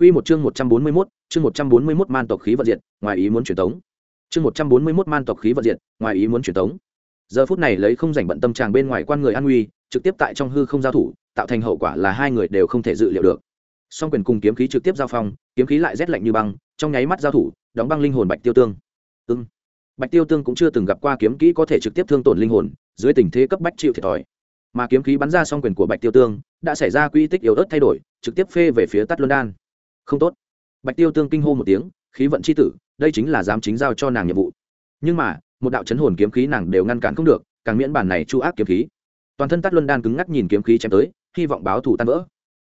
Quy một chương 141, chương 141 man tộc khí vận diệt, ngoài ý muốn truyền tống. Chương 141 man tộc khí vận diệt, ngoài ý muốn truyền tống. Giờ phút này lấy không rảnh bận tâm chàng bên ngoài quan người an nguy, trực tiếp tại trong hư không giao thủ, tạo thành hậu quả là hai người đều không thể dự liệu được. Song quyền cùng kiếm khí trực tiếp giao phong, kiếm khí lại rét lạnh như băng, trong nháy mắt giao thủ, đóng băng linh hồn Bạch Tiêu Tương. Ừ, Bạch Tiêu Tương cũng chưa từng gặp qua kiếm kỹ có thể trực tiếp thương tổn linh hồn, dưới tình thế cấp bách chịu thiệt thòi. Mà kiếm khí bắn ra song quyền của Bạch Tiêu Tương, đã xảy ra quy tích yếu ớt thay đổi, trực tiếp phê về phía Tát Luân Đan không tốt. Bạch tiêu tương kinh hô một tiếng, khí vận c h i tử, đây chính là dám chính giao cho nàng nhiệm vụ. Nhưng mà, một đạo chấn hồn kiếm khí nàng đều ngăn cản không được, càng miễn bản này chu ác kiếm khí. Toàn thân tắt luân đan cứng ngắc nhìn kiếm khí chém tới, hy vọng báo thủ tan vỡ.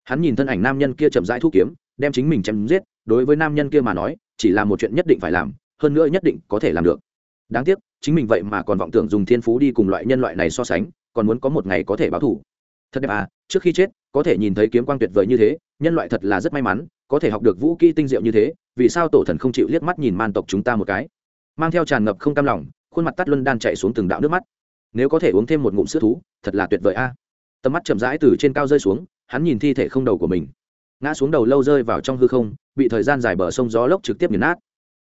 Hắn nhìn thân ảnh nam nhân kia chậm rãi thu kiếm, đem chính mình chém giết, đối với nam nhân kia mà nói, chỉ là một chuyện nhất định phải làm, hơn nữa nhất định có thể làm được. Đáng tiếc, chính mình vậy mà còn vọng tưởng dùng thiên phú đi cùng loại nhân loại này so sánh, còn muốn có một ngày có thể báo thủ thật đẹp à trước khi chết, có thể nhìn thấy kiếm quang tuyệt vời như thế nhân loại thật là rất may mắn, có thể học được vũ kỹ tinh diệu như thế, vì sao tổ thần không chịu liếc mắt nhìn man tộc chúng ta một cái? Mang theo tràn ngập không cam lòng, khuôn mặt tắt luân đan chạy xuống từng đạo nước mắt. Nếu có thể uống thêm một ngụm sữa thú, thật là tuyệt vời a. Tầm mắt chậm rãi từ trên cao rơi xuống, hắn nhìn thi thể không đầu của mình. Ngã xuống đầu lâu rơi vào trong hư không, bị thời gian dài bờ sông gió lốc trực tiếp nghiền nát.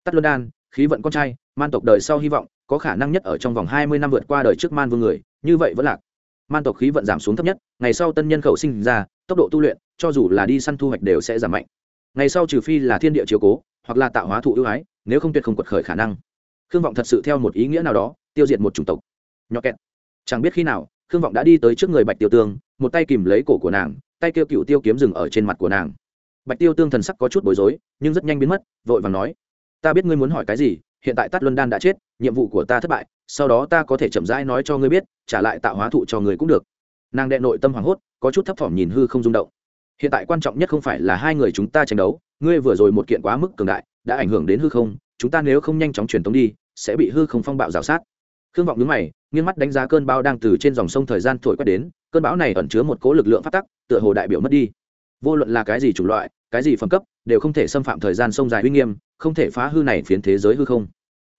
Tắt luân đan, khí vận con trai, man tộc đời sau hy vọng, có khả năng nhất ở trong vòng hai mươi năm vượt qua đời trước man vương người, như vậy vẫn lạc. Man tộc khí vận giảm xuống thấp nhất, ngày sau tân nhân khẩu sinh ra, tốc độ tu luyện cho dù là đi săn thu hoạch đều sẽ giảm mạnh. Ngày sau trừ phi là thiên địa chiếu cố, hoặc là tạo hóa thụ ưu ái, nếu không tuyệt không quật khởi khả năng. Khương vọng thật sự theo một ý nghĩa nào đó, tiêu diệt một chủng tộc. Nhỏ kẹt. Chẳng biết khi nào, khương vọng đã đi tới trước người bạch tiêu tương, một tay kìm lấy cổ của nàng, tay kêu cựu tiêu kiếm rừng ở trên mặt của nàng. Bạch tiêu tương thần sắc có chút bối rối, nhưng rất nhanh biến mất, vội vàng nói, ta biết ngươi muốn hỏi cái gì, hiện tại tát luân đan đã chết, nhiệm vụ của ta thất bại, sau đó ta có thể chậm rãi nói cho ngươi biết, trả lại tạo hóa thụ cho ngươi cũng được. Nàng đệ nội tâm hoảng hốt, có chút thấp thỏm nhìn hư không rung động hiện tại quan trọng nhất không phải là hai người chúng ta tranh đấu, ngươi vừa rồi một kiện quá mức cường đại, đã ảnh hưởng đến hư không, chúng ta nếu không nhanh chóng truyền tống đi, sẽ bị hư không phong bạo rào sát. Khương vọng nhướng mày, nghiêng mắt đánh giá cơn bão đang từ trên dòng sông thời gian thổi quét đến, cơn bão này ẩn chứa một cố lực lượng phát tắc, tựa hồ đại biểu mất đi. Vô luận là cái gì chủng loại, cái gì phẩm cấp, đều không thể xâm phạm thời gian sông dài uy nghiêm, không thể phá hư này phiến thế giới hư không.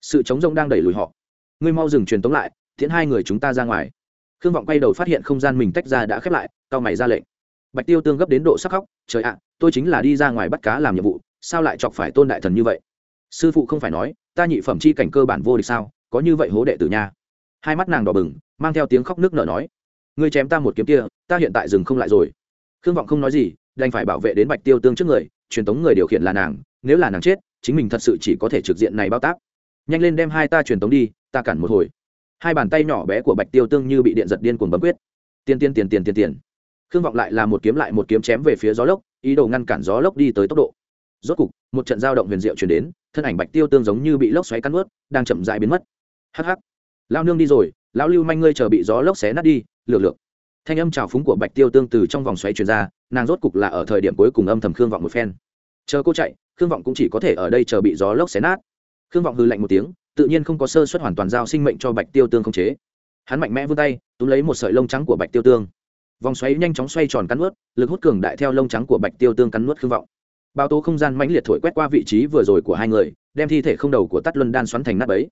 Sự chống rông đang đẩy lùi họ. Ngươi mau dừng truyền tống lại, tiễn hai người chúng ta ra ngoài. Khương vọng quay đầu phát hiện không gian mình tách ra đã khép lại cao mày ra lệnh bạch tiêu tương gấp đến độ sắc khóc, trời ạ, tôi chính là đi ra ngoài bắt cá làm nhiệm vụ, sao lại chọc phải tôn đại thần như vậy? Sư phụ không phải nói, ta nhị phẩm chi cảnh cơ bản vô địch sao, có như vậy hố đệ tử nha. Hai mắt nàng đỏ bừng, mang theo tiếng khóc nước nở nói, ngươi chém ta một kiếm kia, ta hiện tại dừng không lại rồi. Khương vọng không nói gì, đành phải bảo vệ đến bạch tiêu tương trước người, truyền tống người điều khiển là nàng, nếu là nàng chết, chính mình thật sự chỉ có thể trực diện này bao tác nhanh lên đem hai ta truyền tống đi, ta cản một hồi. Hai bàn tay nhỏ bé của bạch tiêu tương như bị điện giật điên cuồng bấm quyết. Tiền tiền tiền tiền tiền tiền khương vọng lại là một kiếm lại một kiếm chém về phía gió lốc, ý đồ ngăn cản gió lốc đi tới tốc độ. Rốt cục, một trận giao động huyền diệu chuyển đến, thân ảnh bạch tiêu tương giống như bị lốc xoáy cắn ướt đang chậm dại biến mất. Hh lao nương đi rồi, lão lưu manh ngươi chờ bị gió lốc xé nát đi, lược lược. Thanh âm trào phúng của bạch tiêu tương từ trong vòng xoáy chuyển ra, nàng rốt cục là ở thời điểm cuối cùng âm thầm khương vọng một phen. Chờ cô chạy, khương vọng cũng chỉ có thể ở đây chờ bị gió lốc xé nát. Khương vọng hư lạnh một tiếng, tự nhiên không có sơ suất hoàn toàn giao sinh mệnh cho bạch tiêu tương không chế. Hắn mạnh mẽ vươn tay, túm lấy một sợi lông trắng của bạch tiêu tương vòng xoáy nhanh chóng xoay tròn cắn nuốt, lực hút cường đại theo lông trắng của bạch tiêu tương cắn nuốt khương vọng. Bao tố không gian mãnh liệt thổi quét qua vị trí vừa rồi của hai người, đem thi thể không đầu của tắt luân đan xoắn thành nát bấy.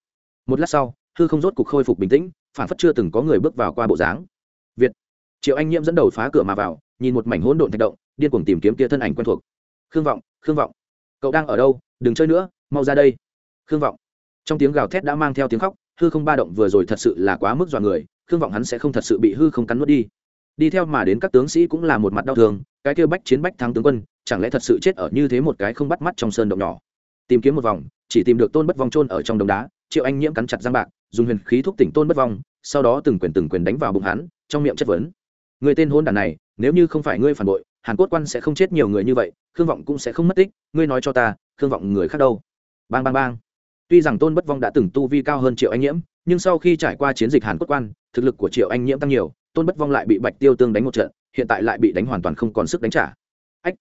Một lát sau, hư không rốt cục khôi phục bình tĩnh, phản phất chưa từng có người bước vào qua bộ dáng. Việt. Triệu anh nhiễm dẫn đầu phá cửa mà vào, nhìn một mảnh hỗn độn thạch động, điên cuồng tìm kiếm kia thân ảnh quen thuộc. Khương vọng khương vọng. Cậu đang ở đâu? Đừng chơi nữa, mau ra đây. Khương vọng. Trong tiếng gào thét đã mang theo tiếng khóc, hư không ba động vừa rồi thật sự là quá mức dọa người, khương vọng hắn sẽ không thật sự bị hư không cắn nuốt đi đi theo mà đến các tướng sĩ cũng là một mặt đau thương, cái kêu bách chiến bách thắng tướng quân, chẳng lẽ thật sự chết ở như thế một cái không bắt mắt trong sơn động nhỏ? Tìm kiếm một vòng, chỉ tìm được tôn bất vong trôn ở trong đống đá, triệu anh nhiễm cắn chặt giang bạc, dùng huyền khí thúc tỉnh tôn bất vong, sau đó từng quyền từng quyền đánh vào bụng hắn, trong miệng chất vấn. Người tên hôn đàn này, nếu như không phải ngươi phản bội, hàn cốt quan sẽ không chết nhiều người như vậy, khương vọng cũng sẽ không mất tích, ngươi nói cho ta, khương vọng người khác đâu? Bang bang bang. Tuy rằng tôn bất vong đã từng tu vi cao hơn triệu anh nhiễm, nhưng sau khi trải qua chiến dịch hàn cốt quan, thực lực của triệu anh nhiễm tăng nhiều tôn bất vong lại bị bạch tiêu tương đánh một trận, hiện tại lại bị đánh hoàn toàn không còn sức đánh trả. Ách,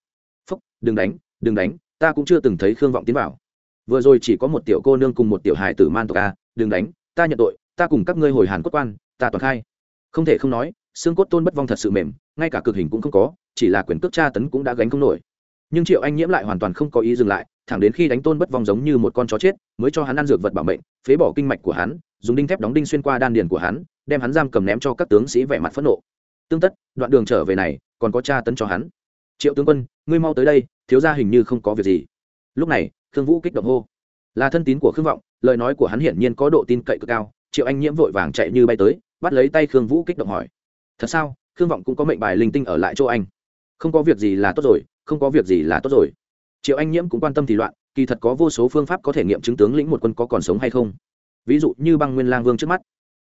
phúc, đừng đánh đừng đánh, ta cũng chưa từng thấy khương vọng tiến vào. Vừa rồi chỉ có một tiểu cô nương cùng một tiểu hài tử man tộc a, đừng đánh, ta nhận tội, ta cùng các ngươi hồi hàn cốt quan, ta toàn khai. Không thể không nói, xương cốt tôn bất vong thật sự mềm, ngay cả cực hình cũng không có, chỉ là quyền cước tra tấn cũng đã gánh không nổi. Nhưng triệu anh nhiễm lại hoàn toàn không có ý dừng lại, thẳng đến khi đánh tôn bất vong giống như một con chó chết, mới cho hắn ăn dược vật bảo mệnh, phế bỏ kinh mạch của hắn, dùng đinh thép đóng đinh xuyên qua đan điền của hắn đem hắn giam cầm ném cho các tướng sĩ vẻ mặt phẫn nộ. Tương tất, đoạn đường trở về này, còn có tra tấn cho hắn. Triệu tướng quân, ngươi mau tới đây, thiếu gia hình như không có việc gì. Lúc này, khương vũ kích động hô. Là thân tín của khương vọng, lời nói của hắn hiển nhiên có độ tin cậy cực cao. Triệu anh nhiễm vội vàng chạy như bay tới, bắt lấy tay khương vũ kích động hỏi. Thật sao? Khương vọng cũng có mệnh bài linh tinh ở lại chỗ anh. Không có việc gì là tốt rồi, không có việc gì là tốt rồi. Triệu anh nhiễm cũng quan tâm thì loạn, kỳ thật có vô số phương pháp có thể nghiệm chứng tướng lĩnh một quân có còn sống hay không. Ví dụ như băng nguyên lang vương trước mắt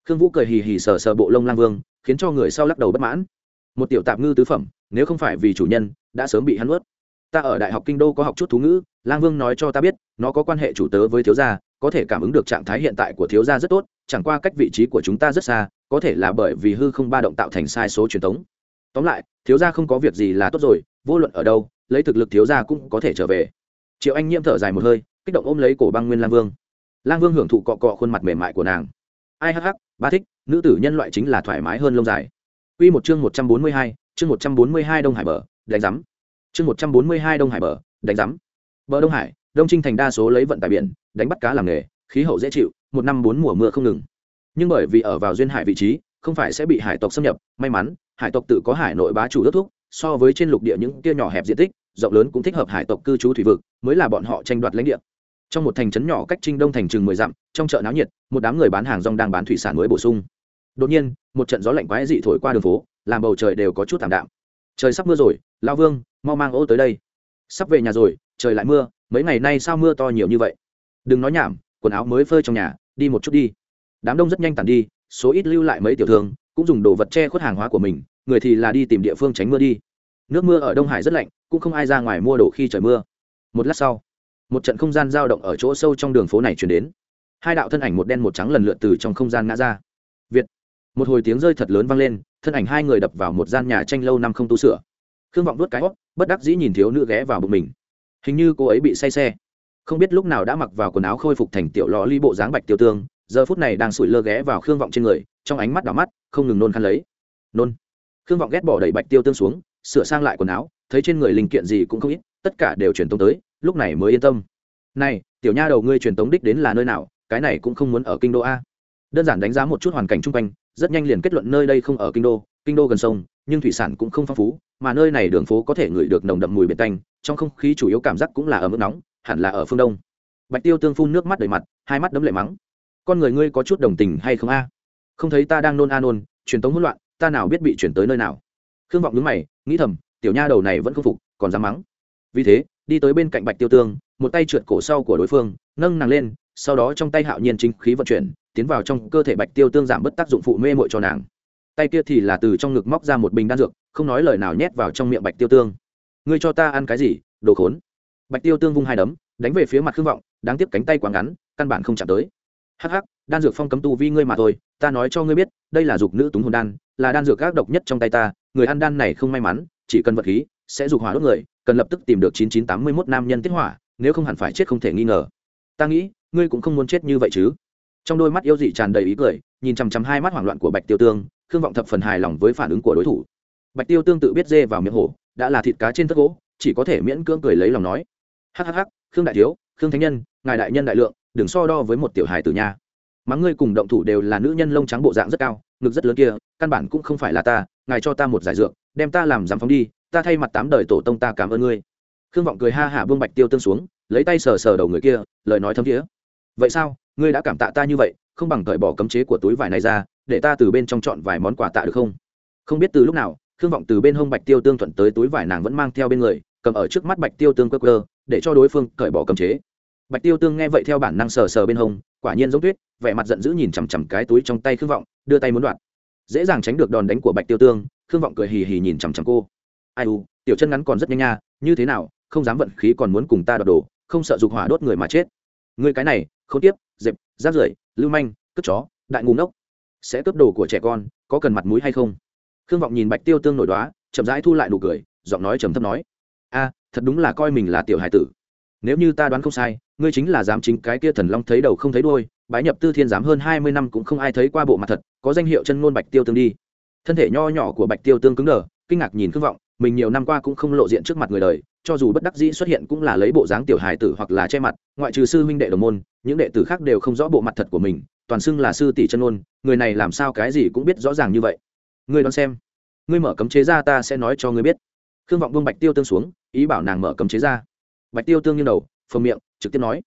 khương vũ cười hì hì sờ sờ bộ lông lang vương, khiến cho người sau lắc đầu bất mãn. Một tiểu tạp ngư tứ phẩm, nếu không phải vì chủ nhân, đã sớm bị hắn ướt ta ở đại học kinh đô có học chút thú ngữ, lang vương nói cho ta biết, nó có quan hệ chủ tớ với thiếu gia, có thể cảm ứng được trạng thái hiện tại của thiếu gia rất tốt, chẳng qua cách vị trí của chúng ta rất xa, có thể là bởi vì hư không ba động tạo thành sai số truyền thống. Tóm lại, thiếu gia không có việc gì là tốt rồi, vô luận ở đâu, lấy thực lực thiếu gia cũng có thể trở về. Triệu anh nhiễm thở dài một hơi, kích động ôm lấy cổ băng nguyên lang vương. Lang vương hưởng thụ cọ cọ khuôn mặt mềm mại của nàng ai hắc hắc ba thích nữ tử nhân loại chính là thoải mái hơn lông dài Quy một chương 142, chương 142 Đông Hải bờ, đánh rắm. Chương 142 Đông Hải bờ, đánh rắm. Bờ Đông Hải, Đông Trinh thành đa số lấy vận tải biển, đánh bắt cá làm nghề, khí hậu dễ chịu, một năm bốn mùa mưa không ngừng. Nhưng bởi vì ở vào duyên hải vị trí, không phải sẽ bị hải tộc xâm nhập, may mắn, hải tộc tự có hải nội bá chủ đất thúc, so với trên lục địa những kia nhỏ hẹp diện tích, rộng lớn cũng thích hợp hải tộc cư trú thủy vực, mới là bọn họ tranh đoạt lãnh địa. Trong một thành trấn nhỏ cách Trinh Đông thành chừng mười dặm, trong chợ náo nhiệt, một đám người bán hàng rong đang bán thủy sản mới bổ sung. Đột nhiên một trận gió lạnh quái dị thổi qua đường phố làm bầu trời đều có chút thảm đạm. Trời sắp mưa rồi lao vương mau mang ô tới đây. Sắp về nhà rồi trời lại mưa mấy ngày nay sao mưa to nhiều như vậy? Đừng nói nhảm quần áo mới phơi trong nhà đi một chút đi. Đám đông rất nhanh tàn đi số ít lưu lại mấy tiểu thương cũng dùng đồ vật che khuất hàng hóa của mình người thì là đi tìm địa phương tránh mưa đi. Nước mưa ở đông hải rất lạnh cũng không ai ra ngoài mua đồ khi trời mưa. Một lát sau một trận không gian dao động ở chỗ sâu trong đường phố này chuyển đến. Hai đạo thân ảnh một đen một trắng lần lượt từ trong không gian ngã ra. Việt. Một hồi tiếng rơi thật lớn vang lên, thân ảnh hai người đập vào một gian nhà tranh lâu năm không tu sửa. Khương vọng đốt cái hót bất đắc dĩ nhìn thiếu nữ ghé vào bụng mình. Hình như cô ấy bị say xe. Không biết lúc nào đã mặc vào quần áo khôi phục thành tiểu lò ly bộ dáng bạch tiêu tương, giờ phút này đang sủi lơ ghé vào khương vọng trên người, trong ánh mắt đỏ mắt, không ngừng nôn khăn lấy. Nôn. Khương vọng ghét bỏ đẩy bạch tiêu tương xuống, sửa sang lại quần áo, thấy trên người linh kiện gì cũng không ít, tất cả đều truyền tống tới lúc này mới yên tâm. Này, tiểu nha đầu ngươi truyền tống đích đến là nơi nào, cái này cũng không muốn ở kinh đô a. Đơn giản đánh giá một chút hoàn cảnh chung quanh, rất nhanh liền kết luận nơi đây không ở kinh đô kinh đô gần sông, nhưng thủy sản cũng không phong phú, mà nơi này đường phố có thể ngửi được nồng đậm mùi biển tanh, trong không khí chủ yếu cảm giác cũng là ở mức nóng, hẳn là ở phương đông. Bạch tiêu tương phun nước mắt đầy mặt, hai mắt đấm lệ mắng. Con người ngươi có chút đồng tình hay không a? Không thấy ta đang nôn a nôn, truyền tống hỗn loạn, ta nào biết bị chuyển tới nơi nào. Khương vọng đứng mày, nghĩ thầm, tiểu nha đầu này vẫn không phục, còn dám mắng. Vì thế đi tới bên cạnh bạch tiêu tương, một tay trượt cổ sau của đối phương, nâng nàng lên, sau đó trong tay hạo nhiên chính khí vận chuyển, tiến vào trong cơ thể bạch tiêu tương giảm bớt tác dụng phụ mê mội cho nàng. Tay kia thì là từ trong ngực móc ra một bình đan dược, không nói lời nào nhét vào trong miệng bạch tiêu tương. Ngươi cho ta ăn cái gì, đồ khốn? Bạch tiêu tương vung hai đấm, đánh về phía mặt khương vọng, đáng tiếc cánh tay quá ngắn, căn bản không chạm tới. Hắc hắc, đan dược phong cấm tu vi ngươi mà thôi, ta nói cho ngươi biết, đây là dục nữ túng hồn đan, là đan dược gác độc nhất trong tay ta, người ăn đan này không may mắn, chỉ cần vật khí sẽ dục hỏa đốt người cần lập tức tìm được chín chín tám mươi mốt nam nhân tiết hỏa nếu không hẳn phải chết không thể nghi ngờ. Ta nghĩ ngươi cũng không muốn chết như vậy chứ? Trong đôi mắt yêu dị tràn đầy ý cười nhìn chằm chằm hai mắt hoảng loạn của bạch tiêu tương khương vọng thập phần hài lòng với phản ứng của đối thủ. Bạch tiêu tương tự biết dê vào miệng hổ đã là thịt cá trên tất gỗ chỉ có thể miễn cưỡng cười lấy lòng nói. Hắc hắc hắc, khương đại thiếu khương thánh nhân ngài đại nhân đại lượng đừng so đo với một tiểu hài tử nha. Mắng ngươi cùng động thủ đều là nữ nhân lông trắng bộ dạng rất cao ngực rất lớn kia căn bản cũng không phải là ta ngài cho ta một giải dược đem ta làm giám phóng đi ta thay mặt tám đời tổ tông ta cảm ơn ngươi. Khương vọng cười ha hả vương bạch tiêu tương xuống, lấy tay sờ sờ đầu người kia, lời nói thấm thiế vậy sao? Ngươi đã cảm tạ ta như vậy, không bằng cởi bỏ cấm chế của túi vải này ra, để ta từ bên trong chọn vài món quà tạ được không? Không biết từ lúc nào, khương vọng từ bên hông bạch tiêu tương thuận tới túi vải nàng vẫn mang theo bên người, cầm ở trước mắt bạch tiêu tương cơ cơ để cho đối phương cởi bỏ cấm chế. Bạch tiêu tương nghe vậy theo bản năng sờ sờ bên hông, quả nhiên giống tuyết, vẻ mặt giận dữ nhìn chằm chằm cái túi trong tay khương vọng, đưa tay muốn đoạt. Dễ dàng tránh được đòn đánh của bạch tiêu tương, khương vọng cười hì hì nhìn chằm chằm cô ai u, tiểu chân ngắn còn rất nhanh nha, như thế nào, không dám vận khí còn muốn cùng ta đoạt đồ, không sợ dục hỏa đốt người mà chết. Người cái này, không tiếp, dẹp, giáp rưởi lưu manh, cướp chó, đại ngu ngốc. Sẽ cướp đồ của trẻ con, có cần mặt mũi hay không? Khương vọng nhìn bạch tiêu tương nổi đoá, chậm rãi thu lại nụ cười, giọng nói trầm thấp nói. A, thật đúng là coi mình là tiểu hải tử. Nếu như ta đoán không sai, ngươi chính là dám chính cái kia thần long thấy đầu không thấy đôi bái nhập tư thiên giám hơn hai mươi năm cũng không ai thấy qua bộ mặt thật, có danh hiệu chân ngôn bạch tiêu tương đi. Thân thể nho nhỏ của bạch tiêu tương cứng đờ, kinh ngạc nhìn khương vọng mình nhiều năm qua cũng không lộ diện trước mặt người đời, cho dù bất đắc dĩ xuất hiện cũng là lấy bộ dáng tiểu hài tử hoặc là che mặt, ngoại trừ sư huynh đệ đồng môn, những đệ tử khác đều không rõ bộ mặt thật của mình, toàn xưng là sư tỷ chân ôn người này làm sao cái gì cũng biết rõ ràng như vậy. Ngươi đón xem, ngươi mở cấm chế ra ta sẽ nói cho ngươi biết. Khương vọng buông bạch tiêu tương xuống, ý bảo nàng mở cấm chế ra. Bạch tiêu tương như đầu, phồng miệng, trực tiếp nói,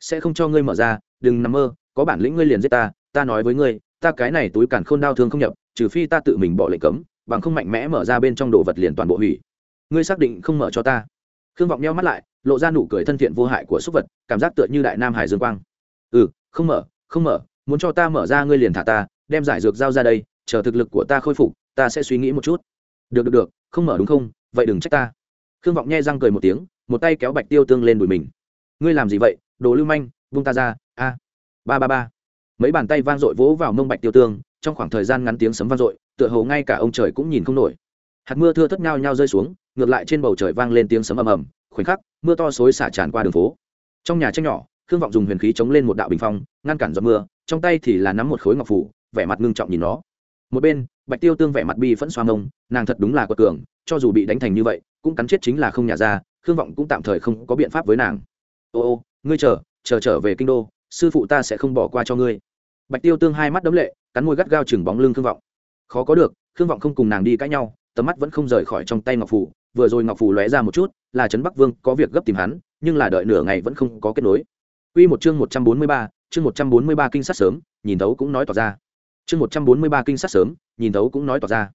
sẽ không cho ngươi mở ra, đừng nằm mơ, có bản lĩnh ngươi liền giết ta ta nói với ngươi, ta cái này túi càn khôn đau thương không nhập, trừ phi ta tự mình bỏ lệnh cấm bằng không mạnh mẽ mở ra bên trong đồ vật liền toàn bộ hủy. Ngươi xác định không mở cho ta. Khương vọng nheo mắt lại, lộ ra nụ cười thân thiện vô hại của súc vật, cảm giác tựa như đại nam hải dương quang. Ừ không mở không mở, muốn cho ta mở ra ngươi liền thả ta, đem giải dược giao ra đây, chờ thực lực của ta khôi phục, ta sẽ suy nghĩ một chút. Được được được, không mở đúng không? Vậy đừng trách ta. Khương vọng nhẹ răng cười một tiếng, một tay kéo bạch tiêu tương lên đùi mình. Ngươi làm gì vậy? Đồ lưu manh, vung ta ra, a. Ba ba ba. Mấy bàn tay vang dội vỗ vào mông bạch tiêu tương, trong khoảng thời gian ngắn tiếng sấm vang dội tựa hồ ngay cả ông trời cũng nhìn không nổi. Hạt mưa thưa thất nhau nhau rơi xuống, ngược lại trên bầu trời vang lên tiếng sấm ầm ầm, khoảnh khắc, mưa to xối xả tràn qua đường phố. Trong nhà tranh nhỏ, khương vọng dùng huyền khí chống lên một đạo bình phong, ngăn cản giọt mưa, trong tay thì là nắm một khối ngọc phủ, vẻ mặt ngưng trọng nhìn nó. Một bên, bạch tiêu tương vẻ mặt bi phẫn xoa ngông, nàng thật đúng là quật cường, cho dù bị đánh thành như vậy, cũng cắn chết chính là không nhả ra, khương vọng cũng tạm thời không có biện pháp với nàng. Ô ô, ngươi chờ chờ trở về kinh đô, sư phụ ta sẽ không bỏ qua cho ngươi. Bạch tiêu tương hai mắt đấm lệ, cắn môi gắt gao chừng bóng lưng khương vọng khó có được khương vọng không cùng nàng đi cãi nhau tầm mắt vẫn không rời khỏi trong tay ngọc phủ vừa rồi ngọc phủ lóe ra một chút là trấn bắc vương có việc gấp tìm hắn nhưng là đợi nửa ngày vẫn không có kết nối Quy một chương 143, chương 143 kinh sát sớm, nhìn thấu cũng nói tỏ ra. Chương 143 kinh sát sớm, nhìn thấu cũng nói tỏ ra.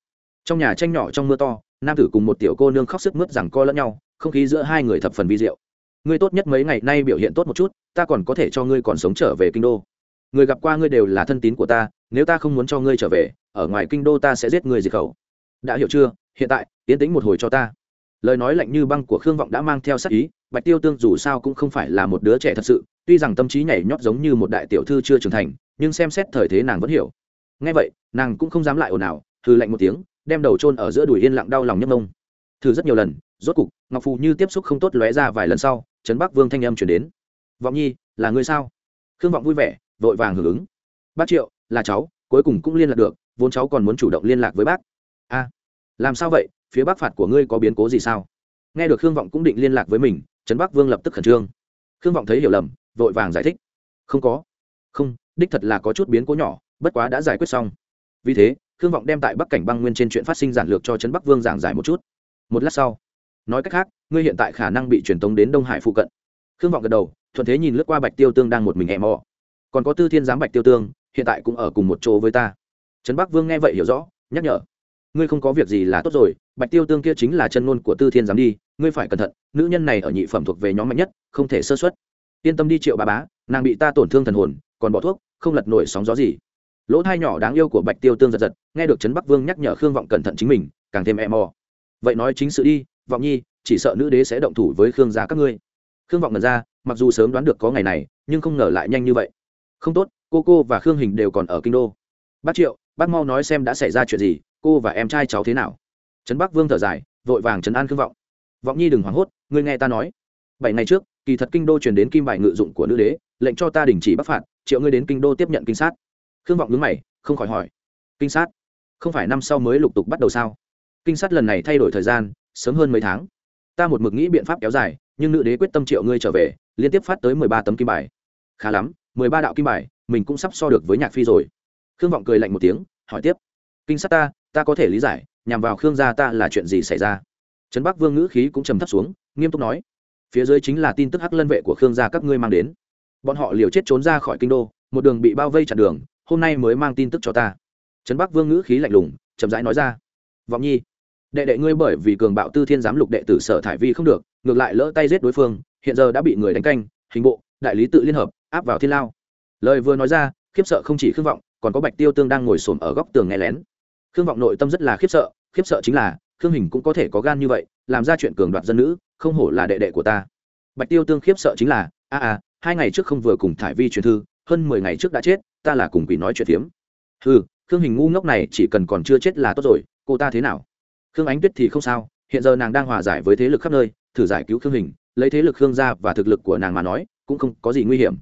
Trong nhà tranh nhỏ trong mưa to, nam tử cùng một tiểu cô nương khóc sức mướt rằng co lẫn nhau, không khí giữa hai người thập phần vi diệu. Ngươi tốt nhất mấy ngày nay biểu hiện tốt một chút, ta còn có thể cho ngươi còn sống trở về kinh đô. Người gặp qua ngươi đều là thân tín của ta, nếu ta không muốn cho ngươi trở về, ở ngoài kinh đô ta sẽ giết người diệt khẩu. Đã hiểu chưa? Hiện tại, tiến tĩnh một hồi cho ta. Lời nói lạnh như băng của Khương Vọng đã mang theo sát ý, Bạch Tiêu Tương dù sao cũng không phải là một đứa trẻ thật sự, tuy rằng tâm trí nhảy nhót giống như một đại tiểu thư chưa trưởng thành nhưng xem xét thời thế nàng vẫn hiểu ngay vậy nàng cũng không dám lại ồn ào thử lạnh một tiếng đem đầu trôn ở giữa đùi yên lặng đau lòng nhấp mông thử rất nhiều lần rốt cục ngọc phù như tiếp xúc không tốt lóe ra vài lần sau trấn bắc vương thanh âm chuyển đến vọng nhi là người sao khương vọng vui vẻ vội vàng hưởng ứng. Bác triệu, là cháu, cuối cùng cũng liên lạc được, vốn cháu còn muốn chủ động liên lạc với bác. A, làm sao vậy? Phía bắc phạt của ngươi có biến cố gì sao? Nghe được khương vọng cũng định liên lạc với mình, trấn bắc vương lập tức khẩn trương. Khương vọng thấy hiểu lầm, vội vàng giải thích. Không có. Không, đích thật là có chút biến cố nhỏ, bất quá đã giải quyết xong. Vì thế, khương vọng đem tại bắc cảnh băng nguyên trên chuyện phát sinh giản lược cho trấn bắc vương giảng giải một chút. Một lát sau, nói cách khác, ngươi hiện tại khả năng bị truyền tống đến đông hải phụ cận. Khương vọng gật đầu, thuận thế nhìn lướt qua bạch tiêu tương đang một mình em mò còn có tư thiên giám bạch tiêu tương, hiện tại cũng ở cùng một chỗ với ta. Trấn bắc vương nghe vậy hiểu rõ, nhắc nhở. Ngươi không có việc gì là tốt rồi, bạch tiêu tương kia chính là chân ngôn của tư thiên giám đi, ngươi phải cẩn thận, nữ nhân này ở nhị phẩm thuộc về nhóm mạnh nhất, không thể sơ xuất yên tâm đi triệu bà bá, nàng bị ta tổn thương thần hồn, còn bỏ thuốc, không lật nổi sóng gió gì. Lỗ thai nhỏ đáng yêu của bạch tiêu tương giật giật, nghe được trấn bắc vương nhắc nhở khương vọng cẩn thận chính mình, càng thêm e mò. Vậy nói chính sự đi, vọng nhi, chỉ sợ nữ đế sẽ động thủ với khương gia các ngươi. Khương vọng ngần ra, mặc dù sớm đoán được có ngày này, nhưng không ngờ lại nhanh như vậy không tốt, cô cô và khương hình đều còn ở kinh đô. Bác triệu, bác mau nói xem đã xảy ra chuyện gì, cô và em trai cháu thế nào? Trấn bắc vương thở dài, vội vàng trấn an khương vọng. Vọng nhi đừng hoảng hốt, ngươi nghe ta nói. Bảy ngày trước, kỳ thật kinh đô truyền đến kim bài ngự dụng của nữ đế, lệnh cho ta đình chỉ bắc phạt, triệu ngươi đến kinh đô tiếp nhận kinh sát. Khương vọng nhướng mày, không khỏi hỏi. Kinh sát? Không phải năm sau mới lục tục bắt đầu sao? Kinh sát lần này thay đổi thời gian, sớm hơn mấy tháng. Ta một mực nghĩ biện pháp kéo dài, nhưng nữ đế quyết tâm triệu ngươi trở về, liên tiếp phát tới mười ba tấm kim bài. Khá lắm mười ba đạo kim bài, mình cũng sắp so được với nhạc phi rồi. Khương vọng cười lạnh một tiếng, hỏi tiếp. Kinh sát ta ta có thể lý giải, nhằm vào khương gia ta là chuyện gì xảy ra? Trấn bắc vương ngữ khí cũng trầm thấp xuống, nghiêm túc nói. Phía dưới chính là tin tức hắc lân vệ của khương gia các ngươi mang đến. Bọn họ liều chết trốn ra khỏi kinh đô, một đường bị bao vây chặn đường, hôm nay mới mang tin tức cho ta. Trấn bắc vương ngữ khí lạnh lùng, chậm rãi nói ra. Vọng nhi, đệ đệ ngươi bởi vì cường bạo tư thiên giám lục đệ tử sở thải vi không được, ngược lại lỡ tay giết đối phương, hiện giờ đã bị người đánh canh, hình bộ, đại lý tự liên hợp áp vào thiên lao. Lời vừa nói ra, khiếp sợ không chỉ khương vọng, còn có bạch tiêu tương đang ngồi xổm ở góc tường nghe lén. Khương vọng nội tâm rất là khiếp sợ khiếp sợ chính là khương hình cũng có thể có gan như vậy, làm ra chuyện cường đoạt dân nữ, không hổ là đệ đệ của ta. Bạch tiêu tương khiếp sợ chính là, a a, hai ngày trước không vừa cùng thải vi truyền thư, hơn mười ngày trước đã chết, ta là cùng quỷ nói chuyện phiếm. Ừ khương hình ngu ngốc này chỉ cần còn chưa chết là tốt rồi, cô ta thế nào? Khương ánh tuyết thì không sao, hiện giờ nàng đang hòa giải với thế lực khắp nơi, thử giải cứu khương hình, lấy thế lực khương gia và thực lực của nàng mà nói, cũng không có gì nguy hiểm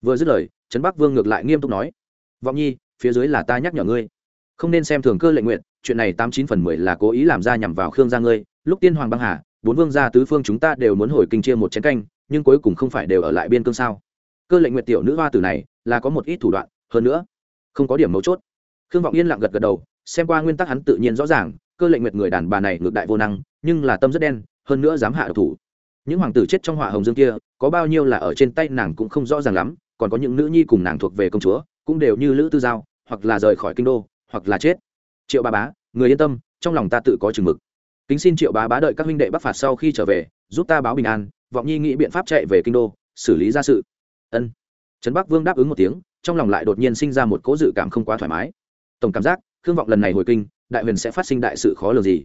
vừa dứt lời, trấn bắc vương ngược lại nghiêm túc nói, vọng nhi, phía dưới là ta nhắc nhở ngươi. Không nên xem thường cơ lệnh nguyện, chuyện này tám chín phần mười là cố ý làm ra nhằm vào khương gia ngươi. Lúc tiên hoàng băng hà, bốn vương gia tứ phương chúng ta đều muốn hồi kinh chia một chén canh, nhưng cuối cùng không phải đều ở lại biên cương sao? Cơ lệnh nguyện tiểu nữ hoa tử này, là có một ít thủ đoạn, hơn nữa, không có điểm mấu chốt. Khương vọng yên lặng gật gật đầu, xem qua nguyên tắc hắn tự nhiên rõ ràng, cơ lệnh nguyệt người đàn bà này ngược đại vô năng, nhưng là tâm rất đen, hơn nữa dám hạ độc thủ. Những hoàng tử chết trong họa hồng dương kia, có bao nhiêu là ở trên tay nàng cũng không rõ ràng lắm còn có những nữ nhi cùng nàng thuộc về công chúa, cũng đều như lữ tư giao, hoặc là rời khỏi kinh đô, hoặc là chết. Triệu ba bá, người yên tâm, trong lòng ta tự có chừng mực. Kính xin triệu bá bá đợi các huynh đệ bắc phạt sau khi trở về, giúp ta báo bình an, vọng nhi nghĩ biện pháp chạy về kinh đô, xử lý ra sự. Ân. Trấn bắc vương đáp ứng một tiếng, trong lòng lại đột nhiên sinh ra một cố dự cảm không quá thoải mái. Tổng cảm giác, khương vọng lần này hồi kinh, đại huyền sẽ phát sinh đại sự khó lường gì.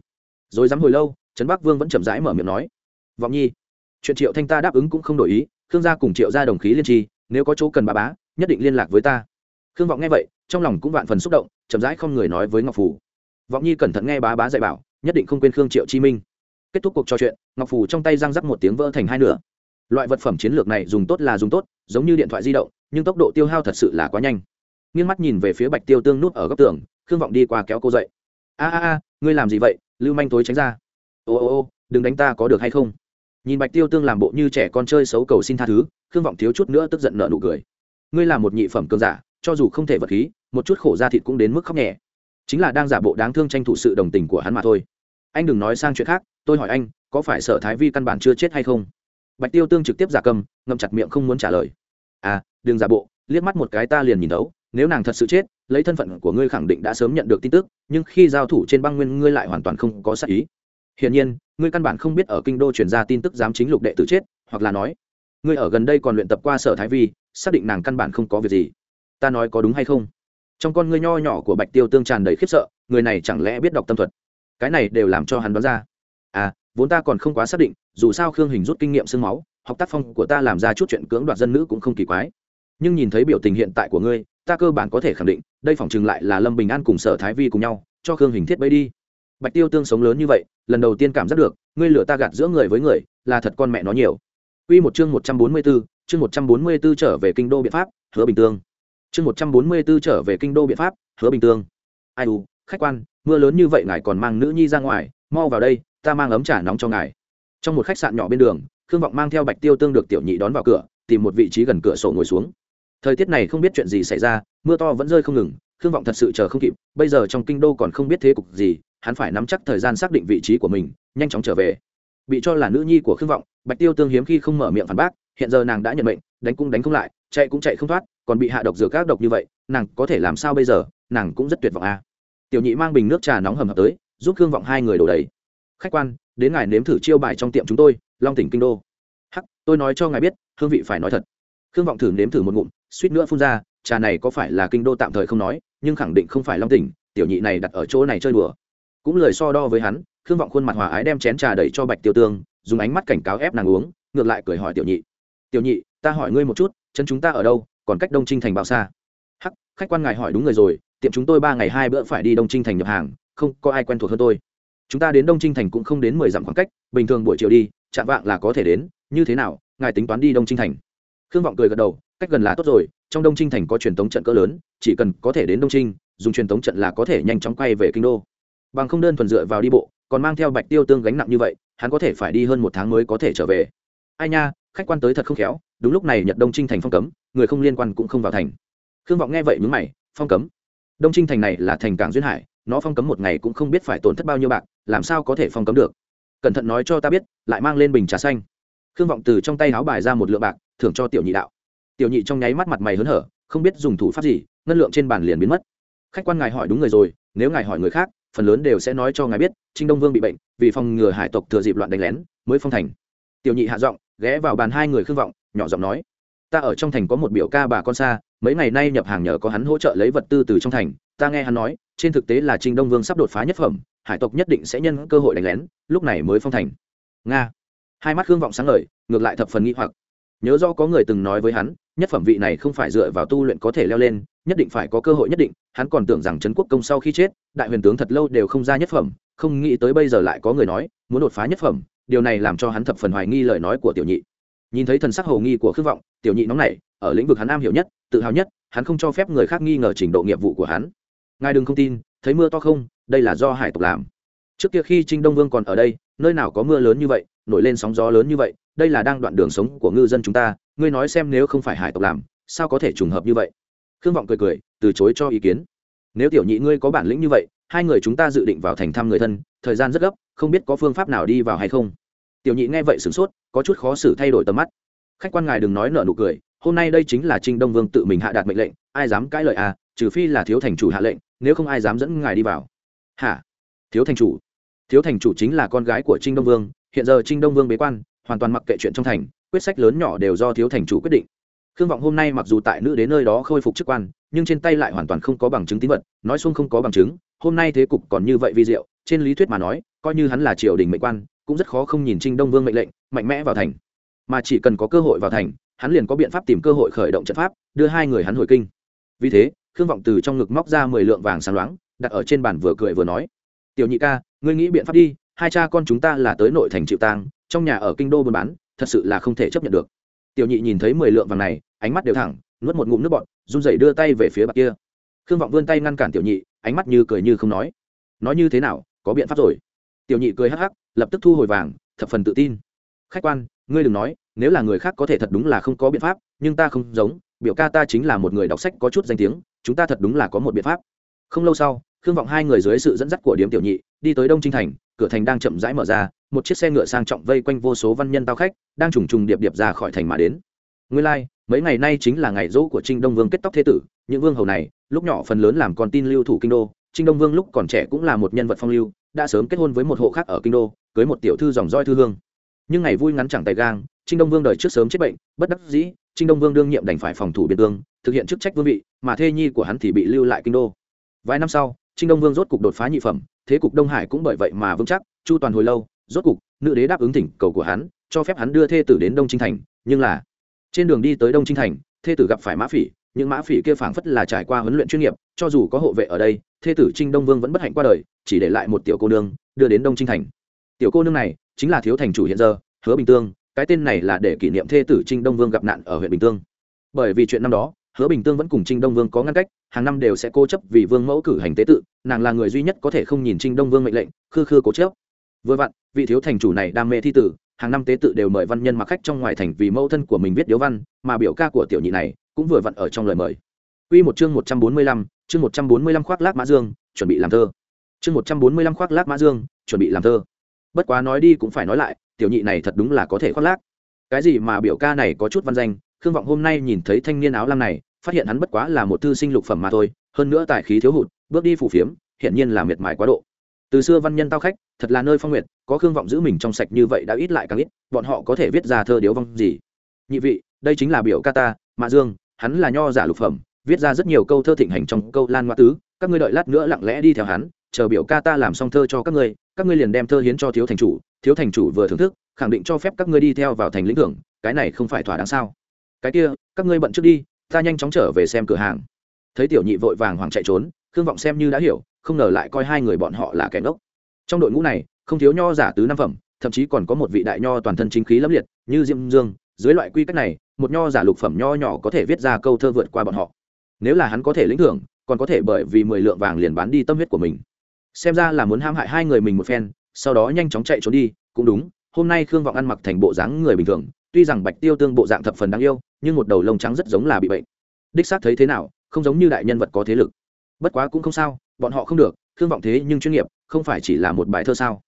Rồi dám hồi lâu, trấn bắc vương vẫn chậm rãi mở miệng nói. Vọng nhi chuyện triệu thanh ta đáp ứng cũng không đổi ý, khương gia cùng triệu gia đồng khí liên tri, nếu có chỗ cần bà bá, nhất định liên lạc với ta. Khương vọng nghe vậy, trong lòng cũng vạn phần xúc động, chậm rãi không người nói với ngọc phủ vọng nhi cẩn thận nghe bá bá dạy bảo, nhất định không quên khương triệu chi minh. Kết thúc cuộc trò chuyện, ngọc phủ trong tay răng rắc một tiếng vỡ thành hai nửa. Loại vật phẩm chiến lược này dùng tốt là dùng tốt, giống như điện thoại di động, nhưng tốc độ tiêu hao thật sự là quá nhanh. Nghiêng mắt nhìn về phía bạch tiêu tương nút ở góc tường, khương vọng đi qua kéo cô dậy. A a a, ngươi làm gì vậy? Lưu manh tối tránh ra. Ô ô ô, đừng đánh ta có được hay không? Nhìn bạch tiêu tương làm bộ như trẻ con chơi xấu cầu xin tha thứ, khương vọng thiếu chút nữa tức giận nợ nụ cười. Ngươi là một nhị phẩm cường giả, cho dù không thể vật khí, một chút khổ da thịt cũng đến mức khóc nhẹ. Chính là đang giả bộ đáng thương tranh thủ sự đồng tình của hắn mà thôi. Anh đừng nói sang chuyện khác, tôi hỏi anh, có phải sở thái vi căn bản chưa chết hay không? Bạch tiêu tương trực tiếp giả cầm ngậm chặt miệng không muốn trả lời. À đừng giả bộ, liếc mắt một cái ta liền nhìn thấu, nếu nàng thật sự chết, lấy thân phận của ngươi khẳng định đã sớm nhận được tin tức, nhưng khi giao thủ trên băng nguyên, ngươi lại hoàn toàn không có sắc ý. Hiển nhiên ngươi căn bản không biết ở kinh đô truyền ra tin tức giám chính lục đệ tử chết, hoặc là nói, ngươi ở gần đây còn luyện tập qua sở thái vi, xác định nàng căn bản không có việc gì. Ta nói có đúng hay không? Trong con ngươi nho nhỏ của bạch tiêu tương tràn đầy khiếp sợ, người này chẳng lẽ biết đọc tâm thuật? Cái này đều làm cho hắn đoán ra. À vốn ta còn không quá xác định, dù sao khương hình rút kinh nghiệm sương máu, học tác phong của ta làm ra chút chuyện cưỡng đoạt dân nữ cũng không kỳ quái. Nhưng nhìn thấy biểu tình hiện tại của ngươi, ta cơ bản có thể khẳng định, đây phỏng chừng lại là lâm bình an cùng sở thái vi cùng nhau, cho khương hình thiết bấy đi bạch tiêu tương sống lớn như vậy lần đầu tiên cảm giác được ngươi lửa ta gạt giữa người với người là thật con mẹ nó nhiều Quy một chương 144, chương 144 trở về kinh đô biện pháp, hứa bình tương. Chương 144 trở về kinh đô biện pháp, hứa bình tương. Ai u, khách quan, mưa lớn như vậy ngài còn mang nữ nhi ra ngoài, mau vào đây, ta mang ấm trà nóng cho ngài. Trong một khách sạn nhỏ bên đường, Khương Vọng mang theo Bạch Tiêu Tương được tiểu nhị đón vào cửa, tìm một vị trí gần cửa sổ ngồi xuống. Thời tiết này không biết chuyện gì xảy ra, mưa to vẫn rơi không ngừng, Khương Vọng thật sự chờ không kịp, bây giờ trong kinh đô còn không biết thế cục gì, hắn phải nắm chắc thời gian xác định vị trí của mình, nhanh chóng trở về. Bị cho là nữ nhi của Khương Vọng, bạch tiêu tương hiếm khi không mở miệng phản bác hiện giờ nàng đã nhận mệnh đánh cũng đánh không lại chạy cũng chạy không thoát còn bị hạ độc dược các độc như vậy nàng có thể làm sao bây giờ nàng cũng rất tuyệt vọng a à. tiểu nhị mang bình nước trà nóng hầm hập tới giúp khương vọng hai người đổ đầy khách quan đến ngài nếm thử chiêu bài trong tiệm chúng tôi long tỉnh kinh đô hắc tôi nói cho ngài biết hương vị phải nói thật khương vọng thử nếm thử một ngụm suýt nữa phun ra trà này có phải là kinh đô tạm thời không nói nhưng khẳng định không phải long tỉnh tiểu nhị này đặt ở chỗ này chơi đùa cũng lời so đo với hắn, khương vọng khuôn mặt hòa ái đem chén trà đẩy cho bạch tiêu tương, dùng ánh mắt cảnh cáo ép nàng uống, ngược lại cười hỏi tiểu nhị. Tiểu nhị, ta hỏi ngươi một chút, chân chúng ta ở đâu, còn cách đông trinh thành bao xa? Hắc, khách quan ngài hỏi đúng người rồi, tiệm chúng tôi ba ngày hai bữa phải đi đông trinh thành nhập hàng, không có ai quen thuộc hơn tôi. Chúng ta đến đông trinh thành cũng không đến mười dặm khoảng cách, bình thường buổi chiều đi, chạm vạng là có thể đến, như thế nào, ngài tính toán đi đông trinh thành? Khương vọng cười gật đầu, cách gần là tốt rồi, trong đông trinh thành có truyền thống trận cỡ lớn, chỉ cần có thể đến đông trinh dùng truyền thống trận là có thể nhanh chóng quay về kinh đô bằng không đơn thuần dựa vào đi bộ, còn mang theo bạch tiêu tương gánh nặng như vậy, hắn có thể phải đi hơn một tháng mới có thể trở về. Ai nha, khách quan tới thật không khéo, đúng lúc này nhật đông trinh thành phong cấm, người không liên quan cũng không vào thành. Khương vọng nghe vậy mướn mày, phong cấm? Đông trinh thành này là thành cảng duyên hải, nó phong cấm một ngày cũng không biết phải tổn thất bao nhiêu bạc, làm sao có thể phong cấm được? Cẩn thận nói cho ta biết, lại mang lên bình trà xanh. Khương vọng từ trong tay áo bài ra một lượng bạc, thưởng cho tiểu nhị đạo. Tiểu nhị trong nháy mắt mặt mày hớn hở, không biết dùng thủ pháp gì, ngân lượng trên bàn liền biến mất. Khách quan ngài hỏi đúng người rồi, nếu ngài hỏi người khác phần lớn đều sẽ nói cho ngài biết, trinh đông vương bị bệnh, vì phòng ngừa hải tộc thừa dịp loạn đánh lén, mới phong thành. Tiểu nhị hạ giọng, ghé vào bàn hai người khương vọng, nhỏ giọng nói, ta ở trong thành có một biểu ca bà con xa, mấy ngày nay nhập hàng nhờ có hắn hỗ trợ lấy vật tư từ trong thành. Ta nghe hắn nói, trên thực tế là trinh đông vương sắp đột phá nhất phẩm, hải tộc nhất định sẽ nhân cơ hội đánh lén, lúc này mới phong thành. Nga. Hai mắt khương vọng sáng lời ngược lại thập phần nghi hoặc nhớ do có người từng nói với hắn, nhất phẩm vị này không phải dựa vào tu luyện có thể leo lên, nhất định phải có cơ hội nhất định. Hắn còn tưởng rằng trấn quốc công sau khi chết, đại huyền tướng thật lâu đều không ra nhất phẩm, không nghĩ tới bây giờ lại có người nói, muốn đột phá nhất phẩm. Điều này làm cho hắn thập phần hoài nghi lời nói của tiểu nhị. Nhìn thấy thần sắc hồ nghi của khước vọng, tiểu nhị nóng này ở lĩnh vực hắn am hiểu nhất, tự hào nhất, hắn không cho phép người khác nghi ngờ trình độ nghiệp vụ của hắn. Ngài đừng không tin, thấy mưa to không, đây là do hải tộc làm. Trước kia khi trinh đông vương còn ở đây, nơi nào có mưa lớn như vậy, nổi lên sóng gió lớn như vậy đây là đang đoạn đường sống của ngư dân chúng ta, ngươi nói xem nếu không phải hải tộc làm, sao có thể trùng hợp như vậy? Khương vọng cười cười, từ chối cho ý kiến. Nếu tiểu nhị ngươi có bản lĩnh như vậy, hai người chúng ta dự định vào thành thăm người thân, thời gian rất gấp, không biết có phương pháp nào đi vào hay không. Tiểu nhị nghe vậy sửng sốt, có chút khó xử thay đổi tầm mắt. Khách quan ngài đừng nói nợ nụ cười, hôm nay đây chính là trinh đông vương tự mình hạ đạt mệnh lệnh, ai dám cãi lời à trừ phi là thiếu thành chủ hạ lệnh, nếu không ai dám dẫn ngài đi vào. Hả? Thiếu thành chủ? Thiếu thành chủ chính là con gái của trinh đông vương, hiện giờ trinh đông vương bế quan hoàn toàn mặc kệ chuyện trong thành, quyết sách lớn nhỏ đều do thiếu thành chủ quyết định. Khương vọng hôm nay mặc dù tại nữ đến nơi đó khôi phục chức quan, nhưng trên tay lại hoàn toàn không có bằng chứng tín vật, nói xung không có bằng chứng, hôm nay thế cục còn như vậy vi diệu, trên lý thuyết mà nói, coi như hắn là triều đình mệnh quan, cũng rất khó không nhìn trinh đông vương mệnh lệnh, mạnh mẽ vào thành. Mà chỉ cần có cơ hội vào thành, hắn liền có biện pháp tìm cơ hội khởi động trận pháp, đưa hai người hắn hồi kinh. Vì thế, khương vọng từ trong ngực móc ra mười lượng vàng sáng loáng, đặt ở trên bàn vừa cười vừa nói, tiểu nhị ca, ngươi nghĩ biện pháp đi hai cha con chúng ta là tới nội thành chịu tang, trong nhà ở kinh đô buôn bán, thật sự là không thể chấp nhận được. Tiểu nhị nhìn thấy mười lượng vàng này, ánh mắt đều thẳng, nuốt một ngụm nước bọt, run rẩy đưa tay về phía bạc kia. Khương vọng vươn tay ngăn cản tiểu nhị, ánh mắt như cười như không nói. Nói như thế nào, có biện pháp rồi. Tiểu nhị cười hắc hắc, lập tức thu hồi vàng, thập phần tự tin. Khách quan, ngươi đừng nói, nếu là người khác có thể thật đúng là không có biện pháp, nhưng ta không giống, biểu ca ta chính là một người đọc sách có chút danh tiếng, chúng ta thật đúng là có một biện pháp. Không lâu sau, khương vọng hai người dưới sự dẫn dắt của điếm tiểu nhị, đi tới đông trinh thành cửa thành đang chậm rãi mở ra một chiếc xe ngựa sang trọng vây quanh vô số văn nhân tao khách đang trùng trùng điệp điệp ra khỏi thành mà đến. Nguyên lai、like, mấy ngày nay chính là ngày dỗ của trinh đông vương kết tóc thế tử những vương hầu này lúc nhỏ phần lớn làm con tin lưu thủ kinh đô trinh đông vương lúc còn trẻ cũng là một nhân vật phong lưu đã sớm kết hôn với một hộ khác ở kinh đô cưới một tiểu thư dòng roi thư hương. Nhưng ngày vui ngắn chẳng tay gang trinh đông vương đời trước sớm chết bệnh bất đắc dĩ trinh đông vương đương nhiệm đành phải phòng thủ biên tương thực hiện chức trách vương vị mà thê nhi của hắn thì bị lưu lại kinh đô. Vài năm sau trinh đông vương rốt cục đột phá nhị phẩm, thế cục đông hải cũng bởi vậy mà vững chắc, chu toàn hồi lâu, rốt cục, nữ đế đáp ứng thỉnh cầu của hắn, cho phép hắn đưa thê tử đến đông trinh thành, nhưng là, trên đường đi tới đông trinh thành, thê tử gặp phải mã phỉ, những mã phỉ kia phảng phất là trải qua huấn luyện chuyên nghiệp, cho dù có hộ vệ ở đây, thê tử trinh đông vương vẫn bất hạnh qua đời, chỉ để lại một tiểu cô nương, đưa đến đông trinh thành. Tiểu cô nương này chính là thiếu thành chủ hiện giờ, hứa bình tương, cái tên này là để kỷ niệm thê tử trinh đông vương gặp nạn ở huyện bình tương. Bởi vì chuyện năm đó, hứa bình tương vẫn cùng trinh đông vương có ngăn cách hàng năm đều sẽ cố chấp vì vương mẫu cử hành tế tự nàng là người duy nhất có thể không nhìn trinh đông vương mệnh lệnh khư khư cố chấp vừa vặn vị thiếu thành chủ này đam mê thi tử hàng năm tế tự đều mời văn nhân mặc khách trong ngoài thành vì mẫu thân của mình viết điếu văn mà biểu ca của tiểu nhị này cũng vừa vặn ở trong lời mời Quy một chương 145, chương 145 khoác lác mã dương, chuẩn bị làm thơ. Chương 145 khoác lác mã dương, chuẩn bị làm thơ. Bất quá nói đi cũng phải nói lại, tiểu nhị này thật đúng là có thể khoác lác. Cái gì mà biểu ca này có chút văn danh, Khương Vọng hôm nay nhìn thấy thanh niên áo lam này, phát hiện hắn bất quá là một thư sinh lục phẩm mà thôi, hơn nữa tài khí thiếu hụt, bước đi phủ phiếm, hiện nhiên là miệt mài quá độ. Từ xưa văn nhân tao khách, thật là nơi phong nguyệt, có Khương Vọng giữ mình trong sạch như vậy đã ít lại càng ít, bọn họ có thể viết ra thơ điếu vong gì. Nhị vị, đây chính là biểu ca ta, Mã Dương, hắn là nho giả lục phẩm, viết ra rất nhiều câu thơ thịnh hành trong câu lan ngoa tứ các ngươi đợi lát nữa lặng lẽ đi theo hắn chờ biểu ca ta làm xong thơ cho các ngươi các ngươi liền đem thơ hiến cho thiếu thành chủ thiếu thành chủ vừa thưởng thức khẳng định cho phép các ngươi đi theo vào thành lĩnh thưởng cái này không phải thỏa đáng sao cái kia các ngươi bận trước đi ta nhanh chóng trở về xem cửa hàng. Thấy tiểu nhị vội vàng hoàng chạy trốn, khương vọng xem như đã hiểu, không ngờ lại coi hai người bọn họ là kẻ ngốc. Trong đội ngũ này, không thiếu nho giả tứ năm phẩm, thậm chí còn có một vị đại nho toàn thân chính khí lẫm liệt, như diêm dương. Dưới loại quy cách này, một nho giả lục phẩm nho nhỏ có thể viết ra câu thơ vượt qua bọn họ. Nếu là hắn có thể lĩnh thưởng, còn có thể bởi vì mười lượng vàng liền bán đi tâm huyết của mình. Xem ra là muốn ham hại hai người mình một phen, sau đó nhanh chóng chạy trốn đi. Cũng đúng, hôm nay khương vọng ăn mặc thành bộ dáng người bình thường tuy rằng bạch tiêu tương bộ dạng thập phần đáng yêu, nhưng một đầu lông trắng rất giống là bị bệnh. Đích xác thấy thế nào, không giống như đại nhân vật có thế lực. Bất quá cũng không sao, bọn họ không được, thương vọng thế nhưng chuyên nghiệp, không phải chỉ là một bài thơ sao?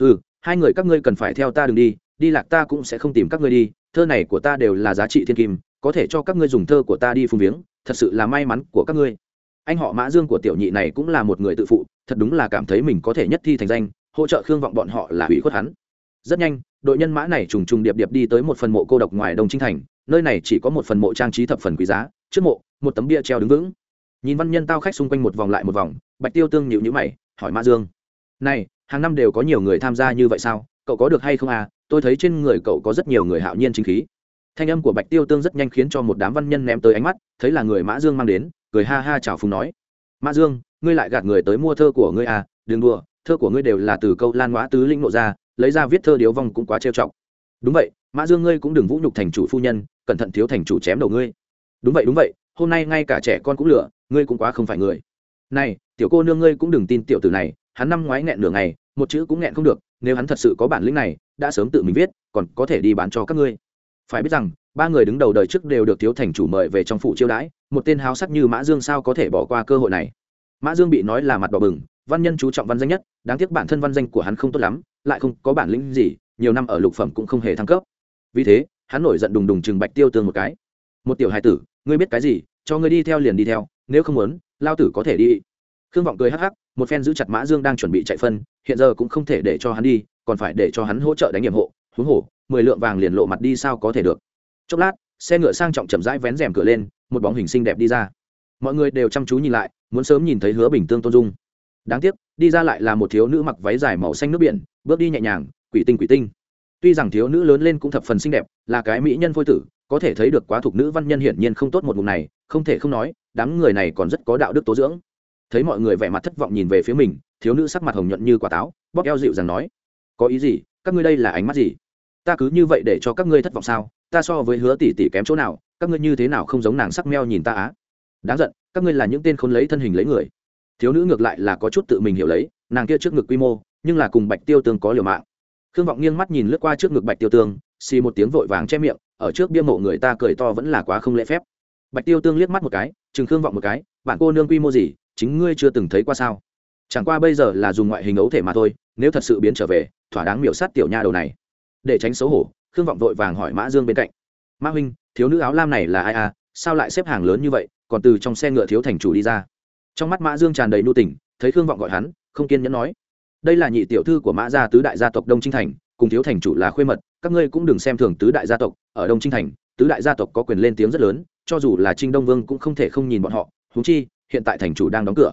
Ừ hai người các ngươi cần phải theo ta đ đi đi lạc ta cũng sẽ không tìm các ngươi đi, thơ này của ta đều là giá trị thiên kim, có thể cho các ngươi dùng thơ của ta đi phung viếng, thật sự là may mắn của các ngươi. Anh họ mã dương của tiểu nhị này cũng là một người tự phụ, thật đúng là cảm thấy mình có thể nhất thi thành danh, hỗ trợ khương vọng bọn họ là hủy khuất hắn rất nhanh, đội nhân mã này trùng trùng điệp điệp đi tới một phần mộ cô độc ngoài đông trinh thành, nơi này chỉ có một phần mộ trang trí thập phần quý giá, trước mộ, một tấm bia treo đứng vững. Nhìn văn nhân tao khách xung quanh một vòng lại một vòng, bạch tiêu tương nhịu nhữ mày, hỏi mã dương, này, hàng năm đều có nhiều người tham gia như vậy sao? Cậu có được hay không à? Tôi thấy trên người cậu có rất nhiều người hạo nhiên chính khí. Thanh âm của bạch tiêu tương rất nhanh khiến cho một đám văn nhân ném tới ánh mắt, thấy là người mã dương mang đến, cười ha ha chào phùng nói mã dương, ngươi lại gạt người tới mua thơ của ngươi à? Đừng đùa, thơ của ngươi đều là từ câu lan ngoã tứ linh nộ ra lấy ra viết thơ điếu vong cũng quá trêu trọng đúng vậy, mã dương ngươi cũng đừng vũ nhục thành chủ phu nhân, cẩn thận thiếu thành chủ chém đầu ngươi. Đúng vậy đúng vậy, hôm nay ngay cả trẻ con cũng lựa ngươi cũng quá không phải người. Này, tiểu cô nương ngươi cũng đừng tin tiểu tử này, hắn năm ngoái nghẹn nửa ngày, một chữ cũng nghẹn không được, nếu hắn thật sự có bản lĩnh này, đã sớm tự mình viết, còn có thể đi bán cho các ngươi. Phải biết rằng, ba người đứng đầu đời trước đều được thiếu thành chủ mời về trong phủ chiêu đãi, một tên háo sắc như mã dương sao có thể bỏ qua cơ hội này? Mã dương bị nói là mặt đỏ bừng văn nhân chú trọng văn danh nhất, đáng tiếc bản thân văn danh của hắn không tốt lắm, lại không có bản lĩnh gì, nhiều năm ở lục phẩm cũng không hề thăng cấp. Vì thế, hắn nổi giận đùng đùng chừng bạch tiêu tương một cái. Một tiểu hài tử, ngươi biết cái gì, cho ngươi đi theo liền đi theo, nếu không muốn, lao tử có thể đi. Khương vọng cười hắc hắc, một phen giữ chặt mã dương đang chuẩn bị chạy phân, hiện giờ cũng không thể để cho hắn đi, còn phải để cho hắn hỗ trợ đánh nhiệm hộ. Huống hồ, mười lượng vàng liền lộ mặt đi sao có thể được. Chốc lát, xe ngựa sang trọng chậm rãi vén rèm cửa lên, một bóng hình xinh đẹp đi ra. Mọi người đều chăm chú nhìn lại, muốn sớm nhìn thấy hứa bình tương tôn dung đáng tiếc, đi ra lại là một thiếu nữ mặc váy dài màu xanh nước biển, bước đi nhẹ nhàng, quỷ tinh quỷ tinh. Tuy rằng thiếu nữ lớn lên cũng thập phần xinh đẹp, là cái mỹ nhân phôi tử, có thể thấy được quá thuộc nữ văn nhân hiển nhiên không tốt một vùng này, không thể không nói, đám người này còn rất có đạo đức tố dưỡng. Thấy mọi người vẻ mặt thất vọng nhìn về phía mình, thiếu nữ sắc mặt hồng nhuận như quả táo, bóp eo dịu rằng nói, có ý gì? Các ngươi đây là ánh mắt gì? Ta cứ như vậy để cho các ngươi thất vọng sao? Ta so với hứa tỷ tỷ kém chỗ nào? Các ngươi như thế nào không giống nàng sắc meo nhìn ta á? Đáng giận, các ngươi là những tên khốn lấy thân hình lấy người thiếu nữ ngược lại là có chút tự mình hiểu lấy, nàng kia trước ngực quy mô, nhưng là cùng bạch tiêu tương có liều mạng. Khương vọng nghiêng mắt nhìn lướt qua trước ngực bạch tiêu tương, xì một tiếng vội vàng che miệng, ở trước bia mộ người ta cười to vẫn là quá không lễ phép. Bạch tiêu tương liếc mắt một cái, chừng khương vọng một cái, bạn cô nương quy mô gì, chính ngươi chưa từng thấy qua sao? Chẳng qua bây giờ là dùng ngoại hình ấu thể mà thôi, nếu thật sự biến trở về, thỏa đáng miểu sát tiểu nha đầu này. Để tránh xấu hổ, khương vọng vội vàng hỏi mã dương bên cạnh. Mã huynh, thiếu nữ áo lam này là ai à? Sao lại xếp hàng lớn như vậy, còn từ trong xe ngựa thiếu thành chủ đi ra? Trong mắt mã dương tràn đầy nu tỉnh thấy khương vọng gọi hắn, không kiên nhẫn nói, đây là nhị tiểu thư của mã gia tứ đại gia tộc đông trinh thành, cùng thiếu thành chủ là khuê mật, các ngươi cũng đừng xem thường tứ đại gia tộc, ở đông trinh thành, tứ đại gia tộc có quyền lên tiếng rất lớn, cho dù là trinh đông vương cũng không thể không nhìn bọn họ húng chi, hiện tại thành chủ đang đóng cửa.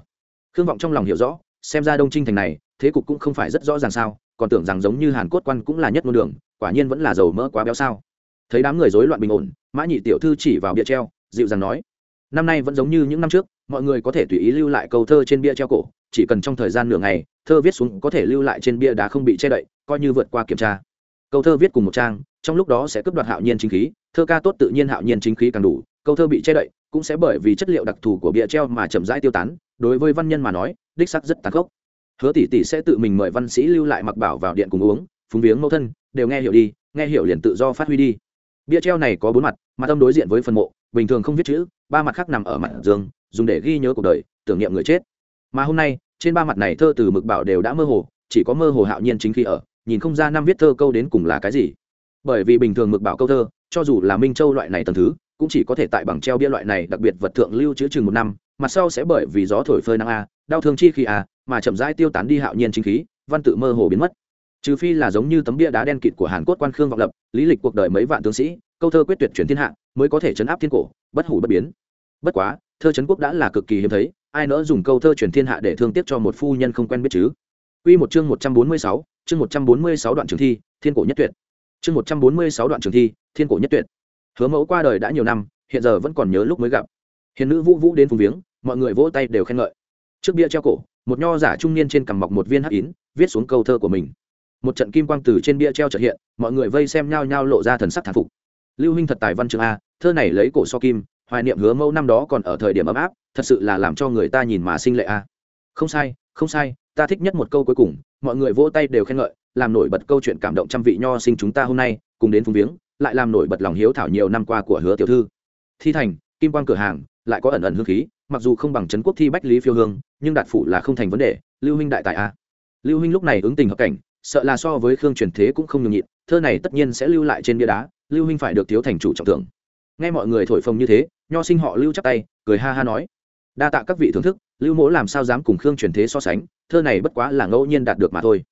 Khương vọng trong lòng hiểu rõ, xem ra đông trinh thành này, thế cục cũng không phải rất rõ ràng sao, còn tưởng rằng giống như hàn cốt quan cũng là nhất ngôn đường, quả nhiên vẫn là dầu mỡ quá béo sao. Thấy đám người rối loạn bình ổn, mã nhị tiểu thư chỉ vào bia treo, dịu dàng nói, năm nay vẫn giống như những năm trước mọi người có thể tùy ý lưu lại câu thơ trên bia treo cổ, chỉ cần trong thời gian nửa ngày, thơ viết xuống có thể lưu lại trên bia đá không bị che đậy, coi như vượt qua kiểm tra. Câu thơ viết cùng một trang, trong lúc đó sẽ cướp đoạt hạo nhiên chính khí, thơ ca tốt tự nhiên hạo nhiên chính khí càng đủ, câu thơ bị che đậy cũng sẽ bởi vì chất liệu đặc thù của bia treo mà chậm rãi tiêu tán, đối với văn nhân mà nói, đích sắc rất tàn khốc. Hứa tỷ tỷ sẽ tự mình mời văn sĩ lưu lại mặc bảo vào điện cùng uống, phúng viếng mẫu thân, đều nghe hiểu đi, nghe hiểu liền tự do phát huy đi. Bia treo này có bốn mặt mặt âm đối diện với phần mộ, bình thường không viết chữ, ba mặt khác nằm ở mặt dương dùng để ghi nhớ cuộc đời, tưởng niệm người chết. Mà hôm nay, trên ba mặt này thơ từ mực bảo đều đã mơ hồ, chỉ có mơ hồ hạo nhiên chính khi ở, nhìn không ra năm viết thơ câu đến cùng là cái gì. Bởi vì bình thường mực bảo câu thơ, cho dù là minh châu loại này tầm thứ, cũng chỉ có thể tại bằng treo bia loại này đặc biệt vật thượng lưu chứa chừng một năm, mặt sau sẽ bởi vì gió thổi phơi nắng a, đau thương chi khi a, mà chậm rãi tiêu tán đi hạo nhiên chính khí, văn tự mơ hồ biến mất. Trừ phi là giống như tấm bia đá đen kịt của hàn quốc quan khương vọng lập, lý lịch cuộc đời mấy vạn tướng sĩ, câu thơ quyết tuyệt chuyển thiên hạ, mới có thể chấn áp thiên cổ, bất hủ bất biến. Bất quá thơ trấn quốc đã là cực kỳ hiếm thấy ai nỡ dùng câu thơ truyền thiên hạ để thương tiếc cho một phu nhân không quen biết chứ Quy một chương 146, chương 146 đoạn trường thi, thiên cổ nhất tuyệt. Chương 146 đoạn trường thi, thiên cổ nhất tuyệt. Hứa Mẫu qua đời đã nhiều năm, hiện giờ vẫn còn nhớ lúc mới gặp. Hiền nữ Vũ Vũ đến phùng viếng, mọi người vỗ tay đều khen ngợi. Trước bia treo cổ, một nho giả trung niên trên cằm mọc một viên hắc yến, viết xuống câu thơ của mình. Một trận kim quang từ trên bia treo chợt hiện, mọi người vây xem nhau nhau lộ ra thần sắc thán phục. Lưu huynh thật tài văn chương a, thơ này lấy cổ so kim, hoài niệm hứa mẫu năm đó còn ở thời điểm ấm áp, thật sự là làm cho người ta nhìn mà sinh lệ a. Không sai không sai, ta thích nhất một câu cuối cùng, mọi người vỗ tay đều khen ngợi, làm nổi bật câu chuyện cảm động trăm vị nho sinh chúng ta hôm nay, cùng đến phung viếng, lại làm nổi bật lòng hiếu thảo nhiều năm qua của hứa tiểu thư. Thi thành, kim quan cửa hàng, lại có ẩn ẩn hương khí, mặc dù không bằng trấn quốc thi bách lý phiêu hương, nhưng đạt phủ là không thành vấn đề, lưu huynh đại tài a. Lưu huynh lúc này ứng tình hợp cảnh, sợ là so với khương truyền thế cũng không nhường nhịn, thơ này tất nhiên sẽ lưu lại trên bia đá, lưu huynh phải được thiếu thành chủ trọng thưởng nghe mọi người thổi phồng như thế, nho sinh họ lưu chắc tay, cười ha ha nói. Đa tạ các vị thưởng thức, lưu mỗ làm sao dám cùng khương truyền thế so sánh, thơ này bất quá là ngẫu nhiên đạt được mà thôi.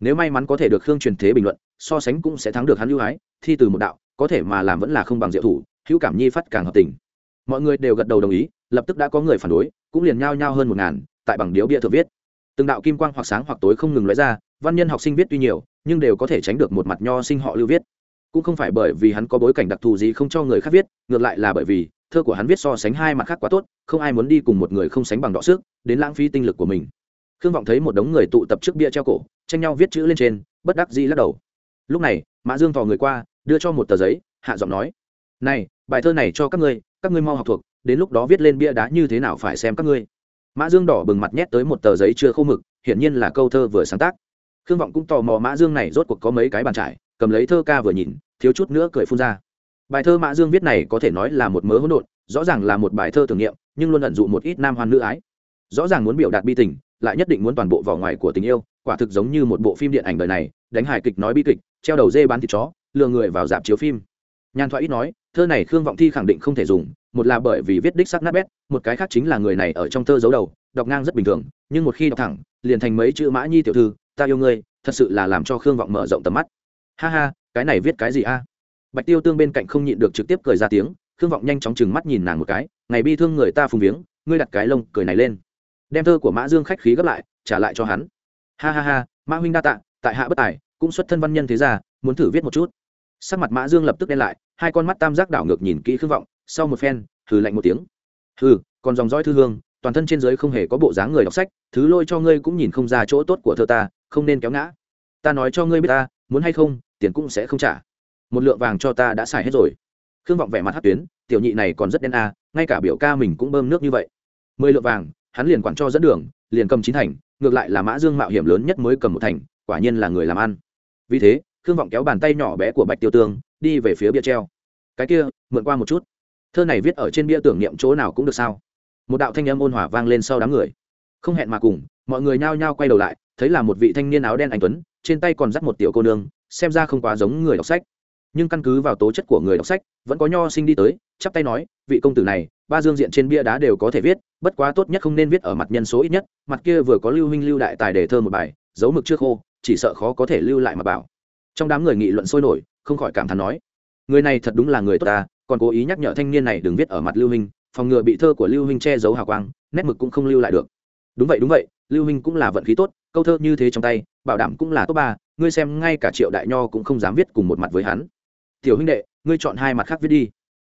Nếu may mắn có thể được khương truyền thế bình luận, so sánh cũng sẽ thắng được hắn lưu hái thi từ một đạo, có thể mà làm vẫn là không bằng diệu thủ, hữu cảm nhi phát càng hợp tình. Mọi người đều gật đầu đồng ý, lập tức đã có người phản đối, cũng liền nhao nhao hơn một ngàn, tại bằng điếu bia thượng viết. Từng đạo kim quang hoặc sáng hoặc tối không ngừng lóe ra, văn nhân học sinh viết tuy nhiều, nhưng đều có thể tránh được một mặt nho sinh họ lưu viết cũng không phải bởi vì hắn có bối cảnh đặc thù gì không cho người khác viết, ngược lại là bởi vì thơ của hắn viết so sánh hai mặt khác quá tốt, không ai muốn đi cùng một người không sánh bằng đọ sức, đến lãng phí tinh lực của mình. Khương vọng thấy một đống người tụ tập trước bia treo cổ, tranh nhau viết chữ lên trên, bất đắc dĩ lắc đầu. Lúc này, mã dương thò người qua, đưa cho một tờ giấy, hạ giọng nói, này, bài thơ này cho các ngươi các ngươi mau học thuộc, đến lúc đó viết lên bia đá như thế nào phải xem các ngươi. Mã dương đỏ bừng mặt nhét tới một tờ giấy chưa khô mực, hiển nhiên là câu thơ vừa sáng tác. Khương vọng cũng tò mò mã dương này rốt cuộc có mấy cái bàn trải cầm lấy thơ ca vừa nhìn, thiếu chút nữa cười phun ra. Bài thơ mã dương viết này có thể nói là một mớ hỗn độn, rõ ràng là một bài thơ tưởng niệm, nhưng luôn ẩn dụ một ít nam hoan nữ ái. Rõ ràng muốn biểu đạt bi tình, lại nhất định muốn toàn bộ vỏ ngoài của tình yêu, quả thực giống như một bộ phim điện ảnh đời này, đánh hài kịch nói bi kịch, treo đầu dê bán thịt chó, lừa người vào dạp chiếu phim. Nhàn thoại ít nói, thơ này khương vọng thi khẳng định không thể dùng, một là bởi vì viết đích sắc nát bét, một cái khác chính là người này ở trong thơ giấu đầu, đọc ngang rất bình thường, nhưng một khi đọc thẳng, liền thành mấy chữ mã nhi tiểu thư, ta yêu ngươi, thật sự là làm cho khương vọng mở rộng tầm mắt ha ha, cái này viết cái gì a? Bạch tiêu tương bên cạnh không nhịn được trực tiếp cười ra tiếng, khương vọng nhanh chóng chừng mắt nhìn nàng một cái, ngày bi thương người ta phùng viếng, ngươi đặt cái lông cười này lên. Đem thơ của mã dương khách khí gấp lại, trả lại cho hắn. Ha ha ha, mã huynh đa tạ, tại hạ bất tài, cũng xuất thân văn nhân thế ra muốn thử viết một chút. Sắc mặt mã dương lập tức đen lại, hai con mắt tam giác đảo ngược nhìn kỹ khương vọng, sau một phen, hừ lạnh một tiếng. Hừ, còn dòng dõi thư hương, toàn thân trên giới không hề có bộ dáng người đọc sách, thứ lôi cho ngươi cũng nhìn không ra chỗ tốt của thơ ta, không nên kéo ngã. Ta nói cho ngươi biết ta, muốn hay không tiền cũng sẽ không trả. Một lượng vàng cho ta đã xài hết rồi. Khương vọng vẻ mặt hát tuyến, tiểu nhị này còn rất đen a, ngay cả biểu ca mình cũng bơm nước như vậy. Mười lượng vàng, hắn liền quản cho dẫn đường, liền cầm chín thành, ngược lại là mã dương mạo hiểm lớn nhất mới cầm một thành, quả nhiên là người làm ăn. Vì thế, khương vọng kéo bàn tay nhỏ bé của bạch tiêu tương, đi về phía bia treo. Cái kia, mượn qua một chút. Thơ này viết ở trên bia tưởng niệm chỗ nào cũng được sao? Một đạo thanh âm ôn hòa vang lên sau đám người. Không hẹn mà cùng, mọi người nhao nhao quay đầu lại, thấy là một vị thanh niên áo đen anh tuấn, trên tay còn dắt một tiểu cô nương xem ra không quá giống người đọc sách. Nhưng căn cứ vào tố chất của người đọc sách, vẫn có nho sinh đi tới, chắp tay nói, vị công tử này, ba dương diện trên bia đá đều có thể viết, bất quá tốt nhất không nên viết ở mặt nhân số ít nhất, mặt kia vừa có lưu huynh lưu đại tài để thơ một bài dấu mực chưa khô, chỉ sợ khó có thể lưu lại mà bảo. Trong đám người nghị luận sôi nổi, không khỏi cảm thán nói, người này thật đúng là người tốt ta, còn cố ý nhắc nhở thanh niên này đừng viết ở mặt lưu huynh, phòng ngừa bị thơ của lưu huynh che giấu hào quang, nét mực cũng không lưu lại được. Đúng vậy đúng vậy, lưu huynh cũng là vận khí tốt, câu thơ như thế trong tay, bảo đảm cũng là top ba ngươi xem ngay cả triệu đại nho cũng không dám viết cùng một mặt với hắn. Tiểu huynh đệ, ngươi chọn hai mặt khác viết đi.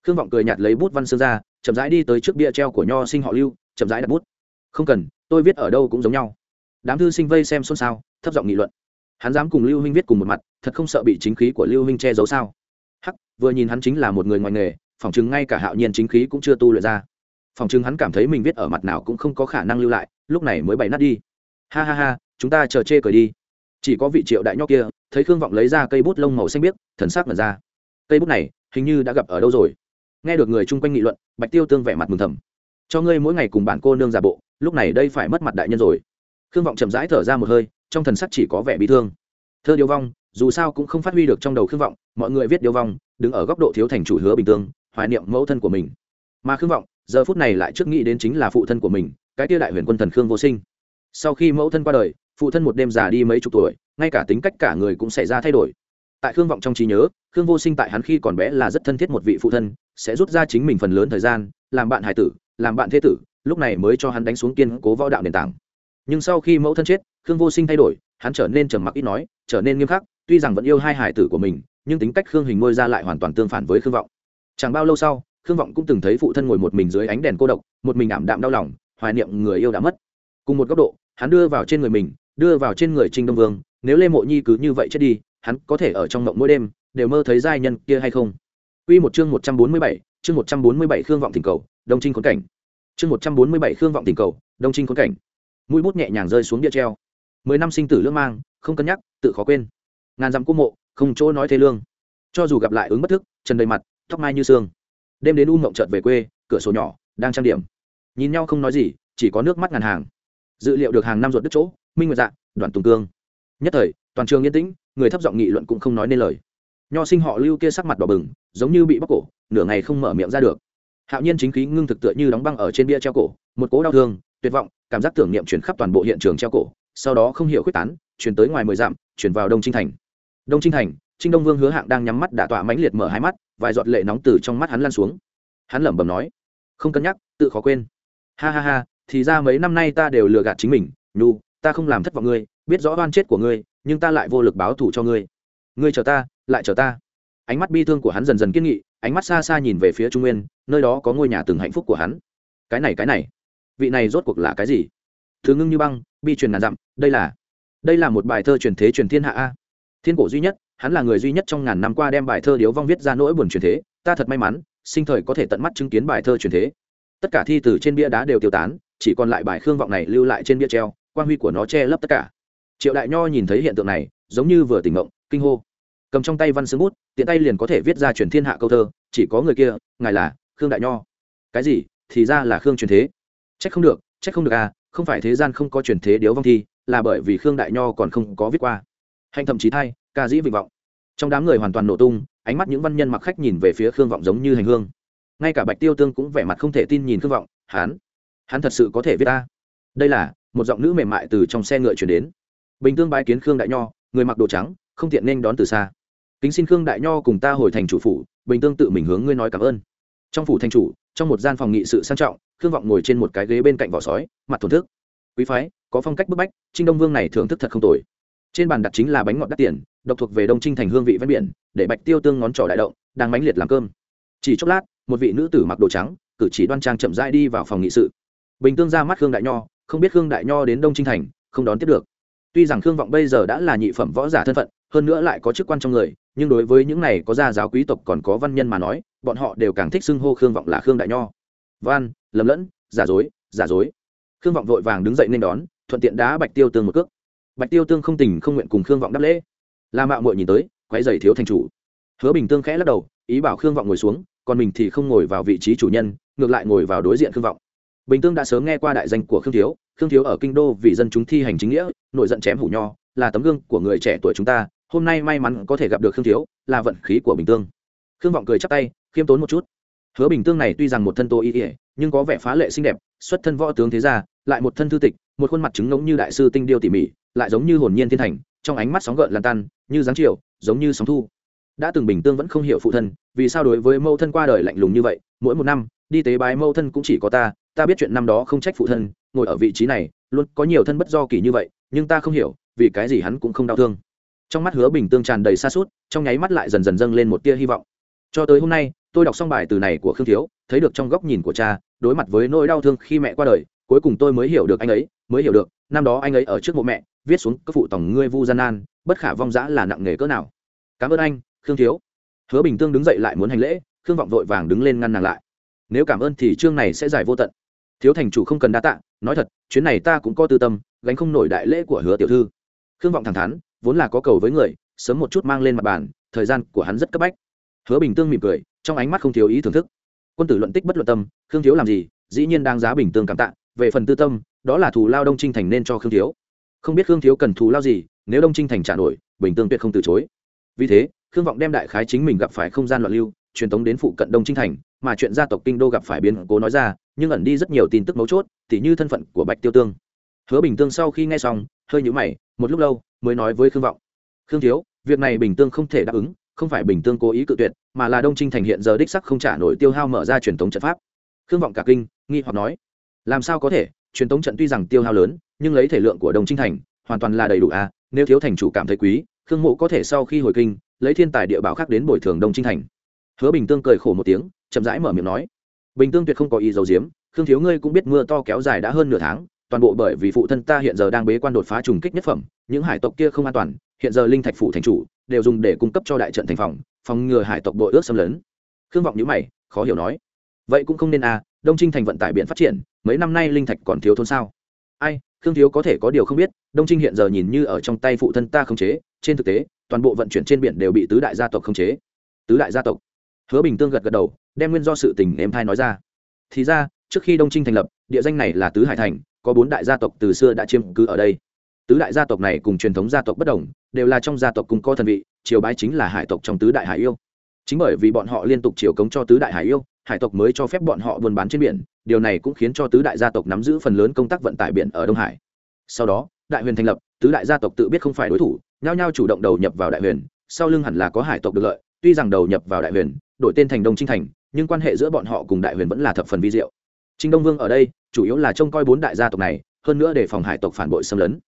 Khương vọng cười nhạt lấy bút văn xương ra, chậm rãi đi tới trước bia treo của nho sinh họ lưu, chậm rãi đặt bút. Không cần, tôi viết ở đâu cũng giống nhau. Đám thư sinh vây xem xôn xao, thấp giọng nghị luận. Hắn dám cùng lưu huynh viết cùng một mặt, thật không sợ bị chính khí của lưu huynh che giấu sao? Hắc, vừa nhìn hắn chính là một người ngoài nghề, phỏng chứng ngay cả hạo nhiên chính khí cũng chưa tu luyện ra. Phỏng chứng hắn cảm thấy mình viết ở mặt nào cũng không có khả năng lưu lại, lúc này mới bày nát đi. Ha ha ha, chúng ta chờ chê cười đi chỉ có vị triệu đại nho kia, thấy khương vọng lấy ra cây bút lông màu xanh biếc, thần sắc mật ra. Cây bút này, hình như đã gặp ở đâu rồi? Nghe được người chung quanh nghị luận, bạch tiêu tương vẻ mặt mừng thầm. Cho ngươi mỗi ngày cùng bản cô nương giả bộ, lúc này đây phải mất mặt đại nhân rồi. Khương vọng chậm rãi thở ra một hơi, trong thần sắc chỉ có vẻ bị thương. Thơ điêu vong, dù sao cũng không phát huy được trong đầu khương vọng, mọi người viết điêu vong, đứng ở góc độ thiếu thành chủ hứa bình tương, hoài niệm mẫu thân của mình. Mà khương vọng, giờ phút này lại trước nghĩ đến chính là phụ thân của mình, cái tia đại huyền quân thần khương vô sinh. Sau khi mẫu thân qua đời phụ thân một đêm già đi mấy chục tuổi, ngay cả tính cách cả người cũng xảy ra thay đổi. Tại khương vọng trong trí nhớ, khương vô sinh tại hắn khi còn bé là rất thân thiết một vị phụ thân, sẽ rút ra chính mình phần lớn thời gian, làm bạn hải tử, làm bạn thế tử, lúc này mới cho hắn đánh xuống kiên cố võ đạo nền tảng. Nhưng sau khi mẫu thân chết, khương vô sinh thay đổi, hắn trở nên trầm mặc ít nói, trở nên nghiêm khắc, tuy rằng vẫn yêu hai hải tử của mình, nhưng tính cách khương hình ngôi ra lại hoàn toàn tương phản với khương vọng. Chẳng bao lâu sau, khương vọng cũng từng thấy phụ thân ngồi một mình dưới ánh đèn cô độc, một mình ảm đạm đau lòng, hoài niệm người yêu đã mất. Cùng một góc độ, hắn đưa vào trên người mình đưa vào trên người trinh đông vương nếu lê mộ nhi cứ như vậy chết đi hắn có thể ở trong mộng mỗi đêm đều mơ thấy giai nhân kia hay không Quy một chương 147, chương 147 Khương vọng tình cầu, Đông Trinh khốn cảnh. Chương 147 Khương vọng tình cầu, Đông Trinh khốn cảnh. Mũi bút nhẹ nhàng rơi xuống địa treo. Mười năm sinh tử lưỡng mang, không cân nhắc, tự khó quên. Ngàn dặm cô mộ, không chỗ nói thế lương. Cho dù gặp lại ứng bất thức, trần đầy mặt, tóc mai như sương. Đêm đến u mộng chợt về quê, cửa sổ nhỏ, đang trang điểm. Nhìn nhau không nói gì, chỉ có nước mắt ngàn hàng. Dự liệu được hàng năm ruột đứt chỗ, minh nguyệt dạ, đoàn tùng cương. Nhất thời, toàn trường yên tĩnh, người thấp giọng nghị luận cũng không nói nên lời. Nho sinh họ lưu kia sắc mặt đỏ bừng giống như bị bóc cổ nửa ngày không mở miệng ra được. Hạo nhiên chính khí ngưng thực tựa như đóng băng ở trên bia treo cổ một cố đau thương tuyệt vọng cảm giác tưởng niệm chuyển khắp toàn bộ hiện trường treo cổ sau đó không hiểu quyết tán chuyển tới ngoài mười dặm chuyển vào đông trinh thành. Đông trinh thành trinh đông vương hứa hạng đang nhắm mắt đả tọa mãnh liệt mở hai mắt vài giọt lệ nóng từ trong mắt hắn lan xuống. Hắn lẩm bẩm nói không cân nhắc tự khó quên. Ha ha ha thì ra mấy năm nay ta đều lừa gạt chính mình nhu ta không làm thất vọng ngươi, biết rõ oan chết của ngươi, nhưng ta lại vô lực báo thù cho ngươi. Ngươi chờ ta, lại chờ ta. Ánh mắt bi thương của hắn dần dần kiên nghị, ánh mắt xa xa nhìn về phía trung nguyên, nơi đó có ngôi nhà từng hạnh phúc của hắn. Cái này cái này. Vị này rốt cuộc là cái gì? Thứ ngưng như băng, bi truyền ngàn dặm, đây là đây là một bài thơ truyền thế truyền thiên hạ a. Thiên cổ duy nhất, hắn là người duy nhất trong ngàn năm qua đem bài thơ điếu vong viết ra nỗi buồn truyền thế. Ta thật may mắn, sinh thời có thể tận mắt chứng kiến bài thơ truyền thế. Tất cả thi từ trên bia đá đều tiêu tán, chỉ còn lại bài khương vọng này lưu lại trên bia treo quan huy của nó che lấp tất cả. Triệu đại nho nhìn thấy hiện tượng này giống như vừa tỉnh ngộng kinh hô. Cầm trong tay văn xương bút tiện tay liền có thể viết ra truyền thiên hạ câu thơ chỉ có người kia ngài là khương đại nho. Cái gì? Thì ra là khương truyền thế. Trách không được trách không được à không phải thế gian không có truyền thế điếu vong thi là bởi vì khương đại nho còn không có viết qua. Hành thậm chí thay ca dĩ vịnh vọng. Trong đám người hoàn toàn nổ tung ánh mắt những văn nhân mặc khách nhìn về phía khương vọng giống như hành hương. Ngay cả bạch tiêu tương cũng vẻ mặt không thể tin nhìn khương vọng hán, hắn thật sự có thể viết ta? Đây là một giọng nữ mềm mại từ trong xe ngựa chuyển đến. Bình tương bái kiến khương đại nho, người mặc đồ trắng, không tiện nên đón từ xa. Kính xin khương đại nho cùng ta hồi thành chủ phủ, bình tương tự mình hướng ngươi nói cảm ơn. Trong phủ thành chủ, trong một gian phòng nghị sự sang trọng, khương vọng ngồi trên một cái ghế bên cạnh vỏ sói, mặt thổn thức. Quý phái, có phong cách bức bách, trinh đông vương này thưởng thức thật không tồi. Trên bàn đặt chính là bánh ngọt đắt tiền, độc thuộc về đông trinh thành hương vị ven biển, để bạch tiêu tương ngón trỏ đại động, đang bánh liệt làm cơm. Chỉ chốc lát, một vị nữ tử mặc đồ trắng, cử chỉ đoan trang chậm rãi đi vào phòng nghị sự. Bình tương ra mắt khương đại nho không biết khương đại nho đến đông trinh thành, không đón tiếp được. Tuy rằng khương vọng bây giờ đã là nhị phẩm võ giả thân phận, hơn nữa lại có chức quan trong người, nhưng đối với những này có gia giáo quý tộc còn có văn nhân mà nói, bọn họ đều càng thích xưng hô khương vọng là khương đại nho. Văn, lầm lẫn, giả dối giả dối. Khương vọng vội vàng đứng dậy nên đón, thuận tiện đá bạch tiêu tương một cước. Bạch tiêu tương không tình không nguyện cùng khương vọng đáp lễ. La mạo muội nhìn tới quái dày thiếu thành chủ. Hứa bình tương khẽ lắc đầu, ý bảo khương vọng ngồi xuống, còn mình thì không ngồi vào vị trí chủ nhân, ngược lại ngồi vào đối diện khương vọng bình tương đã sớm nghe qua đại danh của khương thiếu. Khương thiếu ở kinh đô vì dân chúng thi hành chính nghĩa, nội giận chém hủ nho, là tấm gương của người trẻ tuổi chúng ta. Hôm nay may mắn có thể gặp được khương thiếu, là vận khí của bình tương. Khương vọng cười chắp tay, khiêm tốn một chút. Hứa bình tương này tuy rằng một thân tô y ỉa nhưng có vẻ phá lệ xinh đẹp, xuất thân võ tướng thế gia, lại một thân thư tịch, một khuôn mặt trứng ngống như đại sư tinh điêu tỉ mỉ, lại giống như hồn nhiên thiên thành, trong ánh mắt sóng gợn lan tan, như dáng chiều, giống như sóng thu. Đã từng bình tương vẫn không hiểu phụ thân, vì sao đối với mâu thân qua đời lạnh lùng như vậy, mỗi một năm, đi tế bái mâu thân cũng chỉ có ta ta biết chuyện năm đó không trách phụ thân, ngồi ở vị trí này, luôn có nhiều thân bất do kỳ như vậy, nhưng ta không hiểu, vì cái gì hắn cũng không đau thương. Trong mắt hứa bình tương tràn đầy xa suốt trong nháy mắt lại dần dần dâng lên một tia hy vọng. Cho tới hôm nay, tôi đọc xong bài từ này của khương thiếu, thấy được trong góc nhìn của cha, đối mặt với nỗi đau thương khi mẹ qua đời, cuối cùng tôi mới hiểu được anh ấy, mới hiểu được, năm đó anh ấy ở trước mộ mẹ, viết xuống các phụ tổng ngươi vu gian nan, bất khả vong dã là nặng nghề cỡ nào. Cảm ơn anh, khương thiếu. Hứa bình tương đứng dậy lại muốn hành lễ, khương vọng vội vàng đứng lên ngăn nàng lại. Nếu cảm ơn thì chương này sẽ giải vô tận thiếu thành chủ không cần đa tạ, nói thật, chuyến này ta cũng có tư tâm, gánh không nổi đại lễ của hứa tiểu thư. Khương vọng thẳng thắn, vốn là có cầu với người, sớm một chút mang lên mặt bàn, thời gian của hắn rất cấp bách. Hứa bình tương mỉm cười, trong ánh mắt không thiếu ý thưởng thức. Quân tử luận tích bất luận tâm, khương thiếu làm gì, dĩ nhiên đang giá bình tương cảm tạ, về phần tư tâm, đó là thù lao đông trinh thành nên cho khương thiếu. Không biết khương thiếu cần thù lao gì, nếu đông trinh thành trả nổi, bình tương tuyệt không từ chối. Vì thế, khương vọng đem đại khái chính mình gặp phải không gian loạn lưu, truyền tống đến phụ cận đông trinh thành mà chuyện gia tộc kinh đô gặp phải biến cố nói ra, nhưng ẩn đi rất nhiều tin tức mấu chốt, tỉ như thân phận của bạch tiêu tương. Hứa bình tương sau khi nghe xong, hơi nhũ mày, một lúc lâu mới nói với khương vọng. Khương thiếu, việc này bình tương không thể đáp ứng, không phải bình tương cố ý cự tuyệt, mà là đông trinh thành hiện giờ đích sắc không trả nổi tiêu hao mở ra truyền thống trận pháp. Khương vọng cả kinh, nghi hoặc nói, làm sao có thể? Truyền thống trận tuy rằng tiêu hao lớn, nhưng lấy thể lượng của đông trinh thành, hoàn toàn là đầy đủ à? Nếu thiếu thành chủ cảm thấy quý, khương mộ có thể sau khi hồi kinh, lấy thiên tài địa bảo khác đến bồi thường đông trinh thành. Hứa bình tương cười khổ một tiếng chậm rãi mở miệng nói, bình tương tuyệt không có ý dầu diếm khương thiếu ngươi cũng biết mưa to kéo dài đã hơn nửa tháng, toàn bộ bởi vì phụ thân ta hiện giờ đang bế quan đột phá trùng kích nhất phẩm, những hải tộc kia không an toàn, hiện giờ linh thạch phủ thành chủ, đều dùng để cung cấp cho đại trận thành phòng phòng ngừa hải tộc đội ước xâm lấn. Khương vọng nhữ mày, khó hiểu nói, vậy cũng không nên à đông trinh thành vận tải biển phát triển, mấy năm nay linh thạch còn thiếu thốn sao? Ai, khương thiếu có thể có điều không biết, đông trinh hiện giờ nhìn như ở trong tay phụ thân ta không chế, trên thực tế, toàn bộ vận chuyển trên biển đều bị tứ đại gia tộc không chế. Tứ đại gia tộc? Hứa bình tương gật gật đầu đem nguyên do sự tình em thai nói ra. Thì ra, trước khi đông trinh thành lập, địa danh này là tứ hải thành, có bốn đại gia tộc từ xưa đã chiếm cứ ở đây. Tứ đại gia tộc này cùng truyền thống gia tộc bất đồng, đều là trong gia tộc cùng co thần vị, triều bái chính là hải tộc trong tứ đại hải yêu. Chính bởi vì bọn họ liên tục triều cống cho tứ đại hải yêu, hải tộc mới cho phép bọn họ buôn bán trên biển, điều này cũng khiến cho tứ đại gia tộc nắm giữ phần lớn công tác vận tải biển ở đông hải. Sau đó, đại huyền thành lập, tứ đại gia tộc tự biết không phải đối thủ, nhao nhao chủ động đầu nhập vào đại huyền, sau lưng hẳn là có hải tộc được lợi, tuy rằng đầu nhập vào đại huyền, đổi tên thành đông trinh thành nhưng quan hệ giữa bọn họ cùng đại huyền vẫn là thập phần vi diệu. Trinh đông vương ở đây, chủ yếu là trông coi bốn đại gia tộc này, hơn nữa để phòng hải tộc phản bội xâm lấn.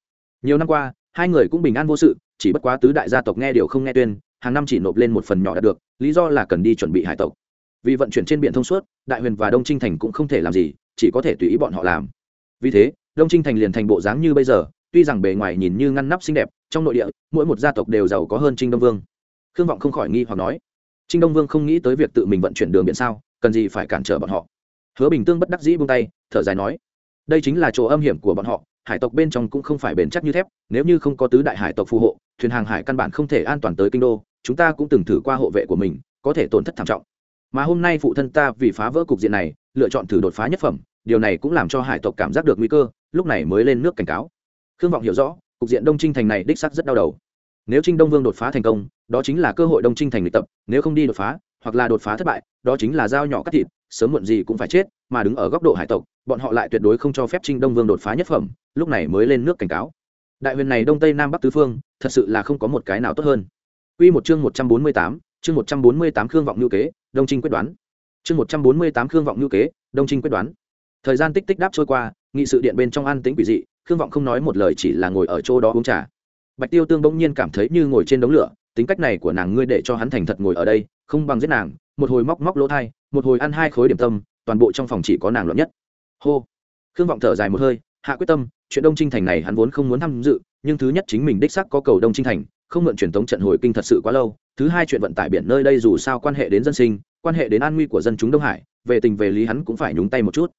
Nhiều năm qua, hai người cũng bình an vô sự, chỉ bất quá tứ đại gia tộc nghe điều không nghe tuyên, hàng năm chỉ nộp lên một phần nhỏ đạt được, lý do là cần đi chuẩn bị hải tộc. Vì vận chuyển trên biển thông suốt, đại huyền và đông trinh thành cũng không thể làm gì, chỉ có thể tùy ý bọn họ làm. Vì thế, đông trinh thành liền thành bộ dáng như bây giờ, tuy rằng bề ngoài nhìn như ngăn nắp xinh đẹp, trong nội địa, mỗi một gia tộc đều giàu có hơn trinh đông vương. Khương vọng không khỏi nghi hoặc nói trinh đông vương không nghĩ tới việc tự mình vận chuyển đường biển sao, cần gì phải cản trở bọn họ. Hứa bình tương bất đắc dĩ buông tay, thở dài nói, đây chính là chỗ âm hiểm của bọn họ, hải tộc bên trong cũng không phải bền chắc như thép, nếu như không có tứ đại hải tộc phù hộ, thuyền hàng hải căn bản không thể an toàn tới kinh đô, chúng ta cũng từng thử qua hộ vệ của mình, có thể tổn thất thảm trọng. Mà hôm nay phụ thân ta vì phá vỡ cục diện này, lựa chọn thử đột phá nhất phẩm, điều này cũng làm cho hải tộc cảm giác được nguy cơ, lúc này mới lên nước cảnh cáo. Khương vọng hiểu rõ, cục diện đông trinh thành này đích sắc rất đau đầu. Nếu trinh đông vương đột phá thành công đó chính là cơ hội đông trinh thành lịch tập nếu không đi đột phá hoặc là đột phá thất bại đó chính là dao nhỏ cắt thịt sớm muộn gì cũng phải chết mà đứng ở góc độ hải tộc bọn họ lại tuyệt đối không cho phép trinh đông vương đột phá nhất phẩm lúc này mới lên nước cảnh cáo đại huyền này đông tây nam bắc tứ phương thật sự là không có một cái nào tốt hơn Quy một chương 148, chương 148 khương vọng lưu kế, Đông Trinh quyết đoán. Chương 148 khương vọng lưu kế, Đông Trinh quyết đoán. Thời gian tích tích đáp trôi qua, nghị sự điện bên trong an tĩnh quỷ dị, khương vọng không nói một lời chỉ là ngồi ở chỗ đó uống trà. Bạch Tiêu Tương bỗng nhiên cảm thấy như ngồi trên đống lửa, tính cách này của nàng ngươi để cho hắn thành thật ngồi ở đây, không bằng giết nàng, một hồi móc móc lỗ thai, một hồi ăn hai khối điểm tâm, toàn bộ trong phòng chỉ có nàng luận nhất. Hô. Khương vọng thở dài một hơi, hạ quyết tâm, chuyện Đông Trinh thành này hắn vốn không muốn tham dự, nhưng thứ nhất chính mình đích xác có cầu Đông Trinh thành, không mượn truyền thống trận hồi kinh thật sự quá lâu thứ hai chuyện vận tải biển nơi đây dù sao quan hệ đến dân sinh quan hệ đến an nguy của dân chúng đông hải về tình về lý hắn cũng phải nhúng tay một chút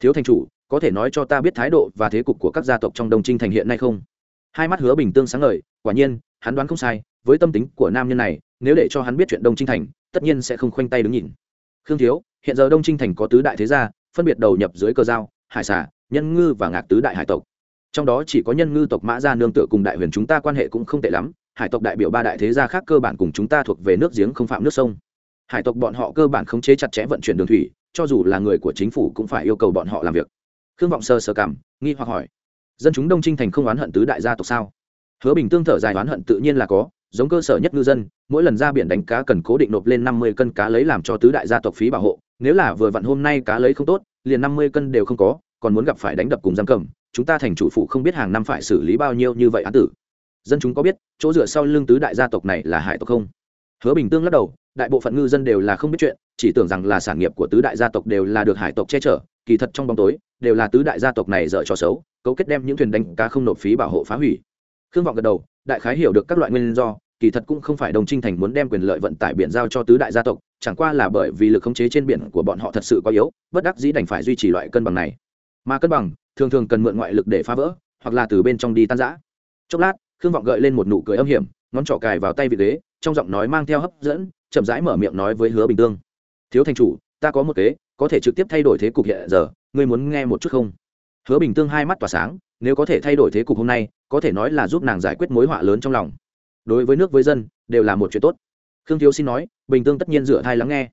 thiếu thành chủ có thể nói cho ta biết thái độ và thế cục của các gia tộc trong đông trinh thành hiện nay không hai mắt hứa bình tương sáng ngời quả nhiên hắn đoán không sai với tâm tính của nam nhân này, nếu để cho hắn biết chuyện đông trinh thành, tất nhiên sẽ không khoanh tay đứng nhìn. Khương thiếu, hiện giờ đông trinh thành có tứ đại thế gia, phân biệt đầu nhập dưới cơ giao, hải xả nhân ngư và ngạc tứ đại hải tộc. Trong đó chỉ có nhân ngư tộc mã gia nương tựa cùng đại huyền chúng ta quan hệ cũng không tệ lắm, hải tộc đại biểu ba đại thế gia khác cơ bản cùng chúng ta thuộc về nước giếng không phạm nước sông. Hải tộc bọn họ cơ bản khống chế chặt chẽ vận chuyển đường thủy, cho dù là người của chính phủ cũng phải yêu cầu bọn họ làm việc. Khương vọng sơ sơ cảm, nghi hoặc hỏi, dân chúng đông trinh thành không oán hận tứ đại gia tộc sao? Hứa bình tương thở dài, oán hận tự nhiên là có giống cơ sở nhất ngư dân, mỗi lần ra biển đánh cá cần cố định nộp lên năm mươi cân cá lấy làm cho tứ đại gia tộc phí bảo hộ, nếu là vừa vặn hôm nay cá lấy không tốt, liền năm mươi cân đều không có, còn muốn gặp phải đánh đập cùng giam cầm, chúng ta thành chủ phụ không biết hàng năm phải xử lý bao nhiêu như vậy án tử. Dân chúng có biết, chỗ dựa sau lưng tứ đại gia tộc này là hải tộc không? Hứa bình tương lắc đầu, đại bộ phận ngư dân đều là không biết chuyện, chỉ tưởng rằng là sản nghiệp của tứ đại gia tộc đều là được hải tộc che chở, kỳ thật trong bóng tối, đều là tứ đại gia tộc này dở cho xấu, cấu kết đem những thuyền đánh cá không nộp phí bảo hộ phá hủy. Khương vọng gật đầu đại khái hiểu được các loại nguyên do, kỳ thật cũng không phải đồng trinh thành muốn đem quyền lợi vận tải biển giao cho tứ đại gia tộc, chẳng qua là bởi vì lực khống chế trên biển của bọn họ thật sự quá yếu, bất đắc dĩ đành phải duy trì loại cân bằng này. Mà cân bằng, thường thường cần mượn ngoại lực để phá vỡ, hoặc là từ bên trong đi tan giã chốc lát, khương vọng gợi lên một nụ cười âm hiểm, ngón trỏ cài vào tay vị ghế, trong giọng nói mang theo hấp dẫn, chậm rãi mở miệng nói với hứa bình tương. Thiếu thành chủ, ta có một kế, có thể trực tiếp thay đổi thế cục hiện giờ, ngươi muốn nghe một chút không? Hứa bình tương hai mắt tỏa sáng, nếu có thể thay đổi thế cục hôm nay có thể nói là giúp nàng giải quyết mối họa lớn trong lòng. Đối với nước với dân, đều là một chuyện tốt. Khương thiếu xin nói, bình tương tất nhiên dựa thai lắng nghe.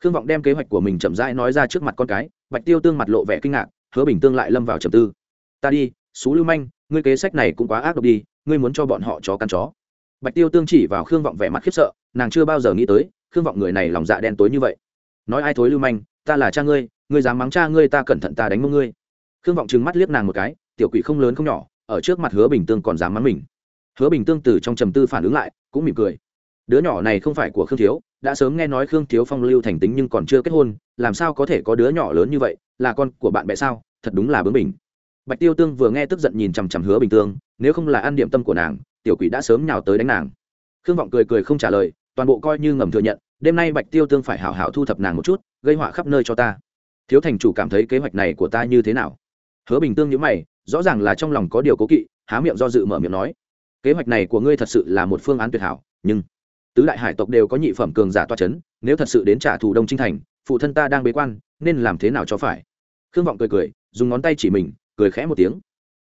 Khương vọng đem kế hoạch của mình chậm rãi nói ra trước mặt con cái, bạch tiêu tương mặt lộ vẻ kinh ngạc, hứa bình tương lại lâm vào trầm tư. Ta đi xú lưu manh, ngươi kế sách này cũng quá ác độc đi, ngươi muốn cho bọn họ chó căn chó. Bạch tiêu tương chỉ vào khương vọng vẻ mặt khiếp sợ, nàng chưa bao giờ nghĩ tới, khương vọng người này lòng dạ đen tối như vậy. Nói ai thối lưu manh, ta là cha ngươi ngươi dám mắng cha ngươi, ta cẩn thận ta đánh mông ngươi. Khương vọng trừng mắt liếc nàng một cái, tiểu quỷ không lớn không nhỏ ở trước mặt hứa bình tương còn dám mắng mình. Hứa bình tương từ trong trầm tư phản ứng lại, cũng mỉm cười. Đứa nhỏ này không phải của khương thiếu, đã sớm nghe nói khương thiếu phong lưu thành tính nhưng còn chưa kết hôn, làm sao có thể có đứa nhỏ lớn như vậy, là con của bạn bè sao? Thật đúng là bướng bình bạch tiêu tương vừa nghe tức giận nhìn chằm chằm hứa bình tương, nếu không là ăn điểm tâm của nàng, tiểu quỷ đã sớm nhào tới đánh nàng. Khương vọng cười cười không trả lời, toàn bộ coi như ngầm thừa nhận, đêm nay bạch tiêu tương phải hảo hảo thu thập nàng một chút, gây họa khắp nơi cho ta. Thiếu thành chủ cảm thấy kế hoạch này của ta như thế nào? Hứa bình tương nhớ mày rõ ràng là trong lòng có điều cố kỵ, há miệng do dự mở miệng nói, kế hoạch này của ngươi thật sự là một phương án tuyệt hảo, nhưng tứ đại hải tộc đều có nhị phẩm cường giả toa c h ấ n nếu thật sự đến trả thù đông trinh thành, phụ thân ta đang bế quan, nên làm thế nào cho phải? Khương vọng cười cười, dùng ngón tay chỉ mình, cười khẽ một tiếng,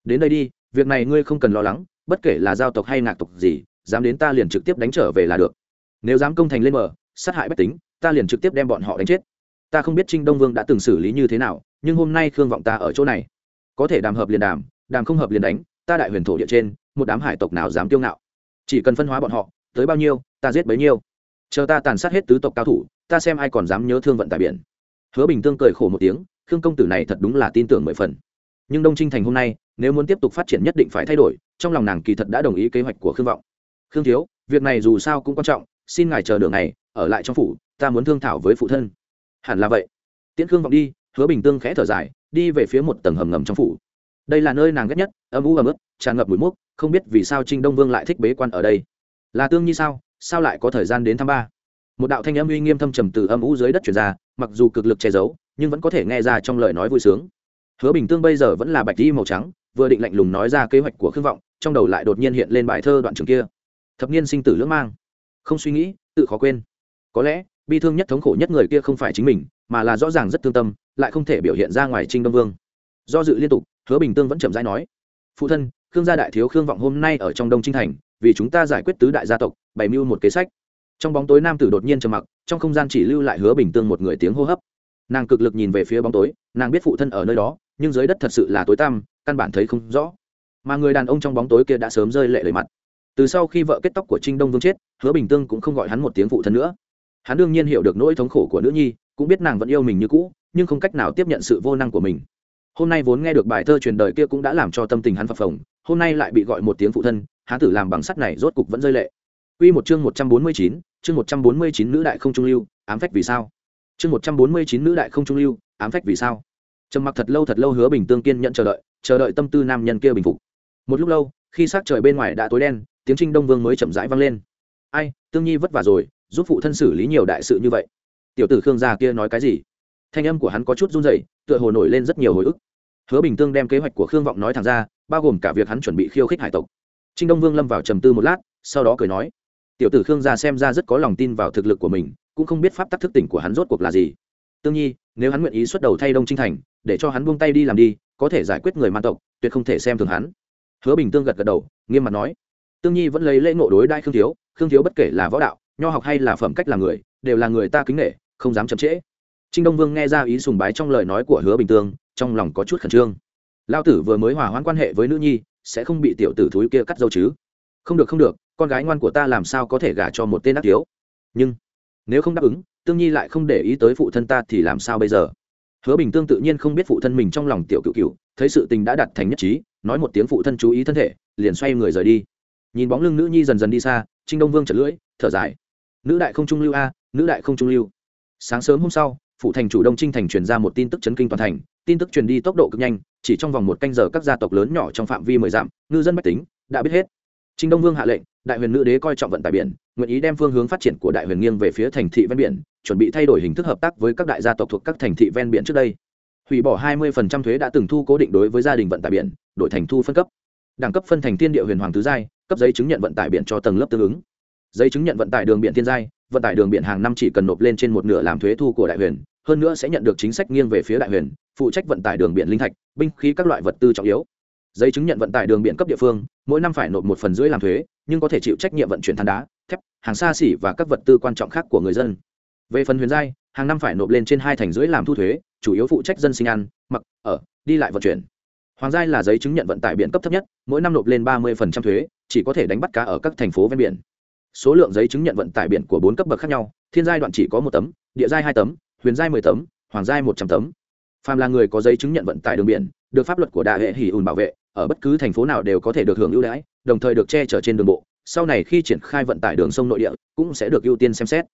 đến đây đi, việc này ngươi không cần lo lắng, bất kể là giao tộc hay ngạc tộc gì, dám đến ta liền trực tiếp đánh trở về là được. Nếu dám công thành lên mở sát hại bách tính, ta liền trực tiếp đem bọn họ đánh chết. Ta không biết trinh đông vương đã từng xử lý như thế nào, nhưng hôm nay khương vọng ta ở chỗ này có thể đàm hợp liền đàm đàm không hợp liền đánh, ta đại huyền thổ địa trên, một đám hải tộc nào dám kiêu ngạo? Chỉ cần phân hóa bọn họ, tới bao nhiêu, ta giết bấy nhiêu. Chờ ta tàn sát hết tứ tộc cao thủ, ta xem ai còn dám nhớ thương vận tải biển. Hứa bình tương cười khổ một tiếng, khương công tử này thật đúng là tin tưởng mười phần. Nhưng đông trinh thành hôm nay, nếu muốn tiếp tục phát triển nhất định phải thay đổi, trong lòng nàng kỳ thật đã đồng ý kế hoạch của khương vọng. Khương thiếu, việc này dù sao cũng quan trọng, xin ngài chờ đường này, ở lại trong phủ, ta muốn thương thảo với phụ thân. Hẳn là vậy. Tiễn khương vọng đi, hứa bình tương khẽ thở dài đi về phía một tầng hầm ngầm trong phủ. Đây là nơi nàng ghét nhất, âm u ấm ức, tràn ngập mùi mốc, không biết vì sao trinh đông vương lại thích bế quan ở đây. Là tương nhi sao? Sao lại có thời gian đến thăm ba? Một đạo thanh âm uy nghiêm thâm trầm từ âm u dưới đất chuyển ra, mặc dù cực lực che giấu, nhưng vẫn có thể nghe ra trong lời nói vui sướng. Hứa bình tương bây giờ vẫn là bạch đi màu trắng, vừa định lạnh lùng nói ra kế hoạch của khương vọng, trong đầu lại đột nhiên hiện lên bài thơ đoạn trường kia. Thập niên sinh tử lưỡng mang. Không suy nghĩ, tự khó quên. Có lẽ, bi thương nhất thống khổ nhất người kia không phải chính mình, mà là rõ ràng rất thương tâm lại không thể biểu hiện ra ngoài trinh đông vương. Do dự liên tục, hứa bình tương vẫn chậm rãi nói, phụ thân, khương gia đại thiếu khương vọng hôm nay ở trong đông trinh thành, vì chúng ta giải quyết tứ đại gia tộc, bày mưu một kế sách. Trong bóng tối nam tử đột nhiên trầm mặc, trong không gian chỉ lưu lại hứa bình tương một người tiếng hô hấp. Nàng cực lực nhìn về phía bóng tối, nàng biết phụ thân ở nơi đó, nhưng dưới đất thật sự là tối tăm, căn bản thấy không rõ. Mà người đàn ông trong bóng tối kia đã sớm rơi lệ lời mặt. Từ sau khi vợ kết tóc của trinh đông vương chết, hứa bình tương cũng không gọi hắn một tiếng phụ thân nữa. Hắn đương nhiên hiểu được nỗi thống khổ của nữ nhi, cũng biết nàng vẫn yêu mình như cũ nhưng không cách nào tiếp nhận sự vô năng của mình hôm nay vốn nghe được bài thơ truyền đời kia cũng đã làm cho tâm tình hắn phập phồng hôm nay lại bị gọi một tiếng phụ thân hắn tử làm bằng sắt này rốt cục vẫn rơi lệ Quy một chương 149, chương 149 nữ đại không trung lưu, ám phách vì sao? Chương 149 nữ đại không trung lưu, ám phách vì sao? Trầm mặc thật lâu thật lâu hứa Bình Tương kiên nhận chờ đợi, chờ đợi tâm tư nam nhân kia bình phục. Một lúc lâu, khi sắc trời bên ngoài đã tối đen, tiếng Trinh Đông Vương mới chậm rãi vang lên. "Ai, Tương Nhi vất vả rồi, giúp phụ thân xử lý nhiều đại sự như vậy." Tiểu tử Khương gia kia nói cái gì? Thanh âm của hắn có chút run rẩy, tựa hồ nổi lên rất nhiều hồi ức. Hứa Bình Tương đem kế hoạch của Khương Vọng nói thẳng ra, bao gồm cả việc hắn chuẩn bị khiêu khích hải tộc. Trinh Đông Vương lâm vào trầm tư một lát, sau đó cười nói: tiểu tử khương gia xem ra rất có lòng tin vào thực lực của mình cũng không biết pháp tắc thức tỉnh của hắn rốt cuộc là gì tương nhi nếu hắn nguyện ý xuất đầu thay đông trinh thành để cho hắn buông tay đi làm đi có thể giải quyết người man tộc tuyệt không thể xem thường hắn hứa bình tương gật gật đầu nghiêm mặt nói tương nhi vẫn lấy lễ ngộ đối đại khương thiếu khương thiếu bất kể là võ đạo nho học hay là phẩm cách làm người đều là người ta kính nghệ không dám chậm trễ trinh đông vương nghe ra ý sùng bái trong lời nói của hứa bình tương, trong lòng có chút khẩn trương. Lao tử vừa mới hòa hoãn quan hệ với nữ nhi, sẽ không bị tiểu tử thúi kia cắt dâu chứ? Không được không được, con gái ngoan của ta làm sao có thể gả cho một tên ác thiếu? Nhưng, nếu không đáp ứng, tương nhi lại không để ý tới phụ thân ta thì làm sao bây giờ? Hứa bình tương tự nhiên không biết phụ thân mình trong lòng tiểu cựu cựu thấy sự tình đã đặt thành nhất trí, nói một tiếng phụ thân chú ý thân thể, liền xoay người rời đi. Nhìn bóng lưng nữ nhi dần dần đi xa, trinh đông vương chật lưỡi, thở dài. Nữ đại không trung lưu a, nữ đại không trung lưu. Sáng sớm hôm sau phụ thành chủ đông trinh thành truyền ra một tin tức chấn kinh toàn thành tin tức truyền đi tốc độ cực nhanh chỉ trong vòng một canh giờ các gia tộc lớn nhỏ trong phạm vi mười dặm ngư dân bách tính đã biết hết Trinh Đông Vương hạ lệnh, Đại Huyền Nữ Đế coi trọng vận tải biển, nguyện ý đem phương hướng phát triển của Đại Huyền nghiêng về phía thành thị ven biển, chuẩn bị thay đổi hình thức hợp tác với các đại gia tộc thuộc các thành thị ven biển trước đây. Hủy bỏ 20% thuế đã từng thu cố định đối với gia đình vận tải biển, đổi thành thu phân cấp. Đẳng cấp phân thành Tiên Địa Huyền Hoàng tứ giai, cấp giấy chứng nhận vận tải biển cho tầng lớp tương ứng. Giấy chứng nhận vận tải đường biển thiên giai, vận tải đường biển hàng năm chỉ cần nộp lên trên một nửa làm thuế thu của Đại Huyền, hơn nữa sẽ nhận được chính sách nghiêng về phía Đại Huyền, phụ trách vận tải đường biển linh thạch, binh khí các loại vật tư trọng yếu. Giấy chứng nhận vận tải đường biển cấp địa phương mỗi năm phải nộp một phần rưỡi làm thuế nhưng có thể chịu trách nhiệm vận chuyển than đá thép hàng xa xỉ và các vật tư quan trọng khác của người dân. Về phần huyền giai hàng năm phải nộp lên trên hai thành rưỡi làm thu thuế chủ yếu phụ trách dân sinh ăn mặc ở đi lại vận chuyển. Hoàng giai là giấy chứng nhận vận tải biển cấp thấp nhất mỗi năm nộp lên ba mươi thuế chỉ có thể đánh bắt cá ở các thành phố ven biển số lượng giấy chứng nhận vận tải biển của bốn cấp bậc khác nhau, thiên giai đoạn chỉ có một tấm, địa giai hai tấm, huyền giai mười tấm, hoàng giai một trăm tấm. Phàm là người có giấy chứng nhận vận tải đường biển, được pháp luật của đại hệ hỉ ùn bảo vệ, ở bất cứ thành phố nào đều có thể được hưởng ưu đãi, đồng thời được che chở trên đường bộ. Sau này khi triển khai vận tải đường sông nội địa, cũng sẽ được ưu tiên xem xét.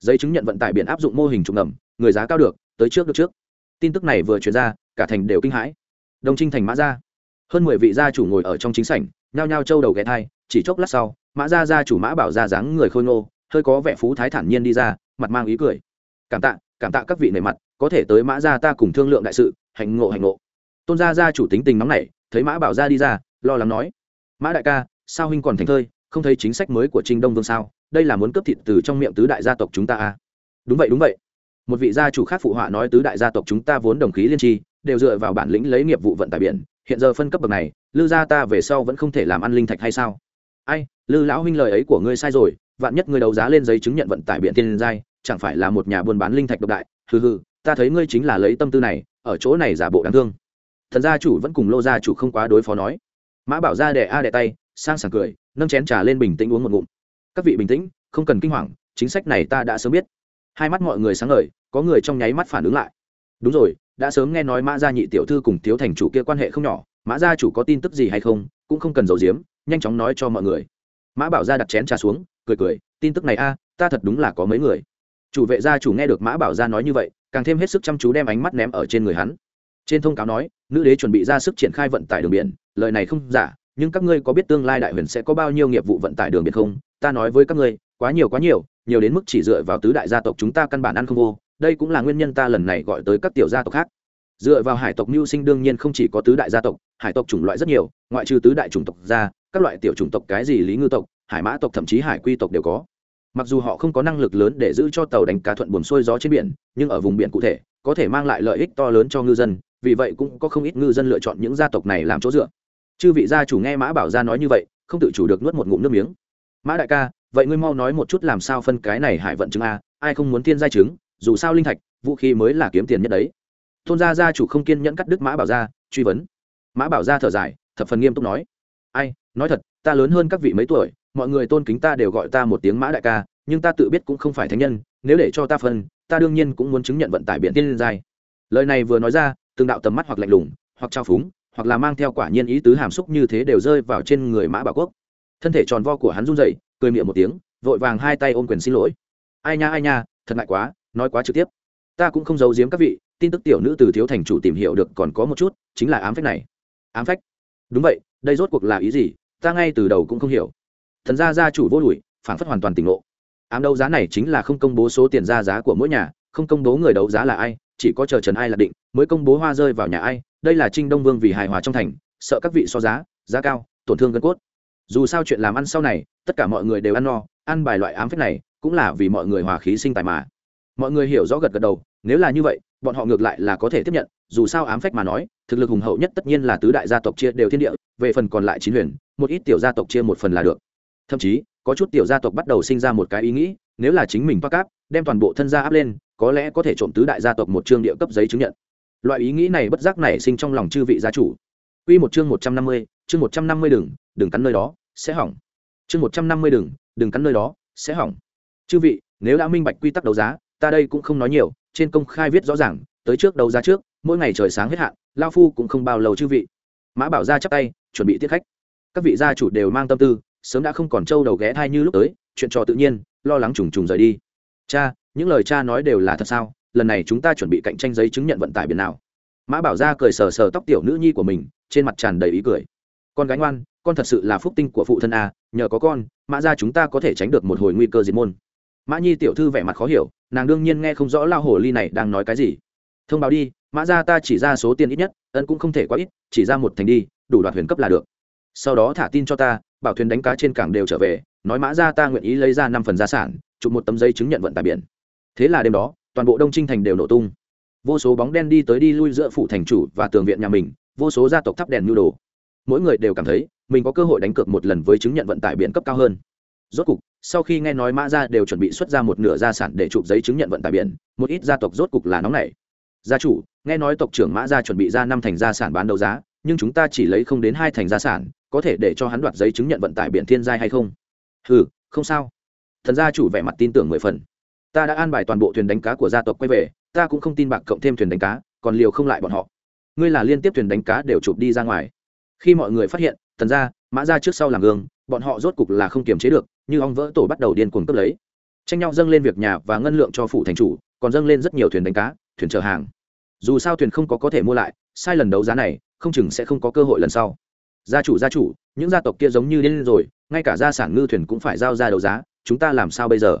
Giấy chứng nhận vận tải biển áp dụng mô hình trục ngầm, người giá cao được, tới trước được trước. Tin tức này vừa truyền ra, cả thành đều kinh hãi. Đồng trinh thành mã gia hơn mười vị gia chủ ngồi ở trong chính sảnh, nhao nhao trâu đầu ghé thai chỉ chốc lát sau, mã gia gia chủ mã bảo ra dáng người khôi ngô, hơi có vẻ phú thái thản nhiên đi ra, mặt mang ý cười. Cảm tạ cảm tạ các vị nề mặt, có thể tới mã gia ta cùng thương lượng đại sự hạnh ngộ hạnh ngộ. Tôn gia gia chủ tính tình nóng nảy, thấy mã bảo ra đi ra, lo lắng nói, mã đại ca, sao huynh còn thành thơi, không thấy chính sách mới của trinh đông vương sao? Đây là muốn cướp thịt từ trong miệng tứ đại gia tộc chúng ta à? Đúng vậy đúng vậy. Một vị gia chủ khác phụ họa nói tứ đại gia tộc chúng ta vốn đồng khí liên tri, đều dựa vào bản lĩnh lấy nghiệp vụ vận tải biển, hiện giờ phân cấp bậc này, lư gia ta về sau vẫn không thể làm ăn linh thạch hay sao? Ai, lư lão huynh lời ấy của ngươi sai rồi, vạn nhất ngươi đấu giá lên giấy chứng nhận vận tải biển tiên giai, chẳng phải là một nhà buôn bán linh thạch độc đại. Hừ hừ, ta thấy ngươi chính là lấy tâm tư này, ở chỗ này giả bộ đáng thương. Thần gia chủ vẫn cùng lô gia chủ không quá đối phó nói. Mã bảo ra đẻ a đẻ tay, sang sảng cười, nâng chén trà lên bình tĩnh uống một ngụm. Các vị bình tĩnh, không cần kinh hoàng, chính sách này ta đã sớm biết. Hai mắt mọi người sáng ngời, có người trong nháy mắt phản ứng lại. Đúng rồi, đã sớm nghe nói mã gia nhị tiểu thư cùng thiếu thành chủ kia quan hệ không nhỏ, mã gia chủ có tin tức gì hay không, cũng không cần giấu giếm nhanh chóng nói cho mọi người. Mã bảo gia đặt chén trà xuống, cười cười, tin tức này a, ta thật đúng là có mấy người. Chủ vệ gia chủ nghe được mã bảo gia nói như vậy, càng thêm hết sức chăm chú đem ánh mắt ném ở trên người hắn. Trên thông cáo nói, nữ đế chuẩn bị ra sức triển khai vận tải đường biển, lời này không giả, nhưng các ngươi có biết tương lai đại huyền sẽ có bao nhiêu nghiệp vụ vận tải đường biển không? Ta nói với các ngươi, quá nhiều quá nhiều nhiều đến mức chỉ dựa vào tứ đại gia tộc chúng ta căn bản ăn không vô, đây cũng là nguyên nhân ta lần này gọi tới các tiểu gia tộc khác. Dựa vào hải tộc mưu sinh đương nhiên không chỉ có tứ đại gia tộc, hải tộc chủng loại rất nhiều, ngoại trừ tứ đại chủng tộc ra các loại tiểu chủng tộc cái gì lý ngư tộc, hải mã tộc, thậm chí hải quy tộc đều có. Mặc dù họ không có năng lực lớn để giữ cho tàu đánh cá thuận buồn xuôi gió trên biển, nhưng ở vùng biển cụ thể, có thể mang lại lợi ích to lớn cho ngư dân, vì vậy cũng có không ít ngư dân lựa chọn những gia tộc này làm chỗ dựa. Chư vị gia chủ nghe mã bảo gia nói như vậy, không tự chủ được nuốt một ngụm nước miếng. Mã đại ca, vậy ngươi mau nói một chút làm sao phân cái này hải vận chứng a, ai không muốn thiên giai chứng, dù sao linh thạch, vũ khí mới là kiếm tiền nhất đấy. Tôn gia gia chủ không kiên nhẫn cắt đứt mã bảo gia truy vấn. Mã bảo gia thở dài, thập phần nghiêm túc nói, ai nói thật, ta lớn hơn các vị mấy tuổi, mọi người tôn kính ta đều gọi ta một tiếng mã đại ca, nhưng ta tự biết cũng không phải thánh nhân, nếu để cho ta phân, ta đương nhiên cũng muốn chứng nhận vận tải biển tiên liên giai. Lời này vừa nói ra, từng đạo tầm mắt hoặc lạnh lùng, hoặc trao phúng, hoặc là mang theo quả nhiên ý tứ hàm xúc như thế đều rơi vào trên người mã bảo quốc. Thân thể tròn vo của hắn run rẩy, cười miệng một tiếng, vội vàng hai tay ôm quyền xin lỗi. Ai nha ai nha, thật ngại quá, nói quá trực tiếp. Ta cũng không giấu giếm các vị, tin tức tiểu nữ từ thiếu thành chủ tìm hiểu được còn có một chút, chính là ám phách này. Ám phách? Đúng vậy, đây rốt cuộc là ý gì? Ta ngay từ đầu cũng không hiểu. Thần gia gia chủ vô đùi phản phất hoàn toàn tỉnh ngộ. Ám đấu giá này chính là không công bố số tiền ra giá của mỗi nhà, không công bố người đấu giá là ai, chỉ có chờ trần ai là định, mới công bố hoa rơi vào nhà ai. Đây là trinh đông vương vì hài hòa trong thành, sợ các vị so giá giá cao, tổn thương gân cốt. Dù sao chuyện làm ăn sau này, tất cả mọi người đều ăn no, ăn bài loại ám phép này cũng là vì mọi người hòa khí sinh tài mà. Mọi người hiểu rõ gật gật đầu, nếu là như vậy, bọn họ ngược lại là có thể tiếp nhận, dù sao ám phách mà nói, thực lực hùng hậu nhất tất nhiên là tứ đại gia tộc chia đều thiên địa, về phần còn lại chín huyền một ít tiểu gia tộc chia một phần là được thậm chí có chút tiểu gia tộc bắt đầu sinh ra một cái ý nghĩ nếu là chính mình toa cáp đem toàn bộ thân gia áp lên có lẽ có thể trộm tứ đại gia tộc một chương địa cấp giấy chứng nhận loại ý nghĩ này bất giác nảy sinh trong lòng chư vị gia chủ Quy một chương một trăm năm mươi, chương một trăm năm mươi đừng, đừng cắn nơi đó, sẽ hỏng. Chương một trăm năm mươi đừng, đừng cắn nơi đó, sẽ hỏng. Chư vị, nếu đã minh bạch quy tắc đấu giá, ta đây cũng không nói nhiều, trên công khai viết rõ ràng, tới trước đấu giá trước, mỗi ngày trời sáng hết hạn, lão phu cũng không bao lâu chư vị. Mã Bảo gia chắp tay, chuẩn bị tiếp khách. Các vị gia chủ đều mang tâm tư, sớm đã không còn trâu đầu ghé thai như lúc tới, chuyện trò tự nhiên, lo lắng trùng trùng rời đi. Cha, những lời cha nói đều là thật sao? Lần này chúng ta chuẩn bị cạnh tranh giấy chứng nhận vận tải biển nào? Mã Bảo gia cười sờ sờ tóc tiểu nữ nhi của mình, trên mặt tràn đầy ý cười con gái ngoan con thật sự là phúc tinh của phụ thân a nhờ có con mã ra chúng ta có thể tránh được một hồi nguy cơ diệt môn mã nhi tiểu thư vẻ mặt khó hiểu nàng đương nhiên nghe không rõ lao hồ ly này đang nói cái gì thông báo đi mã ra ta chỉ ra số tiền ít nhất ân cũng không thể quá ít chỉ ra một thành đi đủ đoạt huyền cấp là được sau đó thả tin cho ta, bảo thuyền đánh cá trên cảng đều trở về, nói mã ra ta nguyện ý lấy ra năm phần gia sản, chụp một tấm giấy chứng nhận vận tải biển. Thế là đêm đó, toàn bộ đông trinh thành đều nổ tung. Vô số bóng đen đi tới đi lui giữa phủ thành chủ và tường viện nhà mình, vô số gia tộc thắp đèn nhu đồ. Mỗi người đều cảm thấy, mình có cơ hội đánh cược một lần với chứng nhận vận tải biển cấp cao hơn. Rốt cục, sau khi nghe nói mã gia đều chuẩn bị xuất ra một nửa gia sản để chụp giấy chứng nhận vận tải biển, một ít gia tộc rốt cục là nóng nảy. Gia chủ, nghe nói tộc trưởng mã gia chuẩn bị ra năm thành gia sản bán đấu giá nhưng chúng ta chỉ lấy không đến hai thành gia sản có thể để cho hắn đoạt giấy chứng nhận vận tải biển thiên giai hay không? Ừ không sao. Thần gia chủ vẻ mặt tin tưởng mười phần. Ta đã an bài toàn bộ thuyền đánh cá của gia tộc quay về ta cũng không tin bạc cộng thêm thuyền đánh cá còn liều không lại bọn họ. Ngươi là liên tiếp thuyền đánh cá đều chụp đi ra ngoài. Khi mọi người phát hiện thần gia, mã ra trước sau làm gương bọn họ rốt cục là không kiềm chế được như ong vỡ tổ bắt đầu điên cuồng cướp lấy. Tranh nhau dâng lên việc nhà và ngân lượng cho phủ thành chủ còn dâng lên rất nhiều thuyền đánh cá thuyền chở hàng. Dù sao thuyền không có có thể mua lại sai lần đấu giá này, không chừng sẽ không có cơ hội lần sau. Gia chủ gia chủ, những gia tộc kia giống như điên rồi, ngay cả gia sản ngư thuyền cũng phải giao ra đấu giá, chúng ta làm sao bây giờ?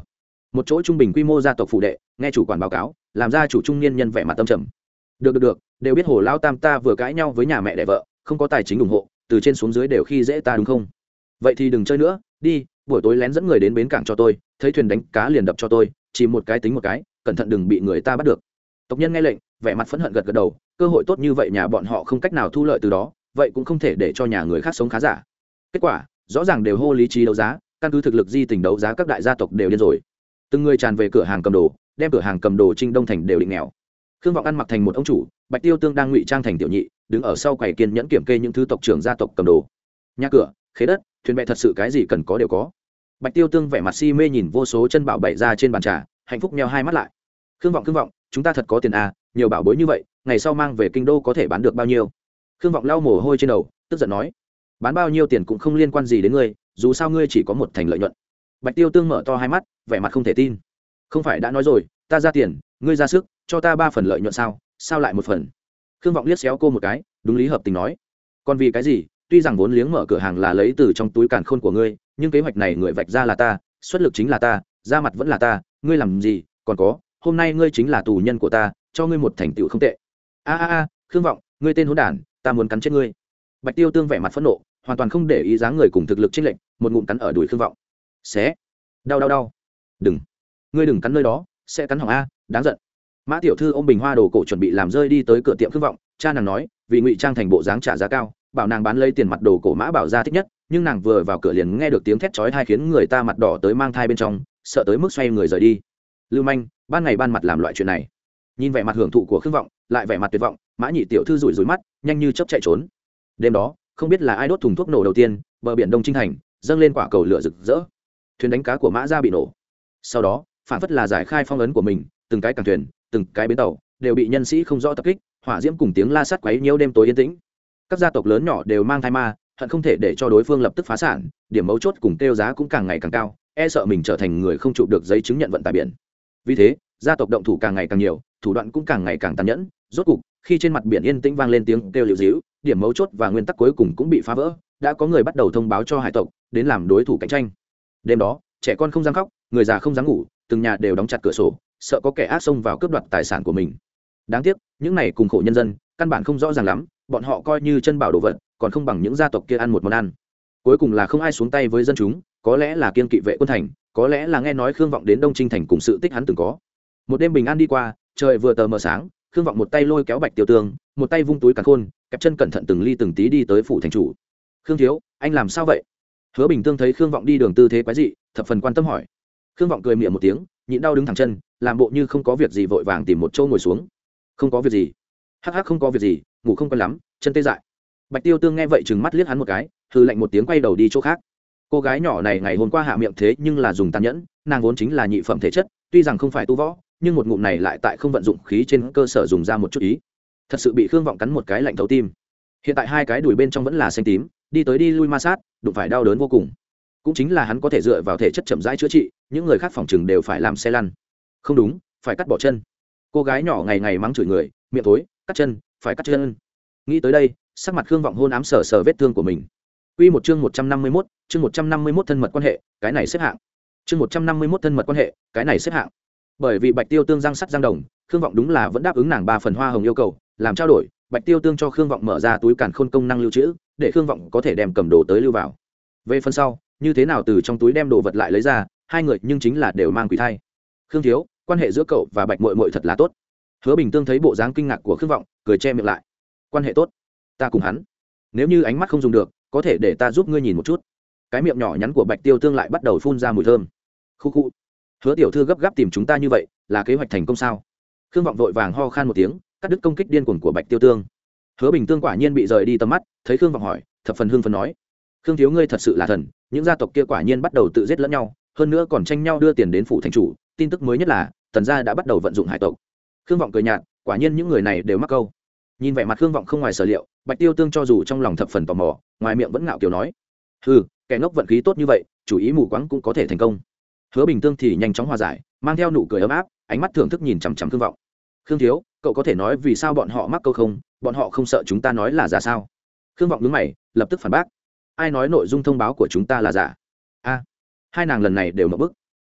Một chỗ trung bình quy mô gia tộc phụ đệ, nghe chủ quản báo cáo, làm gia chủ trung niên nhân vẻ mặt tâm trầm. Được được được, đều biết hồ lao tam ta vừa cãi nhau với nhà mẹ đẻ vợ, không có tài chính ủng hộ, từ trên xuống dưới đều khi dễ ta đúng không? Vậy thì đừng chơi nữa, đi, buổi tối lén dẫn người đến bến cảng cho tôi, thấy thuyền đánh cá liền đập cho tôi, chỉ một cái tính một cái, cẩn thận đừng bị người ta bắt được. Tộc nhân nghe lệnh, vẻ mặt phẫn hận gật gật đầu cơ hội tốt như vậy nhà bọn họ không cách nào thu lợi từ đó, vậy cũng không thể để cho nhà người khác sống khá giả. Kết quả, rõ ràng đều hô lý trí đấu giá, căn cứ thực lực di tình đấu giá các đại gia tộc đều điên rồi. Từng người tràn về cửa hàng cầm đồ, đem cửa hàng cầm đồ trinh đông thành đều định nghèo. Khương vọng ăn mặc thành một ông chủ, bạch tiêu tương đang ngụy trang thành tiểu nhị, đứng ở sau quầy kiên nhẫn kiểm kê những thứ tộc trưởng gia tộc cầm đồ. Nhà cửa, khế đất, thuyền bè thật sự cái gì cần có đều có. Bạch tiêu tương vẻ mặt si mê nhìn vô số chân bảo bày ra trên bàn trà, hạnh phúc meo hai mắt lại. Khương vọng khương vọng, chúng ta thật có tiền à nhiều bảo bối như vậy ngày sau mang về kinh đô có thể bán được bao nhiêu? Khương vọng lau mồ hôi trên đầu, tức giận nói, bán bao nhiêu tiền cũng không liên quan gì đến ngươi, dù sao ngươi chỉ có một thành lợi nhuận. Bạch tiêu tương mở to hai mắt, vẻ mặt không thể tin. Không phải đã nói rồi, ta ra tiền, ngươi ra sức, cho ta ba phần lợi nhuận sao sao lại một phần? Khương vọng liếc xéo cô một cái, đúng lý hợp tình nói, còn vì cái gì, tuy rằng vốn liếng mở cửa hàng là lấy từ trong túi càn khôn của ngươi, nhưng kế hoạch này người vạch ra là ta, xuất lực chính là ta, ra mặt vẫn là ta, ngươi làm gì, còn có, hôm nay ngươi chính là tù nhân của ta, cho ngươi một thành tựu không tệ a a a, khương vọng, ngươi tên hôn đản, ta muốn cắn chết ngươi. Bạch tiêu tương vẻ mặt phẫn nộ, hoàn toàn không để ý dáng người cùng thực lực chênh lệnh một ngụm cắn ở đùi khương vọng. Xé. Đau đau đau. Đừng. Ngươi đừng cắn nơi đó, sẽ cắn hỏng a, đáng giận. Mã tiểu thư ô m bình hoa đồ cổ chuẩn bị làm rơi đi tới cửa tiệm khương vọng, cha nàng nói, vì ngụy trang thành bộ dáng trả giá cao, bảo nàng bán lấy tiền mặt đồ cổ mã bảo ra thích nhất, nhưng nàng vừa vào cửa liền nghe được tiếng thét chói thai khiến người ta mặt đỏ tới mang thai bên trong, sợ tới mức xoay người rời đi. Lưu manh, ban ngày ban mặt làm loại chuyện này nhìn vẻ mặt hưởng thụ của khương vọng, lại vẻ mặt tuyệt vọng, mã nhị tiểu thư rủi rủi mắt, nhanh như chấp chạy trốn. Đêm đó, không biết là ai đốt thùng thuốc nổ đầu tiên, bờ biển đông trinh thành, dâng lên quả cầu lửa rực rỡ. Thuyền đánh cá của mã ra bị nổ. Sau đó, phản phất là giải khai phong ấn của mình, từng cái càng thuyền, từng cái bến tàu đều bị nhân sĩ không rõ tập kích, hỏa diễm cùng tiếng la sắt quấy nhiễu đêm tối yên tĩnh. Các gia tộc lớn nhỏ đều mang thai ma, hận không thể để cho đối phương lập tức phá sản, điểm mấu chốt cùng tiêu giá cũng càng ngày càng cao e sợ mình trở thành người không chụp được giấy chứng nhận vận tải biển. Vì thế, gia tộc động thủ càng ngày càng nhiều thủ đoạn cũng càng ngày càng tàn nhẫn, rốt cục, khi trên mặt biển yên tĩnh vang lên tiếng kêu liệu dĩu, điểm mấu chốt và nguyên tắc cuối cùng cũng bị phá vỡ, đã có người bắt đầu thông báo cho hải tộc, đến làm đối thủ cạnh tranh. Đêm đó, trẻ con không dám khóc, người già không dám ngủ, từng nhà đều đóng chặt cửa sổ, sợ có kẻ ác xông vào cướp đoạt tài sản của mình. Đáng tiếc, những này cùng khổ nhân dân, căn bản không rõ ràng lắm, bọn họ coi như chân bảo đồ vật, còn không bằng những gia tộc kia ăn một món ăn. Cuối cùng là không ai xuống tay với dân chúng, có lẽ là kiên kỵ vệ quân thành, có lẽ là nghe nói khương vọng đến đông trinh thành cùng sự tích hắn từng có. Một đêm bình an đi qua trời vừa tờ mờ sáng, khương vọng một tay lôi kéo bạch tiêu tương một tay vung túi cắn khôn, kẹp chân cẩn thận từng ly từng tí đi tới phủ thành chủ. Khương thiếu, anh làm sao vậy? Hứa bình tương thấy khương vọng đi đường tư thế quái dị, thập phần quan tâm hỏi. Khương vọng cười miệng một tiếng, nhịn đau đứng thẳng chân, làm bộ như không có việc gì vội vàng tìm một chỗ ngồi xuống. Không có việc gì. Hắc hắc, không có việc gì, ngủ không quen lắm, chân tê dại. Bạch tiêu tương nghe vậy chừng mắt liếc hắn một cái hư lạnh một tiếng quay đầu đi chỗ khác. Cô gái nhỏ này ngày hôm qua hạ miệng thế nhưng là dùng tàn nhẫn, nàng vốn chính là nhị phẩm thể chất, tuy rằng không phải tu võ nhưng một ngụm này lại tại không vận dụng khí trên cơ sở dùng ra một chút ý. Thật sự bị khương vọng cắn một cái lạnh thấu tim. Hiện tại hai cái đùi bên trong vẫn là xanh tím đi tới đi lui ma sát đụng phải đau đớn vô cùng. Cũng chính là hắn có thể dựa vào thể chất chậm rãi chữa trị những người khác phòng chừng đều phải làm xe lăn. Không đúng phải cắt bỏ chân. Cô gái nhỏ ngày ngày mắng chửi người miệng tối cắt chân phải cắt chân. Nghĩ tới đây sắc mặt khương vọng hôn ám sờ sờ vết thương của mình. Quy một chương 151, chương 151 thân mật quan hệ, cái này xếp hạng. Chương 151 thân mật quan hệ, cái này xếp hạng. Bởi vì Bạch Tiêu Tương răng sắt răng đồng, Khương Vọng đúng là vẫn đáp ứng nàng ba phần hoa hồng yêu cầu, làm trao đổi, Bạch Tiêu Tương cho Khương Vọng mở ra túi càn khôn công năng lưu trữ, để Khương Vọng có thể đem cầm đồ tới lưu vào. Về phần sau, như thế nào từ trong túi đem đồ vật lại lấy ra, hai người nhưng chính là đều mang quỷ thai. Khương thiếu, quan hệ giữa cậu và Bạch Muội Muội thật là tốt. Hứa Bình Tương thấy bộ dáng kinh ngạc của Khương Vọng, cười che miệng lại. Quan hệ tốt? Ta cùng hắn. Nếu như ánh mắt không dùng được, có thể để ta giúp ngươi nhìn một chút cái miệng nhỏ nhắn của bạch tiêu tương lại bắt đầu phun ra mùi thơm khu khu hứa tiểu thư gấp gáp tìm chúng ta như vậy, là kế hoạch thành công sao? Khương vọng vội vàng ho khan một tiếng, cắt đứt công kích điên cuồng của bạch tiêu tương. Hứa bình tương quả nhiên bị rời đi tầm mắt, thấy khương vọng hỏi, thập phần hương phần nói, khương thiếu ngươi thật sự là thần, những gia tộc kia quả nhiên bắt đầu tự giết lẫn nhau, hơn nữa còn tranh nhau đưa tiền đến phủ thành chủ, tin tức mới nhất là, tần gia đã bắt đầu vận dụng hải tộc. Khương vọng cười nhạt, quả nhiên những người này đều mắc câu. Nhìn vẻ mặt khương vọng không ngoài sở liệu, bạch tiêu tương cho dù trong lòng thập phần tò mò, ngoài miệng vẫn ngạo kiểu nói ừ kẻ ngốc vận khí tốt như vậy, chủ ý mù quáng cũng có thể thành công hứa bình tương thì nhanh chóng hòa giải, mang theo nụ cười ấm áp, ánh mắt thưởng thức nhìn chằm chằm khương vọng. Khương thiếu, cậu có thể nói vì sao bọn họ mắc câu không? Bọn họ không sợ chúng ta nói là giả sao? Khương vọng đứng mày, lập tức phản bác. Ai nói nội dung thông báo của chúng ta là giả? A, hai nàng lần này đều mở bức.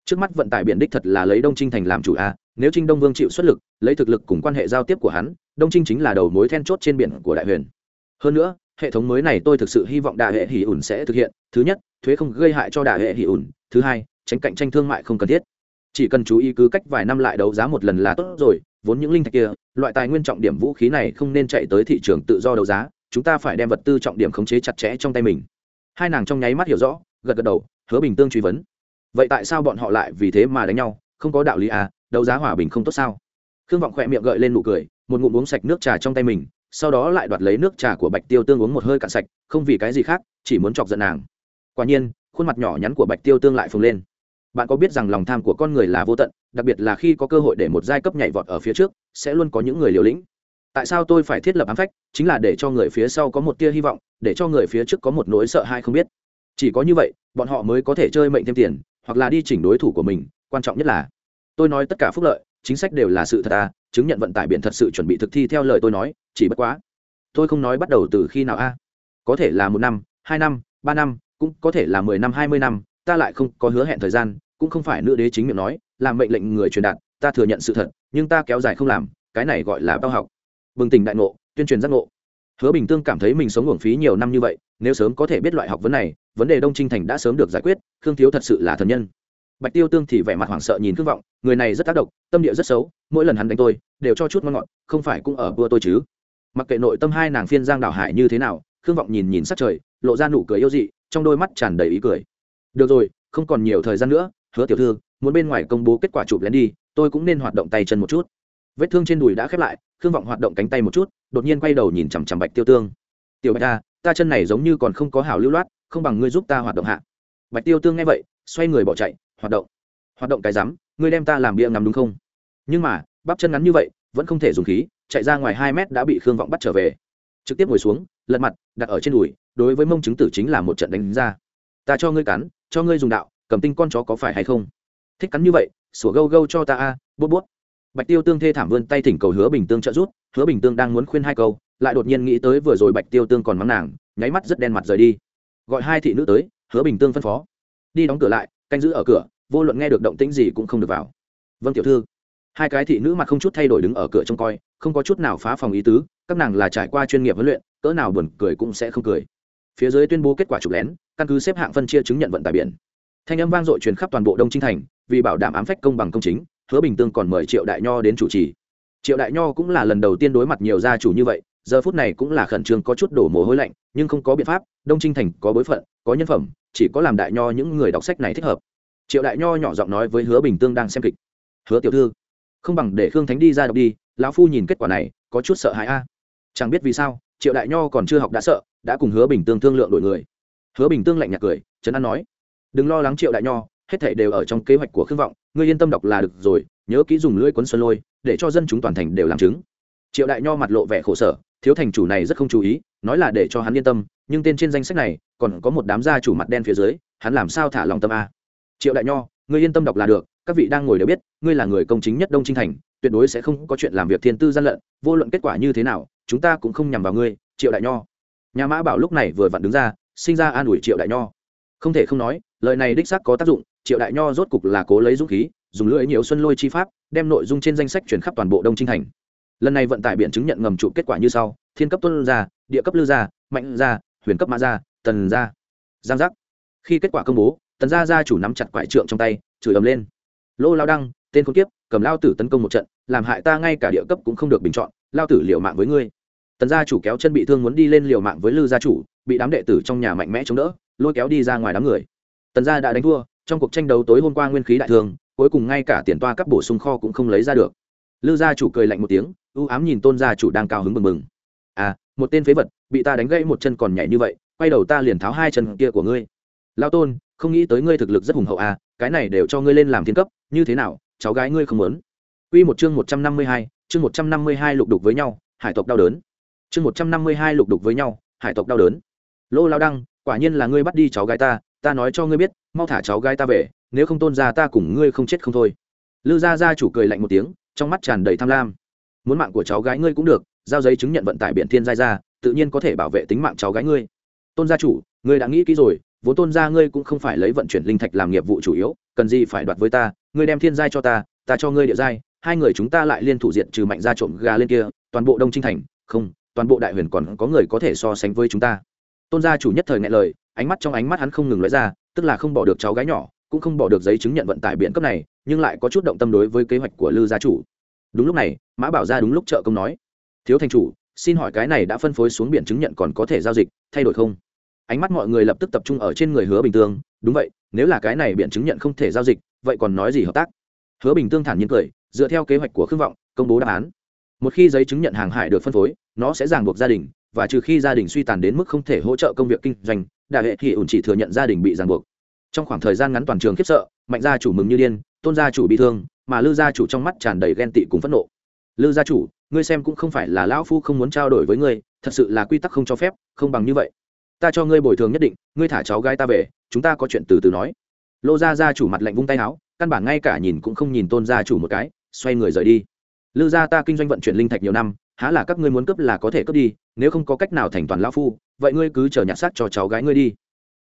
Trước mắt vận tải biển đích thật là lấy đông trinh thành làm chủ a, nếu trinh đông vương chịu xuất lực, lấy thực lực cùng quan hệ giao tiếp của hắn, đông trinh chính là đầu mối then chốt trên biển của đại huyền. Hơn nữa, hệ thống mới này tôi thực sự hy vọng đại hệ hỉ ủn sẽ thực hiện. Thứ nhất, thuế không gây hại cho đại hệ hỉ ủn. Thứ hai tránh cạnh tranh thương mại không cần thiết. Chỉ cần chú ý cứ cách vài năm lại đấu giá một lần là tốt rồi, vốn những linh thạch kia, loại tài nguyên trọng điểm vũ khí này không nên chạy tới thị trường tự do đấu giá, chúng ta phải đem vật tư trọng điểm khống chế chặt chẽ trong tay mình. Hai nàng trong nháy mắt hiểu rõ, gật gật đầu, hứa bình tương truy vấn. Vậy tại sao bọn họ lại vì thế mà đánh nhau? Không có đạo lý à đấu giá hòa bình không tốt sao? Khương vọng khỏe miệng gợi lên nụ cười, một ngụm uống sạch nước trà trong tay mình, sau đó lại đoạt lấy nước trà của bạch tiêu tương uống một hơi cạn sạch, không vì cái gì khác, chỉ muốn chọc giận nàng. Quả nhiên, khuôn mặt nhỏ nhắn của bạch tiêu tương lại phồng lên bạn có biết rằng lòng tham của con người là vô tận, đặc biệt là khi có cơ hội để một giai cấp nhảy vọt ở phía trước, sẽ luôn có những người liều lĩnh. Tại sao tôi phải thiết lập ám phách? Chính là để cho người phía sau có một tia hy vọng, để cho người phía trước có một nỗi sợ hãi không biết. Chỉ có như vậy, bọn họ mới có thể chơi mệnh thêm tiền, hoặc là đi chỉnh đối thủ của mình, quan trọng nhất là, tôi nói tất cả phúc lợi, chính sách đều là sự thật à chứng nhận vận tải biển thật sự chuẩn bị thực thi theo lời tôi nói, chỉ bất quá, tôi không nói bắt đầu từ khi nào a có thể là một năm, hai năm, ba năm, cũng có thể là mười năm, hai mươi năm, ta lại không có hứa hẹn thời gian cũng không phải nữ đế chính miệng nói, làm mệnh lệnh người truyền đạt, ta thừa nhận sự thật, nhưng ta kéo dài không làm, cái này gọi là bao học. Bừng tỉnh đại ngộ, tuyên truyền giác ngộ. Hứa bình tương cảm thấy mình sống uổng phí nhiều năm như vậy, nếu sớm có thể biết loại học vấn này, vấn đề đông trinh thành đã sớm được giải quyết, khương thiếu thật sự là thần nhân. Bạch tiêu tương thì vẻ mặt hoảng sợ nhìn khương vọng, người này rất tác động, tâm địa rất xấu, mỗi lần hắn đánh tôi, đều cho chút ngon ngọt, không phải cũng ở vua tôi chứ? Mặc kệ nội tâm hai nàng phiên giang đảo hải như thế nào, khương vọng nhìn nhìn sát trời, lộ ra nụ cười yêu dị, trong đôi mắt tràn đầy ý cười. Được rồi, không còn nhiều thời gian nữa hứa tiểu thư, muốn bên ngoài công bố kết quả chụp lén đi, tôi cũng nên hoạt động tay chân một chút. Vết thương trên đùi đã khép lại, khương vọng hoạt động cánh tay một chút, đột nhiên quay đầu nhìn chằm chằm bạch tiêu tương. Tiểu bạch ta ta chân này giống như còn không có hảo lưu loát, không bằng ngươi giúp ta hoạt động hạ. Bạch tiêu tương nghe vậy, xoay người bỏ chạy, hoạt động hoạt động cái rắm, ngươi đem ta làm bia ngắm đúng không? Nhưng mà, bắp chân ngắn như vậy, vẫn không thể dùng khí, chạy ra ngoài hai mét đã bị khương vọng bắt trở về. Trực tiếp ngồi xuống, lật mặt, đặt ở trên đùi, đối với mông chứng tử chính là một trận đánh ra. Ta cho ngươi cắn, cho ngươi dùng đạo cầm tinh con chó có phải hay không? Thích cắn như vậy sủa gâu gâu cho ta a à, bút bút. Bạch tiêu tương thê thảm vươn tay thỉnh cầu hứa bình tương trợ rút hứa bình tương đang muốn khuyên hai câu lại đột nhiên nghĩ tới vừa rồi bạch tiêu tương còn mắng nàng nháy mắt rất đen mặt rời đi. Gọi hai thị nữ tới hứa bình tương phân phó. Đi đóng cửa lại canh giữ ở cửa vô luận nghe được động tĩnh gì cũng không được vào. Vâng tiểu thư. Hai cái thị nữ mặt không chút thay đổi đứng ở cửa trông coi không có chút nào phá phòng ý tứ các nàng là trải qua chuyên nghiệp huấn luyện cỡ nào buồn cười cũng sẽ không cười. Phía dưới tuyên bố kết quả chụp lén căn cứ xếp hạng phân chia chứng nhận vận tải biển thanh âm vang dội truyền khắp toàn bộ đông trinh thành, vì bảo đảm ám phách công bằng công chính, hứa bình tương còn mời triệu đại nho đến chủ trì. Triệu đại nho cũng là lần đầu tiên đối mặt nhiều gia chủ như vậy, giờ phút này cũng là khẩn trương có chút đổ mồ hôi lạnh, nhưng không có biện pháp, đông trinh thành có bối phận, có nhân phẩm, chỉ có làm đại nho những người đọc sách này thích hợp. Triệu đại nho nhỏ giọng nói với hứa bình tương đang xem kịch. Hứa tiểu thư, không bằng để khương thánh đi ra đọc đi, lão phu nhìn kết quả này, có chút sợ hãi a. Chẳng biết vì sao, triệu đại nho còn chưa học đã sợ, đã cùng hứa bình tương thương lượng đổi người. Hứa bình tương lạnh nhạt cười, trấn an nói đừng lo lắng triệu đại nho, hết thảy đều ở trong kế hoạch của khương vọng, ngươi yên tâm đọc là được rồi, nhớ kỹ dùng lưỡi quấn xuân lôi, để cho dân chúng toàn thành đều làm chứng. Triệu đại nho mặt lộ vẻ khổ sở, thiếu thành chủ này rất không chú ý, nói là để cho hắn yên tâm, nhưng tên trên danh sách này, còn có một đám gia chủ mặt đen phía dưới, hắn làm sao thả lòng tâm a? Triệu đại nho, ngươi yên tâm đọc là được, các vị đang ngồi đều biết, ngươi là người công chính nhất đông trinh thành, tuyệt đối sẽ không có chuyện làm việc thiên tư gian lận, vô luận kết quả như thế nào, chúng ta cũng không nhằm vào ngươi, triệu đại nho. Nhà mã bảo lúc này vừa vặn đứng ra, sinh ra an ủi triệu đại nho không thể không nói, lời này đích xác có tác dụng, triệu đại nho rốt cục là cố lấy dũng khí, dùng lưỡi nhiều xuân lôi chi pháp, đem nội dung trên danh sách chuyển khắp toàn bộ đông trinh thành. Lần này vận tải biển chứng nhận ngầm trụ kết quả như sau, thiên cấp tuân gia, địa cấp lư gia, mạnh gia, huyền cấp mã gia, tần gia. Giang giác. Khi kết quả công bố, tần gia gia chủ nắm chặt quải trượng trong tay, chửi ầm lên. Lô lao đăng, tên khốn kiếp, cầm lao tử tấn công một trận, làm hại ta ngay cả địa cấp cũng không được bình chọn, lao tử liều mạng với ngươi. Tần gia chủ kéo chân bị thương muốn đi lên liều mạng với lư gia chủ, bị đám đệ tử trong nhà mạnh mẽ chống đỡ lôi kéo đi ra ngoài đám người. Tần gia đã đánh thua trong cuộc tranh đấu tối hôm qua nguyên khí đại thương cuối cùng ngay cả tiền toa các bổ sung kho cũng không lấy ra được. Lư gia chủ cười lạnh một tiếng ưu ám nhìn tôn gia chủ đang cao hứng mừng mừng à một tên phế vật bị ta đánh gãy một chân còn nhảy như vậy quay đầu ta liền tháo hai chân kia của ngươi. Lao tôn không nghĩ tới ngươi thực lực rất hùng hậu à cái này đều cho ngươi lên làm thiên cấp như thế nào cháu gái ngươi không muốn. Quy một chương một trăm năm mươi hai, chương một trăm năm mươi hai lục đục với nhau, hải tộc đau đớn. Chương một trăm năm mươi hai lục đục với nhau, hải tộc đau đớn. Lô Lao Đăng, quả nhiên là ngươi bắt đi cháu gái ta, ta nói cho ngươi biết, mau thả cháu gái ta về, nếu không tôn gia ta cùng ngươi không chết không thôi. Lư gia gia chủ cười lạnh một tiếng, trong mắt tràn đầy tham lam. Muốn mạng của cháu gái ngươi cũng được, giao giấy chứng nhận vận tải biển thiên giai ra, tự nhiên có thể bảo vệ tính mạng cháu gái ngươi. Tôn gia chủ, ngươi đã nghĩ kỹ rồi, vốn tôn gia ngươi cũng không phải lấy vận chuyển linh thạch làm nghiệp vụ chủ yếu, cần gì phải đoạt với ta, ngươi đem thiên giai cho ta, ta cho ngươi địa giai, hai người chúng ta lại liên thủ diện trừ mạnh ra trộm gà lên kia toàn bộ đông trinh thành không toàn bộ đại huyền còn có người có thể so sánh với chúng ta tôn gia chủ nhất thời ngại lời, ánh mắt trong ánh mắt hắn không ngừng nói ra, tức là không bỏ được cháu gái nhỏ, cũng không bỏ được giấy chứng nhận vận tải biển cấp này, nhưng lại có chút động tâm đối với kế hoạch của lư gia chủ. Đúng lúc này, mã bảo ra đúng lúc trợ công nói, thiếu thành chủ, xin hỏi cái này đã phân phối xuống biển chứng nhận còn có thể giao dịch, thay đổi không? Ánh mắt mọi người lập tức tập trung ở trên người hứa bình tương, đúng vậy, nếu là cái này biển chứng nhận không thể giao dịch, vậy còn nói gì hợp tác? Hứa bình tương thản nhiên cười, dựa theo kế hoạch của khương vọng, công bố đáp án. Một khi giấy chứng nhận hàng hải được phân phối, nó sẽ ràng buộc gia đình và trừ khi gia đình suy tàn đến mức không thể hỗ trợ công việc kinh doanh đại hệ thì ủn chỉ thừa nhận gia đình bị ràng buộc. Trong khoảng thời gian ngắn toàn trường khiếp sợ, mạnh gia chủ mừng như điên, tôn gia chủ bị thương, mà lư gia chủ trong mắt tràn đầy ghen tị cùng phẫn nộ. Lư gia chủ, ngươi xem cũng không phải là lão phu không muốn trao đổi với ngươi, thật sự là quy tắc không cho phép, không bằng như vậy. Ta cho ngươi bồi thường nhất định, ngươi thả cháu gái ta về, chúng ta có chuyện từ từ nói. Lô gia gia chủ mặt lạnh vung tay áo, căn bản ngay cả nhìn cũng không nhìn tôn gia chủ một cái, xoay người rời đi. Lư gia ta kinh doanh vận chuyển linh thạch nhiều năm há là các ngươi muốn cướp là có thể cướp đi, nếu không có cách nào thành toàn lão phu, vậy ngươi cứ chờ nhặt xác cho cháu gái ngươi đi.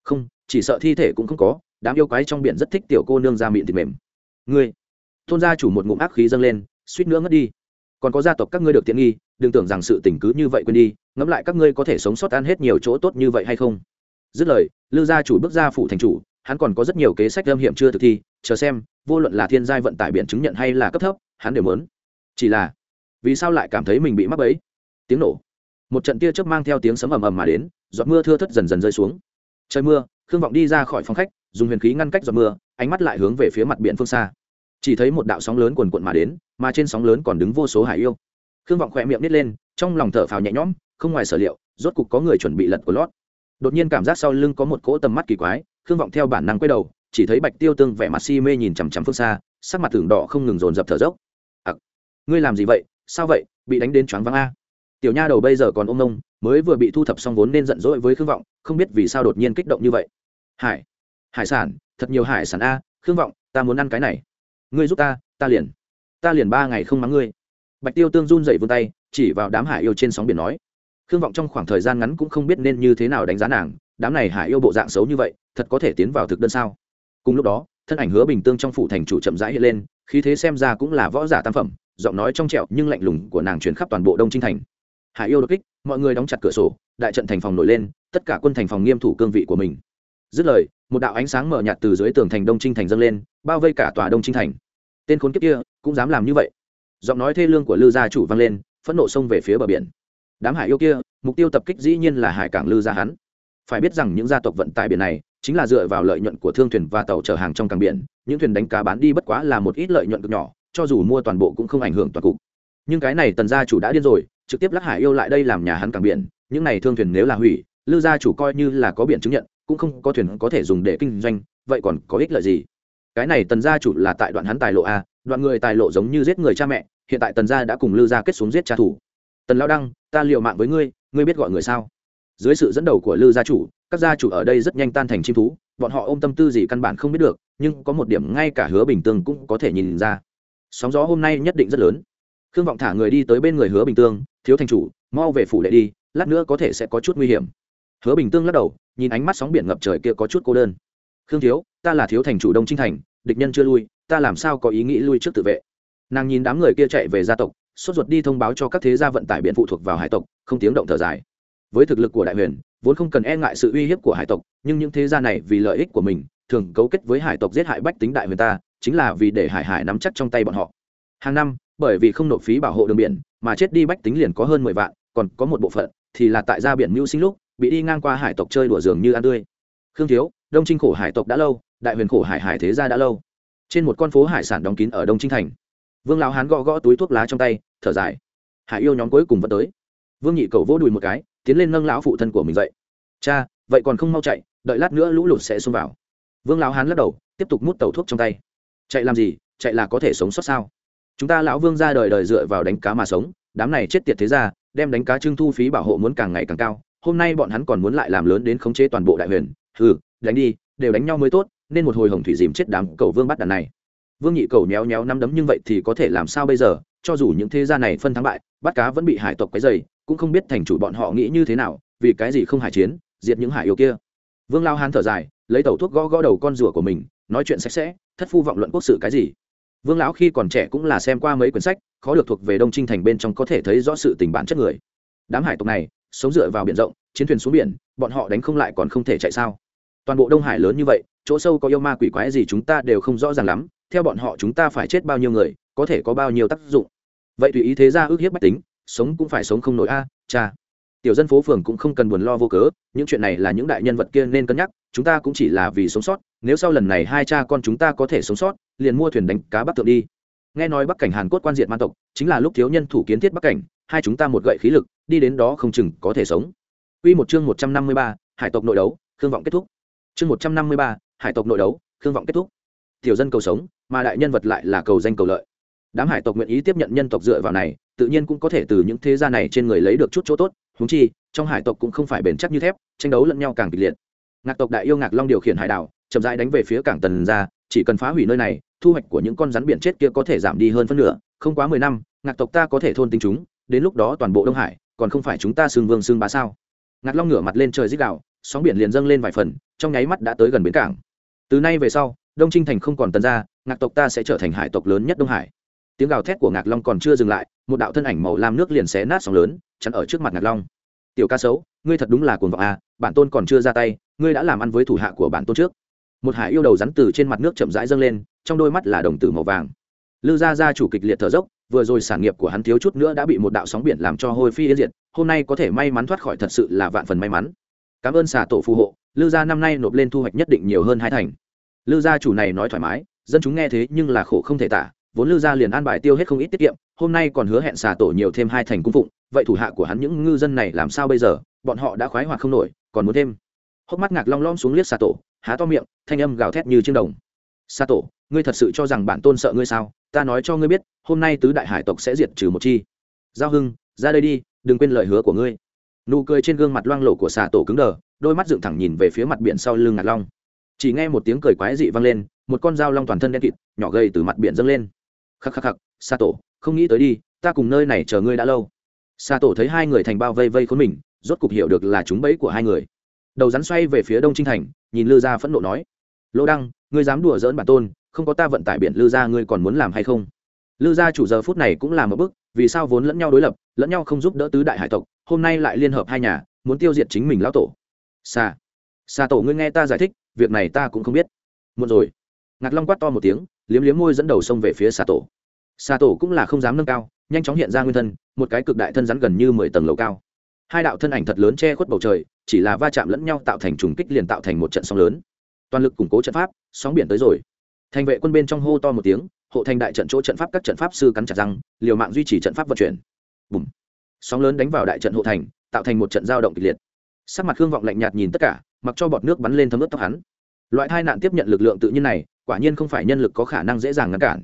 Không, chỉ sợ thi thể cũng không có, đám yêu quái trong biển rất thích tiểu cô nương ra miệng thịt mềm. Ngươi. Tôn gia chủ một ngụm ác khí dâng lên, suýt nữa ngất đi. Còn có gia tộc các ngươi được tiện nghi, đừng tưởng rằng sự tình cứ như vậy quên đi, ngẫm lại các ngươi có thể sống sót ăn hết nhiều chỗ tốt như vậy hay không? Dứt lời, lư gia chủ bước ra phủ thành chủ, hắn còn có rất nhiều kế sách âm hiểm chưa thực thi, chờ xem, vô luận là thiên giai vận tải biển chứng nhận hay là cấp thấp, hắn đều muốn. Chỉ là vì sao lại cảm thấy mình bị mắc bẫy? Tiếng nổ. Một trận tia chớp mang theo tiếng sấm ầm ầm mà đến, giọt mưa thưa thất dần dần rơi xuống. Trời mưa, khương vọng đi ra khỏi phòng khách, dùng huyền khí ngăn cách giọt mưa, ánh mắt lại hướng về phía mặt biển phương xa. Chỉ thấy một đạo sóng lớn quần quận mà đến, mà trên sóng lớn còn đứng vô số hải yêu. Khương vọng khỏe miệng nít lên, trong lòng thở phào nhẹ nhõm, không ngoài sở liệu, rốt cục có người chuẩn bị lật của lót. Đột nhiên cảm giác sau lưng có một cỗ tầm mắt kỳ quái, khương vọng theo bản năng quay đầu, chỉ thấy bạch tiêu tương vẻ mặt si mê nhìn chằm chằm phương xa, sắc mặt tưởng đỏ không ngừng dồn dập thở dốc. Ặc, ngươi làm gì vậy? Sao vậy, bị đánh đến choáng váng a. Tiểu nha đầu bây giờ còn ôm nông mới vừa bị thu thập xong vốn nên giận dỗi với khương vọng, không biết vì sao đột nhiên kích động như vậy. Hải hải sản, thật nhiều hải sản a, khương vọng, ta muốn ăn cái này. Ngươi giúp ta ta liền ta liền ba ngày không mắng ngươi. Bạch tiêu tương run dậy vươn tay, chỉ vào đám hải yêu trên sóng biển nói. Khương vọng trong khoảng thời gian ngắn cũng không biết nên như thế nào đánh giá nàng, đám này hải yêu bộ dạng xấu như vậy, thật có thể tiến vào thực đơn sao? Cùng lúc đó, thân ảnh hứa bình tương trong phủ thành chủ chậm rãi hiện lên, khí thế xem ra cũng là võ giả tam phẩm giọng nói trong trẹo nhưng lạnh lùng của nàng truyền khắp toàn bộ đông trinh thành. Hải yêu đột kích, mọi người đóng chặt cửa sổ, đại trận thành phòng nổi lên, tất cả quân thành phòng nghiêm thủ cương vị của mình. Dứt lời, một đạo ánh sáng mở nhạt từ dưới tường thành đông trinh thành dâng lên, bao vây cả tòa đông trinh thành. Tên khốn kiếp kia cũng dám làm như vậy. Giọng nói thê lương của lư gia chủ vang lên, phẫn nộ xông về phía bờ biển. Đám hải yêu kia, mục tiêu tập kích dĩ nhiên là hải cảng lư gia hắn. Phải biết rằng những gia tộc vận tải biển này chính là dựa vào lợi nhuận của thương thuyền và tàu chở hàng trong cảng biển, những thuyền đánh cá bán đi bất quá là một ít lợi nhuận cực nhỏ cho dù mua toàn bộ cũng không ảnh hưởng toàn cục. Nhưng cái này tần gia chủ đã điên rồi, trực tiếp lắc hải yêu lại đây làm nhà hắn cảng biển, những này thương thuyền nếu là hủy, lư gia chủ coi như là có biển chứng nhận, cũng không có thuyền có thể dùng để kinh doanh, vậy còn có ích lợi gì? Cái này tần gia chủ là tại đoạn hắn tài lộ a, đoạn người tài lộ giống như giết người cha mẹ, hiện tại tần gia đã cùng lư gia kết xuống giết cha thủ. tần lao đăng, ta liệu mạng với ngươi ngươi biết gọi người sao? Dưới sự dẫn đầu của lư gia chủ, các gia chủ ở đây rất nhanh tan thành chim thú, bọn họ ôm tâm tư gì căn bản không biết được, nhưng có một điểm ngay cả hứa bình tương cũng có thể nhìn ra sóng gió hôm nay nhất định rất lớn. Khương vọng thả người đi tới bên người hứa bình tương, thiếu thành chủ, mau về phủ đệ đi, lát nữa có thể sẽ có chút nguy hiểm. Hứa bình tương lắc đầu, nhìn ánh mắt sóng biển ngập trời kia có chút cô đơn. Khương thiếu, ta là thiếu thành chủ đông trinh thành, địch nhân chưa lui, ta làm sao có ý nghĩ lui trước tự vệ? Nàng nhìn đám người kia chạy về gia tộc, sốt ruột đi thông báo cho các thế gia vận tải biển phụ thuộc vào hải tộc, không tiếng động thở dài. Với thực lực của đại huyền, vốn không cần e ngại sự uy hiếp của hải tộc, nhưng những thế gia này vì lợi ích của mình, thường cấu kết với hải tộc giết hại bách tính đại huyền ta chính là vì để hải hải nắm chắc trong tay bọn họ. Hàng năm, bởi vì không nộp phí bảo hộ đường biển, mà chết đi bách tính liền có hơn mười vạn, còn có một bộ phận thì là tại ra biển mưu sinh lúc, bị đi ngang qua hải tộc chơi đùa giường như ăn tươi. Khương thiếu, đông trinh khổ hải tộc đã lâu, đại huyền khổ hải hải thế gia đã lâu. Trên một con phố hải sản đóng kín ở đông trinh thành. Vương lão hán gõ gõ túi thuốc lá trong tay, thở dài. Hải yêu nhóm cuối cùng vẫn tới. Vương nhị cầu vỗ đùi một cái, tiến lên nâng lão phụ thân của mình dậy. Cha, vậy còn không mau chạy, đợi lát nữa lũ lụt sẽ xông vào. Vương lão hán lắc đầu, tiếp tục mút tàu thuốc trong tay chạy làm gì? Chạy là có thể sống sót sao? Chúng ta lão vương ra đời đời dựa vào đánh cá mà sống, đám này chết tiệt thế ra đem đánh cá trưng thu phí bảo hộ muốn càng ngày càng cao. Hôm nay bọn hắn còn muốn lại làm lớn đến khống chế toàn bộ đại huyền. Ừ đánh đi, đều đánh nhau mới tốt, nên một hồi hồng thủy dìm chết đám cầu vương bắt đàn này. Vương nhị cầu méo méo năm đấm nhưng vậy thì có thể làm sao bây giờ? Cho dù những thế gia này phân thắng bại, bắt cá vẫn bị hải tộc cái dày cũng không biết thành chủ bọn họ nghĩ như thế nào, vì cái gì không hải chiến, diệt những hải yêu kia. Vương lao hán thở dài, lấy tẩu thuốc gõ gõ đầu con rùa của mình, nói chuyện sạch sẽ thất phu vọng luận quốc sự cái gì? Vương lão khi còn trẻ cũng là xem qua mấy quyển sách, khó được thuộc về đông trinh thành bên trong có thể thấy rõ sự tình bản chất người. Đám hải tộc này, sống dựa vào biển rộng, chiến thuyền xuống biển, bọn họ đánh không lại còn không thể chạy sao? Toàn bộ đông hải lớn như vậy, chỗ sâu có yêu ma quỷ quái gì chúng ta đều không rõ ràng lắm, theo bọn họ chúng ta phải chết bao nhiêu người, có thể có bao nhiêu tác dụng? Vậy tùy ý thế ra ước hiếp bách tính, sống cũng phải sống không nổi a, cha. Tiểu dân phố phường cũng không cần buồn lo vô cớ, những chuyện này là những đại nhân vật kia nên cân nhắc chúng ta cũng chỉ là vì sống sót nếu sau lần này hai cha con chúng ta có thể sống sót liền mua thuyền đánh cá bắc tượng đi nghe nói bắc cảnh hàn cốt quan diện man tộc chính là lúc thiếu nhân thủ kiến thiết bắc cảnh hai chúng ta một gậy khí lực đi đến đó không chừng có thể sống Quy một chương một trăm năm mươi ba, hải tộc nội đấu, khương vọng kết thúc. Chương một trăm năm mươi ba, hải tộc nội đấu, khương vọng kết thúc. Tiểu dân cầu sống, mà đại nhân vật lại là cầu danh cầu lợi. Đám hải tộc nguyện ý tiếp nhận nhân tộc dựa vào này, tự nhiên cũng có thể từ những thế gia này trên người lấy được chút chỗ tốt, huống chi, trong hải tộc cũng không phải bền chắc như thép, tranh đấu lẫn nhau càng kịch liệt. Ngạc tộc đại yêu Ngạc Long điều khiển hải đảo, chậm rãi đánh về phía cảng Tần gia, chỉ cần phá hủy nơi này, thu hoạch của những con rắn biển chết kia có thể giảm đi hơn phân nửa, không quá mười năm, Ngạc tộc ta có thể thôn tính chúng, đến lúc đó toàn bộ Đông Hải, còn không phải chúng ta xương vương xương bá sao? Ngạc Long ngửa mặt lên trời rít gào, sóng biển liền dâng lên vài phần, trong nháy mắt đã tới gần bến cảng. Từ nay về sau, Đông Trinh thành không còn tần gia, Ngạc tộc ta sẽ trở thành hải tộc lớn nhất Đông Hải. Tiếng gào thét của Ngạc Long còn chưa dừng lại, một đạo thân ảnh màu lam nước liền xé nát sóng lớn, chắn ở trước mặt Ngạc Long. Tiểu ca sấu, ngươi thật đúng là cuồng vọng à, bản tôn còn chưa ra tay, ngươi đã làm ăn với thủ hạ của bản tôn trước. Một hải yêu đầu rắn từ trên mặt nước chậm rãi dâng lên trong đôi mắt là đồng tử màu vàng. Lư gia gia chủ kịch liệt thở dốc vừa rồi sản nghiệp của hắn thiếu chút nữa đã bị một đạo sóng biển làm cho hôi phi yên diệt hôm nay có thể may mắn thoát khỏi thật sự là vạn phần may mắn. Cảm ơn xà tổ phù hộ lư gia năm nay nộp lên thu hoạch nhất định nhiều hơn hai thành. Lư gia chủ này nói thoải mái dân chúng nghe thế nhưng là khổ không thể tả vốn lư gia liền an bài tiêu hết không ít tiết kiệm hôm nay còn hứa hẹn xà tổ nhiều thêm hai thành cung phụng vậy thủ hạ của hắn những ngư dân này làm sao bây giờ? Bọn họ đã khoái hoạt không nổi, còn muốn thêm. Hốc mắt ngạc long lom xuống liếc xà tổ, há to miệng, thanh âm gào thét như chiêng đồng. Xà tổ, ngươi thật sự cho rằng bản tôn sợ ngươi sao? Ta nói cho ngươi biết, hôm nay tứ đại hải tộc sẽ diệt trừ một chi. Giao hưng, ra đây đi, đừng quên lời hứa của ngươi. Nụ cười trên gương mặt loang lổ của xà tổ cứng đờ, đôi mắt dựng thẳng nhìn về phía mặt biển sau lưng ngạc long. Chỉ nghe một tiếng cười quái dị vang lên, một con dao long toàn thân đen kịt, nhỏ gầy từ mặt biển dâng lên. Khắc khắc khắc xà tổ, không nghĩ tới đi, ta cùng nơi này chờ ngươi đã lâu. Sa tổ thấy hai người thành bao vây vây khốn mình, rốt cục hiểu được là chúng bẫy của hai người. Đầu rắn xoay về phía đông trinh thành, nhìn lư gia phẫn nộ nói, Lô đăng, ngươi dám đùa dỡn bản tôn, không có ta vận tải biển lư gia ngươi còn muốn làm hay không? Lư gia chủ giờ phút này cũng làm một bức vì sao vốn lẫn nhau đối lập, lẫn nhau không giúp đỡ tứ đại hải tộc, hôm nay lại liên hợp hai nhà, muốn tiêu diệt chính mình lão tổ. Xa xa tổ ngươi nghe ta giải thích, việc này ta cũng không biết. Muộn rồi. Ngạc long quát to một tiếng, liếm liếm môi dẫn đầu xông về phía Sa tổ. Sa tổ cũng là không dám nâng cao, nhanh chóng hiện ra nguyên thân một cái cực đại thân rắn gần như mười tầng lầu cao. Hai đạo thân ảnh thật lớn che khuất bầu trời, chỉ là va chạm lẫn nhau tạo thành trùng kích liền tạo thành một trận sóng lớn. Toàn lực củng cố trận pháp, sóng biển tới rồi. Thành vệ quân bên trong hô to một tiếng, hộ thành đại trận chỗ trận pháp các trận pháp sư cắn chặt răng, liều mạng duy trì trận pháp vận chuyển. Bùm! Sóng lớn đánh vào đại trận hộ thành, tạo thành một trận giao động kịch liệt. Sắc mặt hương vọng lạnh nhạt nhìn tất cả, mặc cho bọt nước bắn lên thấm ướt tóc hắn. Loại tai nạn tiếp nhận lực lượng tự nhiên này, quả nhiên không phải nhân lực có khả năng dễ dàng ngăn cản.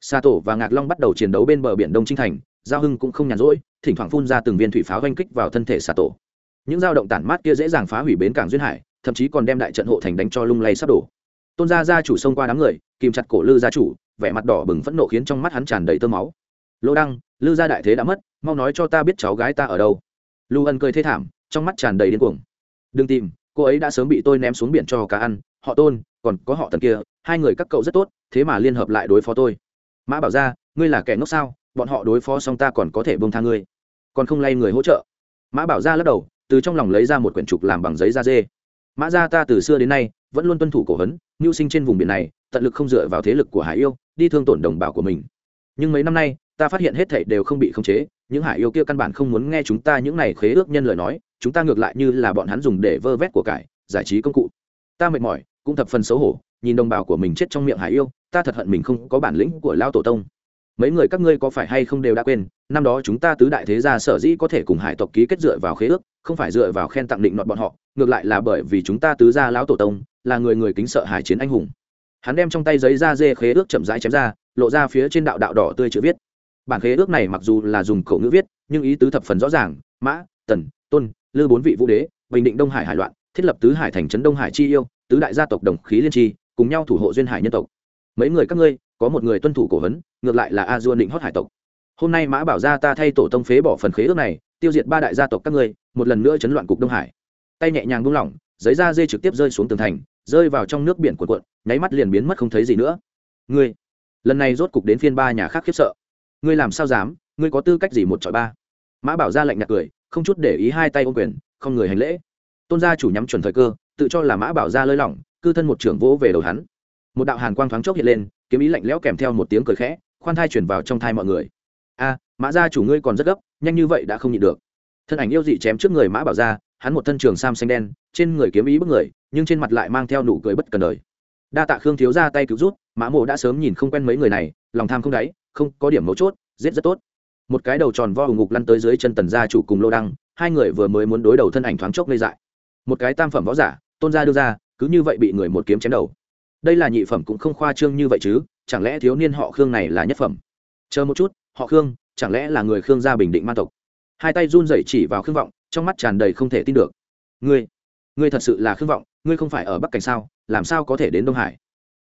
Sa tổ và ngạc long bắt đầu chiến đấu bên bờ biển đông trinh thành giao hưng cũng không nhàn rỗi, thỉnh thoảng phun ra từng viên thủy pháo oanh kích vào thân thể xà tổ. Những dao động tản mát kia dễ dàng phá hủy bến cảng duyên hải, thậm chí còn đem đại trận hộ thành đánh cho lung lay sắp đổ. Tôn gia gia chủ xông qua đám người, kìm chặt cổ lư gia chủ, vẻ mặt đỏ bừng phẫn nộ khiến trong mắt hắn tràn đầy tơ máu. Lô đăng, lư gia đại thế đã mất, mau nói cho ta biết cháu gái ta ở đâu. Lưu ân cười thê thảm, trong mắt tràn đầy điên cuồng. Đừng tìm, cô ấy đã sớm bị tôi ném xuống biển cho cá ăn, họ tôn, còn có họ tần kia, hai người các cậu rất tốt, thế mà liên hợp lại đối phó tôi. Mã bảo ra ngươi là kẻ ngốc sao? Bọn họ đối phó xong ta còn có thể bông tha ngươi. Còn không lay người hỗ trợ. Mã bảo ra lắc đầu, từ trong lòng lấy ra một quyển trục làm bằng giấy da dê. Mã ra ta từ xưa đến nay vẫn luôn tuân thủ cổ hấn mưu sinh trên vùng biển này, tận lực không dựa vào thế lực của hải yêu, đi thương tổn đồng bào của mình. Nhưng mấy năm nay, ta phát hiện hết thảy đều không bị khống chế, những hải yêu kia căn bản không muốn nghe chúng ta những này khế ước nhân lời nói, chúng ta ngược lại như là bọn hắn dùng để vơ vét của cải, giải trí công cụ. Ta mệt mỏi, cũng thập phần xấu hổ, nhìn đồng bào của mình chết trong miệng hải yêu, ta thật hận mình không có bản lĩnh của lao tổ tông mấy người các ngươi có phải hay không đều đã quên, năm đó chúng ta tứ đại thế gia sở dĩ có thể cùng hải tộc ký kết dựa vào khế ước, không phải dựa vào khen tặng định nọt bọn họ, ngược lại là bởi vì chúng ta tứ gia lão tổ tông, là người người kính sợ hải chiến anh hùng. Hắn đem trong tay giấy da dê khế ước chậm rãi chém ra, lộ ra phía trên đạo đạo đỏ tươi chữ viết. Bản khế ước này mặc dù là dùng khẩu ngữ viết, nhưng ý tứ thập phần rõ ràng, mã, tần, tôn, lư bốn vị vũ đế, bình định đông hải hải loạn, thiết lập tứ hải thành trấn đông hải chi yêu, tứ đại gia tộc đồng khí liên tri, cùng nhau thủ hộ duyên hải nhân tộc. Mấy người các ngươi có một người tuân thủ cổ vấn ngược lại là a dua định hót hải tộc. Hôm nay mã bảo ra ta thay tổ tông phế bỏ phần khế ước này, tiêu diệt ba đại gia tộc các ngươi, một lần nữa chấn loạn cục đông hải. Tay nhẹ nhàng buông lỏng, giấy da dê trực tiếp rơi xuống tường thành, rơi vào trong nước biển của cuộn, nháy mắt liền biến mất không thấy gì nữa. Ngươi, lần này rốt cục đến phiên ba nhà khác khiếp sợ. Ngươi làm sao dám, ngươi có tư cách gì một chọi ba? Mã bảo ra lạnh nhạt cười, không chút để ý hai tay ôm quyền, không người hành lễ. Tôn gia chủ nhắm chuẩn thời cơ, tự cho là mã bảo ra lơi lỏng, cư thân một trưởng vỗ về đầu hắn. Một đạo hàn quang thoáng chốc hiện lên kiếm ý lạnh lẽo kèm theo một tiếng cười khẽ, khoan thai chuyển vào trong thai mọi người. A, mã gia chủ ngươi còn rất gấp, nhanh như vậy đã không nhịn được. Thân ảnh yêu dị chém trước người mã bảo ra hắn một thân trường sam xanh đen, trên người kiếm ý bức người, nhưng trên mặt lại mang theo nụ cười bất cần đời. Đa tạ khương thiếu ra tay cứu rút mã mộ đã sớm nhìn không quen mấy người này, lòng tham không đáy, không có điểm mấu chốt, giết rất tốt. Một cái đầu tròn vo hùng ngục lăn tới dưới chân tần gia chủ cùng lô đăng, hai người vừa mới muốn đối đầu thân ảnh thoáng chốc lây dại. Một cái tam phẩm võ giả, tôn gia đưa ra, cứ như vậy bị người một kiếm chém đầu đây là nhị phẩm cũng không khoa trương như vậy chứ, chẳng lẽ thiếu niên họ khương này là nhất phẩm? Chờ một chút, họ khương, chẳng lẽ là người khương gia bình định man tộc? Hai tay run rẩy chỉ vào khương vọng, trong mắt tràn đầy không thể tin được. Ngươi ngươi thật sự là khương vọng, ngươi không phải ở bắc cảnh sao, làm sao có thể đến đông hải?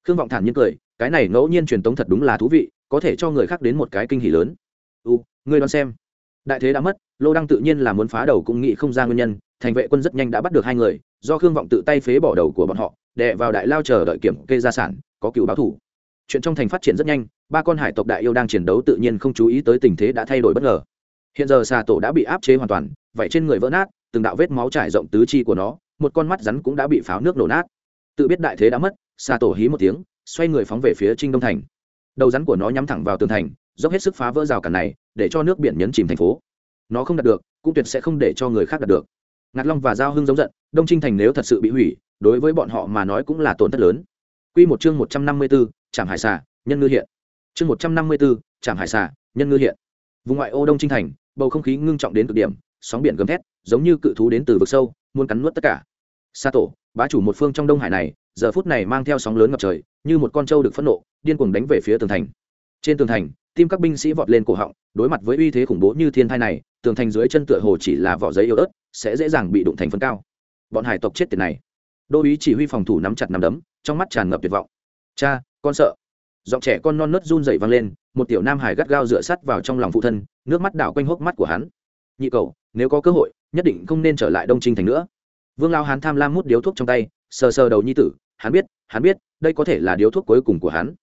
Khương vọng thản nhiên cười, cái này ngẫu nhiên truyền tống thật đúng là thú vị, có thể cho người khác đến một cái kinh hỉ lớn. U, ngươi đoán xem. Đại thế đã mất, lô đăng tự nhiên là muốn phá đầu cũng nghĩ không ra nguyên nhân, thành vệ quân rất nhanh đã bắt được hai người, do khương vọng tự tay phế bỏ đầu của bọn họ đè vào đại lao chờ đợi kiểm kê gia sản, có cựu báo thủ. Chuyện trong thành phát triển rất nhanh, ba con hải tộc đại yêu đang chiến đấu tự nhiên không chú ý tới tình thế đã thay đổi bất ngờ. Hiện giờ xà tổ đã bị áp chế hoàn toàn vậy trên người vỡ nát, từng đạo vết máu trải rộng tứ chi của nó, một con mắt rắn cũng đã bị pháo nước nổ nát. Tự biết đại thế đã mất, xà tổ hí một tiếng, xoay người phóng về phía trinh đông thành. Đầu rắn của nó nhắm thẳng vào tường thành, dốc hết sức phá vỡ rào cản này, để cho nước biển nhấn chìm thành phố. Nó không đạt được, cũng tuyệt sẽ không để cho người khác đạt được. Ngạt long và giao hưng giống giận, đông trinh thành nếu thật sự bị hủy đối với bọn họ mà nói cũng là tổn thất lớn Quy một chương một trăm năm mươi 154, Trảm Hải Xà, nhân ngư hiện. Chương một trăm năm mươi 154, Trảm Hải Xà, nhân ngư hiện. Vùng ngoại ô Đông Trinh thành, bầu không khí ngưng trọng đến cực điểm, sóng biển gầm thét, giống như cự thú đến từ vực sâu, muốn cắn nuốt tất cả. Sa tổ, bá chủ một phương trong Đông Hải này, giờ phút này mang theo sóng lớn ngập trời, như một con trâu được phẫn nộ, điên cuồng đánh về phía tường thành. Trên tường thành, tim các binh sĩ vọt lên cổ họng, đối mặt với uy thế khủng bố như thiên thai này, tường thành dưới chân tựa hồ chỉ là vỏ giấy yếu ớt, sẽ dễ dàng bị đụng thành phân cao. Bọn hải tộc chết tiệt này. Đô ý chỉ huy phòng thủ nắm chặt nắm đấm, trong mắt tràn ngập tuyệt vọng. Cha con sợ. Giọng trẻ con non nớt run dậy vang lên một tiểu nam hải gắt gao dựa sắt vào trong lòng phụ thân nước mắt đảo quanh hốc mắt của hắn. Nhị cầu nếu có cơ hội nhất định không nên trở lại đông trinh thành nữa. Vương lao hán tham lam mút điếu thuốc trong tay sờ sờ đầu nhi tử hắn biết hắn biết đây có thể là điếu thuốc cuối cùng của hắn.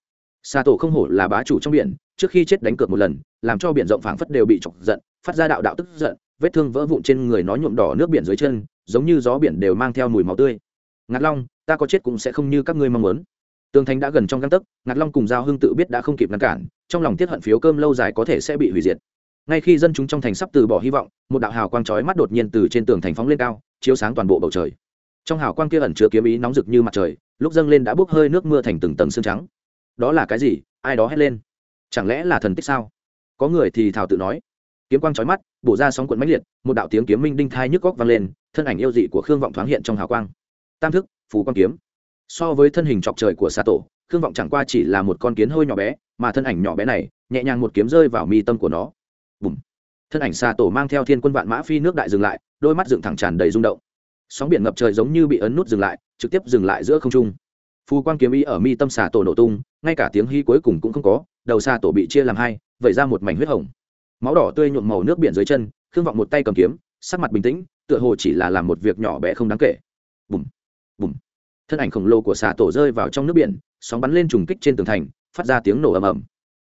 Xa tổ không hổ là bá chủ trong biển trước khi chết đánh cược một lần làm cho biển rộng phảng phất đều bị chọc giận phát ra đạo đạo tức giận vết thương vỡ vụn trên người nó nhuộm đỏ nước biển dưới chân giống như gió biển đều mang theo mùi máu tươi ngạt long, ta có chết cũng sẽ không như các ngươi mong muốn. Tường thành đã gần trong găng tấc ngạt long cùng giao hưng tự biết đã không kịp ngăn cản, trong lòng tiết hận phiếu cơm lâu dài có thể sẽ bị hủy diệt. Ngay khi dân chúng trong thành sắp từ bỏ hy vọng, một đạo hào quang chói mắt đột nhiên từ trên tường thành phóng lên cao, chiếu sáng toàn bộ bầu trời. Trong hào quang kia ẩn chứa kiếm ý nóng rực như mặt trời, lúc dâng lên đã bốc hơi nước mưa thành từng tầng xương trắng. Đó là cái gì? Ai đó hét lên. Chẳng lẽ là thần tích sao? Có người thì thảo tự nói. Kiếm quang chói mắt, bổ ra sóng cuộn mãnh liệt, một đạo tiếng kiếm minh đinh thai nhức góc vang lên, thân ảnh yêu dị của khương vọng thoáng hiện trong hào quang tam thức, phù quang kiếm. So với thân hình chọc trời của xà tổ, khương vọng chẳng qua chỉ là một con kiến hơi nhỏ bé, mà thân ảnh nhỏ bé này, nhẹ nhàng một kiếm rơi vào mi tâm của nó. Bùm. Thân ảnh xà tổ mang theo thiên quân vạn mã phi nước đại dừng lại, đôi mắt dựng thẳng tràn đầy rung động. Sóng biển ngập trời giống như bị ấn nút dừng lại, trực tiếp dừng lại giữa không trung. Phù quang kiếm ý ở mi tâm xà tổ nổ tung, ngay cả tiếng hy cuối cùng cũng không có, đầu xà tổ bị chia làm hai, vẩy ra một mảnh huyết hồng. Máu đỏ tươi nhuộm màu nước biển dưới chân, khương vọng một tay cầm kiếm, sắc mặt bình tĩnh, tựa hồ chỉ là làm một việc nhỏ bé không đáng kể. Bùm bùm. Thân ảnh khổng lồ của xà tổ rơi vào trong nước biển, sóng bắn lên trùng kích trên tường thành, phát ra tiếng nổ ầm ầm.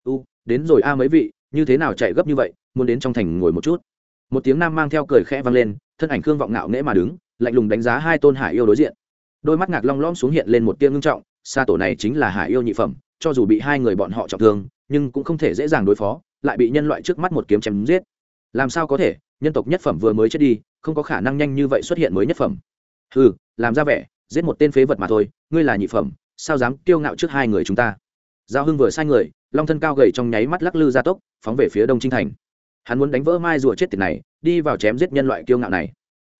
U, đến rồi a mấy vị, như thế nào chạy gấp như vậy, muốn đến trong thành ngồi một chút. Một tiếng nam mang theo cười khẽ vang lên, thân ảnh khương vọng ngạo nghễ mà đứng, lạnh lùng đánh giá hai tôn hải yêu đối diện. Đôi mắt ngạc long lõm xuống hiện lên một tiếng ngưng trọng xa tổ này chính là hải yêu nhị phẩm, cho dù bị hai người bọn họ trọng thương, nhưng cũng không thể dễ dàng đối phó, lại bị nhân loại trước mắt một kiếm chém giết. Làm sao có thể, nhân tộc nhất phẩm vừa mới chết đi, không có khả năng nhanh như vậy xuất hiện mới nhất phẩm. Ừ làm ra vẻ giết một tên phế vật mà thôi, ngươi là nhị phẩm, sao dám kiêu ngạo trước hai người chúng ta? Giao hưng vừa sai người, long thân cao gầy trong nháy mắt lắc lư ra tốc, phóng về phía đông trinh thành. Hắn muốn đánh vỡ mai rùa chết tiệt này, đi vào chém giết nhân loại kiêu ngạo này.